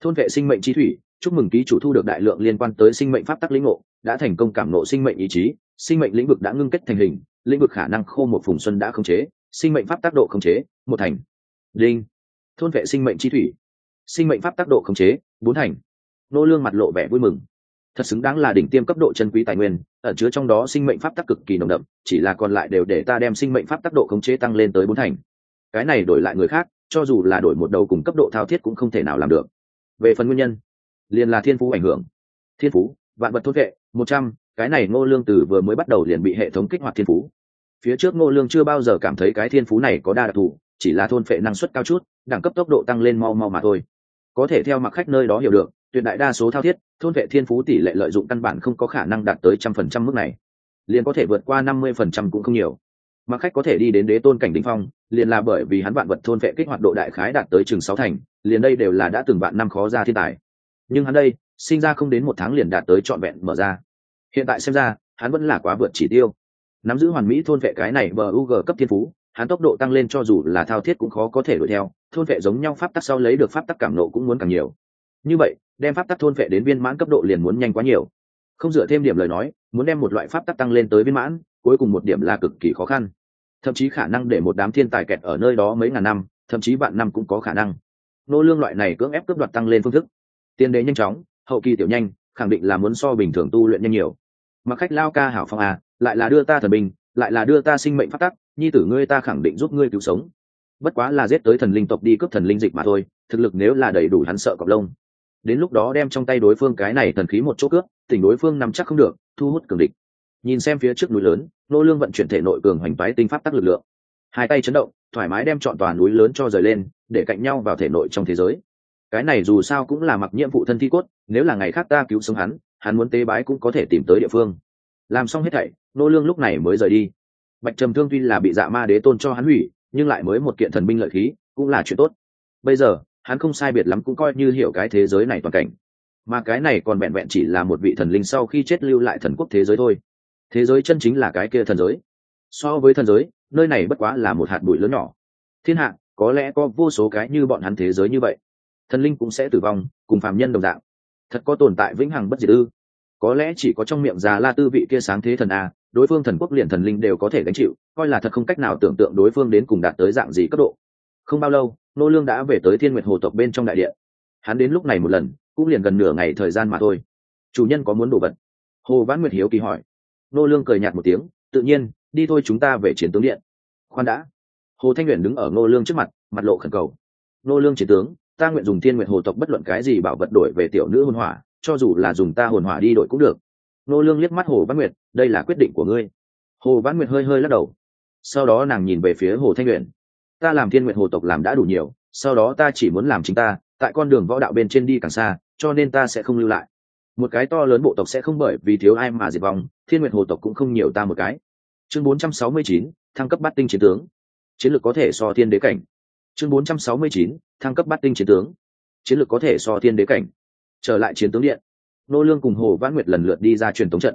Thôn vệ sinh mệnh chi thủy, chúc mừng ký chủ thu được đại lượng liên quan tới sinh mệnh pháp tắc lĩnh ngộ, đã thành công cảm ngộ sinh mệnh ý chí, sinh mệnh lĩnh vực đã ngưng kết thành hình, lĩnh vực khả năng khô một phùng xuân đã khống chế, sinh mệnh pháp tác độ khống chế, một thành. Đinh. Thôn vệ sinh mệnh chi thủy sinh mệnh pháp tác độ khống chế, bốn thành. Nô lương mặt lộ vẻ vui mừng. Thật xứng đáng là đỉnh tiêm cấp độ chân quý tài nguyên, ẩn chứa trong đó sinh mệnh pháp tác cực kỳ nồng đậm, chỉ là còn lại đều để ta đem sinh mệnh pháp tác độ khống chế tăng lên tới bốn thành. Cái này đổi lại người khác, cho dù là đổi một đầu cùng cấp độ thao thiết cũng không thể nào làm được. Về phần nguyên nhân, liền là thiên phú ảnh hưởng. Thiên phú, vạn vật thốt vệ, một trăm, cái này ngô lương từ vừa mới bắt đầu liền bị hệ thống kích hoạt thiên phú. Phía trước ngô lương chưa bao giờ cảm thấy cái thiên phú này có đa đặc thù chỉ là thôn phệ năng suất cao chút, đẳng cấp tốc độ tăng lên mau mau mà thôi. Có thể theo mặc khách nơi đó hiểu được, tuyệt đại đa số thao thiết, thôn vệ thiên phú tỷ lệ lợi dụng căn bản không có khả năng đạt tới trăm phần trăm mức này. Liền có thể vượt qua năm mươi phần trăm cũng không nhiều. Mặc khách có thể đi đến đế tôn cảnh đỉnh phong, liền là bởi vì hắn vạn vật thôn vệ kích hoạt độ đại khái đạt tới chừng sáu thành, liền đây đều là đã từng vạn năm khó ra thiên tài. Nhưng hắn đây, sinh ra không đến một tháng liền đạt tới trọn vẹn mở ra. Hiện tại xem ra, hắn vẫn là quá vượt chỉ tiêu. Nắm giữ hoàn mỹ thôn vệ cái này bờ u g cấp thiên phú hắn tốc độ tăng lên cho dù là thao thiết cũng khó có thể đuổi theo, thôn vệ giống nhau pháp tắc sau lấy được pháp tắc cảm nộ cũng muốn càng nhiều. Như vậy, đem pháp tắc thôn vệ đến viên mãn cấp độ liền muốn nhanh quá nhiều. Không dựa thêm điểm lời nói, muốn đem một loại pháp tắc tăng lên tới viên mãn, cuối cùng một điểm là cực kỳ khó khăn. Thậm chí khả năng để một đám thiên tài kẹt ở nơi đó mấy ngàn năm, thậm chí vạn năm cũng có khả năng. Nô lương loại này cưỡng ép cướp đoạt tăng lên phương thức. Tiên đế nhanh chóng, hậu kỳ tiểu nhanh, khẳng định là muốn so bình thường tu luyện nhanh nhiều. Mà khách lao ca hảo phong à lại là đưa ta thần bình, lại là đưa ta sinh mệnh phát tắc nhi tử ngươi ta khẳng định giúp ngươi cứu sống. Bất quá là giết tới thần linh tộc đi cướp thần linh dịch mà thôi, thực lực nếu là đầy đủ hắn sợ cọp lông. Đến lúc đó đem trong tay đối phương cái này thần khí một chỗ cướp, tỉnh đối phương nằm chắc không được, thu hút cường địch. Nhìn xem phía trước núi lớn, nô lương vận chuyển thể nội cường hoành phái tinh pháp tắc lực lượng. Hai tay chấn động, thoải mái đem chọn tòa núi lớn cho rời lên, để cạnh nhau vào thể nội trong thế giới. Cái này dù sao cũng là mặc nhiệm vụ thân thi cốt, nếu là ngày khác ta cứu sống hắn hắn muốn tế bái cũng có thể tìm tới địa phương. Làm xong hết thảy, nô lương lúc này mới rời đi bạch trầm thương tuy là bị dạ ma đế tôn cho hắn hủy, nhưng lại mới một kiện thần binh lợi khí, cũng là chuyện tốt. Bây giờ, hắn không sai biệt lắm cũng coi như hiểu cái thế giới này toàn cảnh. Mà cái này còn vẹn vẹn chỉ là một vị thần linh sau khi chết lưu lại thần quốc thế giới thôi. Thế giới chân chính là cái kia thần giới. So với thần giới, nơi này bất quá là một hạt bụi lớn nhỏ. Thiên hạ, có lẽ có vô số cái như bọn hắn thế giới như vậy. Thần linh cũng sẽ tử vong, cùng phạm nhân đồng dạng. Thật có tồn tại vĩnh hằng bất diệt ư. Có lẽ chỉ có trong miệng già la tư vị kia sáng thế thần a đối phương thần quốc liền thần linh đều có thể gánh chịu, coi là thật không cách nào tưởng tượng đối phương đến cùng đạt tới dạng gì cấp độ. Không bao lâu, nô lương đã về tới thiên nguyệt hồ tộc bên trong đại điện hắn đến lúc này một lần, cũng liền gần nửa ngày thời gian mà thôi. Chủ nhân có muốn đồ vật? Hồ vãn nguyệt hiếu kỳ hỏi. Nô lương cười nhạt một tiếng, tự nhiên, đi thôi chúng ta về chiến tướng điện. Khoan đã. Hồ thanh nguyện đứng ở nô lương trước mặt mặt lộ khẩn cầu. Nô lương chiến tướng, ta nguyện dùng thiên nguyệt hồ tộc bất luận cái gì bảo vật đổi về tiểu nữ hồn hỏa, cho dù là dùng ta hồn hỏa đi đổi cũng được. Nô lương liếc mắt hồ vãn nguyệt đây là quyết định của ngươi. Hồ vãn nguyệt hơi hơi lắc đầu. Sau đó nàng nhìn về phía hồ thanh nguyện ta làm thiên nguyệt hồ tộc làm đã đủ nhiều sau đó ta chỉ muốn làm chính ta tại con đường võ đạo bên trên đi càng xa cho nên ta sẽ không lưu lại. Một cái to lớn bộ tộc sẽ không bởi vì thiếu ai mà diệt vong thiên nguyệt hồ tộc cũng không nhiều ta một cái. Chương 469, thăng cấp bát tinh chiến tướng. Chiến lược có thể so thiên đế cảnh. Chương 469, thăng cấp bát tinh chiến tướng. Chiến lược có thể so thiên đế cảnh. Trở lại chiến tướng điện. Nô lương cùng hồ vãn nguyệt lần lượt đi ra truyền tống trận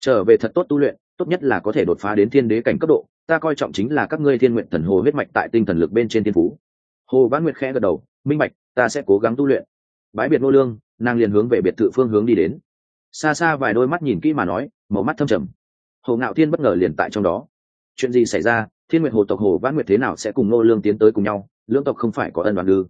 trở về thật tốt tu luyện, tốt nhất là có thể đột phá đến thiên đế cảnh cấp độ, ta coi trọng chính là các ngươi thiên nguyện thần hồ huyết mạch tại tinh thần lực bên trên thiên phú. Hồ vãn nguyệt khẽ gật đầu, minh mạch ta sẽ cố gắng tu luyện. Bãi biệt nô lương, nàng liền hướng về biệt thự phương hướng đi đến. Xa xa vài đôi mắt nhìn kỹ mà nói, màu mắt thâm trầm. Hồ ngạo thiên bất ngờ liền tại trong đó. Chuyện gì xảy ra? Thiên nguyệt hồ tộc hồ vãn nguyệt thế nào sẽ cùng nô lương tiến tới cùng nhau? Lưỡng tộc không phải có ân đoàn ư?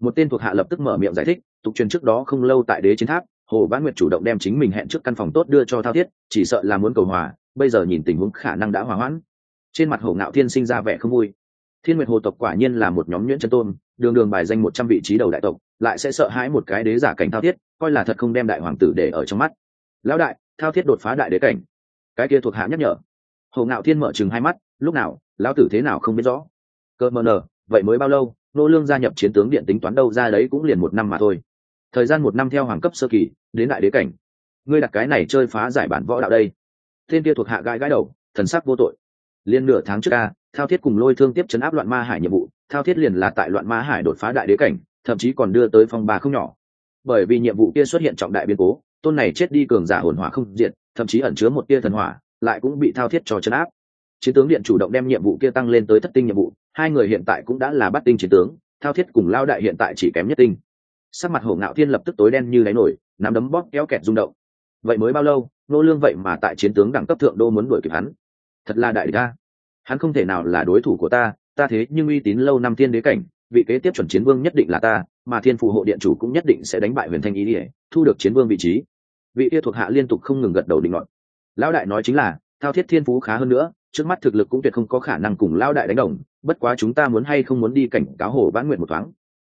Một tên thuộc hạ lập tức mở miệng giải thích, tục truyền trước đó không lâu tại đế chiến tháp hồ vãn nguyệt chủ động đem chính mình hẹn trước căn phòng tốt đưa cho thao thiết, chỉ sợ là muốn cầu hòa, bây giờ nhìn tình huống khả năng đã hòa hoãn. Trên mặt hồ ngạo thiên sinh ra vẻ không vui. Thiên nguyệt hồ tộc quả nhiên là một nhóm nhuyễn chân tôn, đường đường bài danh một trăm vị trí đầu đại tộc, lại sẽ sợ hãi một cái đế giả cảnh thao thiết, coi là thật không đem đại hoàng tử để ở trong mắt. Lão đại, thao thiết đột phá đại đế cảnh. Cái kia thuộc hạ nhắc nhở. Hồ ngạo thiên mở chừng hai mắt, lúc nào, lão tử thế nào không biết rõ. Cơ mờ nờ, vậy mới bao lâu, nô lương gia nhập chiến tướng điện tính toán đâu ra đấy cũng liền một năm mà thôi. Thời gian một năm theo hoàng cấp sơ kỳ đến đại đế cảnh. Ngươi đặt cái này chơi phá giải bản võ đạo đây. Tên kia thuộc hạ gãi gãi đầu, thần sắc vô tội. Liên nửa tháng trước ca thao thiết cùng lôi thương tiếp chấn áp loạn ma hải nhiệm vụ, thao thiết liền là tại loạn ma hải đột phá đại đế cảnh, thậm chí còn đưa tới phong ba không nhỏ. Bởi vì nhiệm vụ kia xuất hiện trọng đại biến cố, tôn này chết đi cường giả hồn hỏa không diện, thậm chí ẩn chứa một tia thần hỏa, lại cũng bị thao thiết cho chấn áp. Chiến tướng điện chủ động đem nhiệm vụ kia tăng lên tới thất tinh nhiệm vụ, hai người hiện tại cũng đã là bắt tinh chiến tướng, thao thiết cùng lao đại hiện tại chỉ kém nhất tinh sắc mặt hổ ngạo thiên lập tức tối đen như đáy nổi, nắm đấm bóp kéo kẹt rung động. Vậy mới bao lâu, nô lương vậy mà tại chiến tướng đẳng cấp thượng đô muốn đuổi kịp hắn? Thật là đại ca hắn không thể nào là đối thủ của ta ta thế nhưng uy tín lâu năm thiên đế cảnh, vị kế tiếp chuẩn chiến vương nhất định là ta, mà thiên phù hộ điện chủ cũng nhất định sẽ đánh bại huyền thanh ý ỉa thu được chiến vương vị trí. Vị kia thuộc hạ liên tục không ngừng gật đầu định luận. Lão đại nói chính là, thao thiết thiên phú khá hơn nữa, trước mắt thực lực cũng tuyệt không có khả năng cùng lão đại đánh đồng, bất quá chúng ta muốn hay không muốn đi cảnh cáo hồ vãn nguyện một thoáng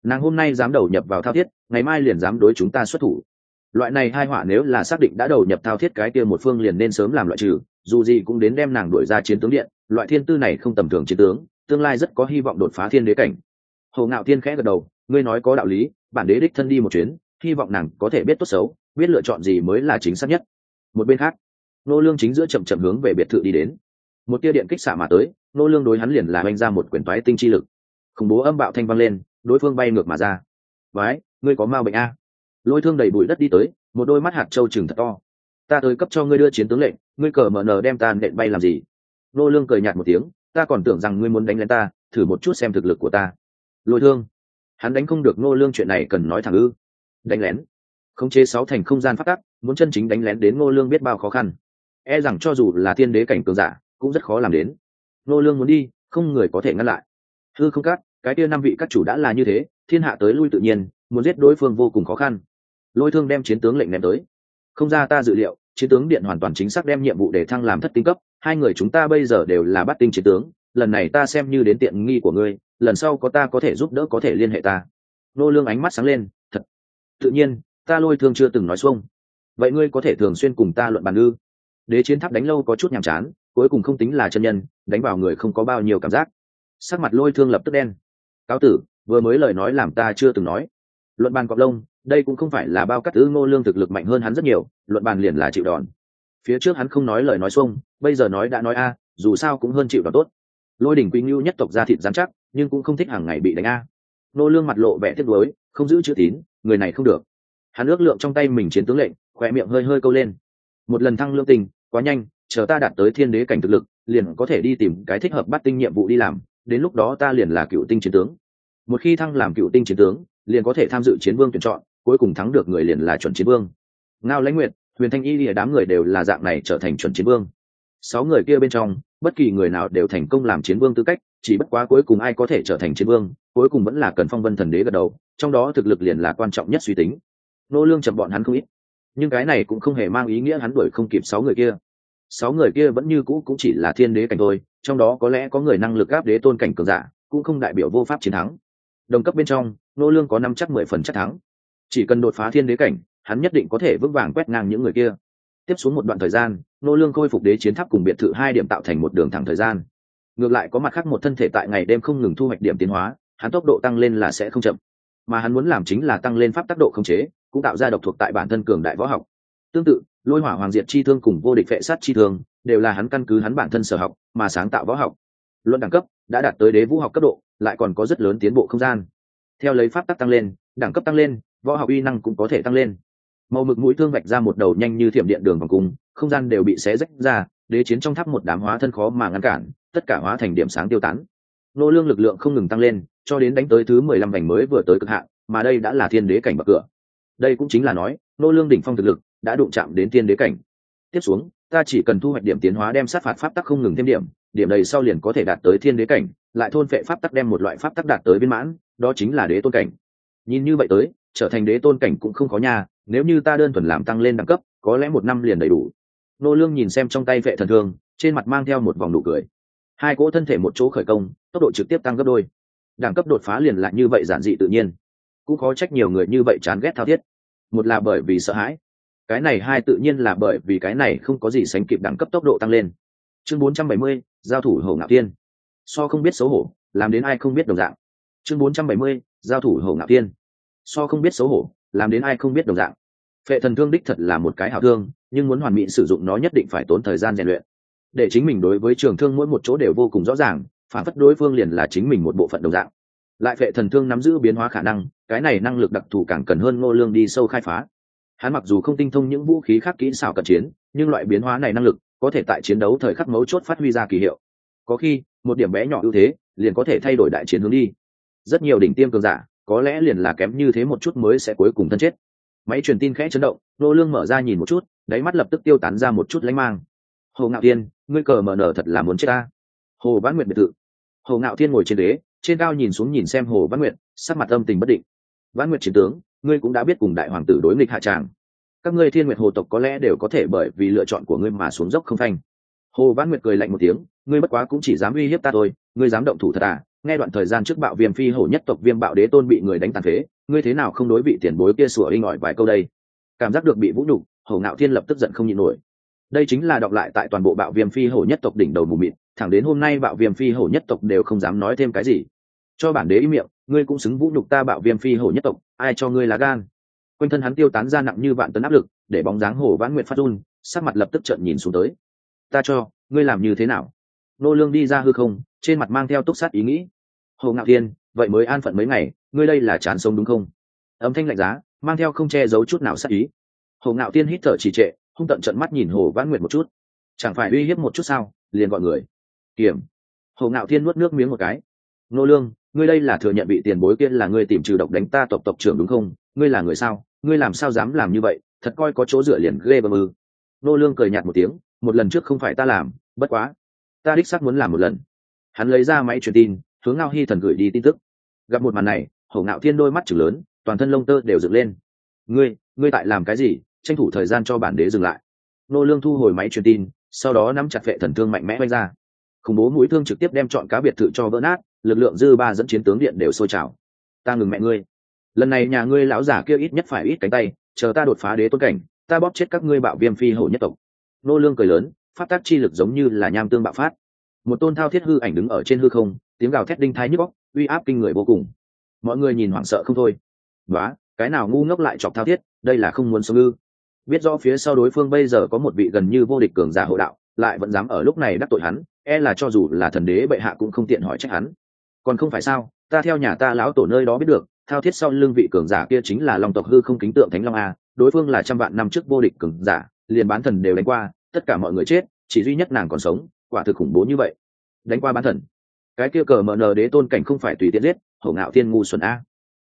nàng hôm nay dám đầu nhập vào thao thiết, ngày mai liền dám đối chúng ta xuất thủ. Loại này hai họa nếu là xác định đã đầu nhập thao thiết cái kia một phương liền nên sớm làm loại trừ, dù gì cũng đến đem nàng đuổi ra chiến tướng điện, loại thiên tư này không tầm thường chiến tướng, tương lai rất có hy vọng đột phá thiên đế cảnh. Hồ ngạo thiên khẽ gật đầu, ngươi nói có đạo lý, bản đế đích thân đi một chuyến, hy vọng nàng có thể biết tốt xấu, biết lựa chọn gì mới là chính xác nhất. Một bên khác, nô lương chính giữa chậm chậm hướng về biệt thự đi đến. Một tia điện kích xạ mà tới, nô lương đối hắn liền là anh ra một quyển toái tinh chi lực. Khủng bố âm bạo thanh vang lên đối phương bay ngược mà ra. Vái ngươi có mau bệnh a? Lôi thương đầy bụi đất đi tới, một đôi mắt hạt trâu chừng thật to. Ta tới cấp cho ngươi đưa chiến tướng lệnh, ngươi cờ mở nở đem ta nện bay làm gì? Nô lương cười nhạt một tiếng, ta còn tưởng rằng ngươi muốn đánh lên ta, thử một chút xem thực lực của ta. Lôi thương, hắn đánh không được nô lương chuyện này cần nói thẳng ư. Đánh lén. Khống chế sáu thành không gian phát tắc, muốn chân chính đánh lén đến nô lương biết bao khó khăn. E rằng cho dù là thiên đế cảnh cường giả, cũng rất khó làm đến. Nô lương muốn đi, không người có thể ngăn lại. Hư không cắt cái kia năm vị các chủ đã là như thế, thiên hạ tới lui tự nhiên, muốn giết đối phương vô cùng khó khăn. Lôi thương đem chiến tướng lệnh ném tới. Không ra ta dự liệu, chiến tướng điện hoàn toàn chính xác đem nhiệm vụ để thăng làm thất tinh cấp, hai người chúng ta bây giờ đều là bắt tinh chiến tướng, lần này ta xem như đến tiện nghi của ngươi, lần sau có ta có thể giúp đỡ có thể liên hệ ta. Nô lương ánh mắt sáng lên, thật. Tự nhiên, ta lôi thương chưa từng nói xuông. Vậy ngươi có thể thường xuyên cùng ta luận bàn ư? Đế chiến tháp đánh lâu có chút nhàm chán, cuối cùng không tính là chân nhân, đánh vào người không có bao nhiêu cảm giác. Sắc mặt lôi thương lập tức đen cáo tử, vừa mới lời nói làm ta chưa từng nói. Luận bàn cọp lông, đây cũng không phải là bao cắt tứ ngô lương thực lực mạnh hơn hắn rất nhiều, luận bàn liền là chịu đòn. Phía trước hắn không nói lời nói xuông, bây giờ nói đã nói a, dù sao cũng hơn chịu đòn tốt. Lôi đỉnh quý ngưu nhất tộc ra thịt dám chắc, nhưng cũng không thích hàng ngày bị đánh a. Nô lương mặt lộ vẻ tiếc nuối, không giữ chữ tín, người này không được. Hắn ước lượng trong tay mình chiến tướng lệnh khỏe miệng hơi hơi câu lên. Một lần thăng lương tình, quá nhanh, chờ ta đạt tới thiên đế cảnh thực lực, liền có thể đi tìm cái thích hợp bắt tinh nhiệm vụ đi làm đến lúc đó ta liền là cựu tinh chiến tướng. Một khi thăng làm cựu tinh chiến tướng, liền có thể tham dự chiến vương tuyển chọn, cuối cùng thắng được người liền là chuẩn chiến vương. Ngao lãnh nguyệt, huyền thanh y lìa đám người đều là dạng này trở thành chuẩn chiến vương. Sáu người kia bên trong, bất kỳ người nào đều thành công làm chiến vương tư cách, chỉ bất quá cuối cùng ai có thể trở thành chiến vương, cuối cùng vẫn là cần phong vân thần đế gật đầu, trong đó thực lực liền là quan trọng nhất suy tính. Nô lương chậm bọn hắn không ít, nhưng cái này cũng không hề mang ý nghĩa hắn đuổi không kịp sáu người kia. Sáu người kia vẫn như cũ cũng chỉ là thiên đế cảnh thôi trong đó có lẽ có người năng lực áp đế tôn cảnh cường giả, cũng không đại biểu vô pháp chiến thắng. Đồng cấp bên trong, nô lương có năm chắc mười phần chắc thắng. Chỉ cần đột phá thiên đế cảnh, hắn nhất định có thể vững vàng quét ngang những người kia. Tiếp xuống một đoạn thời gian, nô lương khôi phục đế chiến tháp cùng biệt thự hai điểm tạo thành một đường thẳng thời gian. Ngược lại có mặt khác một thân thể tại ngày đêm không ngừng thu hoạch điểm tiến hóa, hắn tốc độ tăng lên là sẽ không chậm. Mà hắn muốn làm chính là tăng lên pháp tác độ không chế, cũng tạo ra độc thuộc tại bản thân cường đại võ học. Tương tự, lôi hỏa hoàng diệt chi thương cùng vô địch vệ sát chi thương đều là hắn căn cứ hắn bản thân sở học mà sáng tạo võ học. Luận đẳng cấp đã đạt tới đế vũ học cấp độ, lại còn có rất lớn tiến bộ không gian. Theo lấy pháp tắc tăng lên, đẳng cấp tăng lên, võ học uy năng cũng có thể tăng lên. Màu mực mũi thương vạch ra một đầu nhanh như thiểm điện đường vòng cung, không gian đều bị xé rách ra, đế chiến trong tháp một đám hóa thân khó mà ngăn cản, tất cả hóa thành điểm sáng tiêu tán. Nô lương lực lượng không ngừng tăng lên, cho đến đánh tới thứ mười lăm vành mới vừa tới cực hạn, mà đây đã là thiên đế cảnh bậc cửa. Đây cũng chính là nói, nô lương đỉnh phong thực lực đã đụng chạm đến thiên đế cảnh. Tiếp xuống ta chỉ cần thu hoạch điểm tiến hóa đem sát phạt pháp tắc không ngừng thêm điểm điểm đầy sau liền có thể đạt tới thiên đế cảnh lại thôn phệ pháp tắc đem một loại pháp tắc đạt tới viên mãn đó chính là đế tôn cảnh. Nhìn như vậy tới trở thành đế tôn cảnh cũng không khó nhà, nếu như ta đơn thuần làm tăng lên đẳng cấp có lẽ một năm liền đầy đủ. Nô lương nhìn xem trong tay vệ thần thương trên mặt mang theo một vòng nụ cười. Hai cỗ thân thể một chỗ khởi công tốc độ trực tiếp tăng gấp đôi. Đẳng cấp đột phá liền lại như vậy giản dị tự nhiên. Cũng khó trách nhiều người như vậy chán ghét thao thiết. Một là bởi vì sợ hãi cái này hai tự nhiên là bởi vì cái này không có gì sánh kịp đẳng cấp tốc độ tăng lên. Chương 470, giao thủ hổ ngạo tiên so không biết xấu hổ làm đến ai không biết đồng dạng. Chương 470, giao thủ hổ ngạo tiên so không biết xấu hổ làm đến ai không biết đồng dạng. Phệ thần thương đích thật là một cái hảo thương nhưng muốn hoàn mỹ sử dụng nó nhất định phải tốn thời gian rèn luyện. Để chính mình đối với trường thương mỗi một chỗ đều vô cùng rõ ràng phản phất đối phương liền là chính mình một bộ phận đồng dạng. Lại phệ thần thương nắm giữ biến hóa khả năng cái này năng lực đặc thù càng cần hơn ngô lương đi sâu khai phá hắn mặc dù không tinh thông những vũ khí khác kỹ xảo cận chiến, nhưng loại biến hóa này năng lực có thể tại chiến đấu thời khắc mấu chốt phát huy ra kỳ hiệu. Có khi, một điểm bé nhỏ ưu thế liền có thể thay đổi đại chiến hướng đi. Rất nhiều đỉnh tiêm cường giả, có lẽ liền là kém như thế một chút mới sẽ cuối cùng thân chết. Máy truyền tin khẽ chấn động, nô lương mở ra nhìn một chút, đáy mắt lập tức tiêu tán ra một chút lánh mang. Hồ ngạo thiên, ngươi cờ mở nở thật là muốn chết ta. Hồ vãn nguyệt biệt thự. Hồ ngạo thiên ngồi trên đế trên cao nhìn xuống nhìn xem hồ vãn nguyệt, sắc mặt âm tình bất định. Vãn nguyệt chiến tướng ngươi cũng đã biết cùng đại hoàng tử đối nghịch hạ tràng. Các ngươi thiên nguyệt hồ tộc có lẽ đều có thể bởi vì lựa chọn của ngươi mà xuống dốc không phanh. Hồ vãn nguyệt cười lạnh một tiếng, ngươi bất quá cũng chỉ dám uy hiếp ta thôi, ngươi dám động thủ thật à? Nghe đoạn thời gian trước bạo viêm phi hổ nhất tộc viêm bạo đế tôn bị người đánh tàn phế, ngươi thế nào không đối vị tiền bối kia sủa inh ỏi vài câu đây? Cảm giác được bị vũ nhục hổ ngạo thiên lập tức giận không nhịn nổi. Đây chính là đọc lại tại toàn bộ bạo viêm phi hổ nhất tộc đỉnh đầu mù mịt, thẳng đến hôm nay bạo viêm phi hổ nhất tộc đều không dám nói thêm cái gì cho bản đế ý miệng, ngươi cũng xứng vũ nhục ta bạo viêm phi hổ nhất tộc, ai cho ngươi lá gan? Quanh thân hắn tiêu tán ra nặng như vạn tấn áp lực, để bóng dáng hổ vãn nguyện phát run, sắc mặt lập tức trợn nhìn xuống tới. Ta cho, ngươi làm như thế nào? Nô lương đi ra hư không, trên mặt mang theo túc sát ý nghĩ. Hồ ngạo thiên, vậy mới an phận mấy ngày, ngươi đây là chán sống đúng không? Âm thanh lạnh giá, mang theo không che giấu chút nào sát ý. Hồ ngạo thiên hít thở trì trệ, hung tận trận mắt nhìn hồ vãn nguyệt một chút. Chẳng phải uy hiếp một chút sao? Liền gọi người. Kiểm hồ ngạo thiên nuốt nước miếng một cái nô lương, ngươi đây là thừa nhận bị tiền bối kia là ngươi tìm trừ độc đánh ta tộc tộc trưởng đúng không? Ngươi là người sao? Ngươi làm sao dám làm như vậy? Thật coi có chỗ dựa liền ghê bờ ư. Nô lương cười nhạt một tiếng, một lần trước không phải ta làm, bất quá. Ta đích xác muốn làm một lần. Hắn lấy ra máy truyền tin, hướng ngao hy thần gửi đi tin tức. Gặp một màn này, hổ ngạo thiên đôi mắt chừng lớn, toàn thân lông tơ đều dựng lên. Ngươi ngươi tại làm cái gì? Tranh thủ thời gian cho bản đế dừng lại. Nô lương thu hồi máy truyền tin, sau đó nắm chặt vệ thần thương mạnh mẽ quay ra khủng bố mũi thương trực tiếp đem chọn cá biệt thự cho vỡ nát lực lượng dư ba dẫn chiến tướng điện đều sôi trào. Ta ngừng mẹ ngươi. Lần này nhà ngươi lão giả kia ít nhất phải ít cánh tay chờ ta đột phá đế tôn cảnh ta bóp chết các ngươi bạo viêm phi hổ nhất tộc. Nô lương cười lớn phát tác chi lực giống như là nham tương bạo phát. Một tôn thao thiết hư ảnh đứng ở trên hư không tiếng gào thét đinh thái nhức óc, uy áp kinh người vô cùng. Mọi người nhìn hoảng sợ không thôi. Đó cái nào ngu ngốc lại chọc thao thiết đây là không muốn sống ư. Biết rõ phía sau đối phương bây giờ có một vị gần như vô địch cường giả hộ đạo lại vẫn dám ở lúc này đắc tội hắn e là cho dù là thần đế bệ hạ cũng không tiện hỏi trách hắn. Còn không phải sao, ta theo nhà ta lão tổ nơi đó biết được, thao thiết sau lưng vị cường giả kia chính là long tộc hư không kính tượng thánh long a, đối phương là trăm vạn năm trước vô địch cường giả, liền bán thần đều đánh qua, tất cả mọi người chết, chỉ duy nhất nàng còn sống, quả thực khủng bố như vậy. Đánh qua bán thần. Cái kia cờ mờ nờ đế tôn cảnh không phải tùy tiện giết, hổ ngạo thiên ngu xuẩn a.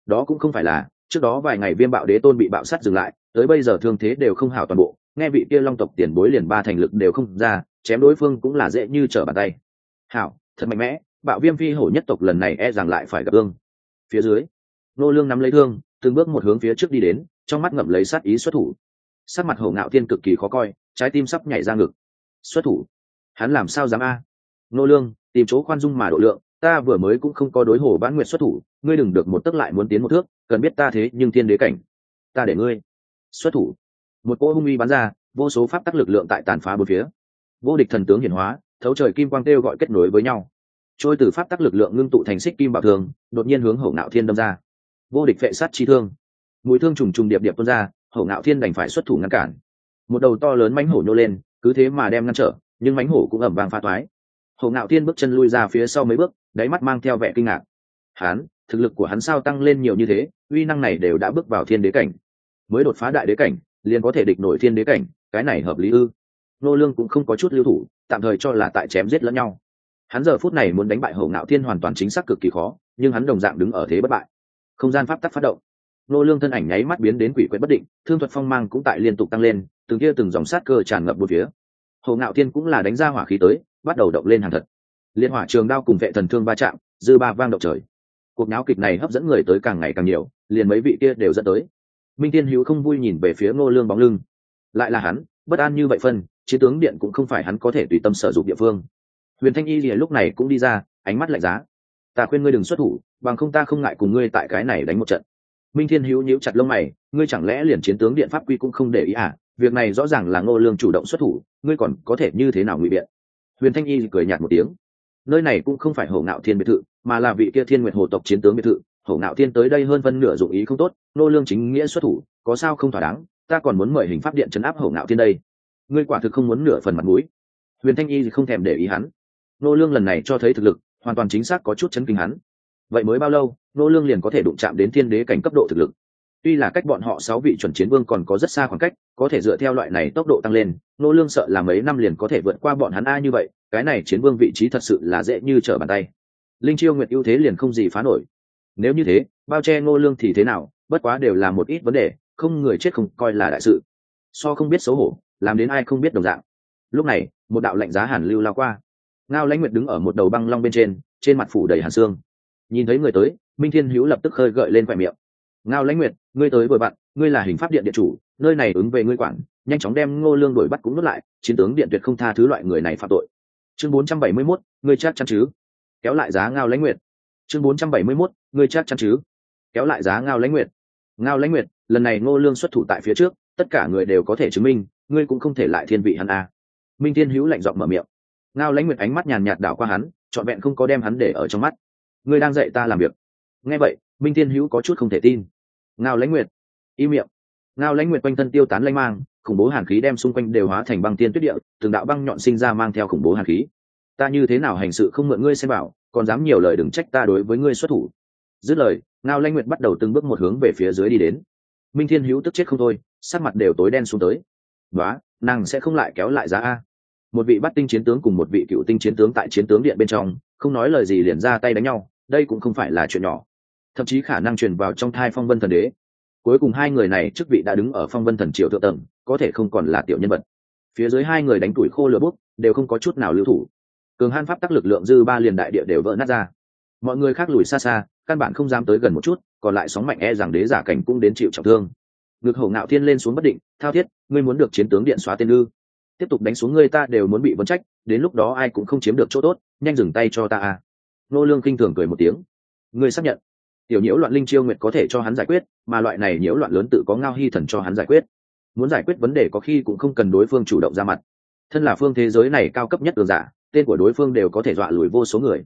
Đó cũng không phải là, trước đó vài ngày viêm bạo đế tôn bị bạo sát dừng lại, tới bây giờ thương thế đều không hảo toàn bộ nghe vị kia long tộc tiền bối liền ba thành lực đều không ra, chém đối phương cũng là dễ như trở bàn tay. Hảo, thật mạnh mẽ, bạo viêm phi hổ nhất tộc lần này e rằng lại phải gặp ương phía dưới, nô lương nắm lấy thương, từng bước một hướng phía trước đi đến, trong mắt ngậm lấy sát ý xuất thủ. Sát mặt hổ ngạo thiên cực kỳ khó coi, trái tim sắp nhảy ra ngực. Xuất thủ? Hắn làm sao dám a? Nô lương, tìm chỗ khoan dung mà độ lượng, ta vừa mới cũng không có đối hồ bán nguyệt xuất thủ, ngươi đừng được một tức lại muốn tiến một thước, cần biết ta thế nhưng thiên đế cảnh. Ta để ngươi xuất thủ một cỗ hung uy bắn ra, vô số pháp tắc lực lượng tại tàn phá bốn phía. Vô địch thần tướng hiển hóa, thấu trời kim quang kêu gọi kết nối với nhau. Trôi từ pháp tắc lực lượng ngưng tụ thành xích kim bảo thường, đột nhiên hướng hậu nạo thiên đâm ra. Vô địch vệ sát chi thương. Mùi thương trùng trùng điệp điệp tuôn ra, hậu nạo thiên đành phải xuất thủ ngăn cản. Một đầu to lớn mánh hổ nhô lên, cứ thế mà đem ngăn trở, nhưng mánh hổ cũng ẩm vàng pha thoái hậu nạo thiên bước chân lui ra phía sau mấy bước, đáy mắt mang theo vẻ kinh ngạc. Hắn thực lực của hắn sao tăng lên nhiều như thế, uy năng này đều đã bước vào thiên đế cảnh. Mới đột phá đại đế cảnh liền có thể địch nổi thiên đế cảnh, cái này hợp lý ư? Nô lương cũng không có chút lưu thủ, tạm thời cho là tại chém giết lẫn nhau. Hắn giờ phút này muốn đánh bại hậu ngạo thiên hoàn toàn chính xác cực kỳ khó, nhưng hắn đồng dạng đứng ở thế bất bại. Không gian pháp tắc phát động. Nô lương thân ảnh nháy mắt biến đến quỷ quyệt bất định, thương thuật phong mang cũng tại liên tục tăng lên, từng kia từng dòng sát cơ tràn ngập bốn phía. Hậu ngạo thiên cũng là đánh ra hỏa khí tới, bắt đầu động lên hàng thật. Liên hỏa trường đao cùng vệ thần thương va chạm, dư ba vang động trời. Cuộc náo kịch này hấp dẫn người tới càng ngày càng nhiều, liền mấy vị kia đều dẫn tới minh tiên hữu không vui nhìn về phía ngô lương bóng lưng. Lại là hắn, bất an như vậy phân, chiến tướng điện cũng không phải hắn có thể tùy tâm sở dụng địa phương. Huyền thanh y lìa lúc này cũng đi ra, ánh mắt lạnh giá. Ta khuyên ngươi đừng xuất thủ, bằng không ta không ngại cùng ngươi tại cái này đánh một trận. Minh thiên hữu nhíu chặt lông mày, ngươi chẳng lẽ liền chiến tướng điện pháp quy cũng không để ý à? Việc này rõ ràng là ngô lương chủ động xuất thủ, ngươi còn có thể như thế nào ngụy biện? Huyền thanh y cười nhạt một tiếng. Nơi này cũng không phải hổ ngạo thiên biệt thự, mà là vị kia thiên nguyệt hồ tộc chiến tướng biệt thự hổ ngạo thiên tới đây hơn phân nửa dụng ý không tốt, nô lương chính nghĩa xuất thủ, có sao không thỏa đáng, ta còn muốn mời hình pháp điện chấn áp hổ ngạo thiên đây. Ngươi quả thực không muốn nửa phần mặt mũi. Huyền thanh y không thèm để ý hắn. Nô lương lần này cho thấy thực lực, hoàn toàn chính xác có chút chấn kinh hắn. Vậy mới bao lâu, nô lương liền có thể đụng chạm đến thiên đế cảnh cấp độ thực lực. Tuy là cách bọn họ sáu vị chuẩn chiến vương còn có rất xa khoảng cách, có thể dựa theo loại này tốc độ tăng lên, nô lương sợ là mấy năm liền có thể vượt qua bọn hắn a như vậy, cái này chiến vương vị trí thật sự là dễ như trở bàn tay. Linh chiêu nguyệt ưu thế liền không gì phá nổi nếu như thế bao che ngô lương thì thế nào? Bất quá đều là một ít vấn đề không người chết không coi là đại sự. So không biết xấu hổ làm đến ai không biết đồng dạng. Lúc này một đạo lạnh giá hàn lưu lao qua. Ngao lãnh nguyệt đứng ở một đầu băng long bên trên trên mặt phủ đầy hàn xương. Nhìn thấy người tới minh thiên hữu lập tức khơi gợi lên khoe miệng. Ngao lãnh nguyệt ngươi tới vừa bạn ngươi là hình pháp điện điện chủ nơi này ứng về ngươi quản nhanh chóng đem ngô lương đuổi bắt cũng nuốt lại chiến tướng điện tuyệt không tha thứ loại người này phạm tội. Chương 471, ngươi chắc chắn chứ? Kéo lại giá ngao lãnh nguyệt chương 471, ngươi chắc chắn chứ? Kéo lại giá ngao lãnh nguyệt. Ngao lãnh nguyệt lần này ngô lương xuất thủ tại phía trước tất cả người đều có thể chứng minh ngươi cũng không thể lại thiên vị hắn a minh thiên hữu lạnh giọng mở miệng. Ngao lãnh nguyệt ánh mắt nhàn nhạt đảo qua hắn trọn vẹn không có đem hắn để ở trong mắt. Ngươi đang dạy ta làm việc. Nghe vậy minh thiên hữu có chút không thể tin. Ngao lãnh nguyệt im miệng. Ngao lãnh nguyệt quanh thân tiêu tán lanh mang khủng bố hàn khí đem xung quanh đều hóa thành băng tiên tuyết địa từng đạo băng nhọn sinh ra mang theo khủng bố hàn khí. Ta như thế nào hành sự không mượn ngươi xem bảo còn dám nhiều lời đừng trách ta đối với ngươi xuất thủ. Dứt lời, ngao lanh nguyệt bắt đầu từng bước một hướng về phía dưới đi đến. Minh thiên hữu tức chết không thôi, sắc mặt đều tối đen xuống tới. Đó nàng sẽ không lại kéo lại giá a. Một vị bắt tinh chiến tướng cùng một vị cựu tinh chiến tướng tại chiến tướng điện bên trong, không nói lời gì liền ra tay đánh nhau, đây cũng không phải là chuyện nhỏ. Thậm chí khả năng truyền vào trong thai phong vân thần đế. Cuối cùng hai người này chức vị đã đứng ở phong vân thần triều thượng tầng, có thể không còn là tiểu nhân vật. Phía dưới hai người đánh tuổi khô lửa bút, đều không có chút nào lưu thủ cường han pháp tắc lực lượng dư ba liền đại địa đều vỡ nát ra. Mọi người khác lùi xa xa, căn bản không dám tới gần một chút, còn lại sóng mạnh e rằng đế giả cảnh cũng đến chịu trọng thương. Ngực hậu ngạo thiên lên xuống bất định, thao thiết, ngươi muốn được chiến tướng điện xóa tên ư? Tiếp tục đánh xuống ngươi ta đều muốn bị vấn trách, đến lúc đó ai cũng không chiếm được chỗ tốt, nhanh dừng tay cho ta a nô lương kinh thường cười một tiếng. Ngươi xác nhận, tiểu nhiễu loạn linh chiêu nguyệt có thể cho hắn giải quyết, mà loại này nhiễu loạn lớn tự có ngao hy thần cho hắn giải quyết. Muốn giải quyết vấn đề có khi cũng không cần đối phương chủ động ra mặt. Thân là phương thế giới này cao cấp nhất cường giả tên của đối phương đều có thể dọa lùi vô số người.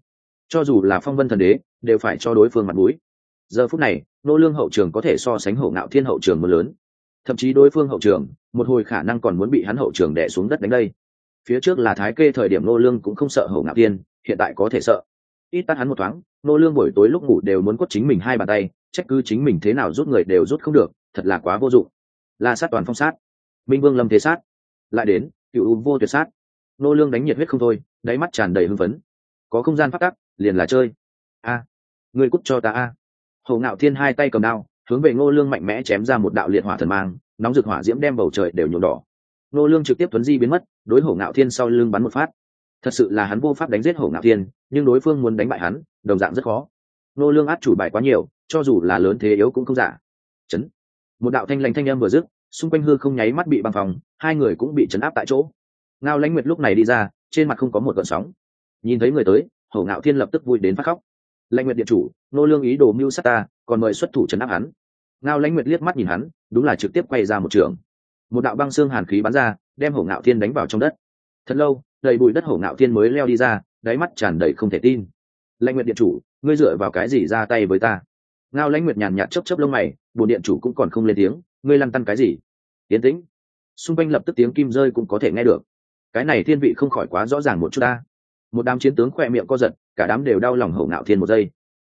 Cho dù là phong vân thần đế, đều phải cho đối phương mặt mũi. Giờ phút này, nô lương hậu trường có thể so sánh hậu ngạo thiên hậu trường mưa lớn. Thậm chí đối phương hậu trường, một hồi khả năng còn muốn bị hắn hậu trường đè xuống đất đánh đây. Phía trước là thái kê thời điểm nô lương cũng không sợ hậu ngạo thiên, hiện tại có thể sợ. Ít tắt hắn một thoáng, nô lương buổi tối lúc ngủ đều muốn quất chính mình hai bàn tay, trách cứ chính mình thế nào rút người đều rút không được, thật là quá vô dụng. La sát toàn phong sát. Minh vương lâm thế sát. Lại đến, cựu vô tuyệt sát. Nô lương đánh nhiệt huyết không thôi đáy mắt tràn đầy hưng phấn. Có không gian phát tắc liền là chơi. A à, người cút cho ta a. Hồ ngạo thiên hai tay cầm đao hướng về ngô lương mạnh mẽ chém ra một đạo liệt hỏa thần mang nóng rực hỏa diễm đem bầu trời đều nhuộm đỏ. Ngô lương trực tiếp tuấn di biến mất đối hổ ngạo thiên sau lưng bắn một phát. Thật sự là hắn vô pháp đánh giết hổ ngạo thiên nhưng đối phương muốn đánh bại hắn đồng dạng rất khó. Ngô lương át chủ bài quá nhiều cho dù là lớn thế yếu cũng không giả. Chấn. Một đạo thanh lãnh thanh âm vừa dứt xung quanh hư không nháy mắt bị băng phòng hai người cũng bị chấn áp tại chỗ. Ngao lãnh nguyệt lúc này đi ra trên mặt không có một gợn sóng. Nhìn thấy người tới, hổ ngạo thiên lập tức vui đến phát khóc. Lãnh nguyệt điện chủ, nô lương ý đồ mưu sát ta, còn mời xuất thủ chấn áp hắn. Ngao lãnh nguyệt liếc mắt nhìn hắn, đúng là trực tiếp quay ra một trường. Một đạo băng xương hàn khí bắn ra, đem hổ ngạo thiên đánh vào trong đất. Thật lâu, đầy bụi đất hổ ngạo thiên mới leo đi ra, đáy mắt tràn đầy không thể tin. Lãnh nguyệt điện chủ, ngươi dựa vào cái gì ra tay với ta? Ngao lãnh nguyệt nhàn nhạt chấp chấp lông mày bồn điện chủ cũng còn không lên tiếng, ngươi lăn tăn cái gì? Tiến tĩnh. Xung quanh lập tức tiếng kim rơi cũng có thể nghe được cái này thiên vị không khỏi quá rõ ràng một chút ta. Một đám chiến tướng khoe miệng co giật, cả đám đều đau lòng hậu ngạo thiên một giây.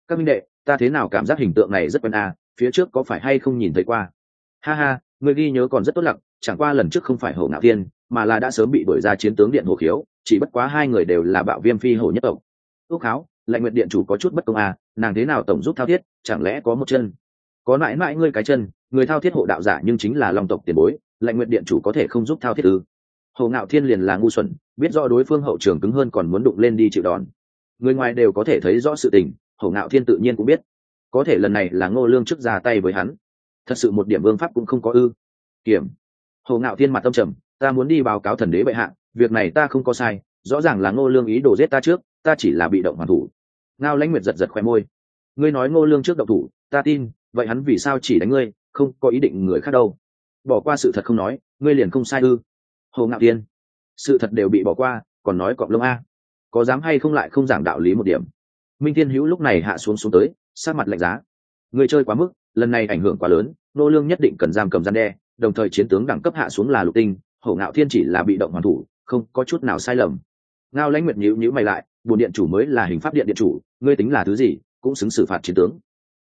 Các minh đệ, ta thế nào cảm giác hình tượng này rất quen à phía trước có phải hay không nhìn thấy qua? Ha ha, người ghi nhớ còn rất tốt lặng, chẳng qua lần trước không phải hậu ngạo thiên, mà là đã sớm bị đổi ra chiến tướng điện hồ khiếu, chỉ bất quá hai người đều là bạo viêm phi hổ nhất tộc. Ước háo lệnh nguyện điện chủ có chút bất công à nàng thế nào tổng giúp thao thiết, chẳng lẽ có một chân? Có mãi mãi ngươi cái chân, người thao thiết hộ đạo giả nhưng chính là long tộc tiền bối lệnh nguyện điện chủ có thể không giúp thao thiết ư? Hồ ngạo thiên liền là ngu xuẩn, biết rõ đối phương hậu trường cứng hơn còn muốn đụng lên đi chịu đòn. Người ngoài đều có thể thấy rõ sự tình, hồ ngạo thiên tự nhiên cũng biết. Có thể lần này là ngô lương trước ra tay với hắn. Thật sự một điểm vương pháp cũng không có ư. Kiểm. Hồ ngạo thiên mặt tâm trầm, ta muốn đi báo cáo thần đế bệ hạ, việc này ta không có sai, rõ ràng là ngô lương ý đồ giết ta trước, ta chỉ là bị động hoàn thủ. Ngao lãnh nguyệt giật giật khoe môi, ngươi nói ngô lương trước động thủ, ta tin, vậy hắn vì sao chỉ đánh ngươi, không có ý định người khác đâu. Bỏ qua sự thật không nói, ngươi liền không sai ư hồ ngạo tiên sự thật đều bị bỏ qua, còn nói cọp lông a. Có dám hay không lại không giảng đạo lý một điểm. Minh thiên hữu lúc này hạ xuống xuống tới sát mặt lạnh giá. Người chơi quá mức, lần này ảnh hưởng quá lớn, nô lương nhất định cần giam cầm gian đe, đồng thời chiến tướng đẳng cấp hạ xuống là lục tinh hổ ngạo thiên chỉ là bị động hoàn thủ, không có chút nào sai lầm. Ngao lãnh nguyệt nhíu nhíu mày lại buồn điện chủ mới là hình pháp điện điện chủ, ngươi tính là thứ gì, cũng xứng xử phạt chiến tướng.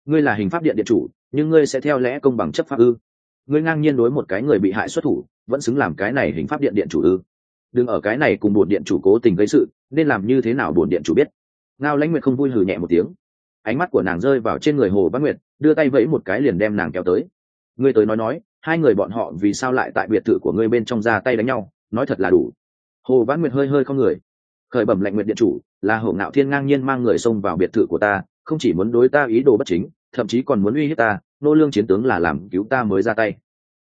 Ngươi là hình pháp điện điện chủ, nhưng ngươi sẽ theo lẽ công bằng chấp pháp ư? Ngươi ngang nhiên đối một cái người bị hại xuất thủ vẫn xứng làm cái này hình pháp điện điện chủ ư. Đừng ở cái này cùng buồn điện chủ cố tình gây sự, nên làm như thế nào buồn điện chủ biết. Ngao lãnh nguyệt không vui hừ nhẹ một tiếng. Ánh mắt của nàng rơi vào trên người hồ bác nguyệt, đưa tay vẫy một cái liền đem nàng kéo tới. Ngươi tới nói nói, hai người bọn họ vì sao lại tại biệt thự của ngươi bên trong ra tay đánh nhau, nói thật là đủ. Hồ bác nguyệt hơi hơi không người. Khởi bẩm lệnh nguyệt điện chủ, là hồ ngạo thiên ngang nhiên mang người xông vào biệt thự của ta, không chỉ muốn đối ta ý đồ bất chính, thậm chí còn muốn uy hiếp ta, nô lương chiến tướng là làm cứu ta mới ra tay.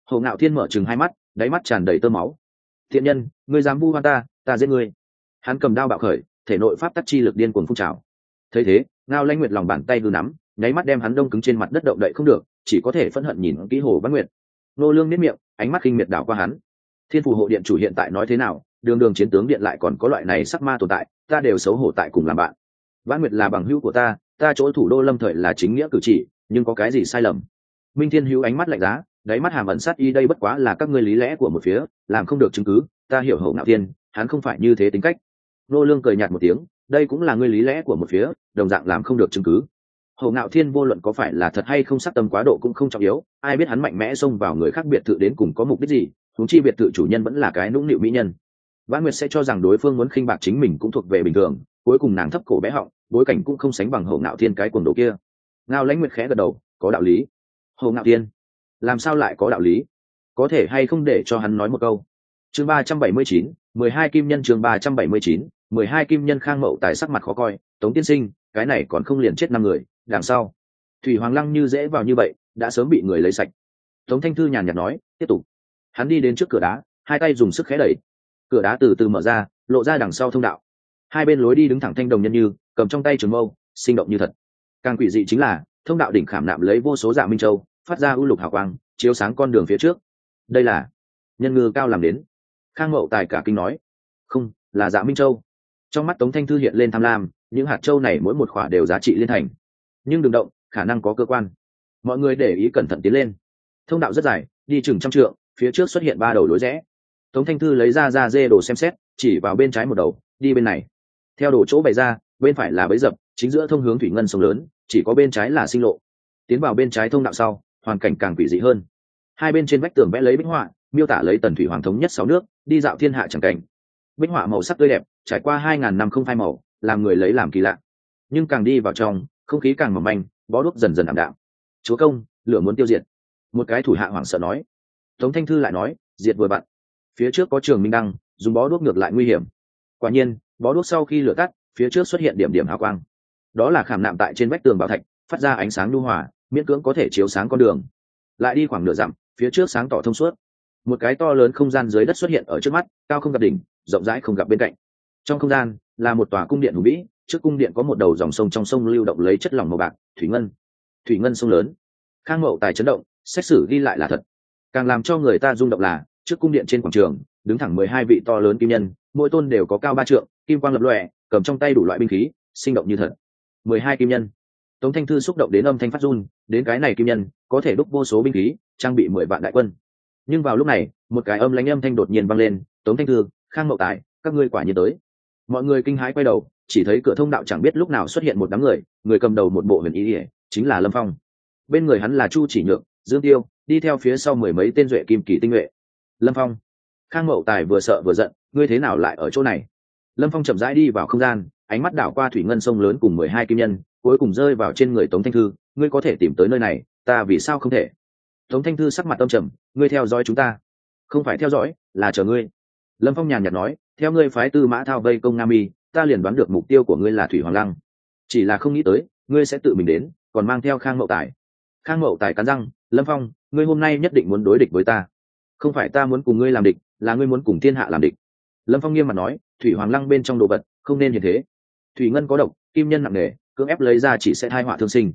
Hồ ngạo thiên mở chừng hai mắt đáy mắt tràn đầy tơ máu. Thiện nhân, ngươi dám vu hoa ta ta giết ngươi. Hắn cầm đao bạo khởi, thể nội pháp tắc chi lực điên cuồng phun trào. Thấy thế, ngao lãnh nguyệt lòng bàn tay hư nắm, nháy mắt đem hắn đông cứng trên mặt đất động đậy không được, chỉ có thể phẫn hận nhìn kỹ hồ văn nguyệt. Nô lương nếp miệng, ánh mắt kinh miệt đảo qua hắn. Thiên phù hộ điện chủ hiện tại nói thế nào, đường đường chiến tướng điện lại còn có loại này sắc ma tồn tại, ta đều xấu hổ tại cùng làm bạn. Văn nguyệt là bằng hữu của ta ta chỗ thủ đô lâm thời là chính nghĩa cử chỉ, nhưng có cái gì sai lầm? Minh thiên hữu ánh mắt lạnh giá đáy mắt hàm ẩn sát y đây bất quá là các ngươi lý lẽ của một phía, làm không được chứng cứ, ta hiểu hậu ngạo thiên, hắn không phải như thế tính cách. Nô lương cười nhạt một tiếng, đây cũng là ngươi lý lẽ của một phía, đồng dạng làm không được chứng cứ. Hậu ngạo thiên vô luận có phải là thật hay không sắc tâm quá độ cũng không trọng yếu, ai biết hắn mạnh mẽ xông vào người khác biệt thự đến cùng có mục đích gì thúng chi biệt thự chủ nhân vẫn là cái nũng nịu mỹ nhân. Vãn nguyệt sẽ cho rằng đối phương muốn khinh bạc chính mình cũng thuộc về bình thường, cuối cùng nàng thấp cổ bé họng, bối cảnh cũng không sánh bằng hậu ngạo thiên cái quần đồ kia. Ngao lãnh nguyệt khẽ gật đầu, có đạo lý. Hậu ngạo thiên làm sao lại có đạo lý? Có thể hay không để cho hắn nói một câu? Chương ba trăm bảy mươi chín, mười hai kim nhân chương ba trăm bảy mươi chín, mười hai kim nhân khang mậu tài sắc mặt khó coi. Tống tiên sinh, cái này còn không liền chết năm người, đằng sau. Thủy hoàng lăng như dễ vào như vậy, đã sớm bị người lấy sạch. Tống thanh thư nhàn nhạt nói, tiếp tục. Hắn đi đến trước cửa đá, hai tay dùng sức khé đẩy. Cửa đá từ từ mở ra, lộ ra đằng sau thông đạo. Hai bên lối đi đứng thẳng thanh đồng nhân như, cầm trong tay trường mâu, sinh động như thật. Càng quỷ dị chính là, thông đạo đỉnh khảm nạm lấy vô số dạ minh châu phát ra ưu lục hào quang, chiếu sáng con đường phía trước. Đây là nhân ngư cao làm đến. Khang mậu tài cả kinh nói, không, là dạ minh châu. Trong mắt tống thanh thư hiện lên tham lam, những hạt châu này mỗi một khỏa đều giá trị liên thành. Nhưng đừng động, khả năng có cơ quan. Mọi người để ý cẩn thận tiến lên. Thông đạo rất dài, đi chừng trăm trượng, phía trước xuất hiện ba đầu lối rẽ. Tống thanh thư lấy ra ra dê đồ xem xét, chỉ vào bên trái một đầu, đi bên này. Theo đồ chỗ bày ra, bên phải là bấy dập, chính giữa thông hướng thủy ngân sông lớn, chỉ có bên trái là sinh lộ. Tiến vào bên trái thông đạo sau hoàn cảnh càng quỷ dị hơn. Hai bên trên vách tường vẽ lấy bích họa, miêu tả lấy tần thủy hoàng thống nhất sáu nước, đi dạo thiên hạ chẳng cảnh. Bích họa màu sắc tươi đẹp, trải qua hai ngàn năm không phai màu, làm người lấy làm kỳ lạ. Nhưng càng đi vào trong, không khí càng mỏng manh, bó đuốc dần dần ảm đạm. Chúa công, lửa muốn tiêu diệt. Một cái thủ hạ hoảng sợ nói. Tống thanh thư lại nói, diệt vừa bạn. Phía trước có trường minh đăng, dùng bó đuốc ngược lại nguy hiểm. Quả nhiên, bó đuốc sau khi lửa tắt, phía trước xuất hiện điểm điểm hào quang. Đó là khảm nạm tại trên vách tường bảo thạch, phát ra ánh sáng lưu hòa miễn cưỡng có thể chiếu sáng con đường. Lại đi khoảng nửa dặm, phía trước sáng tỏ thông suốt. Một cái to lớn không gian dưới đất xuất hiện ở trước mắt, cao không gặp đỉnh, rộng rãi không gặp bên cạnh. Trong không gian, là một tòa cung điện hùng vĩ, trước cung điện có một đầu dòng sông trong sông lưu động lấy chất lỏng màu bạc, thủy ngân. Thủy ngân sông lớn. Khang mậu tài chấn động, xét xử ghi lại là thật. Càng làm cho người ta rung động là, trước cung điện trên quảng trường, đứng thẳng mười hai vị to lớn kim nhân, mỗi tôn đều có cao ba trượng, kim quang lập lòe, cầm trong tay đủ loại binh khí, sinh động như thật. mười hai kim nhân tống thanh thư xúc động đến âm thanh phát run, đến cái này kim nhân, có thể đúc vô số binh khí, trang bị mười vạn đại quân. Nhưng vào lúc này, một cái âm lãnh âm thanh đột nhiên vang lên, tống thanh thư, khang mậu tài, các ngươi quả nhiên tới. Mọi người kinh hãi quay đầu, chỉ thấy cửa thông đạo chẳng biết lúc nào xuất hiện một đám người người cầm đầu một bộ huyền ý ỉa chính là lâm phong. Bên người hắn là chu chỉ nhượng dương tiêu, đi theo phía sau mười mấy tên duệ kim kỳ tinh nhuệ. Lâm phong, khang mậu tài vừa sợ vừa giận, ngươi thế nào lại ở chỗ này? Lâm phong chậm rãi đi vào không gian ánh mắt đảo qua thủy ngân sông lớn cùng mười hai kim nhân, cuối cùng rơi vào trên người tống thanh thư, ngươi có thể tìm tới nơi này, ta vì sao không thể? Tống thanh thư sắc mặt tâm trầm, ngươi theo dõi chúng ta. Không phải theo dõi, là chờ ngươi. Lâm phong nhàn nhạt nói, theo ngươi phái tư mã thao vây công nam mi, ta liền đoán được mục tiêu của ngươi là thủy hoàng lăng. Chỉ là không nghĩ tới, ngươi sẽ tự mình đến, còn mang theo khang mậu tài. Khang mậu tài cắn răng, lâm phong, ngươi hôm nay nhất định muốn đối địch với ta. Không phải ta muốn cùng ngươi làm địch, là ngươi muốn cùng thiên hạ làm địch. Lâm phong nghiêm mặt nói, thủy hoàng lăng bên trong đồ vật, không nên như thế thủy ngân có độc, kim nhân nặng nề, cưỡng ép lấy ra chỉ sẽ thai họa thương sinh.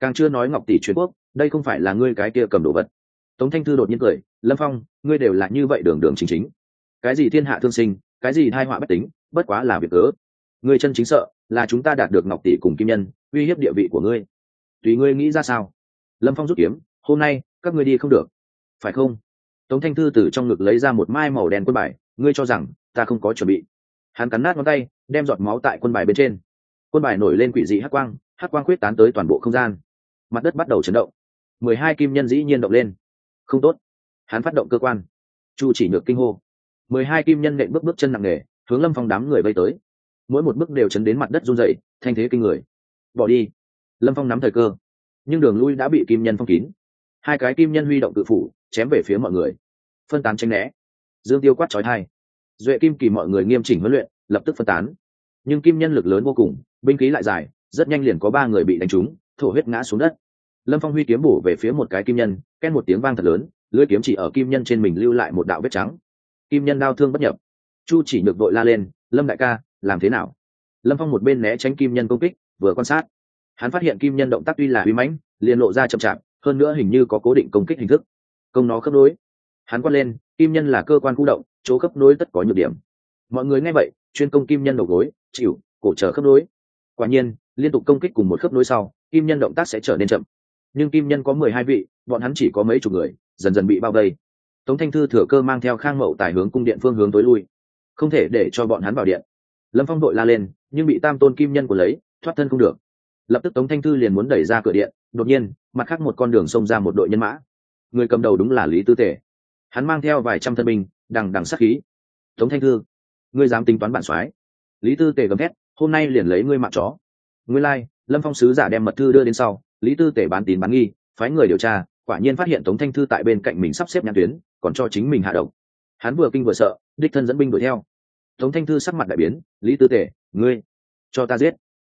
Càng chưa nói ngọc tỷ truyền quốc, đây không phải là ngươi cái kia cầm đồ vật. Tống thanh thư đột nhiên cười, lâm phong, ngươi đều là như vậy đường đường chính chính. Cái gì thiên hạ thương sinh, cái gì thai họa bất tính, bất quá là việc cớ. Ngươi chân chính sợ là chúng ta đạt được ngọc tỷ cùng kim nhân, uy hiếp địa vị của ngươi. Tùy ngươi nghĩ ra sao? Lâm phong rút kiếm, hôm nay, các ngươi đi không được. Phải không? Tống thanh thư từ trong ngực lấy ra một mai màu đen quân bài, ngươi cho rằng ta không có chuẩn bị. Hắn cắn nát ngón tay đem giọt máu tại quân bài bên trên. Quân bài nổi lên quỷ dị hắc quang hắc quang quyết tán tới toàn bộ không gian. Mặt đất bắt đầu chấn động. Mười hai kim nhân dĩ nhiên động lên. Không tốt. Hắn phát động cơ quan. Chu chỉ nhược kinh hô. Mười hai kim nhân nện bước bước chân nặng nề, hướng lâm phong đám người bay tới. Mỗi một bước đều chấn đến mặt đất run dậy thanh thế kinh người. Bỏ đi. Lâm phong nắm thời cơ. Nhưng đường lui đã bị kim nhân phong kín. Hai cái kim nhân huy động tự phủ, chém về phía mọi người. Phân tán tranh né. Dương tiêu quát trói thai. Duệ kim kỳ mọi người nghiêm chỉnh huấn luyện lập tức phân tán. Nhưng kim nhân lực lớn vô cùng, binh khí lại dài, rất nhanh liền có ba người bị đánh trúng, thổ huyết ngã xuống đất. Lâm phong huy kiếm bổ về phía một cái kim nhân ken một tiếng vang thật lớn, lưỡi kiếm chỉ ở kim nhân trên mình lưu lại một đạo vết trắng. Kim nhân đau thương bất nhập. Chu chỉ nhược đội la lên, lâm đại ca, làm thế nào? Lâm phong một bên né tránh kim nhân công kích, vừa quan sát, hắn phát hiện kim nhân động tác tuy là uy mãnh, liền lộ ra chậm chạp, hơn nữa hình như có cố định công kích hình thức. Công nó khớp nối. Hắn quát lên, kim nhân là cơ quan khu động, chỗ khớp nối tất có nhược điểm. Mọi người nghe vậy chuyên công kim nhân đầu gối, chịu, cổ trở khớp nối. Quả nhiên, liên tục công kích cùng một khớp nối sau, kim nhân động tác sẽ trở nên chậm. Nhưng kim nhân có mười hai vị, bọn hắn chỉ có mấy chục người, dần dần bị bao vây. Tống thanh thư thừa cơ mang theo khang mậu tài hướng cung điện phương hướng tối lui. Không thể để cho bọn hắn vào điện. Lâm phong đội la lên, nhưng bị tam tôn kim nhân của lấy, thoát thân không được. Lập tức tống thanh thư liền muốn đẩy ra cửa điện, đột nhiên, mặt khác một con đường xông ra một đội nhân mã. Người cầm đầu đúng là lý tư tể. Hắn mang theo vài trăm thân binh, đằng đằng sắc khí. Tống thanh thư ngươi dám tính toán bản soái? Lý tư Tề gầm thét hôm nay liền lấy ngươi mạng chó. Ngươi lai、like, lâm phong sứ giả đem mật thư đưa đến sau lý tư Tề bán tín bán nghi phái người điều tra quả nhiên phát hiện tống thanh thư tại bên cạnh mình sắp xếp nhãn tuyến còn cho chính mình hạ độc. Hắn vừa kinh vừa sợ đích thân dẫn binh đuổi theo. Tống thanh thư sắc mặt đại biến lý tư Tề, ngươi cho ta giết.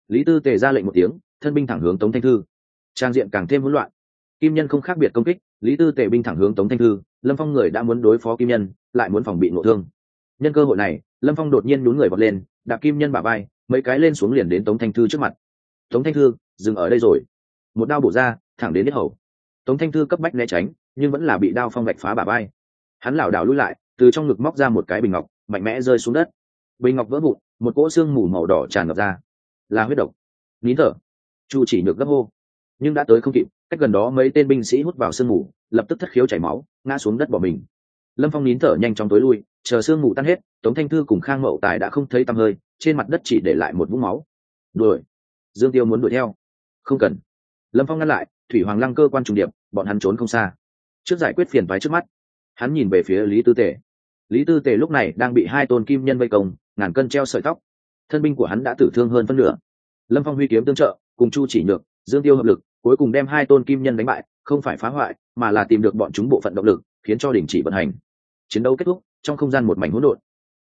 Lý tư Tề ra lệnh một tiếng thân binh thẳng hướng tống thanh thư. Trang diện càng thêm hỗn loạn. Kim nhân không khác biệt công kích lý tư Tề binh thẳng hướng tống thanh thư lâm phong người đã muốn đối phó kim nhân lại muốn phòng bị ngộ thương nhân cơ hội này, lâm phong đột nhiên nhún người vọt lên, đạp kim nhân bả vai, mấy cái lên xuống liền đến tống thanh thư trước mặt. Tống thanh thư, dừng ở đây rồi. Một đao bổ ra, thẳng đến hết hầu. Tống thanh thư cấp bách né tránh, nhưng vẫn là bị đao phong vạch phá bả vai. Hắn lảo đảo lui lại, từ trong ngực móc ra một cái bình ngọc, mạnh mẽ rơi xuống đất. Bình ngọc vỡ vụn, một cỗ xương mù màu đỏ tràn ngập ra. Là huyết độc. Nín thở. Chu chỉ nhược gấp hô. Nhưng đã tới không kịp, cách gần đó mấy tên binh sĩ hút vào sương mù, lập tức thất khiếu chảy máu, ngã xuống đất bỏ mình. Lâm phong nín thở nhanh chóng tối lui chờ sương mù tan hết, tống thanh thư cùng khang mậu tài đã không thấy tăm hơi, trên mặt đất chỉ để lại một vũng máu. Đuổi. Dương tiêu muốn đuổi theo. Không cần. Lâm phong ngăn lại, thủy hoàng lăng cơ quan trùng điệp, bọn hắn trốn không xa. Trước giải quyết phiền phái trước mắt, hắn nhìn về phía lý tư tề. Lý tư tề lúc này đang bị hai tôn kim nhân vây công, ngàn cân treo sợi tóc. Thân binh của hắn đã tử thương hơn phân nửa. Lâm phong huy kiếm tương trợ, cùng chu chỉ nhược, dương tiêu hợp lực, cuối cùng đem hai tôn kim nhân đánh bại, không phải phá hoại, mà là tìm được bọn chúng bộ phận động lực, khiến cho đình chỉ vận hành. Chiến đấu kết thúc trong không gian một mảnh hỗn độn.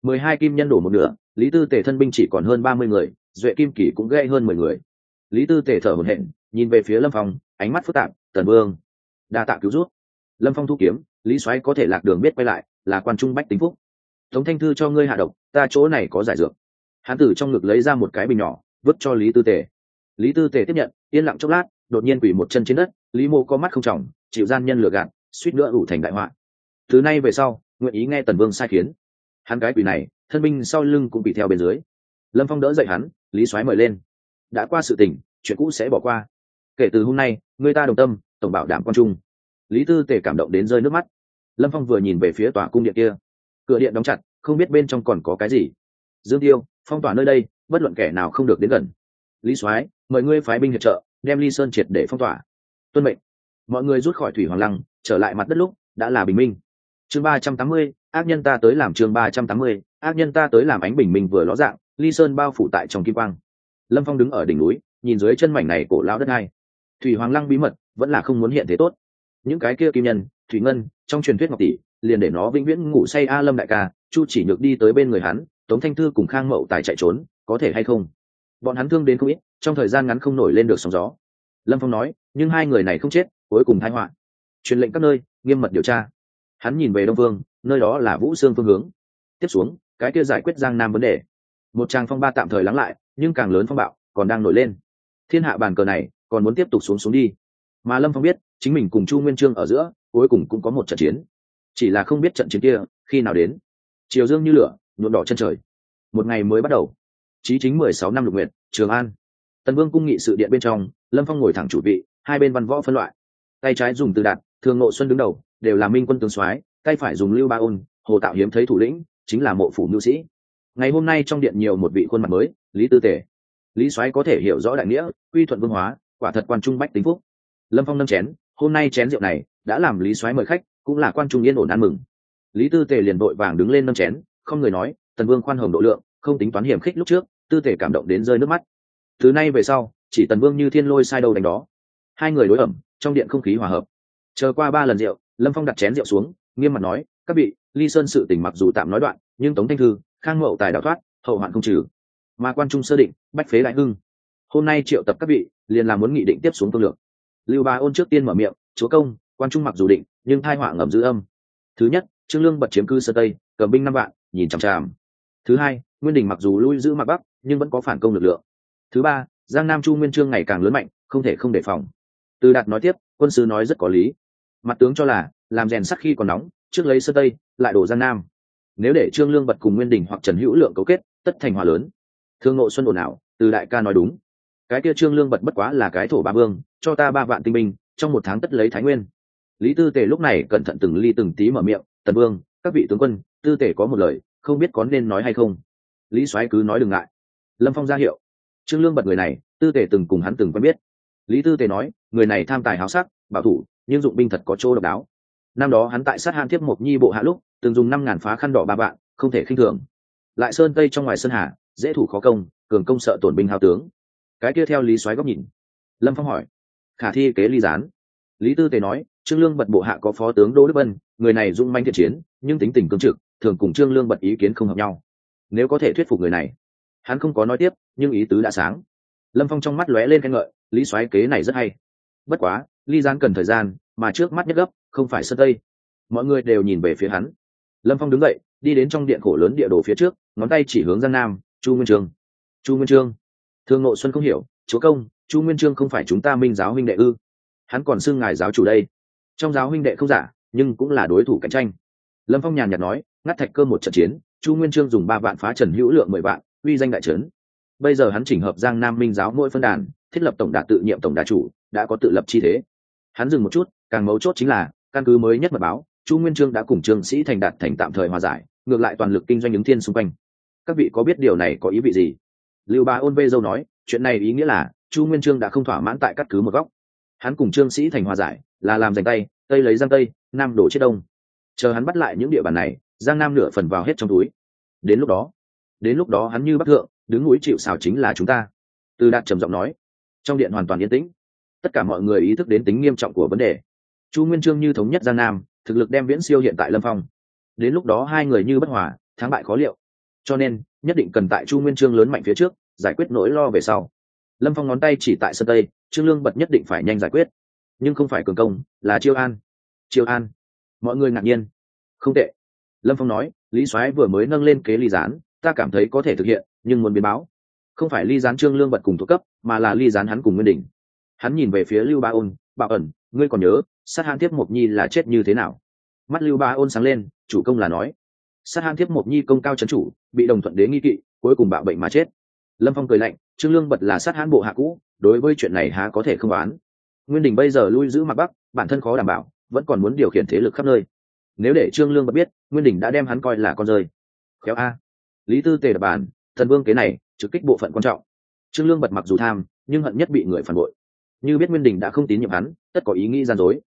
Mười hai kim nhân đổ một nửa, lý tư tề thân binh chỉ còn hơn ba mươi người, duệ kim kỷ cũng gây hơn mười người. Lý tư tề thở hổn hển, nhìn về phía lâm phong, ánh mắt phức tạp, tần vương, đa tạ cứu rút lâm phong thu kiếm, lý soái có thể lạc đường biết quay lại, là quan trung bách tính phúc. Tống thanh thư cho ngươi hạ độc, ta chỗ này có giải dược. Hán tử trong ngực lấy ra một cái bình nhỏ, vứt cho lý tư tề. Lý tư tề tiếp nhận, yên lặng chốc lát, đột nhiên quỷ một chân trên đất, lý mô có mắt không trọng, chịu gian nhân lừa gạt, suýt nữa ủ thành đại họa. Từ nay về sau nguyện ý nghe tần vương sai khiến. Hắn cái quỷ này, thân binh sau lưng cũng bị theo bên dưới. Lâm phong đỡ dậy hắn, lý soái mời lên. Đã qua sự tình chuyện cũ sẽ bỏ qua. Kể từ hôm nay, người ta đồng tâm, tổng bảo đảm quan trung. Lý tư tề cảm động đến rơi nước mắt. Lâm phong vừa nhìn về phía tòa cung điện kia. Cửa điện đóng chặt, không biết bên trong còn có cái gì. Dương tiêu, phong tỏa nơi đây, bất luận kẻ nào không được đến gần. Lý soái, mời ngươi phái binh hiệp trợ, đem ly sơn triệt để phong tỏa. Tuân mệnh. Mọi người rút khỏi thủy hoàng lăng, trở lại mặt đất lúc, đã là bình minh chương ba trăm tám mươi, ác nhân ta tới làm chương ba trăm tám mươi, ác nhân ta tới làm ánh bình minh vừa ló dạng, ly sơn bao phủ tại trong kim quang. Lâm phong đứng ở đỉnh núi, nhìn dưới chân mảnh này cổ lão đất hai. Thủy hoàng lăng bí mật, vẫn là không muốn hiện thế tốt. Những cái kia kim nhân, thủy ngân, trong truyền thuyết ngọc tỷ, liền để nó vĩnh viễn ngủ say a lâm đại ca, chu chỉ nhược đi tới bên người hắn, tống thanh thư cùng khang mậu tài chạy trốn, có thể hay không? Bọn hắn thương đến không ít, trong thời gian ngắn không nổi lên được sóng gió. Lâm phong nói, nhưng hai người này không chết, cuối cùng thái họa. Truyền lệnh các nơi, nghiêm mật điều tra hắn nhìn về đông vương, nơi đó là vũ xương phương hướng. Tiếp xuống, cái kia giải quyết giang nam vấn đề. Một tràng phong ba tạm thời lắng lại, nhưng càng lớn phong bạo còn đang nổi lên. Thiên hạ bàn cờ này còn muốn tiếp tục xuống xuống đi. Mà lâm phong biết, chính mình cùng chu nguyên trương ở giữa, cuối cùng cũng có một trận chiến. Chỉ là không biết trận chiến kia khi nào đến. Chiều dương như lửa, nhuộm đỏ chân trời. Một ngày mới bắt đầu. Chí chính mười sáu năm lục nguyện trường an. Tần vương cung nghị sự điện bên trong, lâm phong ngồi thẳng chủ vị, hai bên văn võ phân loại. Tay trái dùng từ đạt thường ngộ xuân đứng đầu đều là minh quân tướng soái, tay phải dùng lưu ba ôn, hồ tạo hiếm thấy thủ lĩnh, chính là mộ phủ mưu sĩ. Ngày hôm nay trong điện nhiều một vị khuôn mặt mới, lý tư tể. Lý soái có thể hiểu rõ đại nghĩa, quy thuận vương hóa, quả thật quan trung bách tính phúc. Lâm phong nâng chén, hôm nay chén rượu này đã làm lý soái mời khách, cũng là quan trung yên ổn ăn mừng. Lý tư tề liền vội vàng đứng lên nâng chén, không người nói, tần vương khoan hồng độ lượng, không tính toán hiểm khích lúc trước. Tư tề cảm động đến rơi nước mắt. Từ nay về sau, chỉ tần vương như thiên lôi sai đầu đánh đó. Hai người đối ẩm, trong điện không khí hòa hợp. Chờ qua ba lần rượu lâm phong đặt chén rượu xuống, nghiêm mặt nói, các vị, ly sơn sự tình mặc dù tạm nói đoạn, nhưng tống thanh thư, khang mậu tài đào thoát, hậu hoạn không trừ. Mà quan trung sơ định, bách phế đại hưng. Hôm nay triệu tập các vị, liền làm muốn nghị định tiếp xuống thương lượng. Lưu ba ôn trước tiên mở miệng, chúa công, quan trung mặc dù định, nhưng thai họa ngầm giữ âm. Thứ nhất, trương lương bật chiếm cư sơ tây, cầm binh năm vạn, nhìn chằm chằm. Thứ hai, nguyên đình mặc dù lui giữ mặt bắc, nhưng vẫn có phản công lực lượng. Thứ ba, giang nam chu nguyên trương ngày càng lớn mạnh, không thể không đề phòng. Từ đạt nói tiếp, quân sứ nói rất có lý mặt tướng cho là, làm rèn sắc khi còn nóng, trước lấy sơ tây, lại đổ giang nam. Nếu để trương lương bật cùng nguyên đình hoặc trần hữu lượng cấu kết, tất thành hòa lớn. Thương nội xuân ồn ào, từ đại ca nói đúng. Cái kia trương lương bật bất quá là cái thổ ba vương, cho ta ba vạn tinh binh, trong một tháng tất lấy thái nguyên. Lý tư tề lúc này cẩn thận từng ly từng tí mở miệng, tần vương, các vị tướng quân, tư tề có một lời, không biết có nên nói hay không? Lý soái cứ nói đừng ngại. Lâm phong ra hiệu. Trương lương bật người này, tư tề từng cùng hắn từng quen biết. Lý tư tề nói, người này tham tài háo sắc, bảo thủ nhưng dụng binh thật có chỗ độc đáo. Năm đó hắn tại sát han thiếp mộc nhi bộ hạ lúc, từng dùng năm ngàn phá khăn đỏ ba bạn không thể khinh thường. Lại sơn tây trong ngoài sơn hà, dễ thủ khó công, cường công sợ tổn binh hào tướng. Cái kia theo lý soái góc nhìn. Lâm phong hỏi. Khả thi kế ly gián. Lý tư tề nói, trương lương bật bộ hạ có phó tướng đỗ đức vân, người này dung manh thiện chiến, nhưng tính tình cương trực, thường cùng trương lương bật ý kiến không hợp nhau. Nếu có thể thuyết phục người này, hắn không có nói tiếp, nhưng ý tứ đã sáng. Lâm phong trong mắt lóe lên khen ngợi, lý soái kế này rất hay. Bất quá ly gián cần thời gian, mà trước mắt nhất gấp, không phải sân tây. Mọi người đều nhìn về phía hắn. Lâm phong đứng dậy, đi đến trong điện khổ lớn địa đồ phía trước, ngón tay chỉ hướng giang nam, chu nguyên trương, chu nguyên trương. Thương nội xuân không hiểu, chúa công, chu nguyên trương không phải chúng ta minh giáo huynh đệ ư? Hắn còn xưng ngài giáo chủ đây. Trong giáo huynh đệ không giả, nhưng cũng là đối thủ cạnh tranh. Lâm phong nhàn nhạt nói, ngắt thạch cơ một trận chiến, chu nguyên trương dùng ba vạn phá trần hữu lượng mười vạn, uy danh đại trấn. Bây giờ hắn chỉnh hợp giang nam minh giáo mỗi phân đàn, thiết lập tổng đà tự nhiệm tổng đà chủ, đã có tự lập chi thế hắn dừng một chút, càng mấu chốt chính là, căn cứ mới nhất mật báo, chu nguyên trương đã cùng trương sĩ thành đạt thành tạm thời hòa giải, ngược lại toàn lực kinh doanh ứng thiên xung quanh. Các vị có biết điều này có ý vị gì? Lưu ba ôn vê dâu nói, chuyện này ý nghĩa là, chu nguyên trương đã không thỏa mãn tại cắt cứ một góc. Hắn cùng trương sĩ thành hòa giải, là làm giành tay, tây lấy giang tây, nam đổ chết đông. Chờ hắn bắt lại những địa bàn này, giang nam nửa phần vào hết trong túi. Đến lúc đó, đến lúc đó hắn như bắc thượng, đứng núi chịu xào chính là chúng ta. Từ đạt trầm giọng nói, trong điện hoàn toàn yên tĩnh tất cả mọi người ý thức đến tính nghiêm trọng của vấn đề. Chu nguyên trương như thống nhất giang nam, thực lực đem viễn siêu hiện tại lâm phong. Đến lúc đó hai người như bất hòa, thắng bại khó liệu. Cho nên, nhất định cần tại chu nguyên trương lớn mạnh phía trước, giải quyết nỗi lo về sau. Lâm phong ngón tay chỉ tại sân tây, trương lương bật nhất định phải nhanh giải quyết. Nhưng không phải cường công, là chiêu an. Chiêu an. Mọi người ngạc nhiên. Không tệ. Lâm phong nói, lý soái vừa mới nâng lên kế ly gián, ta cảm thấy có thể thực hiện, nhưng muốn biến báo. Không phải ly gián trương lương bật cùng thuộc cấp, mà là ly gián hắn cùng nguyên đỉnh hắn nhìn về phía lưu ba ôn, bảo ẩn, ngươi còn nhớ, sát hãn tiếp mộc nhi là chết như thế nào? Mắt lưu ba ôn sáng lên, chủ công là nói, sát hãn tiếp mộc nhi công cao c chủ, bị đồng thuận đế nghi kỵ, cuối cùng bạo bệnh mà chết. Lâm phong cười lạnh, trương lương bật là sát hãn bộ hạ cũ, đối với chuyện này há có thể không oán. Nguyên đình bây giờ lui giữ mặt bắc, bản thân khó đảm bảo, vẫn còn muốn điều khiển thế lực khắp nơi. Nếu để trương lương bật biết, nguyên đình đã đem hắn coi là con rơi. Khéo a. Lý tư tề đập bản thần vương kế này, trực kích bộ phận quan trọng. Trương lương bật mặc dù tham, nhưng hận nhất bị người phản bội như biết nguyên đình đã không tín nhiệm hắn, tất có ý nghĩ gian dối.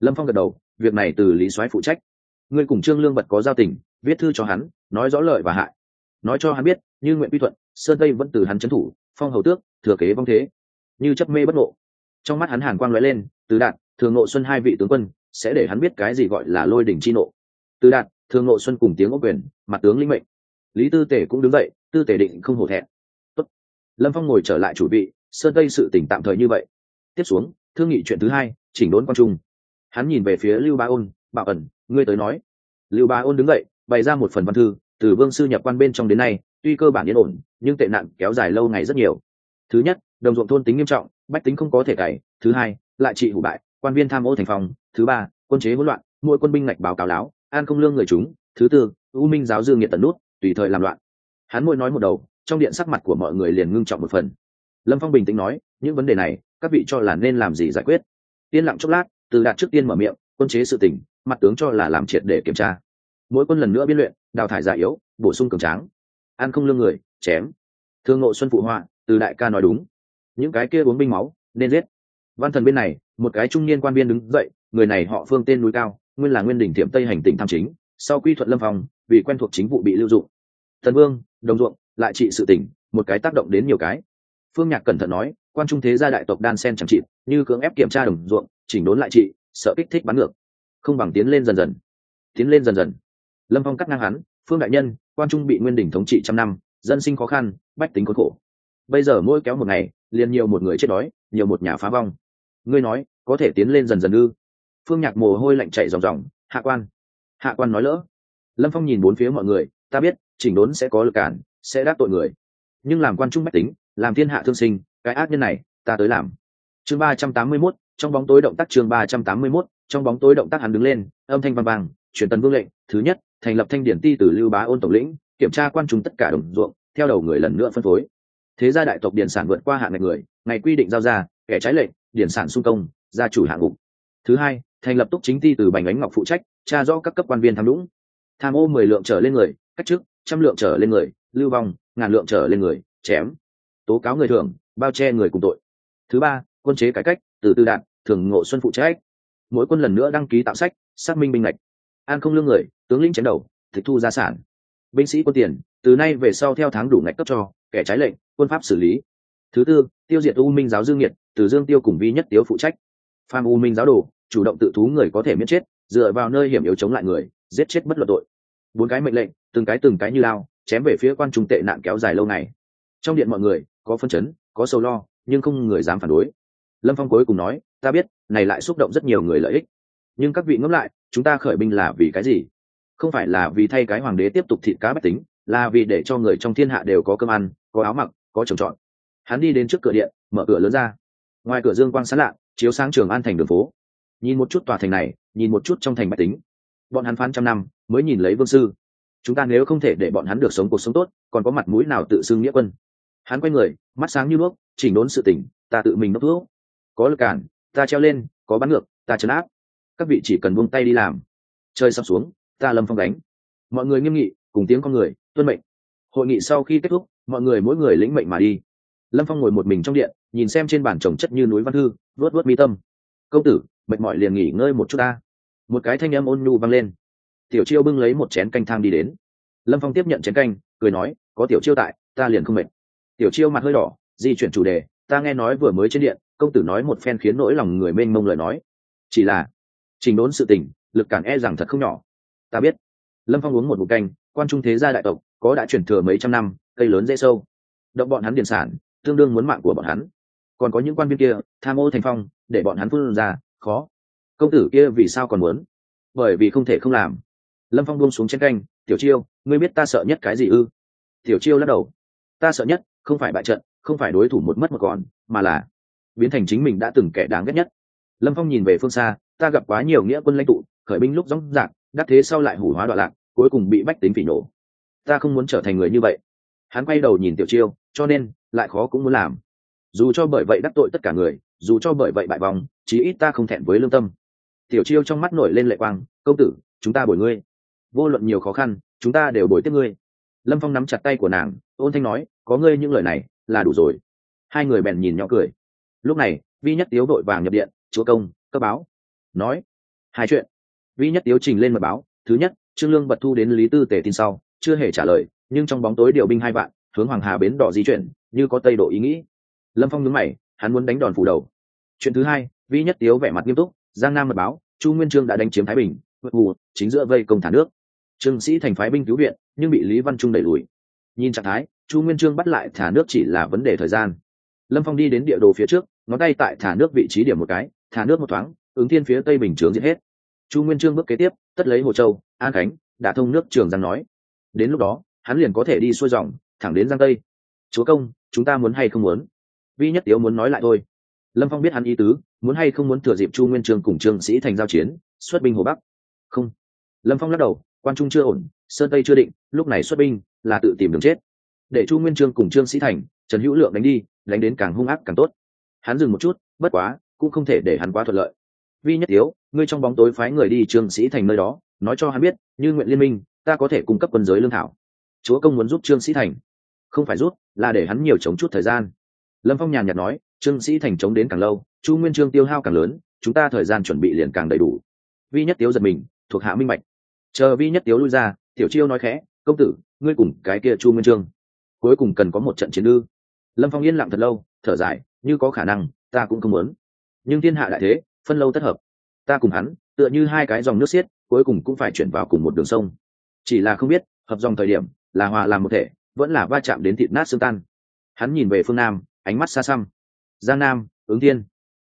Lâm phong gật đầu, việc này từ lý soái phụ trách. Ngươi cùng trương lương bật có giao tình, viết thư cho hắn, nói rõ lợi và hại. Nói cho hắn biết, như nguyện quy thuận, sơn tây vẫn từ hắn trấn thủ, phong hầu tước, thừa kế vong thế. Như chấp mê bất ngộ. Trong mắt hắn hàn quang lóe lên, từ đạt, thường nộ xuân hai vị tướng quân, sẽ để hắn biết cái gì gọi là lôi đỉnh chi nộ. Từ đạt, thường nộ xuân cùng tiếng ô quyền, mặt tướng linh mệnh. Lý tư tể cũng đứng dậy, tư tể định không hổ thẹn. Tốt. lâm phong ngồi trở lại chủ vị, sơn tây sự tỉnh tạm thời như vậy tiếp xuống, thương nghị chuyện thứ hai, chỉnh đốn quan trung. Hắn nhìn về phía lưu ba ôn, bảo ẩn, ngươi tới nói. Lưu ba ôn đứng dậy, bày ra một phần văn thư, từ vương sư nhập quan bên trong đến nay, tuy cơ bản yên ổn, nhưng tệ nạn kéo dài lâu ngày rất nhiều. Thứ nhất, đồng ruộng thôn tính nghiêm trọng, bách tính không có thể cày. Thứ hai, lại trị hủ bại, quan viên tham ô thành phòng. Thứ ba, quân chế hỗn loạn, mỗi quân binh ngạch báo cáo láo, an không lương người chúng. Thứ tư, u minh giáo dương nghiệt tận nút, tùy thời làm loạn. Hắn môi nói một đầu, trong điện sắc mặt của mọi người liền ngưng trọng một phần. Lâm phong bình tĩnh nói, những vấn đề này các vị cho là nên làm gì giải quyết? Yên lặng chốc lát, từ đạt trước tiên mở miệng, quân chế sự tỉnh mặt tướng cho là làm triệt để kiểm tra. Mỗi quân lần nữa biên luyện, đào thải giả yếu, bổ sung cường tráng an không lương người, chém. Thương ngộ xuân phụ họa, từ đại ca nói đúng. Những cái kia uống binh máu, nên giết. Văn thần bên này, một cái trung niên quan viên đứng dậy, người này họ phương tên núi cao, nguyên là nguyên đỉnh thiểm tây hành tỉnh tham chính, sau quy thuận lâm phòng vì quen thuộc chính vụ bị lưu dụng. Thần vương, đồng ruộng, lại trị sự tỉnh một cái tác động đến nhiều cái. Phương nhạc cẩn thận nói quan trung thế gia đại tộc đan sen chẳng trị như cưỡng ép kiểm tra đồng ruộng, chỉnh đốn lại trị, sợ kích thích bắn ngược. Không bằng tiến lên dần dần. Tiến lên dần dần. Lâm phong cắt ngang hắn, phương đại nhân, quan trung bị nguyên đỉnh thống trị trăm năm, dân sinh khó khăn, bách tính khốn khổ. Bây giờ mỗi kéo một ngày, liền nhiều một người chết đói, nhiều một nhà phá vong. Ngươi nói, có thể tiến lên dần dần ư? Phương nhạc mồ hôi lạnh chạy ròng ròng, hạ quan. Hạ quan nói lỡ. Lâm phong nhìn bốn phía mọi người, ta biết, chỉnh đốn sẽ có lực cản, sẽ đáp tội người. Nhưng làm quan trung bách tính, làm thiên hạ thương sinh cái ác nhân này, ta tới làm. Chương ba trăm tám mươi mốt, trong bóng tối động tác chương ba trăm tám mươi mốt, trong bóng tối động tác hắn đứng lên, âm thanh vang vang truyền tần vương lệnh, thứ nhất, thành lập thanh điển ti từ lưu bá ôn tổng lĩnh, kiểm tra quan trùng tất cả đồng ruộng, theo đầu người lần nữa phân phối. Thế gia đại tộc điển sản vượt qua hạn ngạch người, ngày quy định giao ra, kẻ trái lệnh, điển sản sung công, gia chủ hạng ngục. Thứ hai, thành lập túc chính ti từ bành ánh ngọc phụ trách, tra rõ các cấp quan viên tham lũng tham ô mười lượng trở lên người, cách chức, trăm lượng trở lên người, lưu vong, ngàn lượng trở lên người, chém. Tố cáo người thường bao che người cùng tội. Thứ ba, quân chế cải cách, từ tư đạn, thường ngộ xuân phụ trách. Mỗi quân lần nữa đăng ký tạo sách, xác minh binh lệch an không lương người, tướng lĩnh chém đầu, tịch thu gia sản. Binh sĩ quân tiền, từ nay về sau theo tháng đủ ngạch cấp cho, kẻ trái lệnh, quân pháp xử lý. Thứ tư, tiêu diệt u minh giáo dương nhiệt từ dương tiêu cùng vi nhất tiếu phụ trách. Phan u minh giáo đồ, chủ động tự thú người có thể miễn chết, dựa vào nơi hiểm yếu chống lại người, giết chết bất luận tội. Bốn cái mệnh lệnh, từng cái từng cái như lao, chém về phía quan trung tệ nạn kéo dài lâu ngày. Trong điện mọi người, có phân chấn có sâu lo, nhưng không người dám phản đối. Lâm phong cuối cùng nói, ta biết, này lại xúc động rất nhiều người lợi ích. Nhưng các vị ngẫm lại, chúng ta khởi binh là vì cái gì? Không phải là vì thay cái hoàng đế tiếp tục thịt cá bách tính, là vì để cho người trong thiên hạ đều có cơm ăn, có áo mặc, có trồng trọt. Hắn đi đến trước cửa điện, mở cửa lớn ra. Ngoài cửa dương quang sáng lạ, chiếu sáng trường an thành đường phố. Nhìn một chút tòa thành này, nhìn một chút trong thành bách tính. Bọn hắn phán trăm năm, mới nhìn lấy vương sư. Chúng ta nếu không thể để bọn hắn được sống cuộc sống tốt, còn có mặt mũi nào tự xưng nghĩa quân? Hắn quay người, mắt sáng như nước, chỉnh đốn sự tỉnh ta tự mình đốc thuốc. Có lực cản, ta treo lên, có bắn ngược, ta chấn áp. Các vị chỉ cần buông tay đi làm. Chơi sắp xuống, ta lâm phong đánh. Mọi người nghiêm nghị, cùng tiếng con người, tuân mệnh. Hội nghị sau khi kết thúc, mọi người mỗi người lĩnh mệnh mà đi. Lâm phong ngồi một mình trong điện, nhìn xem trên bàn trồng chất như núi văn thư vớt vớt mi tâm. Công tử, mệt mỏi liền nghỉ ngơi một chút ta. Một cái thanh âm ôn nhu vang lên. Tiểu chiêu bưng lấy một chén canh thang đi đến. Lâm phong tiếp nhận chén canh, cười nói, có tiểu chiêu tại, ta liền không mệt tiểu chiêu mặt hơi đỏ, di chuyển chủ đề, ta nghe nói vừa mới trên điện, công tử nói một phen khiến nỗi lòng người mênh mông lời nói. Chỉ là, trình đốn sự tình, lực cản e rằng thật không nhỏ. Ta biết. Lâm phong uống một bụng canh, quan trung thế gia đại tộc, có đã chuyển thừa mấy trăm năm, cây lớn dễ sâu. Động bọn hắn điền sản, tương đương muốn mạng của bọn hắn. Còn có những quan viên kia, tham ô thành phong, để bọn hắn phương ra, khó. Công tử kia vì sao còn muốn? Bởi vì không thể không làm. Lâm phong buông xuống chén canh, tiểu chiêu, ngươi biết ta sợ nhất cái gì ư? Tiểu chiêu lắc đầu, ta sợ nhất không phải bại trận, không phải đối thủ một mất một còn, mà là biến thành chính mình đã từng kẻ đáng ghét nhất. Lâm phong nhìn về phương xa, ta gặp quá nhiều nghĩa quân lãnh tụ, khởi binh lúc dóng dạc đắc thế sau lại hủ hóa đoạn lạc, cuối cùng bị bách tính phỉ nổ. Ta không muốn trở thành người như vậy. Hắn quay đầu nhìn tiểu chiêu, cho nên lại khó cũng muốn làm. Dù cho bởi vậy đắc tội tất cả người, dù cho bởi vậy bại vòng chí ít ta không thẹn với lương tâm. Tiểu chiêu trong mắt nổi lên lệ quang, công tử, chúng ta bồi ngươi. Vô luận nhiều khó khăn, chúng ta đều bồi tiếp ngươi. Lâm phong nắm chặt tay của nàng, ôn thanh nói có ngươi những lời này, là đủ rồi. Hai người bèn nhìn nhỏ cười. Lúc này, vi nhất tiếu vội vàng nhập điện, chúa công, cấp báo. Nói, hai chuyện. Vi nhất tiếu trình lên mật báo, thứ nhất, trương lương bật thu đến lý tư tể tin sau, chưa hề trả lời, nhưng trong bóng tối điều binh hai vạn, hướng hoàng hà bến đỏ di chuyển, như có tây độ ý nghĩ. Lâm phong nhớ mày, hắn muốn đánh đòn phủ đầu. Chuyện thứ hai, vi nhất tiếu vẻ mặt nghiêm túc, giang nam mật báo, chu nguyên trương đã đánh chiếm thái bình vượt hù, chính giữa vây công thả nước. Trương sĩ thành phái binh cứu viện, nhưng bị lý văn trung đẩy lùi. Nhìn trạng thái chu nguyên trương bắt lại thả nước chỉ là vấn đề thời gian. Lâm phong đi đến địa đồ phía trước, ngón tay tại thả nước vị trí điểm một cái, thả nước một thoáng, ứng thiên phía tây bình chướng giết hết. Chu nguyên trương bước kế tiếp, tất lấy hồ châu, an khánh đã thông nước trường giang nói. Đến lúc đó, hắn liền có thể đi xuôi dòng, thẳng đến giang tây. Chúa công, chúng ta muốn hay không muốn? Vi nhất tiếu muốn nói lại thôi. Lâm phong biết hắn ý tứ, muốn hay không muốn thừa dịp chu nguyên trương cùng trương sĩ thành giao chiến, xuất binh hồ bắc. Không. Lâm phong lắc đầu, quan trung chưa ổn, sơn tây chưa định, lúc này xuất binh là tự tìm đường chết để chu nguyên trương cùng trương sĩ thành, trần hữu lượng đánh đi, đánh đến càng hung ác càng tốt. Hắn dừng một chút, bất quá, cũng không thể để hắn quá thuận lợi. Vi nhất tiếu, ngươi trong bóng tối phái người đi trương sĩ thành nơi đó, nói cho hắn biết, như nguyện liên minh, ta có thể cung cấp quân giới lương thảo. Chúa công muốn giúp trương sĩ thành. Không phải rút là để hắn nhiều chống chút thời gian. Lâm phong nhàn nhạt nói, trương sĩ thành chống đến càng lâu, chu nguyên trương tiêu hao càng lớn, chúng ta thời gian chuẩn bị liền càng đầy đủ. Vi nhất tiếu giật mình, thuộc hạ minh bạch. Chờ vi nhất tiếu lui ra, tiểu chiêu nói khẽ, công tử, ngươi cùng cái kia chu nguyên trương cuối cùng cần có một trận chiến ư. Lâm phong yên lặng thật lâu, thở dài, như có khả năng, ta cũng không muốn. Nhưng thiên hạ đại thế, phân lâu tất hợp. Ta cùng hắn, tựa như hai cái dòng nước xiết, cuối cùng cũng phải chuyển vào cùng một đường sông. Chỉ là không biết, hợp dòng thời điểm, là hòa làm một thể, vẫn là va chạm đến thịt nát xương tan. Hắn nhìn về phương nam, ánh mắt xa xăm. Giang nam, ứng thiên.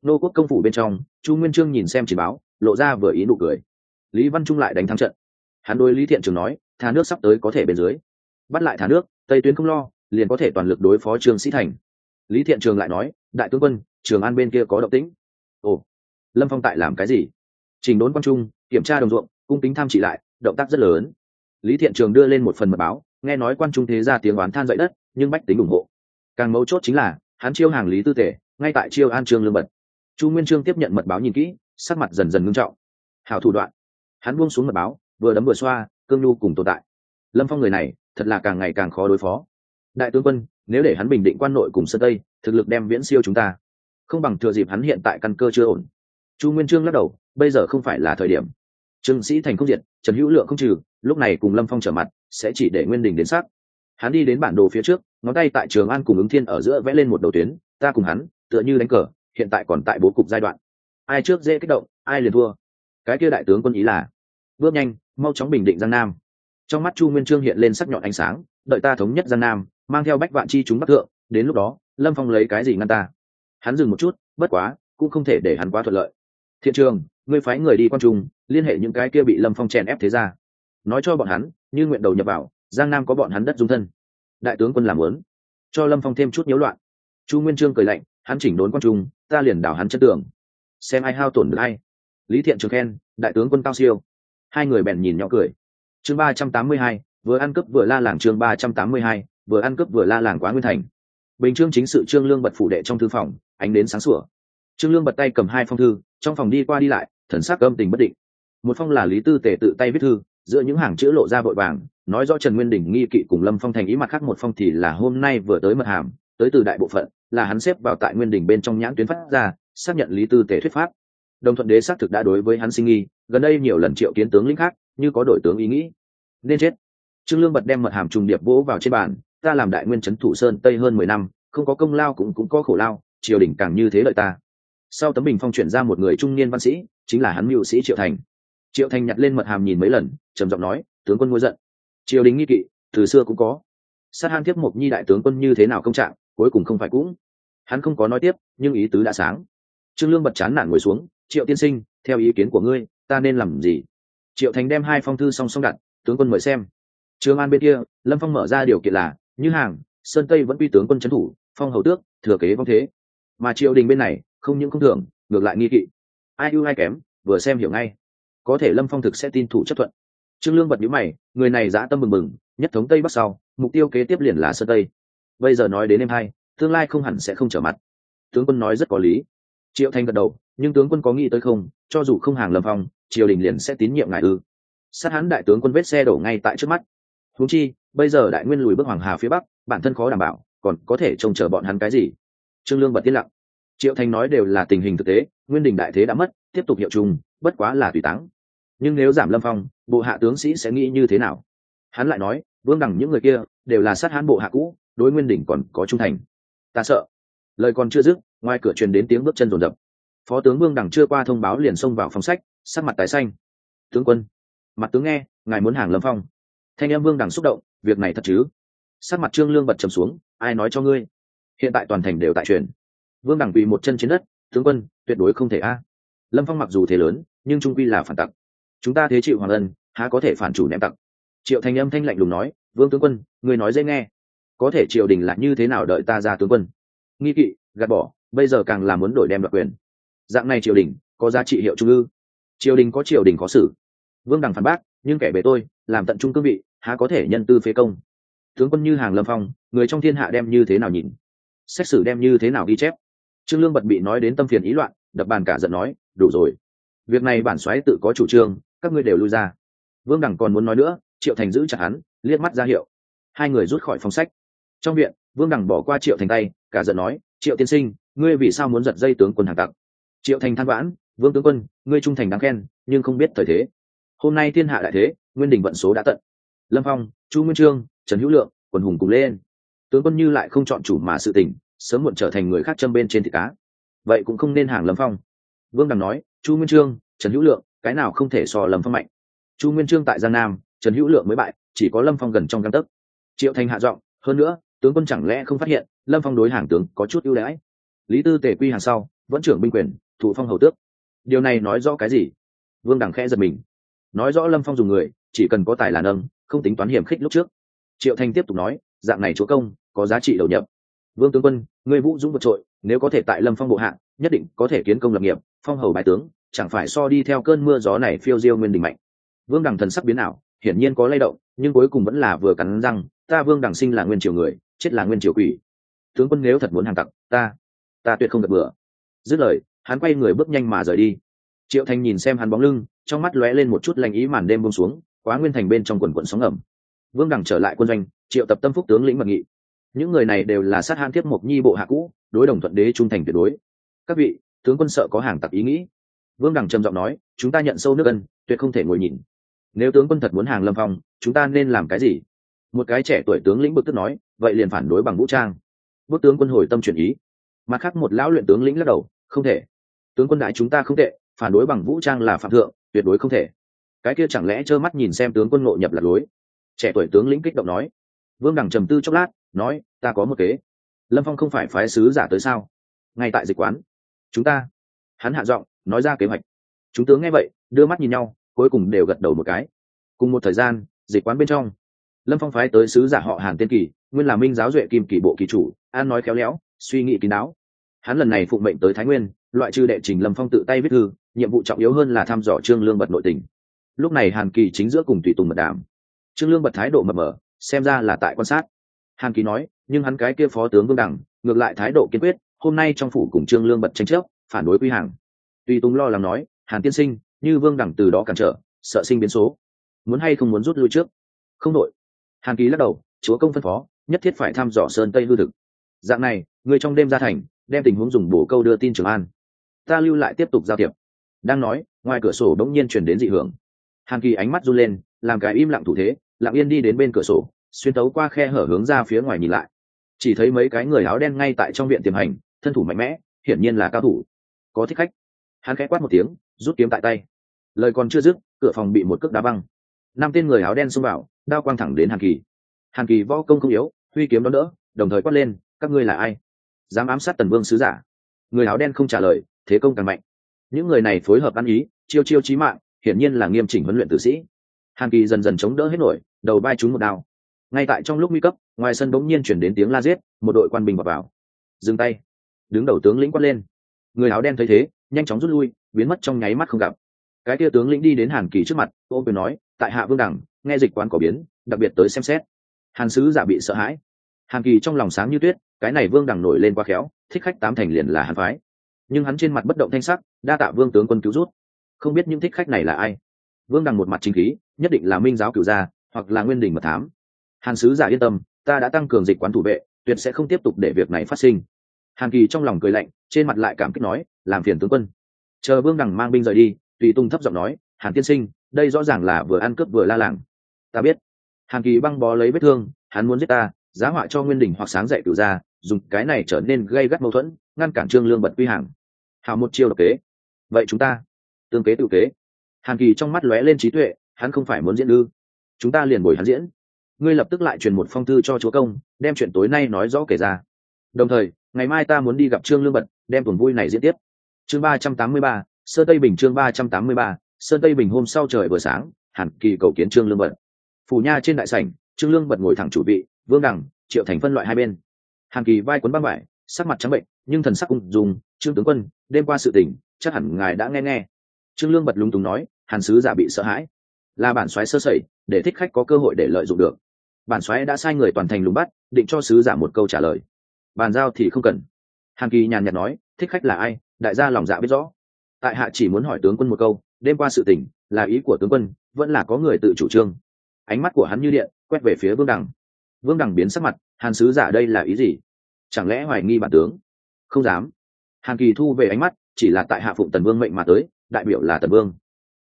Nô quốc công phủ bên trong, chu nguyên trương nhìn xem chỉ báo, lộ ra vừa ý nụ cười. Lý văn trung lại đánh thắng trận. Hắn đôi lý thiện trường nói thà nước sắp tới có thể bên dưới. Bắt lại thả nước tây tuyến không lo, liền có thể toàn lực đối phó trương sĩ thành. Lý thiện trường lại nói, đại tướng quân, trường an bên kia có động tĩnh. Ồ, lâm phong tại làm cái gì? Trình đốn quang trung, kiểm tra đồng ruộng, cung kính tham trị lại, động tác rất lớn. Lý thiện trường đưa lên một phần mật báo, nghe nói quan trung thế ra tiếng oán than dậy đất, nhưng bách tính ủng hộ. Càng mấu chốt chính là, hắn chiêu hàng lý tư tể, ngay tại chiêu an trương lương bật. Chu nguyên trương tiếp nhận mật báo nhìn kỹ, sắc mặt dần dần ngưng trọng. Hảo thủ đoạn. Hắn buông xuống mật báo, vừa đấm vừa xoa, cương nhu cùng tồn tại. Lâm phong người này thật là càng ngày càng khó đối phó. Đại tướng quân, nếu để hắn bình định quan nội cùng sơn tây, thực lực đem viễn siêu chúng ta. Không bằng thừa dịp hắn hiện tại căn cơ chưa ổn. Chu nguyên trương lắc đầu, bây giờ không phải là thời điểm. Trương sĩ thành không diệt, trần hữu lượng không trừ, lúc này cùng lâm phong trở mặt, sẽ chỉ để nguyên đình đến sát. Hắn đi đến bản đồ phía trước, ngón tay tại trường an cùng ứng thiên ở giữa vẽ lên một đầu tuyến, ta cùng hắn, tựa như đánh cờ, hiện tại còn tại bố cục giai đoạn. Ai trước dễ kích động, ai liền thua. Cái kia đại tướng quân ý là, bước nhanh, mau chóng bình định giang nam trong mắt chu nguyên trương hiện lên sắc nhọn ánh sáng, đợi ta thống nhất giang nam, mang theo bách vạn chi chúng bắc thượng, đến lúc đó, lâm phong lấy cái gì ngăn ta? Hắn dừng một chút, bất quá, cũng không thể để hắn quá thuận lợi. Thiện trường, ngươi phái người đi quan trung, liên hệ những cái kia bị lâm phong chèn ép thế ra nói cho bọn hắn, như nguyện đầu nhập vào, giang nam có bọn hắn đất dung thân. Đại tướng quân làm lớn cho lâm phong thêm chút nhiễu loạn. Chu nguyên trương cười lạnh, hắn chỉnh đốn quan trung, ta liền đảo hắn chất tường. Xem ai hao tổn được hay lý thiện trường khen, đại tướng quân cao siêu. Hai người bèn nhìn nhỏ cười chương ba trăm tám mươi hai, vừa ăn cướp vừa la làng chương ba trăm tám mươi hai, vừa ăn cướp vừa la làng quá nguyên thành. Bình trương chính sự trương lương bật phủ đệ trong thư phòng, ánh đến sáng sủa. Trương lương bật tay cầm hai phong thư, trong phòng đi qua đi lại, thần sắc âm tình bất định. Một phong là lý tư tề tự tay viết thư, giữa những hàng chữ lộ ra vội vàng, nói rõ trần nguyên đình nghi kỵ cùng lâm phong thành ý mặt khác một phong thì là hôm nay vừa tới mật hàm, tới từ đại bộ phận, là hắn xếp vào tại nguyên đình bên trong nhãn tuyến phát ra, xác nhận lý tư tề thuyết pháp. Đồng thuận đế xác thực đã đối với hắn sinh nghi, gần đây nhiều lần triệu kiến tướng lĩnh khác như có đội tướng ý nghĩ. Nên chết. Trương lương bật đem mật hàm trùng điệp vỗ vào trên bàn, ta làm đại nguyên trấn thủ sơn tây hơn mười năm, không có công lao cũng cũng có khổ lao, triều đình càng như thế lợi ta. Sau tấm bình phong chuyển ra một người trung niên văn sĩ, chính là hắn mưu sĩ triệu thành. Triệu thành nhặt lên mật hàm nhìn mấy lần, trầm giọng nói, tướng quân ngôi giận. Triều đình nghi kỵ, từ xưa cũng có. Sát han tiếp một nhi đại tướng quân như thế nào công trạng, cuối cùng không phải cũng. Hắn không có nói tiếp, nhưng ý tứ đã sáng. Trương lương bật chán nản ngồi xuống, triệu tiên sinh, theo ý kiến của ngươi, ta nên làm gì? Triệu thành đem hai phong thư song song đặt, tướng quân mời xem. Trương an bên kia, lâm phong mở ra điều kiện là, như hàng, sơn tây vẫn quy tướng quân trấn thủ, phong hầu tước, thừa kế vong thế. Mà triều đình bên này, không những không thường ngược lại nghi kỵ. Ai ưu ai kém, vừa xem hiểu ngay. Có thể lâm phong thực sẽ tin thủ chấp thuận. Trương lương bật nhíu mày, người này dã tâm mừng mừng, nhất thống tây bắc sau, mục tiêu kế tiếp liền là sơn tây. Bây giờ nói đến em hai, tương lai không hẳn sẽ không trở mặt. Tướng quân nói rất có lý. Triệu thành gật đầu, nhưng tướng quân có nghĩ tới không? Cho dù không hàng lâm phong, triều đình liền sẽ tín nhiệm ngài ư. Sát hán đại tướng quân vết xe đổ ngay tại trước mắt. Húng chi, bây giờ đại nguyên lùi bước hoàng hà phía bắc, bản thân khó đảm bảo, còn có thể trông chờ bọn hắn cái gì? Trương lương bật tiết lặng. Triệu thành nói đều là tình hình thực tế, nguyên đình đại thế đã mất, tiếp tục hiệu chung, bất quá là tùy táng. Nhưng nếu giảm lâm phong, bộ hạ tướng sĩ sẽ nghĩ như thế nào? Hắn lại nói, vương đẳng những người kia, đều là sát hán bộ hạ cũ, đối nguyên Đình còn có trung thành. Ta sợ. Lời còn chưa dứt, ngoài cửa truyền đến tiếng bước chân rồn rập phó tướng vương đẳng chưa qua thông báo liền xông vào phòng sách, sắc mặt tái xanh. Tướng quân. Mặt tướng nghe, ngài muốn hàng lâm phong. Thanh em vương đẳng xúc động, việc này thật chứ? Sắc mặt trương lương bật trầm xuống, ai nói cho ngươi? Hiện tại toàn thành đều tại truyền. Vương đẳng quỳ một chân trên đất, tướng quân, tuyệt đối không thể a. Lâm phong mặc dù thế lớn, nhưng trung quy là phản tặc. Chúng ta thế chịu hoàng ân, há có thể phản chủ ném tặc? Triệu Thanh âm thanh lạnh lùng nói, vương tướng quân người nói dễ nghe. Có thể triều đình là như thế nào đợi ta ra tướng quân? Nghi kỵ, gạt bỏ, bây giờ càng là muốn đổi đem đoạt quyền dạng này triều đình có giá trị hiệu trung ư? Triều đình có triều đình có xử. Vương đằng phản bác, nhưng kẻ bề tôi, làm tận trung cương vị, há có thể nhân tư phế công? Tướng quân như hàng lâm phong, người trong thiên hạ đem như thế nào nhìn? Xét xử đem như thế nào ghi chép? Trương lương bật bị nói đến tâm phiền ý loạn, đập bàn cả giận nói, đủ rồi. Việc này bản xoáy tự có chủ trương, các ngươi đều lui ra. Vương đẳng còn muốn nói nữa, triệu thành giữ chặt hắn, liếc mắt ra hiệu. Hai người rút khỏi phòng sách. Trong viện, vương đẳng bỏ qua triệu thành tay, cả giận nói, triệu tiên sinh, ngươi vì sao muốn giật dây tướng quân hàng tặng triệu thành than vãn, vương tướng quân, ngươi trung thành đáng khen, nhưng không biết thời thế. Hôm nay thiên hạ đại thế, nguyên đình vận số đã tận. Lâm phong, chu nguyên trương, trần hữu lượng, quần hùng cùng lên. Tướng quân như lại không chọn chủ mà sự tình sớm muộn trở thành người khác châm bên trên thịt cá. Vậy cũng không nên hàng lâm phong. Vương đằng nói, chu nguyên trương, trần hữu lượng, cái nào không thể so lâm phong mạnh? Chu nguyên trương tại giang nam, trần hữu lượng mới bại, chỉ có lâm phong gần trong găng tấc. Triệu thành hạ giọng, hơn nữa, tướng quân chẳng lẽ không phát hiện, lâm phong đối hàng tướng có chút ưu đãi? Lý tư tề quy hàng sau vẫn trưởng binh quyền thụ phong hầu tước. Điều này nói rõ cái gì? Vương đằng khẽ giật mình. Nói rõ lâm phong dùng người, chỉ cần có tài là nâng, không tính toán hiểm khích lúc trước. Triệu thanh tiếp tục nói, dạng này chúa công, có giá trị đầu nhập. Vương tướng quân người vũ dũng vượt trội, nếu có thể tại lâm phong bộ hạng nhất định có thể kiến công lập nghiệp, phong hầu bài tướng, chẳng phải so đi theo cơn mưa gió này phiêu diêu nguyên đình mạnh. Vương đằng thần sắc biến ảo, hiển nhiên có lay động, nhưng cuối cùng vẫn là vừa cắn răng, ta vương đằng sinh là nguyên triều người, chết là nguyên triều quỷ. Tướng quân nếu thật muốn hàng tặc, ta ta tuyệt không gật bừa dứt lời, hắn quay người bước nhanh mà rời đi. Triệu thành nhìn xem hắn bóng lưng, trong mắt lóe lên một chút lành ý màn đêm buông xuống, quá nguyên thành bên trong quần quận sóng ẩm vương đằng trở lại quân doanh, triệu tập tâm phúc tướng lĩnh mật nghị. Những người này đều là sát han thiết mộc nhi bộ hạ cũ, đối đồng thuận đế trung thành tuyệt đối. Các vị, tướng quân sợ có hàng tặc ý nghĩ. Vương đằng trầm giọng nói, chúng ta nhận sâu nước ân, tuyệt không thể ngồi nhìn. Nếu tướng quân thật muốn hàng lâm phong, chúng ta nên làm cái gì? Một cái trẻ tuổi tướng lĩnh bực tức nói, vậy liền phản đối bằng vũ trang. Bức tướng quân hồi tâm chuyển ý. Mặt khác một lão luyện tướng lĩnh lắc đầu không thể. Tướng quân đại chúng ta không tệ, phản đối bằng vũ trang là phạm thượng, tuyệt đối không thể. Cái kia chẳng lẽ trơ mắt nhìn xem tướng quân ngộ nhập lạc lối? Trẻ tuổi tướng lĩnh kích động nói. Vương đằng trầm tư chốc lát, nói, ta có một kế. Lâm phong không phải phái sứ giả tới sao? Ngay tại dịch quán. Chúng ta. Hắn hạ giọng, nói ra kế hoạch. Chúng tướng nghe vậy, đưa mắt nhìn nhau, cuối cùng đều gật đầu một cái. Cùng một thời gian, dịch quán bên trong. Lâm phong phái tới sứ giả họ hàn tiên kỳ, nguyên là minh giáo duệ kim kỳ bộ kỳ chủ, an nói khéo léo, suy nghĩ kín đáo hắn lần này phụng mệnh tới thái nguyên, loại trừ đệ trình lâm phong tự tay viết thư, nhiệm vụ trọng yếu hơn là thăm dò trương lương bật nội tình. Lúc này hàn kỳ chính giữa cùng tùy tùng mật đàm. Trương lương bật thái độ mập mờ, xem ra là tại quan sát. Hàn kỳ nói, nhưng hắn cái kia phó tướng vương đẳng, ngược lại thái độ kiên quyết, hôm nay trong phủ cùng trương lương bật tranh chấp, phản đối quy hàng. Tùy tùng lo lắng nói, hàn tiên sinh, như vương đẳng từ đó cản trở, sợ sinh biến số. Muốn hay không muốn rút lui trước? Không đội. Hàn kỳ lắc đầu, chúa công phân phó, nhất thiết phải thăm dò sơn tây hư thực. Dạng này, người trong đêm ra thành đem tình huống dùng bổ câu đưa tin trường an. Ta lưu lại tiếp tục giao thiệp. Đang nói, ngoài cửa sổ bỗng nhiên chuyển đến dị hưởng. Hàn kỳ ánh mắt run lên, làm cái im lặng thủ thế, lặng yên đi đến bên cửa sổ, xuyên tấu qua khe hở hướng ra phía ngoài nhìn lại. Chỉ thấy mấy cái người áo đen ngay tại trong viện tiềm hành, thân thủ mạnh mẽ, hiển nhiên là cao thủ. Có thích khách. Hắn khẽ quát một tiếng, rút kiếm tại tay. Lời còn chưa dứt, cửa phòng bị một cước đá văng. Năm tên người áo đen xông vào, đao quang thẳng đến hàn kỳ. Hàn kỳ võ công không yếu, huy kiếm đón đỡ, đồng thời quát lên, các ngươi là ai? Dám ám sát tần vương sứ giả. Người áo đen không trả lời thế công càng mạnh. Những người này phối hợp ăn ý chiêu chiêu chí mạng hiển nhiên là nghiêm chỉnh huấn luyện tử sĩ. Hàn kỳ dần dần chống đỡ hết nổi đầu vai trúng một đao. Ngay tại trong lúc nguy cấp ngoài sân bỗng nhiên chuyển đến tiếng la giết một đội quan binh vào, vào. dừng tay. Đứng đầu tướng lĩnh quát lên. Người áo đen thấy thế nhanh chóng rút lui biến mất trong nháy mắt không gặp. Cái kia tướng lĩnh đi đến hàn kỳ trước mặt ô quyền nói tại hạ vương đẳng nghe dịch quán có biến đặc biệt tới xem xét. Hàn sứ giả bị sợ hãi hàn kỳ trong lòng sáng như tuyết, cái này vương đẳng nổi lên quá khéo, thích khách tám thành liền là hàn phái. Nhưng hắn trên mặt bất động thanh sắc, đa tạ vương tướng quân cứu rút không biết những thích khách này là ai? Vương đằng một mặt chính khí, nhất định là minh giáo cửu gia, hoặc là nguyên đình mật thám. Hàn sứ giả yên tâm, ta đã tăng cường dịch quán thủ vệ, tuyệt sẽ không tiếp tục để việc này phát sinh. Hàn kỳ trong lòng cười lạnh, trên mặt lại cảm kích nói, làm phiền tướng quân. Chờ vương đằng mang binh rời đi, tùy tung thấp giọng nói, hàn tiên sinh, đây rõ ràng là vừa ăn cướp vừa la làng. Ta biết. Hàn kỳ băng bó lấy vết thương, hắn muốn giết ta giá họa cho nguyên đình hoặc sáng dạy cựu gia, dùng cái này trở nên gây gắt mâu thuẫn, ngăn cản trương lương bật quy hàng. Hào một chiêu độc kế. Vậy chúng ta, tương kế tự kế. Hàn kỳ trong mắt lóe lên trí tuệ, hắn không phải muốn diễn ư. Chúng ta liền bồi hắn diễn. Ngươi lập tức lại truyền một phong thư cho chúa công, đem chuyện tối nay nói rõ kể ra. Đồng thời, ngày mai ta muốn đi gặp trương lương bật, đem tuần vui này diễn tiếp. Chương ba trăm tám mươi ba sơn tây bình chương ba trăm tám mươi ba sơn tây bình hôm sau trời vừa sáng, hàn kỳ cầu kiến trương lương bật. Phủ nha trên đại sảnh, trương lương bật ngồi thẳng chủ vị vương đẳng, triệu thành phân loại hai bên. Hàn kỳ vai quấn băng vải, sắc mặt trắng bệnh, nhưng thần sắc ung dùng trương tướng quân, đêm qua sự tình, chắc hẳn ngài đã nghe nghe. Trương lương bật lúng túng nói, hàn sứ giả bị sợ hãi, là bản soái sơ sẩy, để thích khách có cơ hội để lợi dụng được. Bản soái đã sai người toàn thành lùng bắt, định cho sứ giả một câu trả lời. Bàn giao thì không cần. Hàn kỳ nhàn nhạt nói, thích khách là ai? Đại gia lòng dạ biết rõ. Tại hạ chỉ muốn hỏi tướng quân một câu, đêm qua sự tình, là ý của tướng quân, vẫn là có người tự chủ trương. Ánh mắt của hắn như điện, quét về phía vương đằng vương đằng biến sắc mặt, hàn sứ giả đây là ý gì? Chẳng lẽ hoài nghi bản tướng? Không dám. Hàn kỳ thu về ánh mắt, chỉ là tại hạ phụng tần vương mệnh mà tới, đại biểu là tần vương.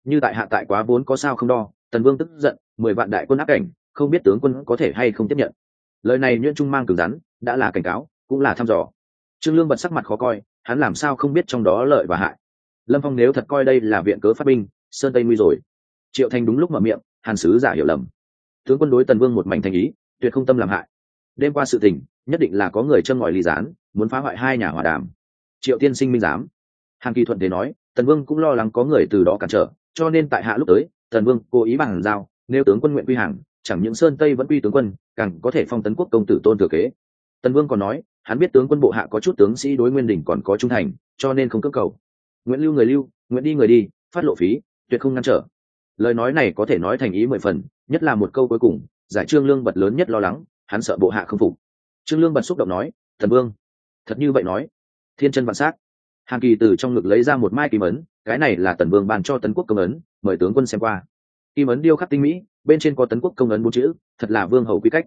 Như tại hạ tại quá vốn có sao không đo, tần vương tức giận, mười vạn đại quân áp cảnh, không biết tướng quân có thể hay không tiếp nhận. Lời này nhuyễn trung mang cứng rắn, đã là cảnh cáo, cũng là thăm dò. Trương lương bật sắc mặt khó coi, hắn làm sao không biết trong đó lợi và hại? Lâm phong nếu thật coi đây là viện cớ phát binh, sơn tây nguy rồi. Triệu thành đúng lúc mở miệng, hàn sứ giả hiểu lầm. Tướng quân đối tần vương một mảnh thành ý tuyệt không tâm làm hại. Đêm qua sự tình, nhất định là có người chân ngòi ly gián, muốn phá hoại hai nhà hòa đàm. Triệu tiên sinh minh giám. Hàn kỳ thuận thế nói, tần vương cũng lo lắng có người từ đó cản trở, cho nên tại hạ lúc tới, tần vương cố ý bằng giao, nếu tướng quân nguyện quy hàng, chẳng những sơn tây vẫn quy tướng quân, càng có thể phong tấn quốc công tử tôn thừa kế. Tần vương còn nói, hắn biết tướng quân bộ hạ có chút tướng sĩ đối nguyên đỉnh còn có trung thành, cho nên không cấp cầu. Nguyễn lưu người lưu nguyễn đi người đi, phát lộ phí, tuyệt không ngăn trở. Lời nói này có thể nói thành ý mười phần, nhất là một câu cuối cùng giải trương lương bật lớn nhất lo lắng, hắn sợ bộ hạ không phục. Trương lương bật xúc động nói, thần vương, thật như vậy nói, thiên chân vạn s á c hàn kỳ từ trong ngực lấy ra một mai kim ấn, cái này là tần vương bàn cho tấn quốc công ấn, mời tướng quân xem qua. Kim ấn điêu khắc tinh mỹ, bên trên có tấn quốc công ấn bốn chữ, thật là vương hầu quy cách.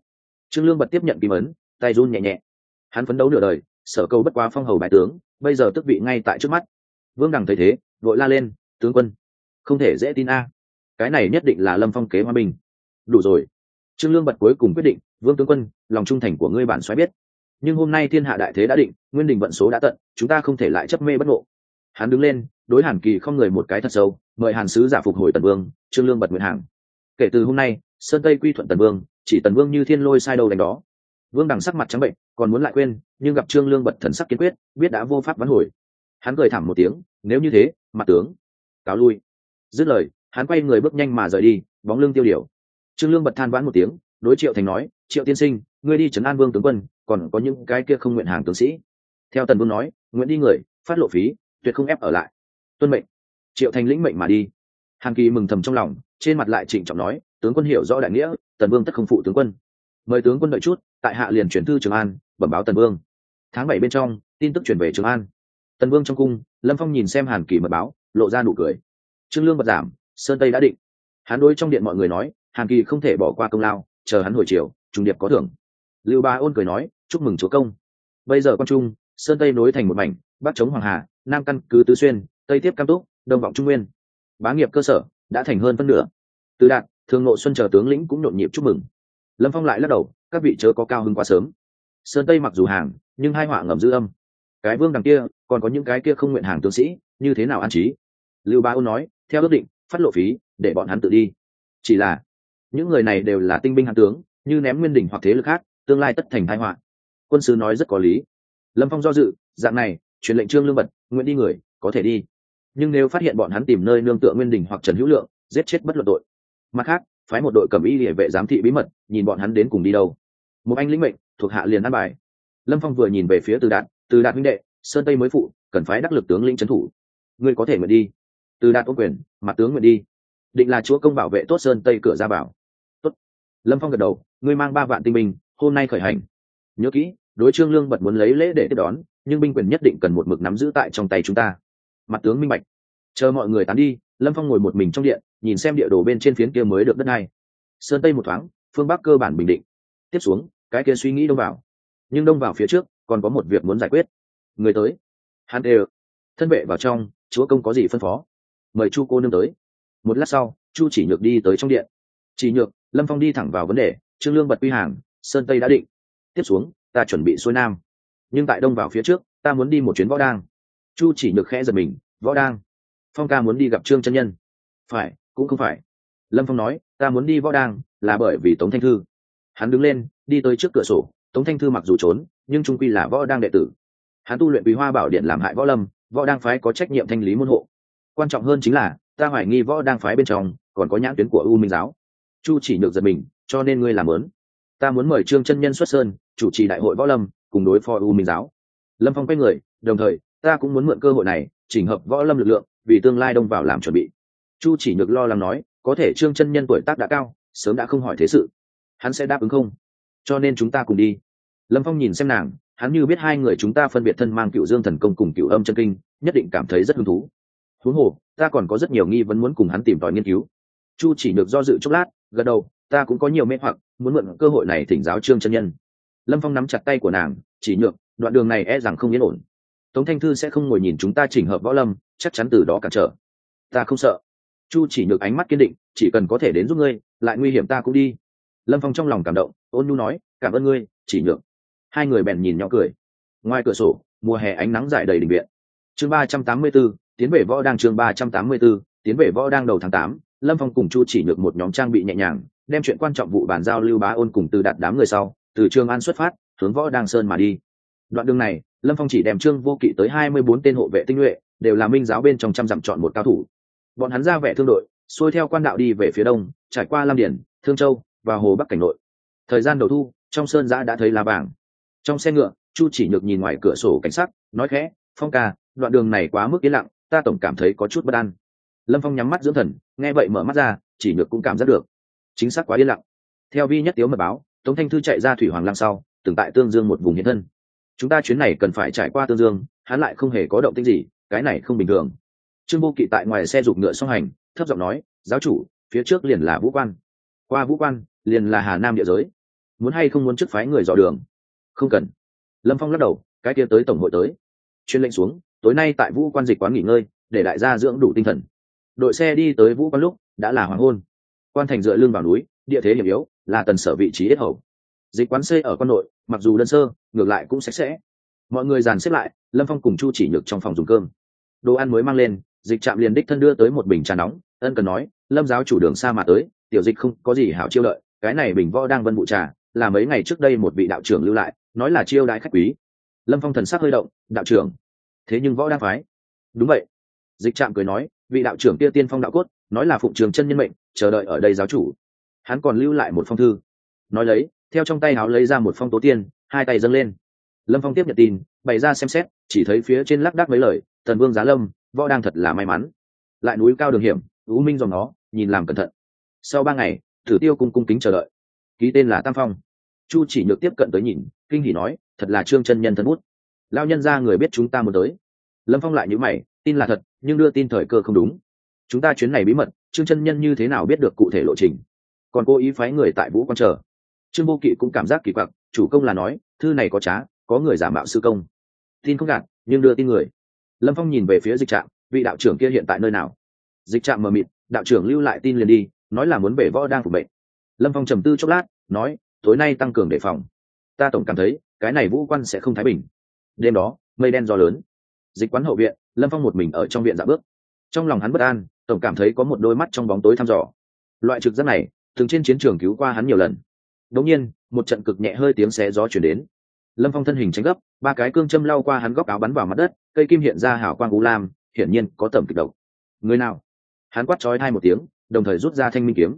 Trương lương bật tiếp nhận kim ấn, tay run nhẹ nhẹ. Hắn phấn đấu nửa đời, sở câu bất quá phong hầu bài tướng, bây giờ tức vị ngay tại trước mắt. Vương đằng thấy thế, vội la lên, tướng quân, không thể dễ tin a. Cái này nhất định là lâm phong kế hòa bình. Đủ rồi trương lương bật cuối cùng quyết định, vương tướng quân, lòng trung thành của ngươi bản xoáy biết. Nhưng hôm nay thiên hạ đại thế đã định, nguyên đình vận số đã tận, chúng ta không thể lại chấp mê bất ngộ. Hắn đứng lên, đối hàn kỳ không người một cái thật sâu, mời hàn sứ giả phục hồi tần vương, trương lương bật nguyện hàng. Kể từ hôm nay, sơn tây quy thuận tần vương, chỉ tần vương như thiên lôi sai đầu đánh đó. Vương đằng sắc mặt trắng bệnh, còn muốn lại quên, nhưng gặp trương lương bật thần sắc kiên quyết, biết đã vô pháp vắn hồi. Hắn cười thảm một tiếng, nếu như thế, mặt tướng, cáo lui. Dứt lời, hắn quay người bước nhanh mà rời đi, bóng lưng tiêu điều trương lương bật than vãn một tiếng, đối triệu thành nói, triệu tiên sinh, ngươi đi trấn an vương tướng quân, còn có những cái kia không nguyện hàng tướng sĩ. Theo tần vương nói, nguyện đi người, phát lộ phí, tuyệt không ép ở lại. Tuân mệnh. Triệu thành lĩnh mệnh mà đi. Hàn kỳ mừng thầm trong lòng, trên mặt lại trịnh trọng nói, tướng quân hiểu rõ đại nghĩa, tần vương tất không phụ tướng quân. Mời tướng quân đợi chút, tại hạ liền chuyển thư trường an, bẩm báo tần vương. Tháng bảy bên trong, tin tức chuyển về trường an. Tần vương trong cung, lâm phong nhìn xem hàn kỳ mật báo, lộ ra nụ cười. Trương lương bật giảm, sơn tây đã định. Hắn đối trong điện mọi người nói hàn kỳ không thể bỏ qua công lao, chờ hắn hồi chiều trung điệp có thưởng. Lưu ba ôn cười nói, chúc mừng chúa công. Bây giờ quan trung, sơn tây nối thành một mảnh, bắc chống hoàng hà, nam căn, cứ tứ xuyên, tây tiếp cam túc, đông vọng trung nguyên. Bá nghiệp cơ sở, đã thành hơn phân nửa. Từ đạt thường nội xuân chờ tướng lĩnh cũng nhộn nhịp chúc mừng. Lâm phong lại lắc đầu, các vị chớ có cao hơn quá sớm. Sơn tây mặc dù hàng, nhưng hai họa ngầm dư âm. Cái vương đằng kia, còn có những cái kia không nguyện hàng tướng sĩ, như thế nào an trí? Lưu ba ôn nói, theo ước định, phát lộ phí, để bọn hắn tự đi. Chỉ là những người này đều là tinh binh hạng tướng, như ném nguyên đỉnh hoặc thế lực khác, tương lai tất thành thái họa. Quân sứ nói rất có lý. Lâm phong do dự, dạng này, truyền lệnh trương lương vật nguyện đi người, có thể đi. Nhưng nếu phát hiện bọn hắn tìm nơi nương tựa nguyên đình hoặc trần hữu lượng, giết chết bất luận tội. Mặt khác, phái một đội cầm y địa vệ giám thị bí mật, nhìn bọn hắn đến cùng đi đâu. Một anh lĩnh mệnh, thuộc hạ liền ăn bài. Lâm phong vừa nhìn về phía từ đạt từ đạt minh đệ, sơn tây mới phụ, cần phái đắc lực tướng lĩnh trấn thủ. Ngươi có thể nguyện đi. Từ đạt ô quyền, mặt tướng nguyện đi. Định là chúa công bảo vệ tốt sơn tây cửa ra bảo lâm phong gật đầu, ngươi mang ba vạn tinh binh, hôm nay khởi hành. Nhớ kỹ, đối trương lương bật muốn lấy lễ để tiếp đón, nhưng binh quyền nhất định cần một mực nắm giữ tại trong tay chúng ta. Mặt tướng minh bạch. Chờ mọi người tán đi, lâm phong ngồi một mình trong điện, nhìn xem địa đồ bên trên phiến kia mới được đất này sơn tây một thoáng, phương bắc cơ bản bình định. Tiếp xuống, cái kia suy nghĩ đông vào. Nhưng đông vào phía trước, còn có một việc muốn giải quyết. Người tới. Hắn đều thân vệ vào trong, chúa công có gì phân phó? Mời chu cô nương tới. Một lát sau, chu chỉ nhược đi tới trong điện. Chỉ nhược lâm phong đi thẳng vào vấn đề, trương lương bật quy hàng, sơn tây đã định. Tiếp xuống, ta chuẩn bị xuôi nam. Nhưng tại đông vào phía trước, ta muốn đi một chuyến võ đang. Chu chỉ nhược khẽ giật mình, võ đang. Phong ca muốn đi gặp trương chân nhân. Phải, cũng không phải. Lâm phong nói, ta muốn đi võ đang, là bởi vì tống thanh thư. Hắn đứng lên, đi tới trước cửa sổ, tống thanh thư mặc dù trốn, nhưng trung quy là võ đang đệ tử. Hắn tu luyện quý hoa bảo điện làm hại võ lâm, võ đang phái có trách nhiệm thanh lý môn hộ. Quan trọng hơn chính là, ta hoài nghi võ đang phái bên trong còn có nhãn tuyến của u minh giáo chu chỉ nhược giật mình, cho nên ngươi làm lớn ta muốn mời trương chân nhân xuất sơn, chủ trì đại hội võ lâm, cùng đối phó u minh giáo. Lâm phong quay người, đồng thời, ta cũng muốn mượn cơ hội này, chỉnh hợp võ lâm lực lượng, vì tương lai đông vào làm chuẩn bị. Chu chỉ nhược lo lắng nói, có thể trương chân nhân tuổi tác đã cao, sớm đã không hỏi thế sự. Hắn sẽ đáp ứng không? Cho nên chúng ta cùng đi. Lâm phong nhìn xem nàng, hắn như biết hai người chúng ta phân biệt thân mang cựu dương thần công cùng cựu âm chân kinh, nhất định cảm thấy rất hứng thú. Huống hồ, ta còn có rất nhiều nghi vấn muốn cùng hắn tìm tòi nghiên cứu. Chu chỉ được do dự chốc lát gật đầu, ta cũng có nhiều mê hoặc, muốn mượn cơ hội này thỉnh giáo trương chân nhân. Lâm phong nắm chặt tay của nàng, chỉ nhược đoạn đường này e rằng không yên ổn. Tống thanh thư sẽ không ngồi nhìn chúng ta chỉnh hợp võ lâm, chắc chắn từ đó cản trở. Ta không sợ. Chu chỉ nhược ánh mắt kiên định, chỉ cần có thể đến giúp ngươi, lại nguy hiểm ta cũng đi. Lâm phong trong lòng cảm động, ôn nhu nói, cảm ơn ngươi, chỉ nhược hai người bèn nhìn nhỏ cười. Ngoài cửa sổ, mùa hè ánh nắng dài đầy đình viện. Chương ba trăm tám mươi b ố tiến về võ đang chương ba trăm tám mươi b ố tiến về võ đang đầu tháng tám lâm phong cùng chu chỉ nhược một nhóm trang bị nhẹ nhàng, đem chuyện quan trọng vụ bàn giao lưu bá ôn cùng từ đặt đám người sau, từ trường an xuất phát, hướng võ đang sơn mà đi. Đoạn đường này, lâm phong chỉ đem trương vô kỵ tới hai mươi bốn tên hộ vệ tinh nhuệ, đều là minh giáo bên trong trăm dặm chọn một cao thủ. Bọn hắn ra vẻ thương đội, xuôi theo quan đạo đi về phía đông, trải qua lam điển, thương châu và hồ bắc cảnh nội. Thời gian đầu thu, trong sơn giã đã thấy lá vàng. Trong xe ngựa, chu chỉ nhược nhìn ngoài cửa sổ cảnh sắc, nói khẽ, phong ca, đoạn đường này quá mức yên lặng, ta tổng cảm thấy có chút bất an lâm phong nhắm mắt dưỡng thần, nghe vậy mở mắt ra, chỉ nhược cũng cảm giác được. Chính xác quá yên lặng. Theo vi nhất tiếu mật báo, tống thanh thư chạy ra thủy hoàng lăng sau, từng tại tương dương một vùng hiện thân. Chúng ta chuyến này cần phải trải qua tương dương, hắn lại không hề có động tĩnh gì, cái này không bình thường. Trương vô kỵ tại ngoài xe giục ngựa song hành, thấp giọng nói, giáo chủ, phía trước liền là vũ quan. Qua vũ quan, liền là hà nam địa giới. Muốn hay không muốn chức phái người dò đường? Không cần. Lâm phong lắc đầu, cái kia tới tổng hội tới. Chuyên lệnh xuống, tối nay tại vũ quan dịch quán nghỉ ngơi, để đại gia dưỡng đủ tinh thần đội xe đi tới vũ quan lúc đã là hoàng hôn. Quan thành dựa lưng vào núi, địa thế hiểm yếu, là tần sở vị trí ít hầu. Dịch quán xây ở quan nội, mặc dù đơn sơ, ngược lại cũng sạch sẽ. Mọi người dàn xếp lại, lâm phong cùng chu chỉ nhược trong phòng dùng cơm. Đồ ăn mới mang lên, dịch trạm liền đích thân đưa tới một bình trà nóng, ân cần nói, lâm giáo chủ đường xa mà tới, tiểu dịch không có gì hảo chiêu lợi cái này bình võ đang vân vụ trà, là mấy ngày trước đây một vị đạo trưởng lưu lại, nói là chiêu đãi khách quý. Lâm phong thần sắc hơi động, đạo trưởng, thế nhưng võ đang phái. Đúng vậy. Dịch trạm cười nói vị đạo trưởng kia tiên phong đạo cốt, nói là phụng trường chân nhân mệnh, chờ đợi ở đây giáo chủ. Hắn còn lưu lại một phong thư. Nói lấy, theo trong tay áo lấy ra một phong tố tiên, hai tay dâng lên. Lâm phong tiếp nhận tin, bày ra xem xét, chỉ thấy phía trên lác đác mấy lời, thần vương giá lâm, võ đang thật là may mắn. Lại núi cao đường hiểm ưu minh dòng nó, nhìn làm cẩn thận. Sau ba ngày thử tiêu cung cung kính chờ đợi. Ký tên là tam phong. Chu chỉ nhược tiếp cận tới nhìn, kinh hỉ nói, thật là trương chân nhân thân bút. Lao nhân ra người biết chúng ta muốn tới. Lâm phong lại nhữ mày, tin là thật nhưng đưa tin thời cơ không đúng. Chúng ta chuyến này bí mật, trương chân nhân như thế nào biết được cụ thể lộ trình? Còn cô ý phái người tại vũ quan chờ. Trương vô kỵ cũng cảm giác kỳ quặc, chủ công là nói, thư này có trá, có người giả mạo sư công. Tin không gạt, nhưng đưa tin người. Lâm phong nhìn về phía dịch trạm, vị đạo trưởng kia hiện tại nơi nào? Dịch trạm mờ mịt, đạo trưởng lưu lại tin liền đi, nói là muốn về võ đang phục bệnh lâm phong trầm tư chốc lát, nói, tối nay tăng cường đề phòng. Ta tổng cảm thấy, cái này vũ quan sẽ không thái bình. Đêm đó, mây đen gió lớn. Dịch quán hậu viện lâm phong một mình ở trong viện dạ bước. Trong lòng hắn bất an, tổng cảm thấy có một đôi mắt trong bóng tối thăm dò. Loại trực giác này thường trên chiến trường cứu qua hắn nhiều lần. Đống nhiên, một trận cực nhẹ hơi tiếng xé gió chuyển đến. Lâm phong thân hình tránh gấp, ba cái cương châm lao qua hắn góc áo bắn vào mặt đất, cây kim hiện ra hảo quang u lam, hiển nhiên có tầm kịch độc. Người nào? Hắn quát trói hai một tiếng, đồng thời rút ra thanh minh kiếm.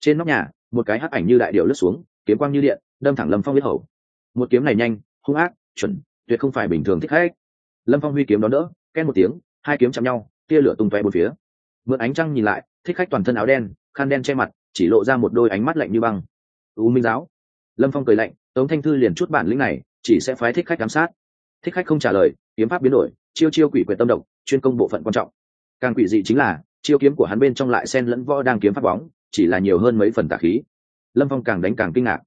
Trên nóc nhà, một cái hắc ảnh như đại điệu lướt xuống, kiếm quang như điện, đâm thẳng lâm phong biết hầu. Một kiếm này nhanh, hung ác, chuẩn, tuyệt không phải bình thường thích khách. Lâm phong huy kiếm đón đỡ ken một tiếng, hai kiếm chạm nhau, tia lửa tung toe bốn phía. Mượn ánh trăng nhìn lại, thích khách toàn thân áo đen, khăn đen che mặt, chỉ lộ ra một đôi ánh mắt lạnh như băng. U minh giáo. Lâm phong cười lạnh, tống thanh thư liền chút bản lĩnh này, chỉ sẽ phái thích khách giám sát. Thích khách không trả lời, kiếm pháp biến đổi, chiêu chiêu quỷ quyệt tâm động chuyên công bộ phận quan trọng. Càng quỷ dị chính là, chiêu kiếm của hắn bên trong lại sen lẫn võ đang kiếm pháp bóng, chỉ là nhiều hơn mấy phần tà khí. Lâm phong càng đánh càng kinh ngạc.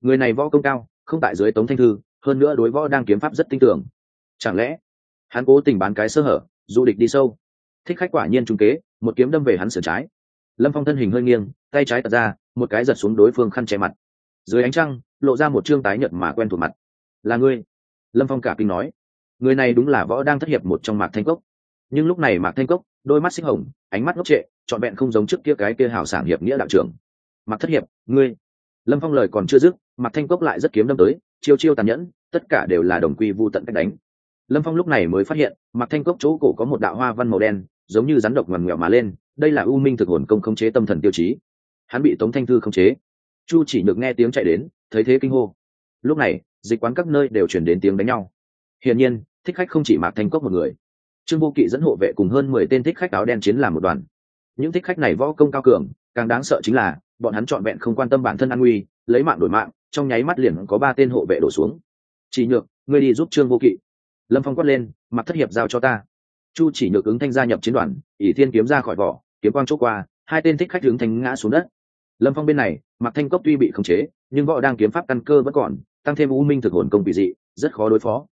Người này võ công cao, không tại dưới tống thanh thư, hơn nữa đối võ đang kiếm pháp rất tinh tưởng. Chẳng lẽ hắn cố tình bán cái sơ hở du địch đi sâu. Thích khách quả nhiên trung kế, một kiếm đâm về hắn sửa trái. Lâm phong thân hình hơi nghiêng, tay trái tật ra, một cái giật xuống đối phương khăn che mặt. Dưới ánh trăng, lộ ra một chương tái nhợt mà quen thuộc mặt. Là ngươi? Lâm phong cả kinh nói. Người này đúng là võ đang thất hiệp một trong mạc thanh cốc. Nhưng lúc này mạc thanh cốc, đôi mắt xích hồng, ánh mắt ngốc trệ, trọn vẹn không giống trước kia cái kia hào sảng hiệp nghĩa đạo trưởng. Mạc thất hiệp, ngươi? Lâm phong lời còn chưa dứt, mạc thanh cốc lại rất kiếm đâm tới, chiêu chiêu tàn nhẫn, tất cả đều là đồng quy vô tận cách đánh lâm phong lúc này mới phát hiện Mặc thanh cốc chỗ cổ có một đạo hoa văn màu đen, giống như rắn độc ngoằn ngoẹo mà lên, đây là u minh thực hồn công khống chế tâm thần tiêu chí. Hắn bị tống thanh thư khống chế. Chu chỉ được nghe tiếng chạy đến, thấy thế kinh hô. Lúc này, dịch quán các nơi đều chuyển đến tiếng đánh nhau. Hiển nhiên, thích khách không chỉ mạc thanh cốc một người. Trương vô kỵ dẫn hộ vệ cùng hơn mười tên thích khách áo đen chiến làm một đoàn. Những thích khách này võ công cao cường, càng đáng sợ chính là, bọn hắn trọn vẹn không quan tâm bản thân an nguy, lấy mạng đổi mạng, trong nháy mắt liền có ba tên hộ vệ đổ xuống. Chỉ nhược, ngươi đi giúp trương vô kỵ lâm phong quát lên, mặc thất hiệp giao cho ta. Chu chỉ nhược ứng thanh gia nhập chiến đoàn, ỷ thiên kiếm ra khỏi vỏ, kiếm quang chốt qua, hai tên thích khách hướng thanh ngã xuống đất. Lâm phong bên này, mặc thanh cốc tuy bị khống chế, nhưng võ đang kiếm pháp căn cơ vẫn còn, tăng thêm u minh thực hồn công bị dị, rất khó đối phó.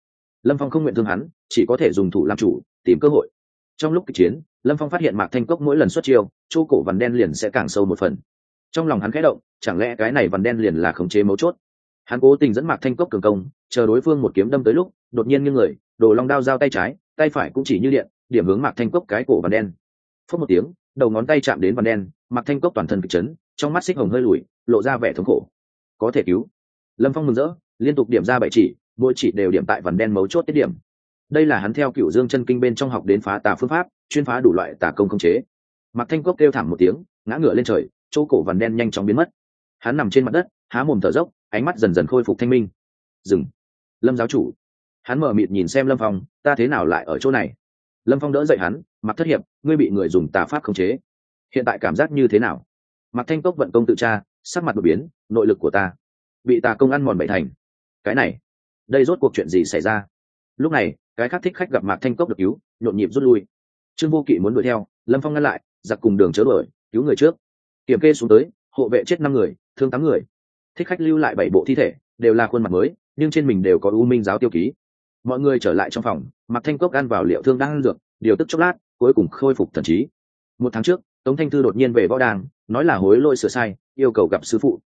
Lâm phong không nguyện thương hắn, chỉ có thể dùng thủ làm chủ, tìm cơ hội. Trong lúc kịch chiến, lâm phong phát hiện mạc thanh cốc mỗi lần xuất chiêu, chỗ cổ vằn đen liền sẽ càng sâu một phần. Trong lòng hắn khẽ động, chẳng lẽ cái này vằn đen liền là khống chế mấu chốt? Hắn cố tình dẫn mạc thanh cốc cường công, chờ đối phương một kiếm đâm tới lúc, đột nhiên như người, đồ long đao giao tay trái, tay phải cũng chỉ như điện, điểm hướng mạc thanh cốc cái cổ vằn đen. Phớt một tiếng, đầu ngón tay chạm đến vằn đen, mạc thanh cốc toàn thân kịch chấn, trong mắt xích hồng hơi lùi, lộ ra vẻ thống khổ. Có thể cứu. Lâm phong mừng rỡ, liên tục điểm ra bảy chỉ, mỗi chỉ đều điểm tại vằn đen mấu chốt tiết điểm. Đây là hắn theo cựu dương chân kinh bên trong học đến phá tà phương pháp, chuyên phá đủ loại tà công không chế. Mặc thanh cốc kêu thảm một tiếng, ngã ngửa lên trời, chỗ cổ vằn đen nhanh chóng biến mất. Hắn nằm trên mặt đất há mồm thở dốc, ánh mắt dần dần khôi phục thanh minh. Dừng. Lâm giáo chủ. Hắn mở mịt nhìn xem lâm phong, ta thế nào lại ở chỗ này? Lâm phong đỡ dậy hắn, mặc thất hiệp, ngươi bị người dùng tà pháp khống chế. Hiện tại cảm giác như thế nào? Mặc thanh cốc vận công tự tra, sắc mặt đột biến, nội lực của ta bị tà công ăn mòn bảy thành. Cái này, đây rốt cuộc chuyện gì xảy ra? Lúc này, cái khác thích khách gặp mạc thanh cốc được cứu, nhộn nhịp rút lui. Trương vô kỵ muốn đuổi theo, lâm phong ngăn lại, giặc cùng đường chớ đuổi, cứu người trước. Kiểm kê xuống tới, hộ vệ chết năm người, thương tám người thích khách lưu lại bảy bộ thi thể, đều là khuôn mặt mới, nhưng trên mình đều có u minh giáo tiêu ký. Mọi người trở lại trong phòng mặc thanh cốc ăn vào liệu thương đang ăn dược, điều tức chốc lát, cuối cùng khôi phục thần trí. Một tháng trước, tống thanh thư đột nhiên về võ đàng, nói là hối lỗi sửa sai, yêu cầu gặp sư phụ.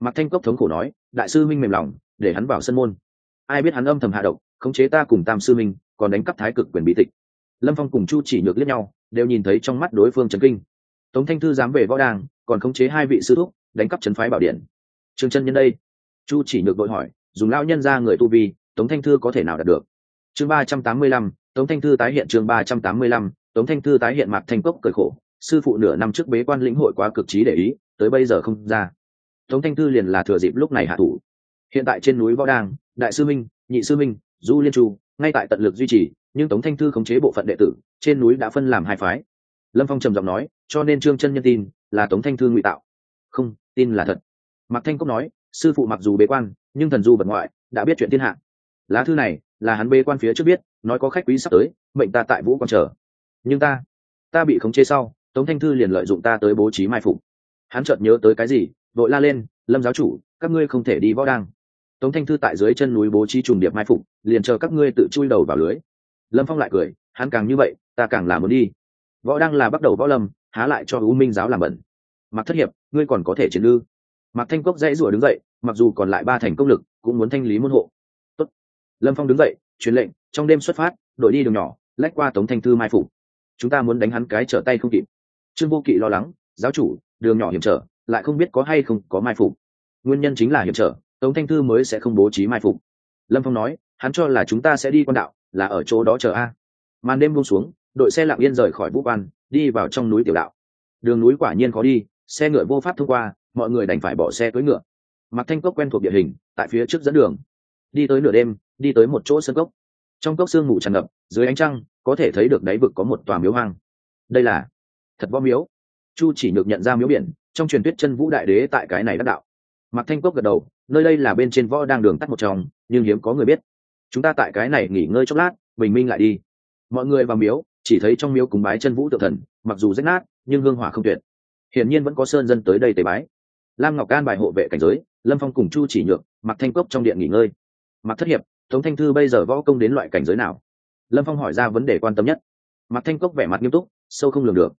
Mặc thanh cốc thống khổ nói, đại sư minh mềm lòng, để hắn vào sân môn. Ai biết hắn âm thầm hạ độc, khống chế ta cùng tam sư minh còn đánh cắp thái cực quyền bí tịch. Lâm phong cùng chu chỉ nhược liếc nhau, đều nhìn thấy trong mắt đối phương trấn kinh. Tống thanh thư dám về võ đàng, còn khống chế hai vị sư thúc, đánh cắp trấn phái bảo điện trương chân nhân đây. Chu chỉ nhược đội hỏi, dùng lao nhân ra người tu vi, tống thanh thư có thể nào đạt được? Chương ba trăm tám mươi lăm, tống thanh thư tái hiện chương ba trăm tám mươi lăm, tống thanh thư tái hiện mặt thanh cốc cởi khổ, sư phụ nửa năm trước bế quan lĩnh hội quá cực trí để ý, tới bây giờ không ra. Tống thanh thư liền là thừa dịp lúc này hạ thủ. Hiện tại trên núi võ đàng đại sư minh, nhị sư minh, du liên chu, ngay tại tận lực duy trì, nhưng tống thanh thư khống chế bộ phận đệ tử, trên núi đã phân làm hai phái. Lâm phong trầm giọng nói, cho nên trương chân nhân tin là tống thanh thư ngụy tạo. Không, tin là thật mạc thanh cốc nói, sư phụ mặc dù bế quan, nhưng thần du vật ngoại, đã biết chuyện thiên hạ. Lá thư này là hắn bế quan phía trước biết, nói có khách quý sắp tới, mệnh ta tại vũ còn chờ. Nhưng ta ta bị khống chế sau, tống thanh thư liền lợi dụng ta tới bố trí mai phục. Hắn chợt nhớ tới cái gì, vội la lên, lâm giáo chủ, các ngươi không thể đi võ đăng. Tống thanh thư tại dưới chân núi bố trí trùng điệp mai phục, liền chờ các ngươi tự chui đầu vào lưới. Lâm phong lại cười, hắn càng như vậy, ta càng làm muốn đi. Võ đăng là bắt đầu võ lâm, há lại cho u minh giáo làm bẩn. Mặc thất hiệp, ngươi còn có thể chiến lư mạc thanh cốc dãy rủa đứng dậy, mặc dù còn lại ba thành công lực, cũng muốn thanh lý môn hộ. Tốt. lâm phong đứng dậy, truyền lệnh, trong đêm xuất phát, đội đi đường nhỏ, lách qua tống thanh thư mai phủ. chúng ta muốn đánh hắn cái trở tay không kịp. Trương vô kỵ lo lắng, giáo chủ, đường nhỏ hiểm trở, lại không biết có hay không có mai phục nguyên nhân chính là hiểm trở, tống thanh thư mới sẽ không bố trí mai phục lâm phong nói, hắn cho là chúng ta sẽ đi quan đạo, là ở chỗ đó chờ a. Màn đêm buông xuống, đội xe lặng yên rời khỏi vũ văn đi vào trong núi tiểu đạo. Đường núi quả nhiên khó đi, xe ngựa vô pháp thông qua mọi người đành phải bỏ xe cưỡi ngựa. Mặc thanh cốc quen thuộc địa hình, tại phía trước dẫn đường. Đi tới nửa đêm, đi tới một chỗ sân cốc. Trong cốc sương mù tràn ngập, dưới ánh trăng, có thể thấy được đáy vực có một tòa miếu hoang. Đây là thật võ miếu. Chu chỉ được nhận ra miếu biển, trong truyền thuyết chân vũ đại đế tại cái này đắc đạo. Mặc thanh cốc gật đầu, nơi đây là bên trên võ đang đường tắt một trong nhưng hiếm có người biết. Chúng ta tại cái này nghỉ ngơi chốc lát, bình minh lại đi. Mọi người vào miếu, chỉ thấy trong miếu cúng bái chân vũ tự thần, mặc dù rách nát, nhưng hương hỏa không tuyệt. Hiển nhiên vẫn có sơn dân tới đây tế bái lam ngọc can bài hộ vệ cảnh giới, lâm phong cùng chu chỉ nhược mặc thanh cốc trong điện nghỉ ngơi. Mặc thất hiệp, tống thanh thư bây giờ võ công đến loại cảnh giới nào? Lâm phong hỏi ra vấn đề quan tâm nhất. Mặc thanh cốc vẻ mặt nghiêm túc, sâu không lường được.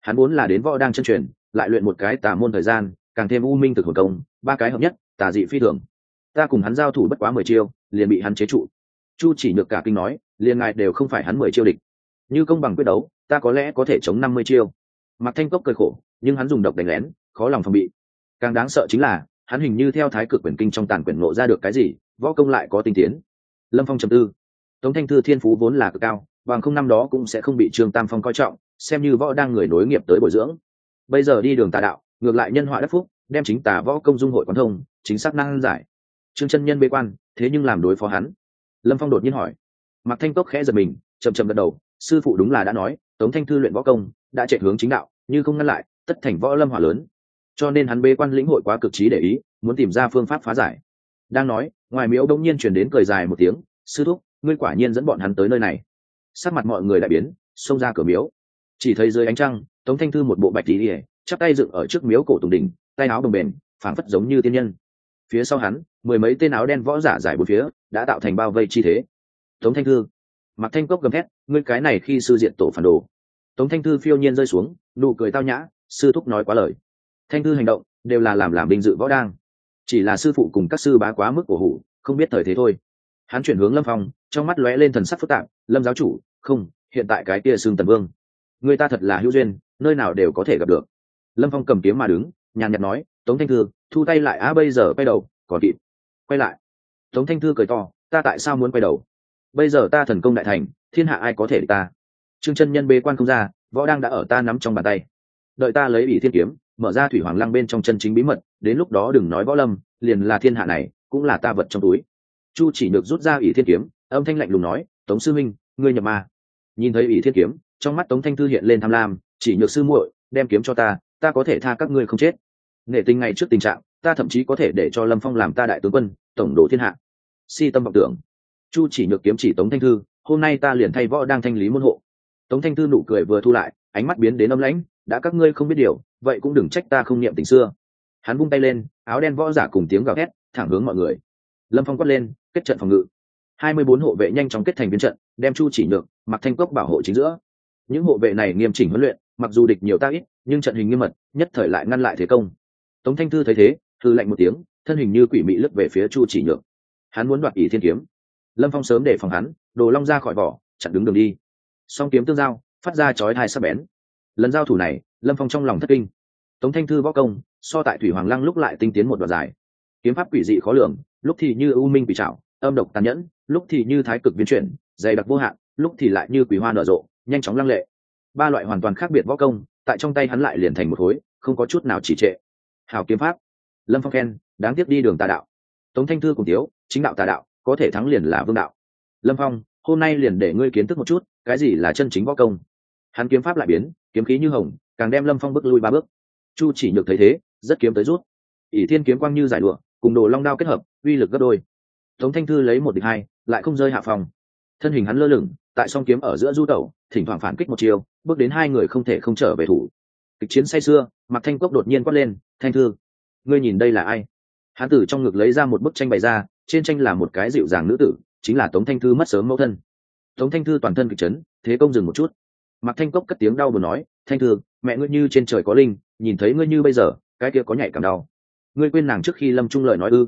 Hắn muốn là đến võ đang chân truyền, lại luyện một cái tà môn thời gian, càng thêm u minh thực hồn công, ba cái hợp nhất, tà dị phi thường. Ta cùng hắn giao thủ bất quá mười chiêu, liền bị hắn chế trụ. Chu chỉ nhược cả kinh nói, liền ngài đều không phải hắn mười chiêu địch. Như công bằng quyết đấu, ta có lẽ có thể chống năm mươi chiêu. Mặc thanh cốc cười khổ, nhưng hắn dùng độc đánh lén, khó lòng phòng bị càng đáng sợ chính là, hắn hình như theo thái cực quyền kinh trong tàn quyền nộ ra được cái gì, võ công lại có tinh tiến. Lâm phong trầm tư. Tống thanh thư thiên phú vốn là cực cao, bằng không năm đó cũng sẽ không bị trương tam phong coi trọng, xem như võ đang người nối nghiệp tới bồi dưỡng. Bây giờ đi đường tà đạo, ngược lại nhân họa đắc phúc, đem chính tà võ công dung hội quán thông, chính xác năng giải. Trương chân nhân bế quan, thế nhưng làm đối phó hắn. Lâm phong đột nhiên hỏi. Mặc thanh cốc khẽ giật mình chầm chầm gật đầu, sư phụ đúng là đã nói, tống thanh thư luyện võ công, đã chạy hướng chính đạo, như không ngăn lại, tất thành võ lâm hỏa lớn cho nên hắn bế quan lĩnh hội quá cực trí để ý, muốn tìm ra phương pháp phá giải. Đang nói, ngoài miếu đông nhiên chuyển đến cười dài một tiếng, sư thúc, ngươi quả nhiên dẫn bọn hắn tới nơi này. Sắc mặt mọi người đại biến, xông ra cửa miếu. Chỉ thấy dưới ánh trăng, tống thanh thư một bộ bạch tí ỉa chắp tay dựng ở trước miếu cổ tùng đỉnh, tay áo đồng bền phảng phất giống như tiên nhân. Phía sau hắn, mười mấy tên áo đen võ giả giải bốn phía, đã tạo thành bao vây chi thế. Tống thanh thư. Mặc thanh cốc gầm thét, ngươi cái này khi sư diện tổ phản đồ. Tống thanh thư phiêu nhiên rơi xuống, nụ cười tao nhã, sư thúc nói quá lời thanh thư hành động đều là làm làm binh dự võ đang. Chỉ là sư phụ cùng các sư bá quá mức của hủ, không biết thời thế thôi. Hắn chuyển hướng lâm phong, trong mắt lóe lên thần sắc phức tạp, lâm giáo chủ, không, hiện tại cái kia xương tần vương, người ta thật là hữu duyên, nơi nào đều có thể gặp được. Lâm phong cầm kiếm mà đứng, nhàn nhạt nói, tống thanh thư, thu tay lại, á, bây giờ quay đầu, còn kịp, quay lại. Tống thanh thư cười to, ta tại sao muốn quay đầu? Bây giờ ta thần công đại thành, thiên hạ ai có thể ta? Trương chân nhân bế quan không ra, võ đang đã ở ta nắm trong bàn tay. Đợi ta lấy ủy thiên kiếm mở ra thủy hoàng lăng bên trong chân chính bí mật, đến lúc đó đừng nói võ lâm, liền là thiên hạ này, cũng là ta vật trong túi. Chu chỉ được rút ra ủy thiên kiếm, âm thanh lạnh lùng nói, tống sư minh, ngươi nhập ma. Nhìn thấy ủy thiên kiếm, trong mắt tống thanh thư hiện lên tham lam, chỉ nhược sư muội, đem kiếm cho ta ta có thể tha các ngươi không chết. Nghệ tình ngày trước tình trạng, ta thậm chí có thể để cho lâm phong làm ta đại tướng quân, tổng đồ thiên hạ. Si tâm vọng tưởng. Chu chỉ nhược kiếm chỉ tống thanh thư, hôm nay ta liền thay võ đang thanh lý môn hộ. Tống thanh thư nụ cười vừa thu lại, ánh mắt biến đến âm lãnh đã các ngươi không biết điều, vậy cũng đừng trách ta không niệm tình xưa. Hắn vung tay lên, áo đen võ giả cùng tiếng gào thét, thẳng hướng mọi người. Lâm phong quát lên, kết trận phòng ngự. Hai mươi bốn hộ vệ nhanh chóng kết thành biến trận, đem chu chỉ nhược mặc thanh cốc bảo hộ chính giữa. Những hộ vệ này nghiêm chỉnh huấn luyện, mặc dù địch nhiều ta ít, nhưng trận hình nghiêm mật, nhất thời lại ngăn lại thế công. Tống thanh thư thấy thế thư lạnh một tiếng, thân hình như quỷ mị lướt về phía chu chỉ nhược. Hắn muốn đoạt ý thiên kiếm. Lâm phong sớm để phòng hắn, đồ long ra khỏi vỏ, chặn đứng đường đi. Song kiếm tương giao, phát ra chói hai sắc bén lần giao thủ này, lâm phong trong lòng thất kinh. Tống thanh thư võ công, so tại thủy hoàng lăng lúc lại tinh tiến một đoạn dài. Kiếm pháp quỷ dị khó lường, lúc thì như ưu minh quỷ trảo, âm độc tàn nhẫn, lúc thì như thái cực biến chuyển, dày đặc vô hạn, lúc thì lại như quỷ hoa nở rộ, nhanh chóng lăng lệ. Ba loại hoàn toàn khác biệt võ công, tại trong tay hắn lại liền thành một khối, không có chút nào chỉ trệ. Hào kiếm pháp. Lâm phong khen, đáng tiếc đi đường tà đạo. Tống thanh thư cùng tiếu, chính đạo tà đạo, có thể thắng liền là vương đạo. Lâm phong, hôm nay liền để ngươi kiến thức một chút, cái gì là chân chính võ công? Hắn kiếm pháp lại biến, kiếm khí như hồng, càng đem lâm phong bước lui ba bước. Chu chỉ nhược thấy thế, rất kiếm tới rút. Ỷ thiên kiếm quang như giải lụa, cùng đồ long đao kết hợp, uy lực gấp đôi. Tống thanh thư lấy một địch hai, lại không rơi hạ phòng. Thân hình hắn lơ lửng, tại song kiếm ở giữa du tẩu, thỉnh thoảng phản kích một chiều bước đến hai người không thể không trở về thủ. Kịch chiến say xưa mặc thanh cốc đột nhiên quát lên, thanh thư, ngươi nhìn đây là ai? Hán tử trong ngực lấy ra một bức tranh bày ra, trên tranh là một cái dịu dàng nữ tử, chính là tống thanh thư mất sớm mẫu thân. Tống thanh thư toàn thân kịch chấn, thế công dừng một chút mạc thanh cốc cất tiếng đau buồn nói, thanh thư, mẹ ngươi như trên trời có linh, nhìn thấy ngươi như bây giờ, cái kia có nhảy cảm đau. Ngươi quên nàng trước khi lâm trung lợi nói ư?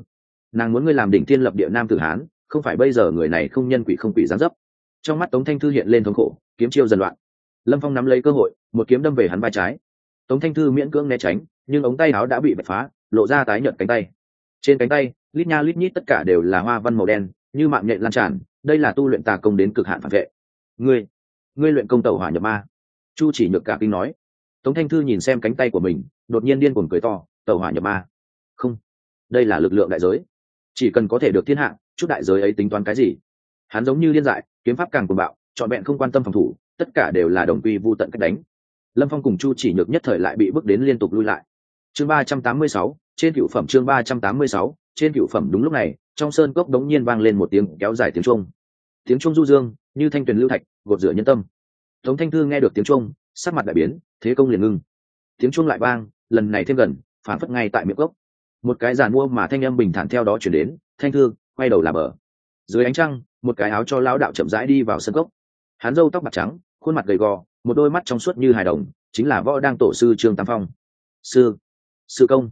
Nàng muốn ngươi làm đỉnh tiên lập địa nam tử hán, không phải bây giờ người này không nhân quỷ không quỷ gián dấp. Trong mắt tống thanh thư hiện lên thống khổ, kiếm chiêu dần loạn. Lâm phong nắm lấy cơ hội, một kiếm đâm về hắn vai trái. Tống thanh thư miễn cưỡng né tránh, nhưng ống tay áo đã bị bạch phá, lộ ra tái nhợt cánh tay. Trên cánh tay, lít nha lít nhít tất cả đều là hoa văn màu đen, như mạng nhện lan tràn, đây là tu luyện tà công đến cực hạn phản vệ. Ngươi ngươi luyện công tẩu hỏa nhập ma. Chu chỉ nhược cả kinh nói. Tống thanh thư nhìn xem cánh tay của mình, đột nhiên điên cuồng cười to, tẩu hỏa nhập ma. Không, đây là lực lượng đại giới. Chỉ cần có thể được thiên hạ, chút đại giới ấy tính toán cái gì? Hắn giống như liên dại, kiếm pháp càng cuồng bạo, trọn vẹn không quan tâm phòng thủ, tất cả đều là đồng quy vô tận cách đánh. Lâm phong cùng chu chỉ nhược nhất thời lại bị bước đến liên tục lui lại. Chương ba trăm tám mươi sáu, trên cựu phẩm chương ba trăm tám mươi sáu, trên cựu phẩm đúng lúc này, trong sơn cốc đống nhiên vang lên một tiếng kéo dài tiếng trung tiếng trung du dương, như thanh tuyền lưu thạch, gột rửa nhân tâm. Tống thanh thư nghe được tiếng trung, sắc mặt đại biến, thế công liền ngưng. Tiếng trung lại vang, lần này thêm gần phản phất ngay tại miệng gốc. Một cái giàn mua mà thanh âm bình thản theo đó chuyển đến, thanh thư, quay đầu làm bờ dưới ánh trăng, một cái áo cho lão đạo chậm rãi đi vào sân gốc hắn râu tóc bạc trắng, khuôn mặt gầy gò, một đôi mắt trong suốt như hài đồng, chính là võ đang tổ sư trương tam phong. Sư sư công.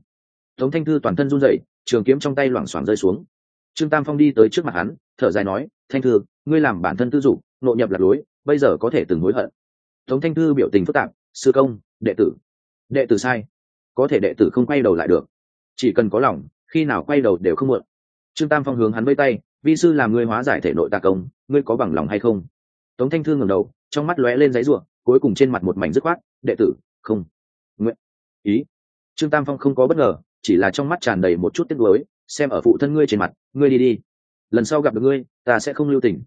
Tống thanh thư toàn thân run rẩy, trường kiếm trong tay loảng xoảng rơi xuống. Trương tam phong đi tới trước mặt hắn, thở dài nói thanh thư, ngươi làm bản thân tư dục, nội nhập lạc lối bây giờ có thể từng hối hận. Tống thanh thư biểu tình phức tạp, sư công, đệ tử. Đệ tử sai. Có thể đệ tử không quay đầu lại được. Chỉ cần có lòng, khi nào quay đầu đều không muộn. Trương tam phong hướng hắn vây tay, vi sư làm ngươi hóa giải thể nội tà công, ngươi có bằng lòng hay không? Tống thanh thư ngẩng đầu, trong mắt lóe lên giấy ruộng cuối cùng trên mặt một mảnh dứt khoát, đệ tử, không. Nguyện. Ý. Trương tam phong không có bất ngờ, chỉ là trong mắt tràn đầy một chút tiếc nuối, xem ở phụ thân ngươi trên mặt, ngươi đi đi lần sau gặp được ngươi, ta sẽ không lưu tình.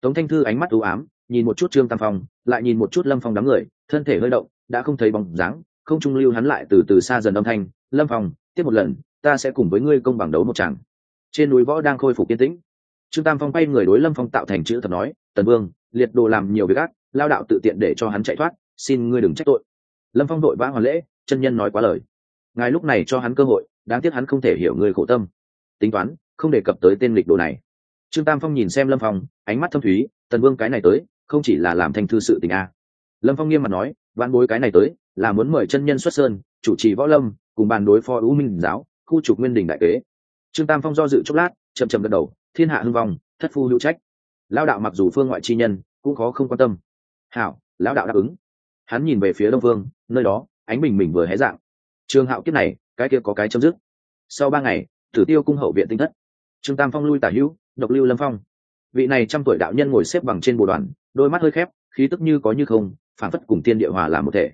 Tống thanh thư ánh mắt u ám, nhìn một chút trương tam phong, lại nhìn một chút lâm phong đám người, thân thể hơi động, đã không thấy bóng dáng, không trung lưu hắn lại từ từ xa dần âm thanh, lâm phong, tiếp một lần, ta sẽ cùng với ngươi công bằng đấu một chàng. Trên núi võ đang khôi phục yên tĩnh. Trương tam phong bay người đối lâm phong tạo thành chữ thật nói, tần vương, liệt đồ làm nhiều việc ác, lao đạo tự tiện để cho hắn chạy thoát, xin ngươi đừng trách tội. Lâm phong đội vã hoàn lễ, chân nhân nói quá lời. Ngài lúc này cho hắn cơ hội, đáng tiếc hắn không thể hiểu người khổ tâm. Tính toán, không đề cập tới tên lịch đồ này trương tam phong nhìn xem lâm phong, ánh mắt thâm thúy, tần vương cái này tới, không chỉ là làm thanh thư sự tình a. Lâm phong nghiêm mặt nói văn bối cái này tới, là muốn mời chân nhân xuất sơn, chủ trì võ lâm, cùng bàn đối phó ưu minh giáo, khu trục nguyên đình đại kế. Trương tam phong do dự chốc lát, chậm chậm gật đầu, thiên hạ hưng vong, thất phu hữu trách. Lao đạo mặc dù phương ngoại chi nhân, cũng khó không quan tâm. Hảo, lão đạo đáp ứng. Hắn nhìn về phía đông phương nơi đó, ánh bình mình vừa hé dạng. Trường hạo kiếp này, cái kia có cái chấm dứt. Sau ba ngày, tử tiêu cung hậu viện tinh thất. Trương tam phong lui tả hữu độc lưu lâm phong. Vị này trăm tuổi đạo nhân ngồi xếp bằng trên bồ đoàn, đôi mắt hơi khép, khí tức như có như không, phản phất cùng tiên địa hòa làm một thể.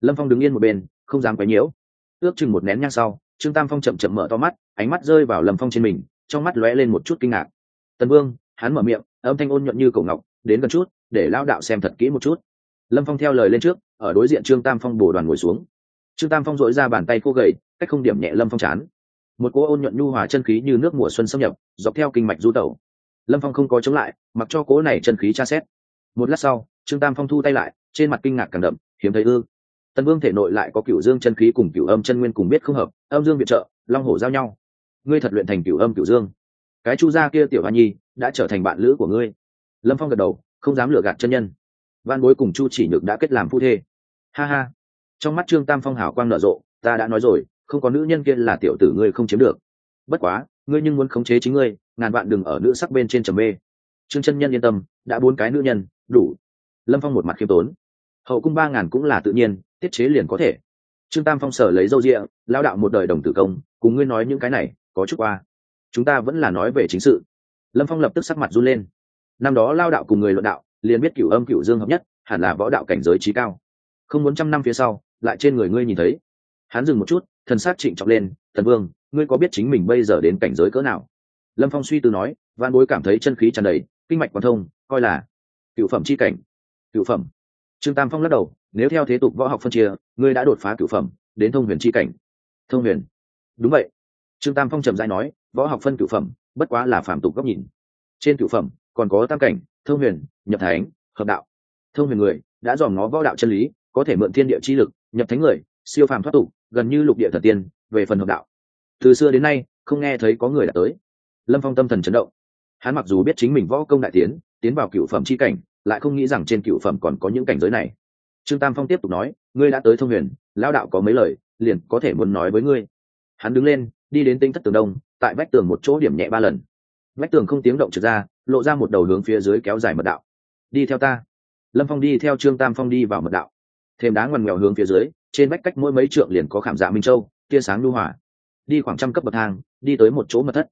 Lâm phong đứng yên một bên, không dám quấy nhiễu. Ước chừng một nén nhang sau, trương tam phong chậm chậm mở to mắt, ánh mắt rơi vào lâm phong trên mình, trong mắt lóe lên một chút kinh ngạc. Tần vương, hắn mở miệng, âm thanh ôn nhuận như cổ ngọc, đến gần chút, để lao đạo xem thật kỹ một chút. Lâm phong theo lời lên trước, ở đối diện trương tam phong bồ đoàn ngồi xuống. Trương tam phong dội ra bàn tay khô gầy, cách không điểm nhẹ lâm phong chán một cỗ ôn nhuận nhu hòa chân khí như nước mùa xuân xâm nhập, dọc theo kinh mạch du tẩu. Lâm phong không có chống lại, mặc cho cỗ này chân khí tra xét. Một lát sau, trương tam phong thu tay lại, trên mặt kinh ngạc càng đậm, hiếm thấy ư. Tần vương thể nội lại có cửu dương chân khí cùng cửu âm chân nguyên cùng biết không hợp, âm dương viện trợ, long hổ giao nhau. Ngươi thật luyện thành cửu âm cửu dương. Cái chu gia kia tiểu hoa nhi đã trở thành bạn lữ của ngươi. Lâm phong gật đầu, không dám lừa gạt chân nhân. Văn bối cùng chu chỉ nhược đã kết làm phu thê. Ha ha. Trong mắt trương tam phong hảo quang nở rộ, ta đã nói rồi không có nữ nhân kia là tiểu tử ngươi không chiếm được. Bất quá, ngươi nhưng muốn khống chế chính ngươi, ngàn bạn đừng ở nữ sắc bên trên trầm mê. Trương chân nhân yên tâm, đã bốn cái nữ nhân, đủ. Lâm phong một mặt khiêm tốn. Hậu cung ba ngàn cũng là tự nhiên, tiết chế liền có thể. Trương tam phong sở lấy dâu rịa, lao đạo một đời đồng tử công, cùng ngươi nói những cái này, có chút qua. Chúng ta vẫn là nói về chính sự. Lâm phong lập tức sắc mặt run lên. Năm đó lao đạo cùng người luận đạo, liền biết cửu âm cửu dương hợp nhất, hẳn là võ đạo cảnh giới trí cao. Không muốn trăm năm phía sau, lại trên người ngươi nhìn thấy. Hắn dừng một chút thần sát trịnh trọng lên, thần vương, ngươi có biết chính mình bây giờ đến cảnh giới cỡ nào? Lâm phong suy tư nói văn bối cảm thấy chân khí tràn đầy, kinh mạch quan thông, coi là cựu phẩm c h i cảnh. Cựu phẩm? Trương tam phong lắc đầu, nếu theo thế tục võ học phân chia, ngươi đã đột phá cựu phẩm, đến thông huyền c h i cảnh. Thông huyền? Đúng vậy. Trương tam phong trầm dai nói, võ học phân cựu phẩm, bất quá là phạm tục góc nhìn. Trên cựu phẩm, còn có tam cảnh, thông huyền, nhập thánh, hợp đạo. Thông huyền người, đã dòm ngó võ đạo chân lý, có thể mượn thiên địa chi lực, nhập thánh người, siêu phàm thoát tục gần như lục địa thần tiên, về phần hợp đạo. Từ xưa đến nay, không nghe thấy có người đã tới. Lâm phong tâm thần chấn động. Hắn mặc dù biết chính mình võ công đại tiến tiến vào cựu phẩm c h i cảnh, lại không nghĩ rằng trên cựu phẩm còn có những cảnh giới này. Trương tam phong tiếp tục nói, ngươi đã tới thông huyền lao đạo có mấy lời, liền có thể muốn nói với ngươi. Hắn đứng lên, đi đến tinh thất tường đông, tại vách tường một chỗ điểm nhẹ ba lần. Vách tường không tiếng động trượt ra, lộ ra một đầu hướng phía dưới kéo dài mật đạo. Đi theo ta. Lâm phong đi theo trương tam phong đi vào mật đạo. Thêm đá ngoằn ngoèo hướng phía dưới trên vách cách mỗi mấy trượng liền có khảm dạ minh châu, tia sáng lưu hỏa. Đi khoảng trăm cấp bậc thang, đi tới một chỗ mật thất.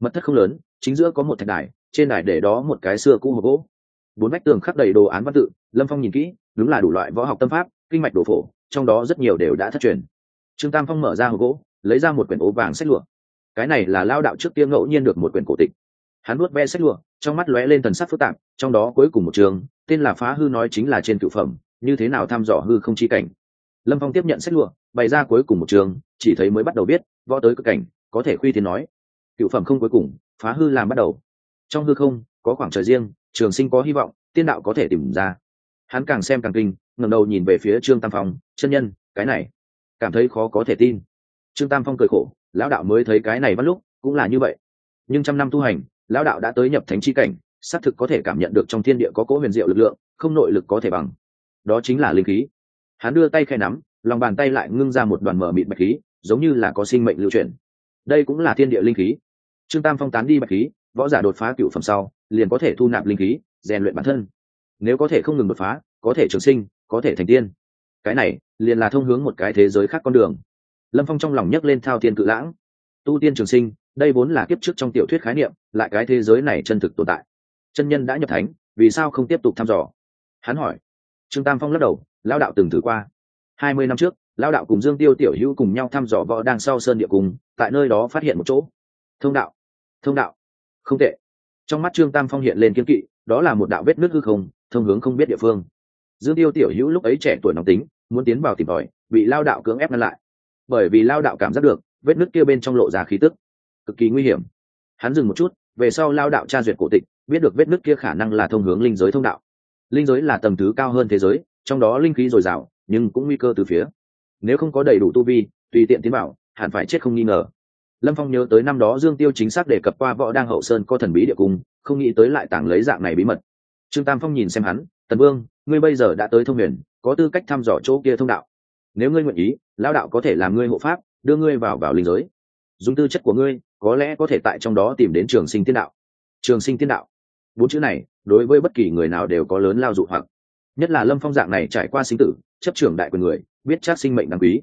Mật thất không lớn, chính giữa có một thạch đài, trên đài để đó một cái xưa cũ hộp gỗ. Bốn vách tường khắc đầy đồ án văn tự, lâm phong nhìn kỹ, đúng là đủ loại võ học tâm pháp, kinh mạch đồ phổ, trong đó rất nhiều đều đã thất truyền. Trương tam phong mở ra hộp gỗ, lấy ra một quyển ố vàng sách lụa. Cái này là lao đạo trước tiên ngẫu nhiên được một quyển cổ tịch. Hắn nuốt ve sách lụa, trong mắt lóe lên thần sắc phức tạp, trong đó cuối cùng một trường, tên là phá hư nói chính là trên cựu phẩm, như thế nào thăm dò hư không chi cảnh? Lâm phong tiếp nhận sách lụa, bày ra cuối cùng một trường, chỉ thấy mới bắt đầu biết võ tới cực cảnh, có thể khuy tiến nói. Cựu phẩm không cuối cùng, phá hư làm bắt đầu. Trong hư không, có khoảng trời riêng, trường sinh có hy vọng, tiên đạo có thể tìm ra. Hắn càng xem càng kinh, ngẩng đầu nhìn về phía trương tam phong, chân nhân, cái này, cảm thấy khó có thể tin. Trương tam phong cười khổ, lão đạo mới thấy cái này bắt lúc, cũng là như vậy. Nhưng trăm năm tu hành, lão đạo đã tới nhập thánh chi cảnh, xác thực có thể cảm nhận được trong thiên địa có cỗ huyền diệu lực lượng, không nội lực có thể bằng. Đó chính là linh khí hắn đưa tay khe nắm, lòng bàn tay lại ngưng ra một đoàn mở mịt bạch khí, giống như là có sinh mệnh lưu chuyển. Đây cũng là thiên địa linh khí. Trương tam phong tán đi bạch khí, võ giả đột phá cựu phẩm sau, liền có thể thu nạp linh khí, rèn luyện bản thân. Nếu có thể không ngừng đột phá, có thể trường sinh, có thể thành tiên. Cái này, liền là thông hướng một cái thế giới khác con đường. Lâm phong trong lòng nhấc lên thao tiên cự lãng. Tu tiên trường sinh, đây vốn là kiếp trước trong tiểu thuyết khái niệm, lại cái thế giới này chân thực tồn tại. Chân nhân đã nhập thánh, vì sao không tiếp tục thăm dò? Hắn hỏi. Trương tam phong lắc đầu lao đạo từng thử qua. Hai mươi năm trước lao đạo cùng dương tiêu tiểu hữu cùng nhau thăm dò võ đang sau sơn địa cùng tại nơi đó phát hiện một chỗ. Thông đạo. Thông đạo. Không tệ. Trong mắt trương tam phong hiện lên kiếm kỵ, đó là một đạo vết nước hư không, thông hướng không biết địa phương. Dương tiêu tiểu hữu lúc ấy trẻ tuổi nóng tính, muốn tiến vào tìm tòi, bị lao đạo cưỡng ép ngăn lại. Bởi vì lao đạo cảm giác được, vết nước kia bên trong lộ ra khí tức, cực kỳ nguy hiểm. Hắn dừng một chút, về sau lao đạo tra duyệt cổ tịch, biết được vết nước kia khả năng là thông hướng linh giới thông đạo. Linh giới là tầm thứ cao hơn thế giới trong đó linh khí dồi dào, nhưng cũng nguy cơ từ phía. Nếu không có đầy đủ tu vi, tùy tiện tiến bảo, hẳn phải chết không nghi ngờ. Lâm phong nhớ tới năm đó dương tiêu chính xác đề cập qua võ đang hậu sơn có thần bí địa cung, không nghĩ tới lại tảng lấy dạng này bí mật. Trương tam phong nhìn xem hắn, tần vương, ngươi bây giờ đã tới thông huyền, có tư cách thăm dò chỗ kia thông đạo. Nếu ngươi nguyện ý lao đạo có thể làm ngươi hộ pháp, đưa ngươi vào vào linh giới. Dùng tư chất của ngươi, có lẽ có thể tại trong đó tìm đến trường sinh tiên đạo. Trường sinh tiên đạo. Bốn chữ này, đối với bất kỳ người nào đều có lớn lao dụ hoặc nhất là lâm phong dạng này trải qua sinh tử, chấp trưởng đại quyền người, biết chắc sinh mệnh đáng quý.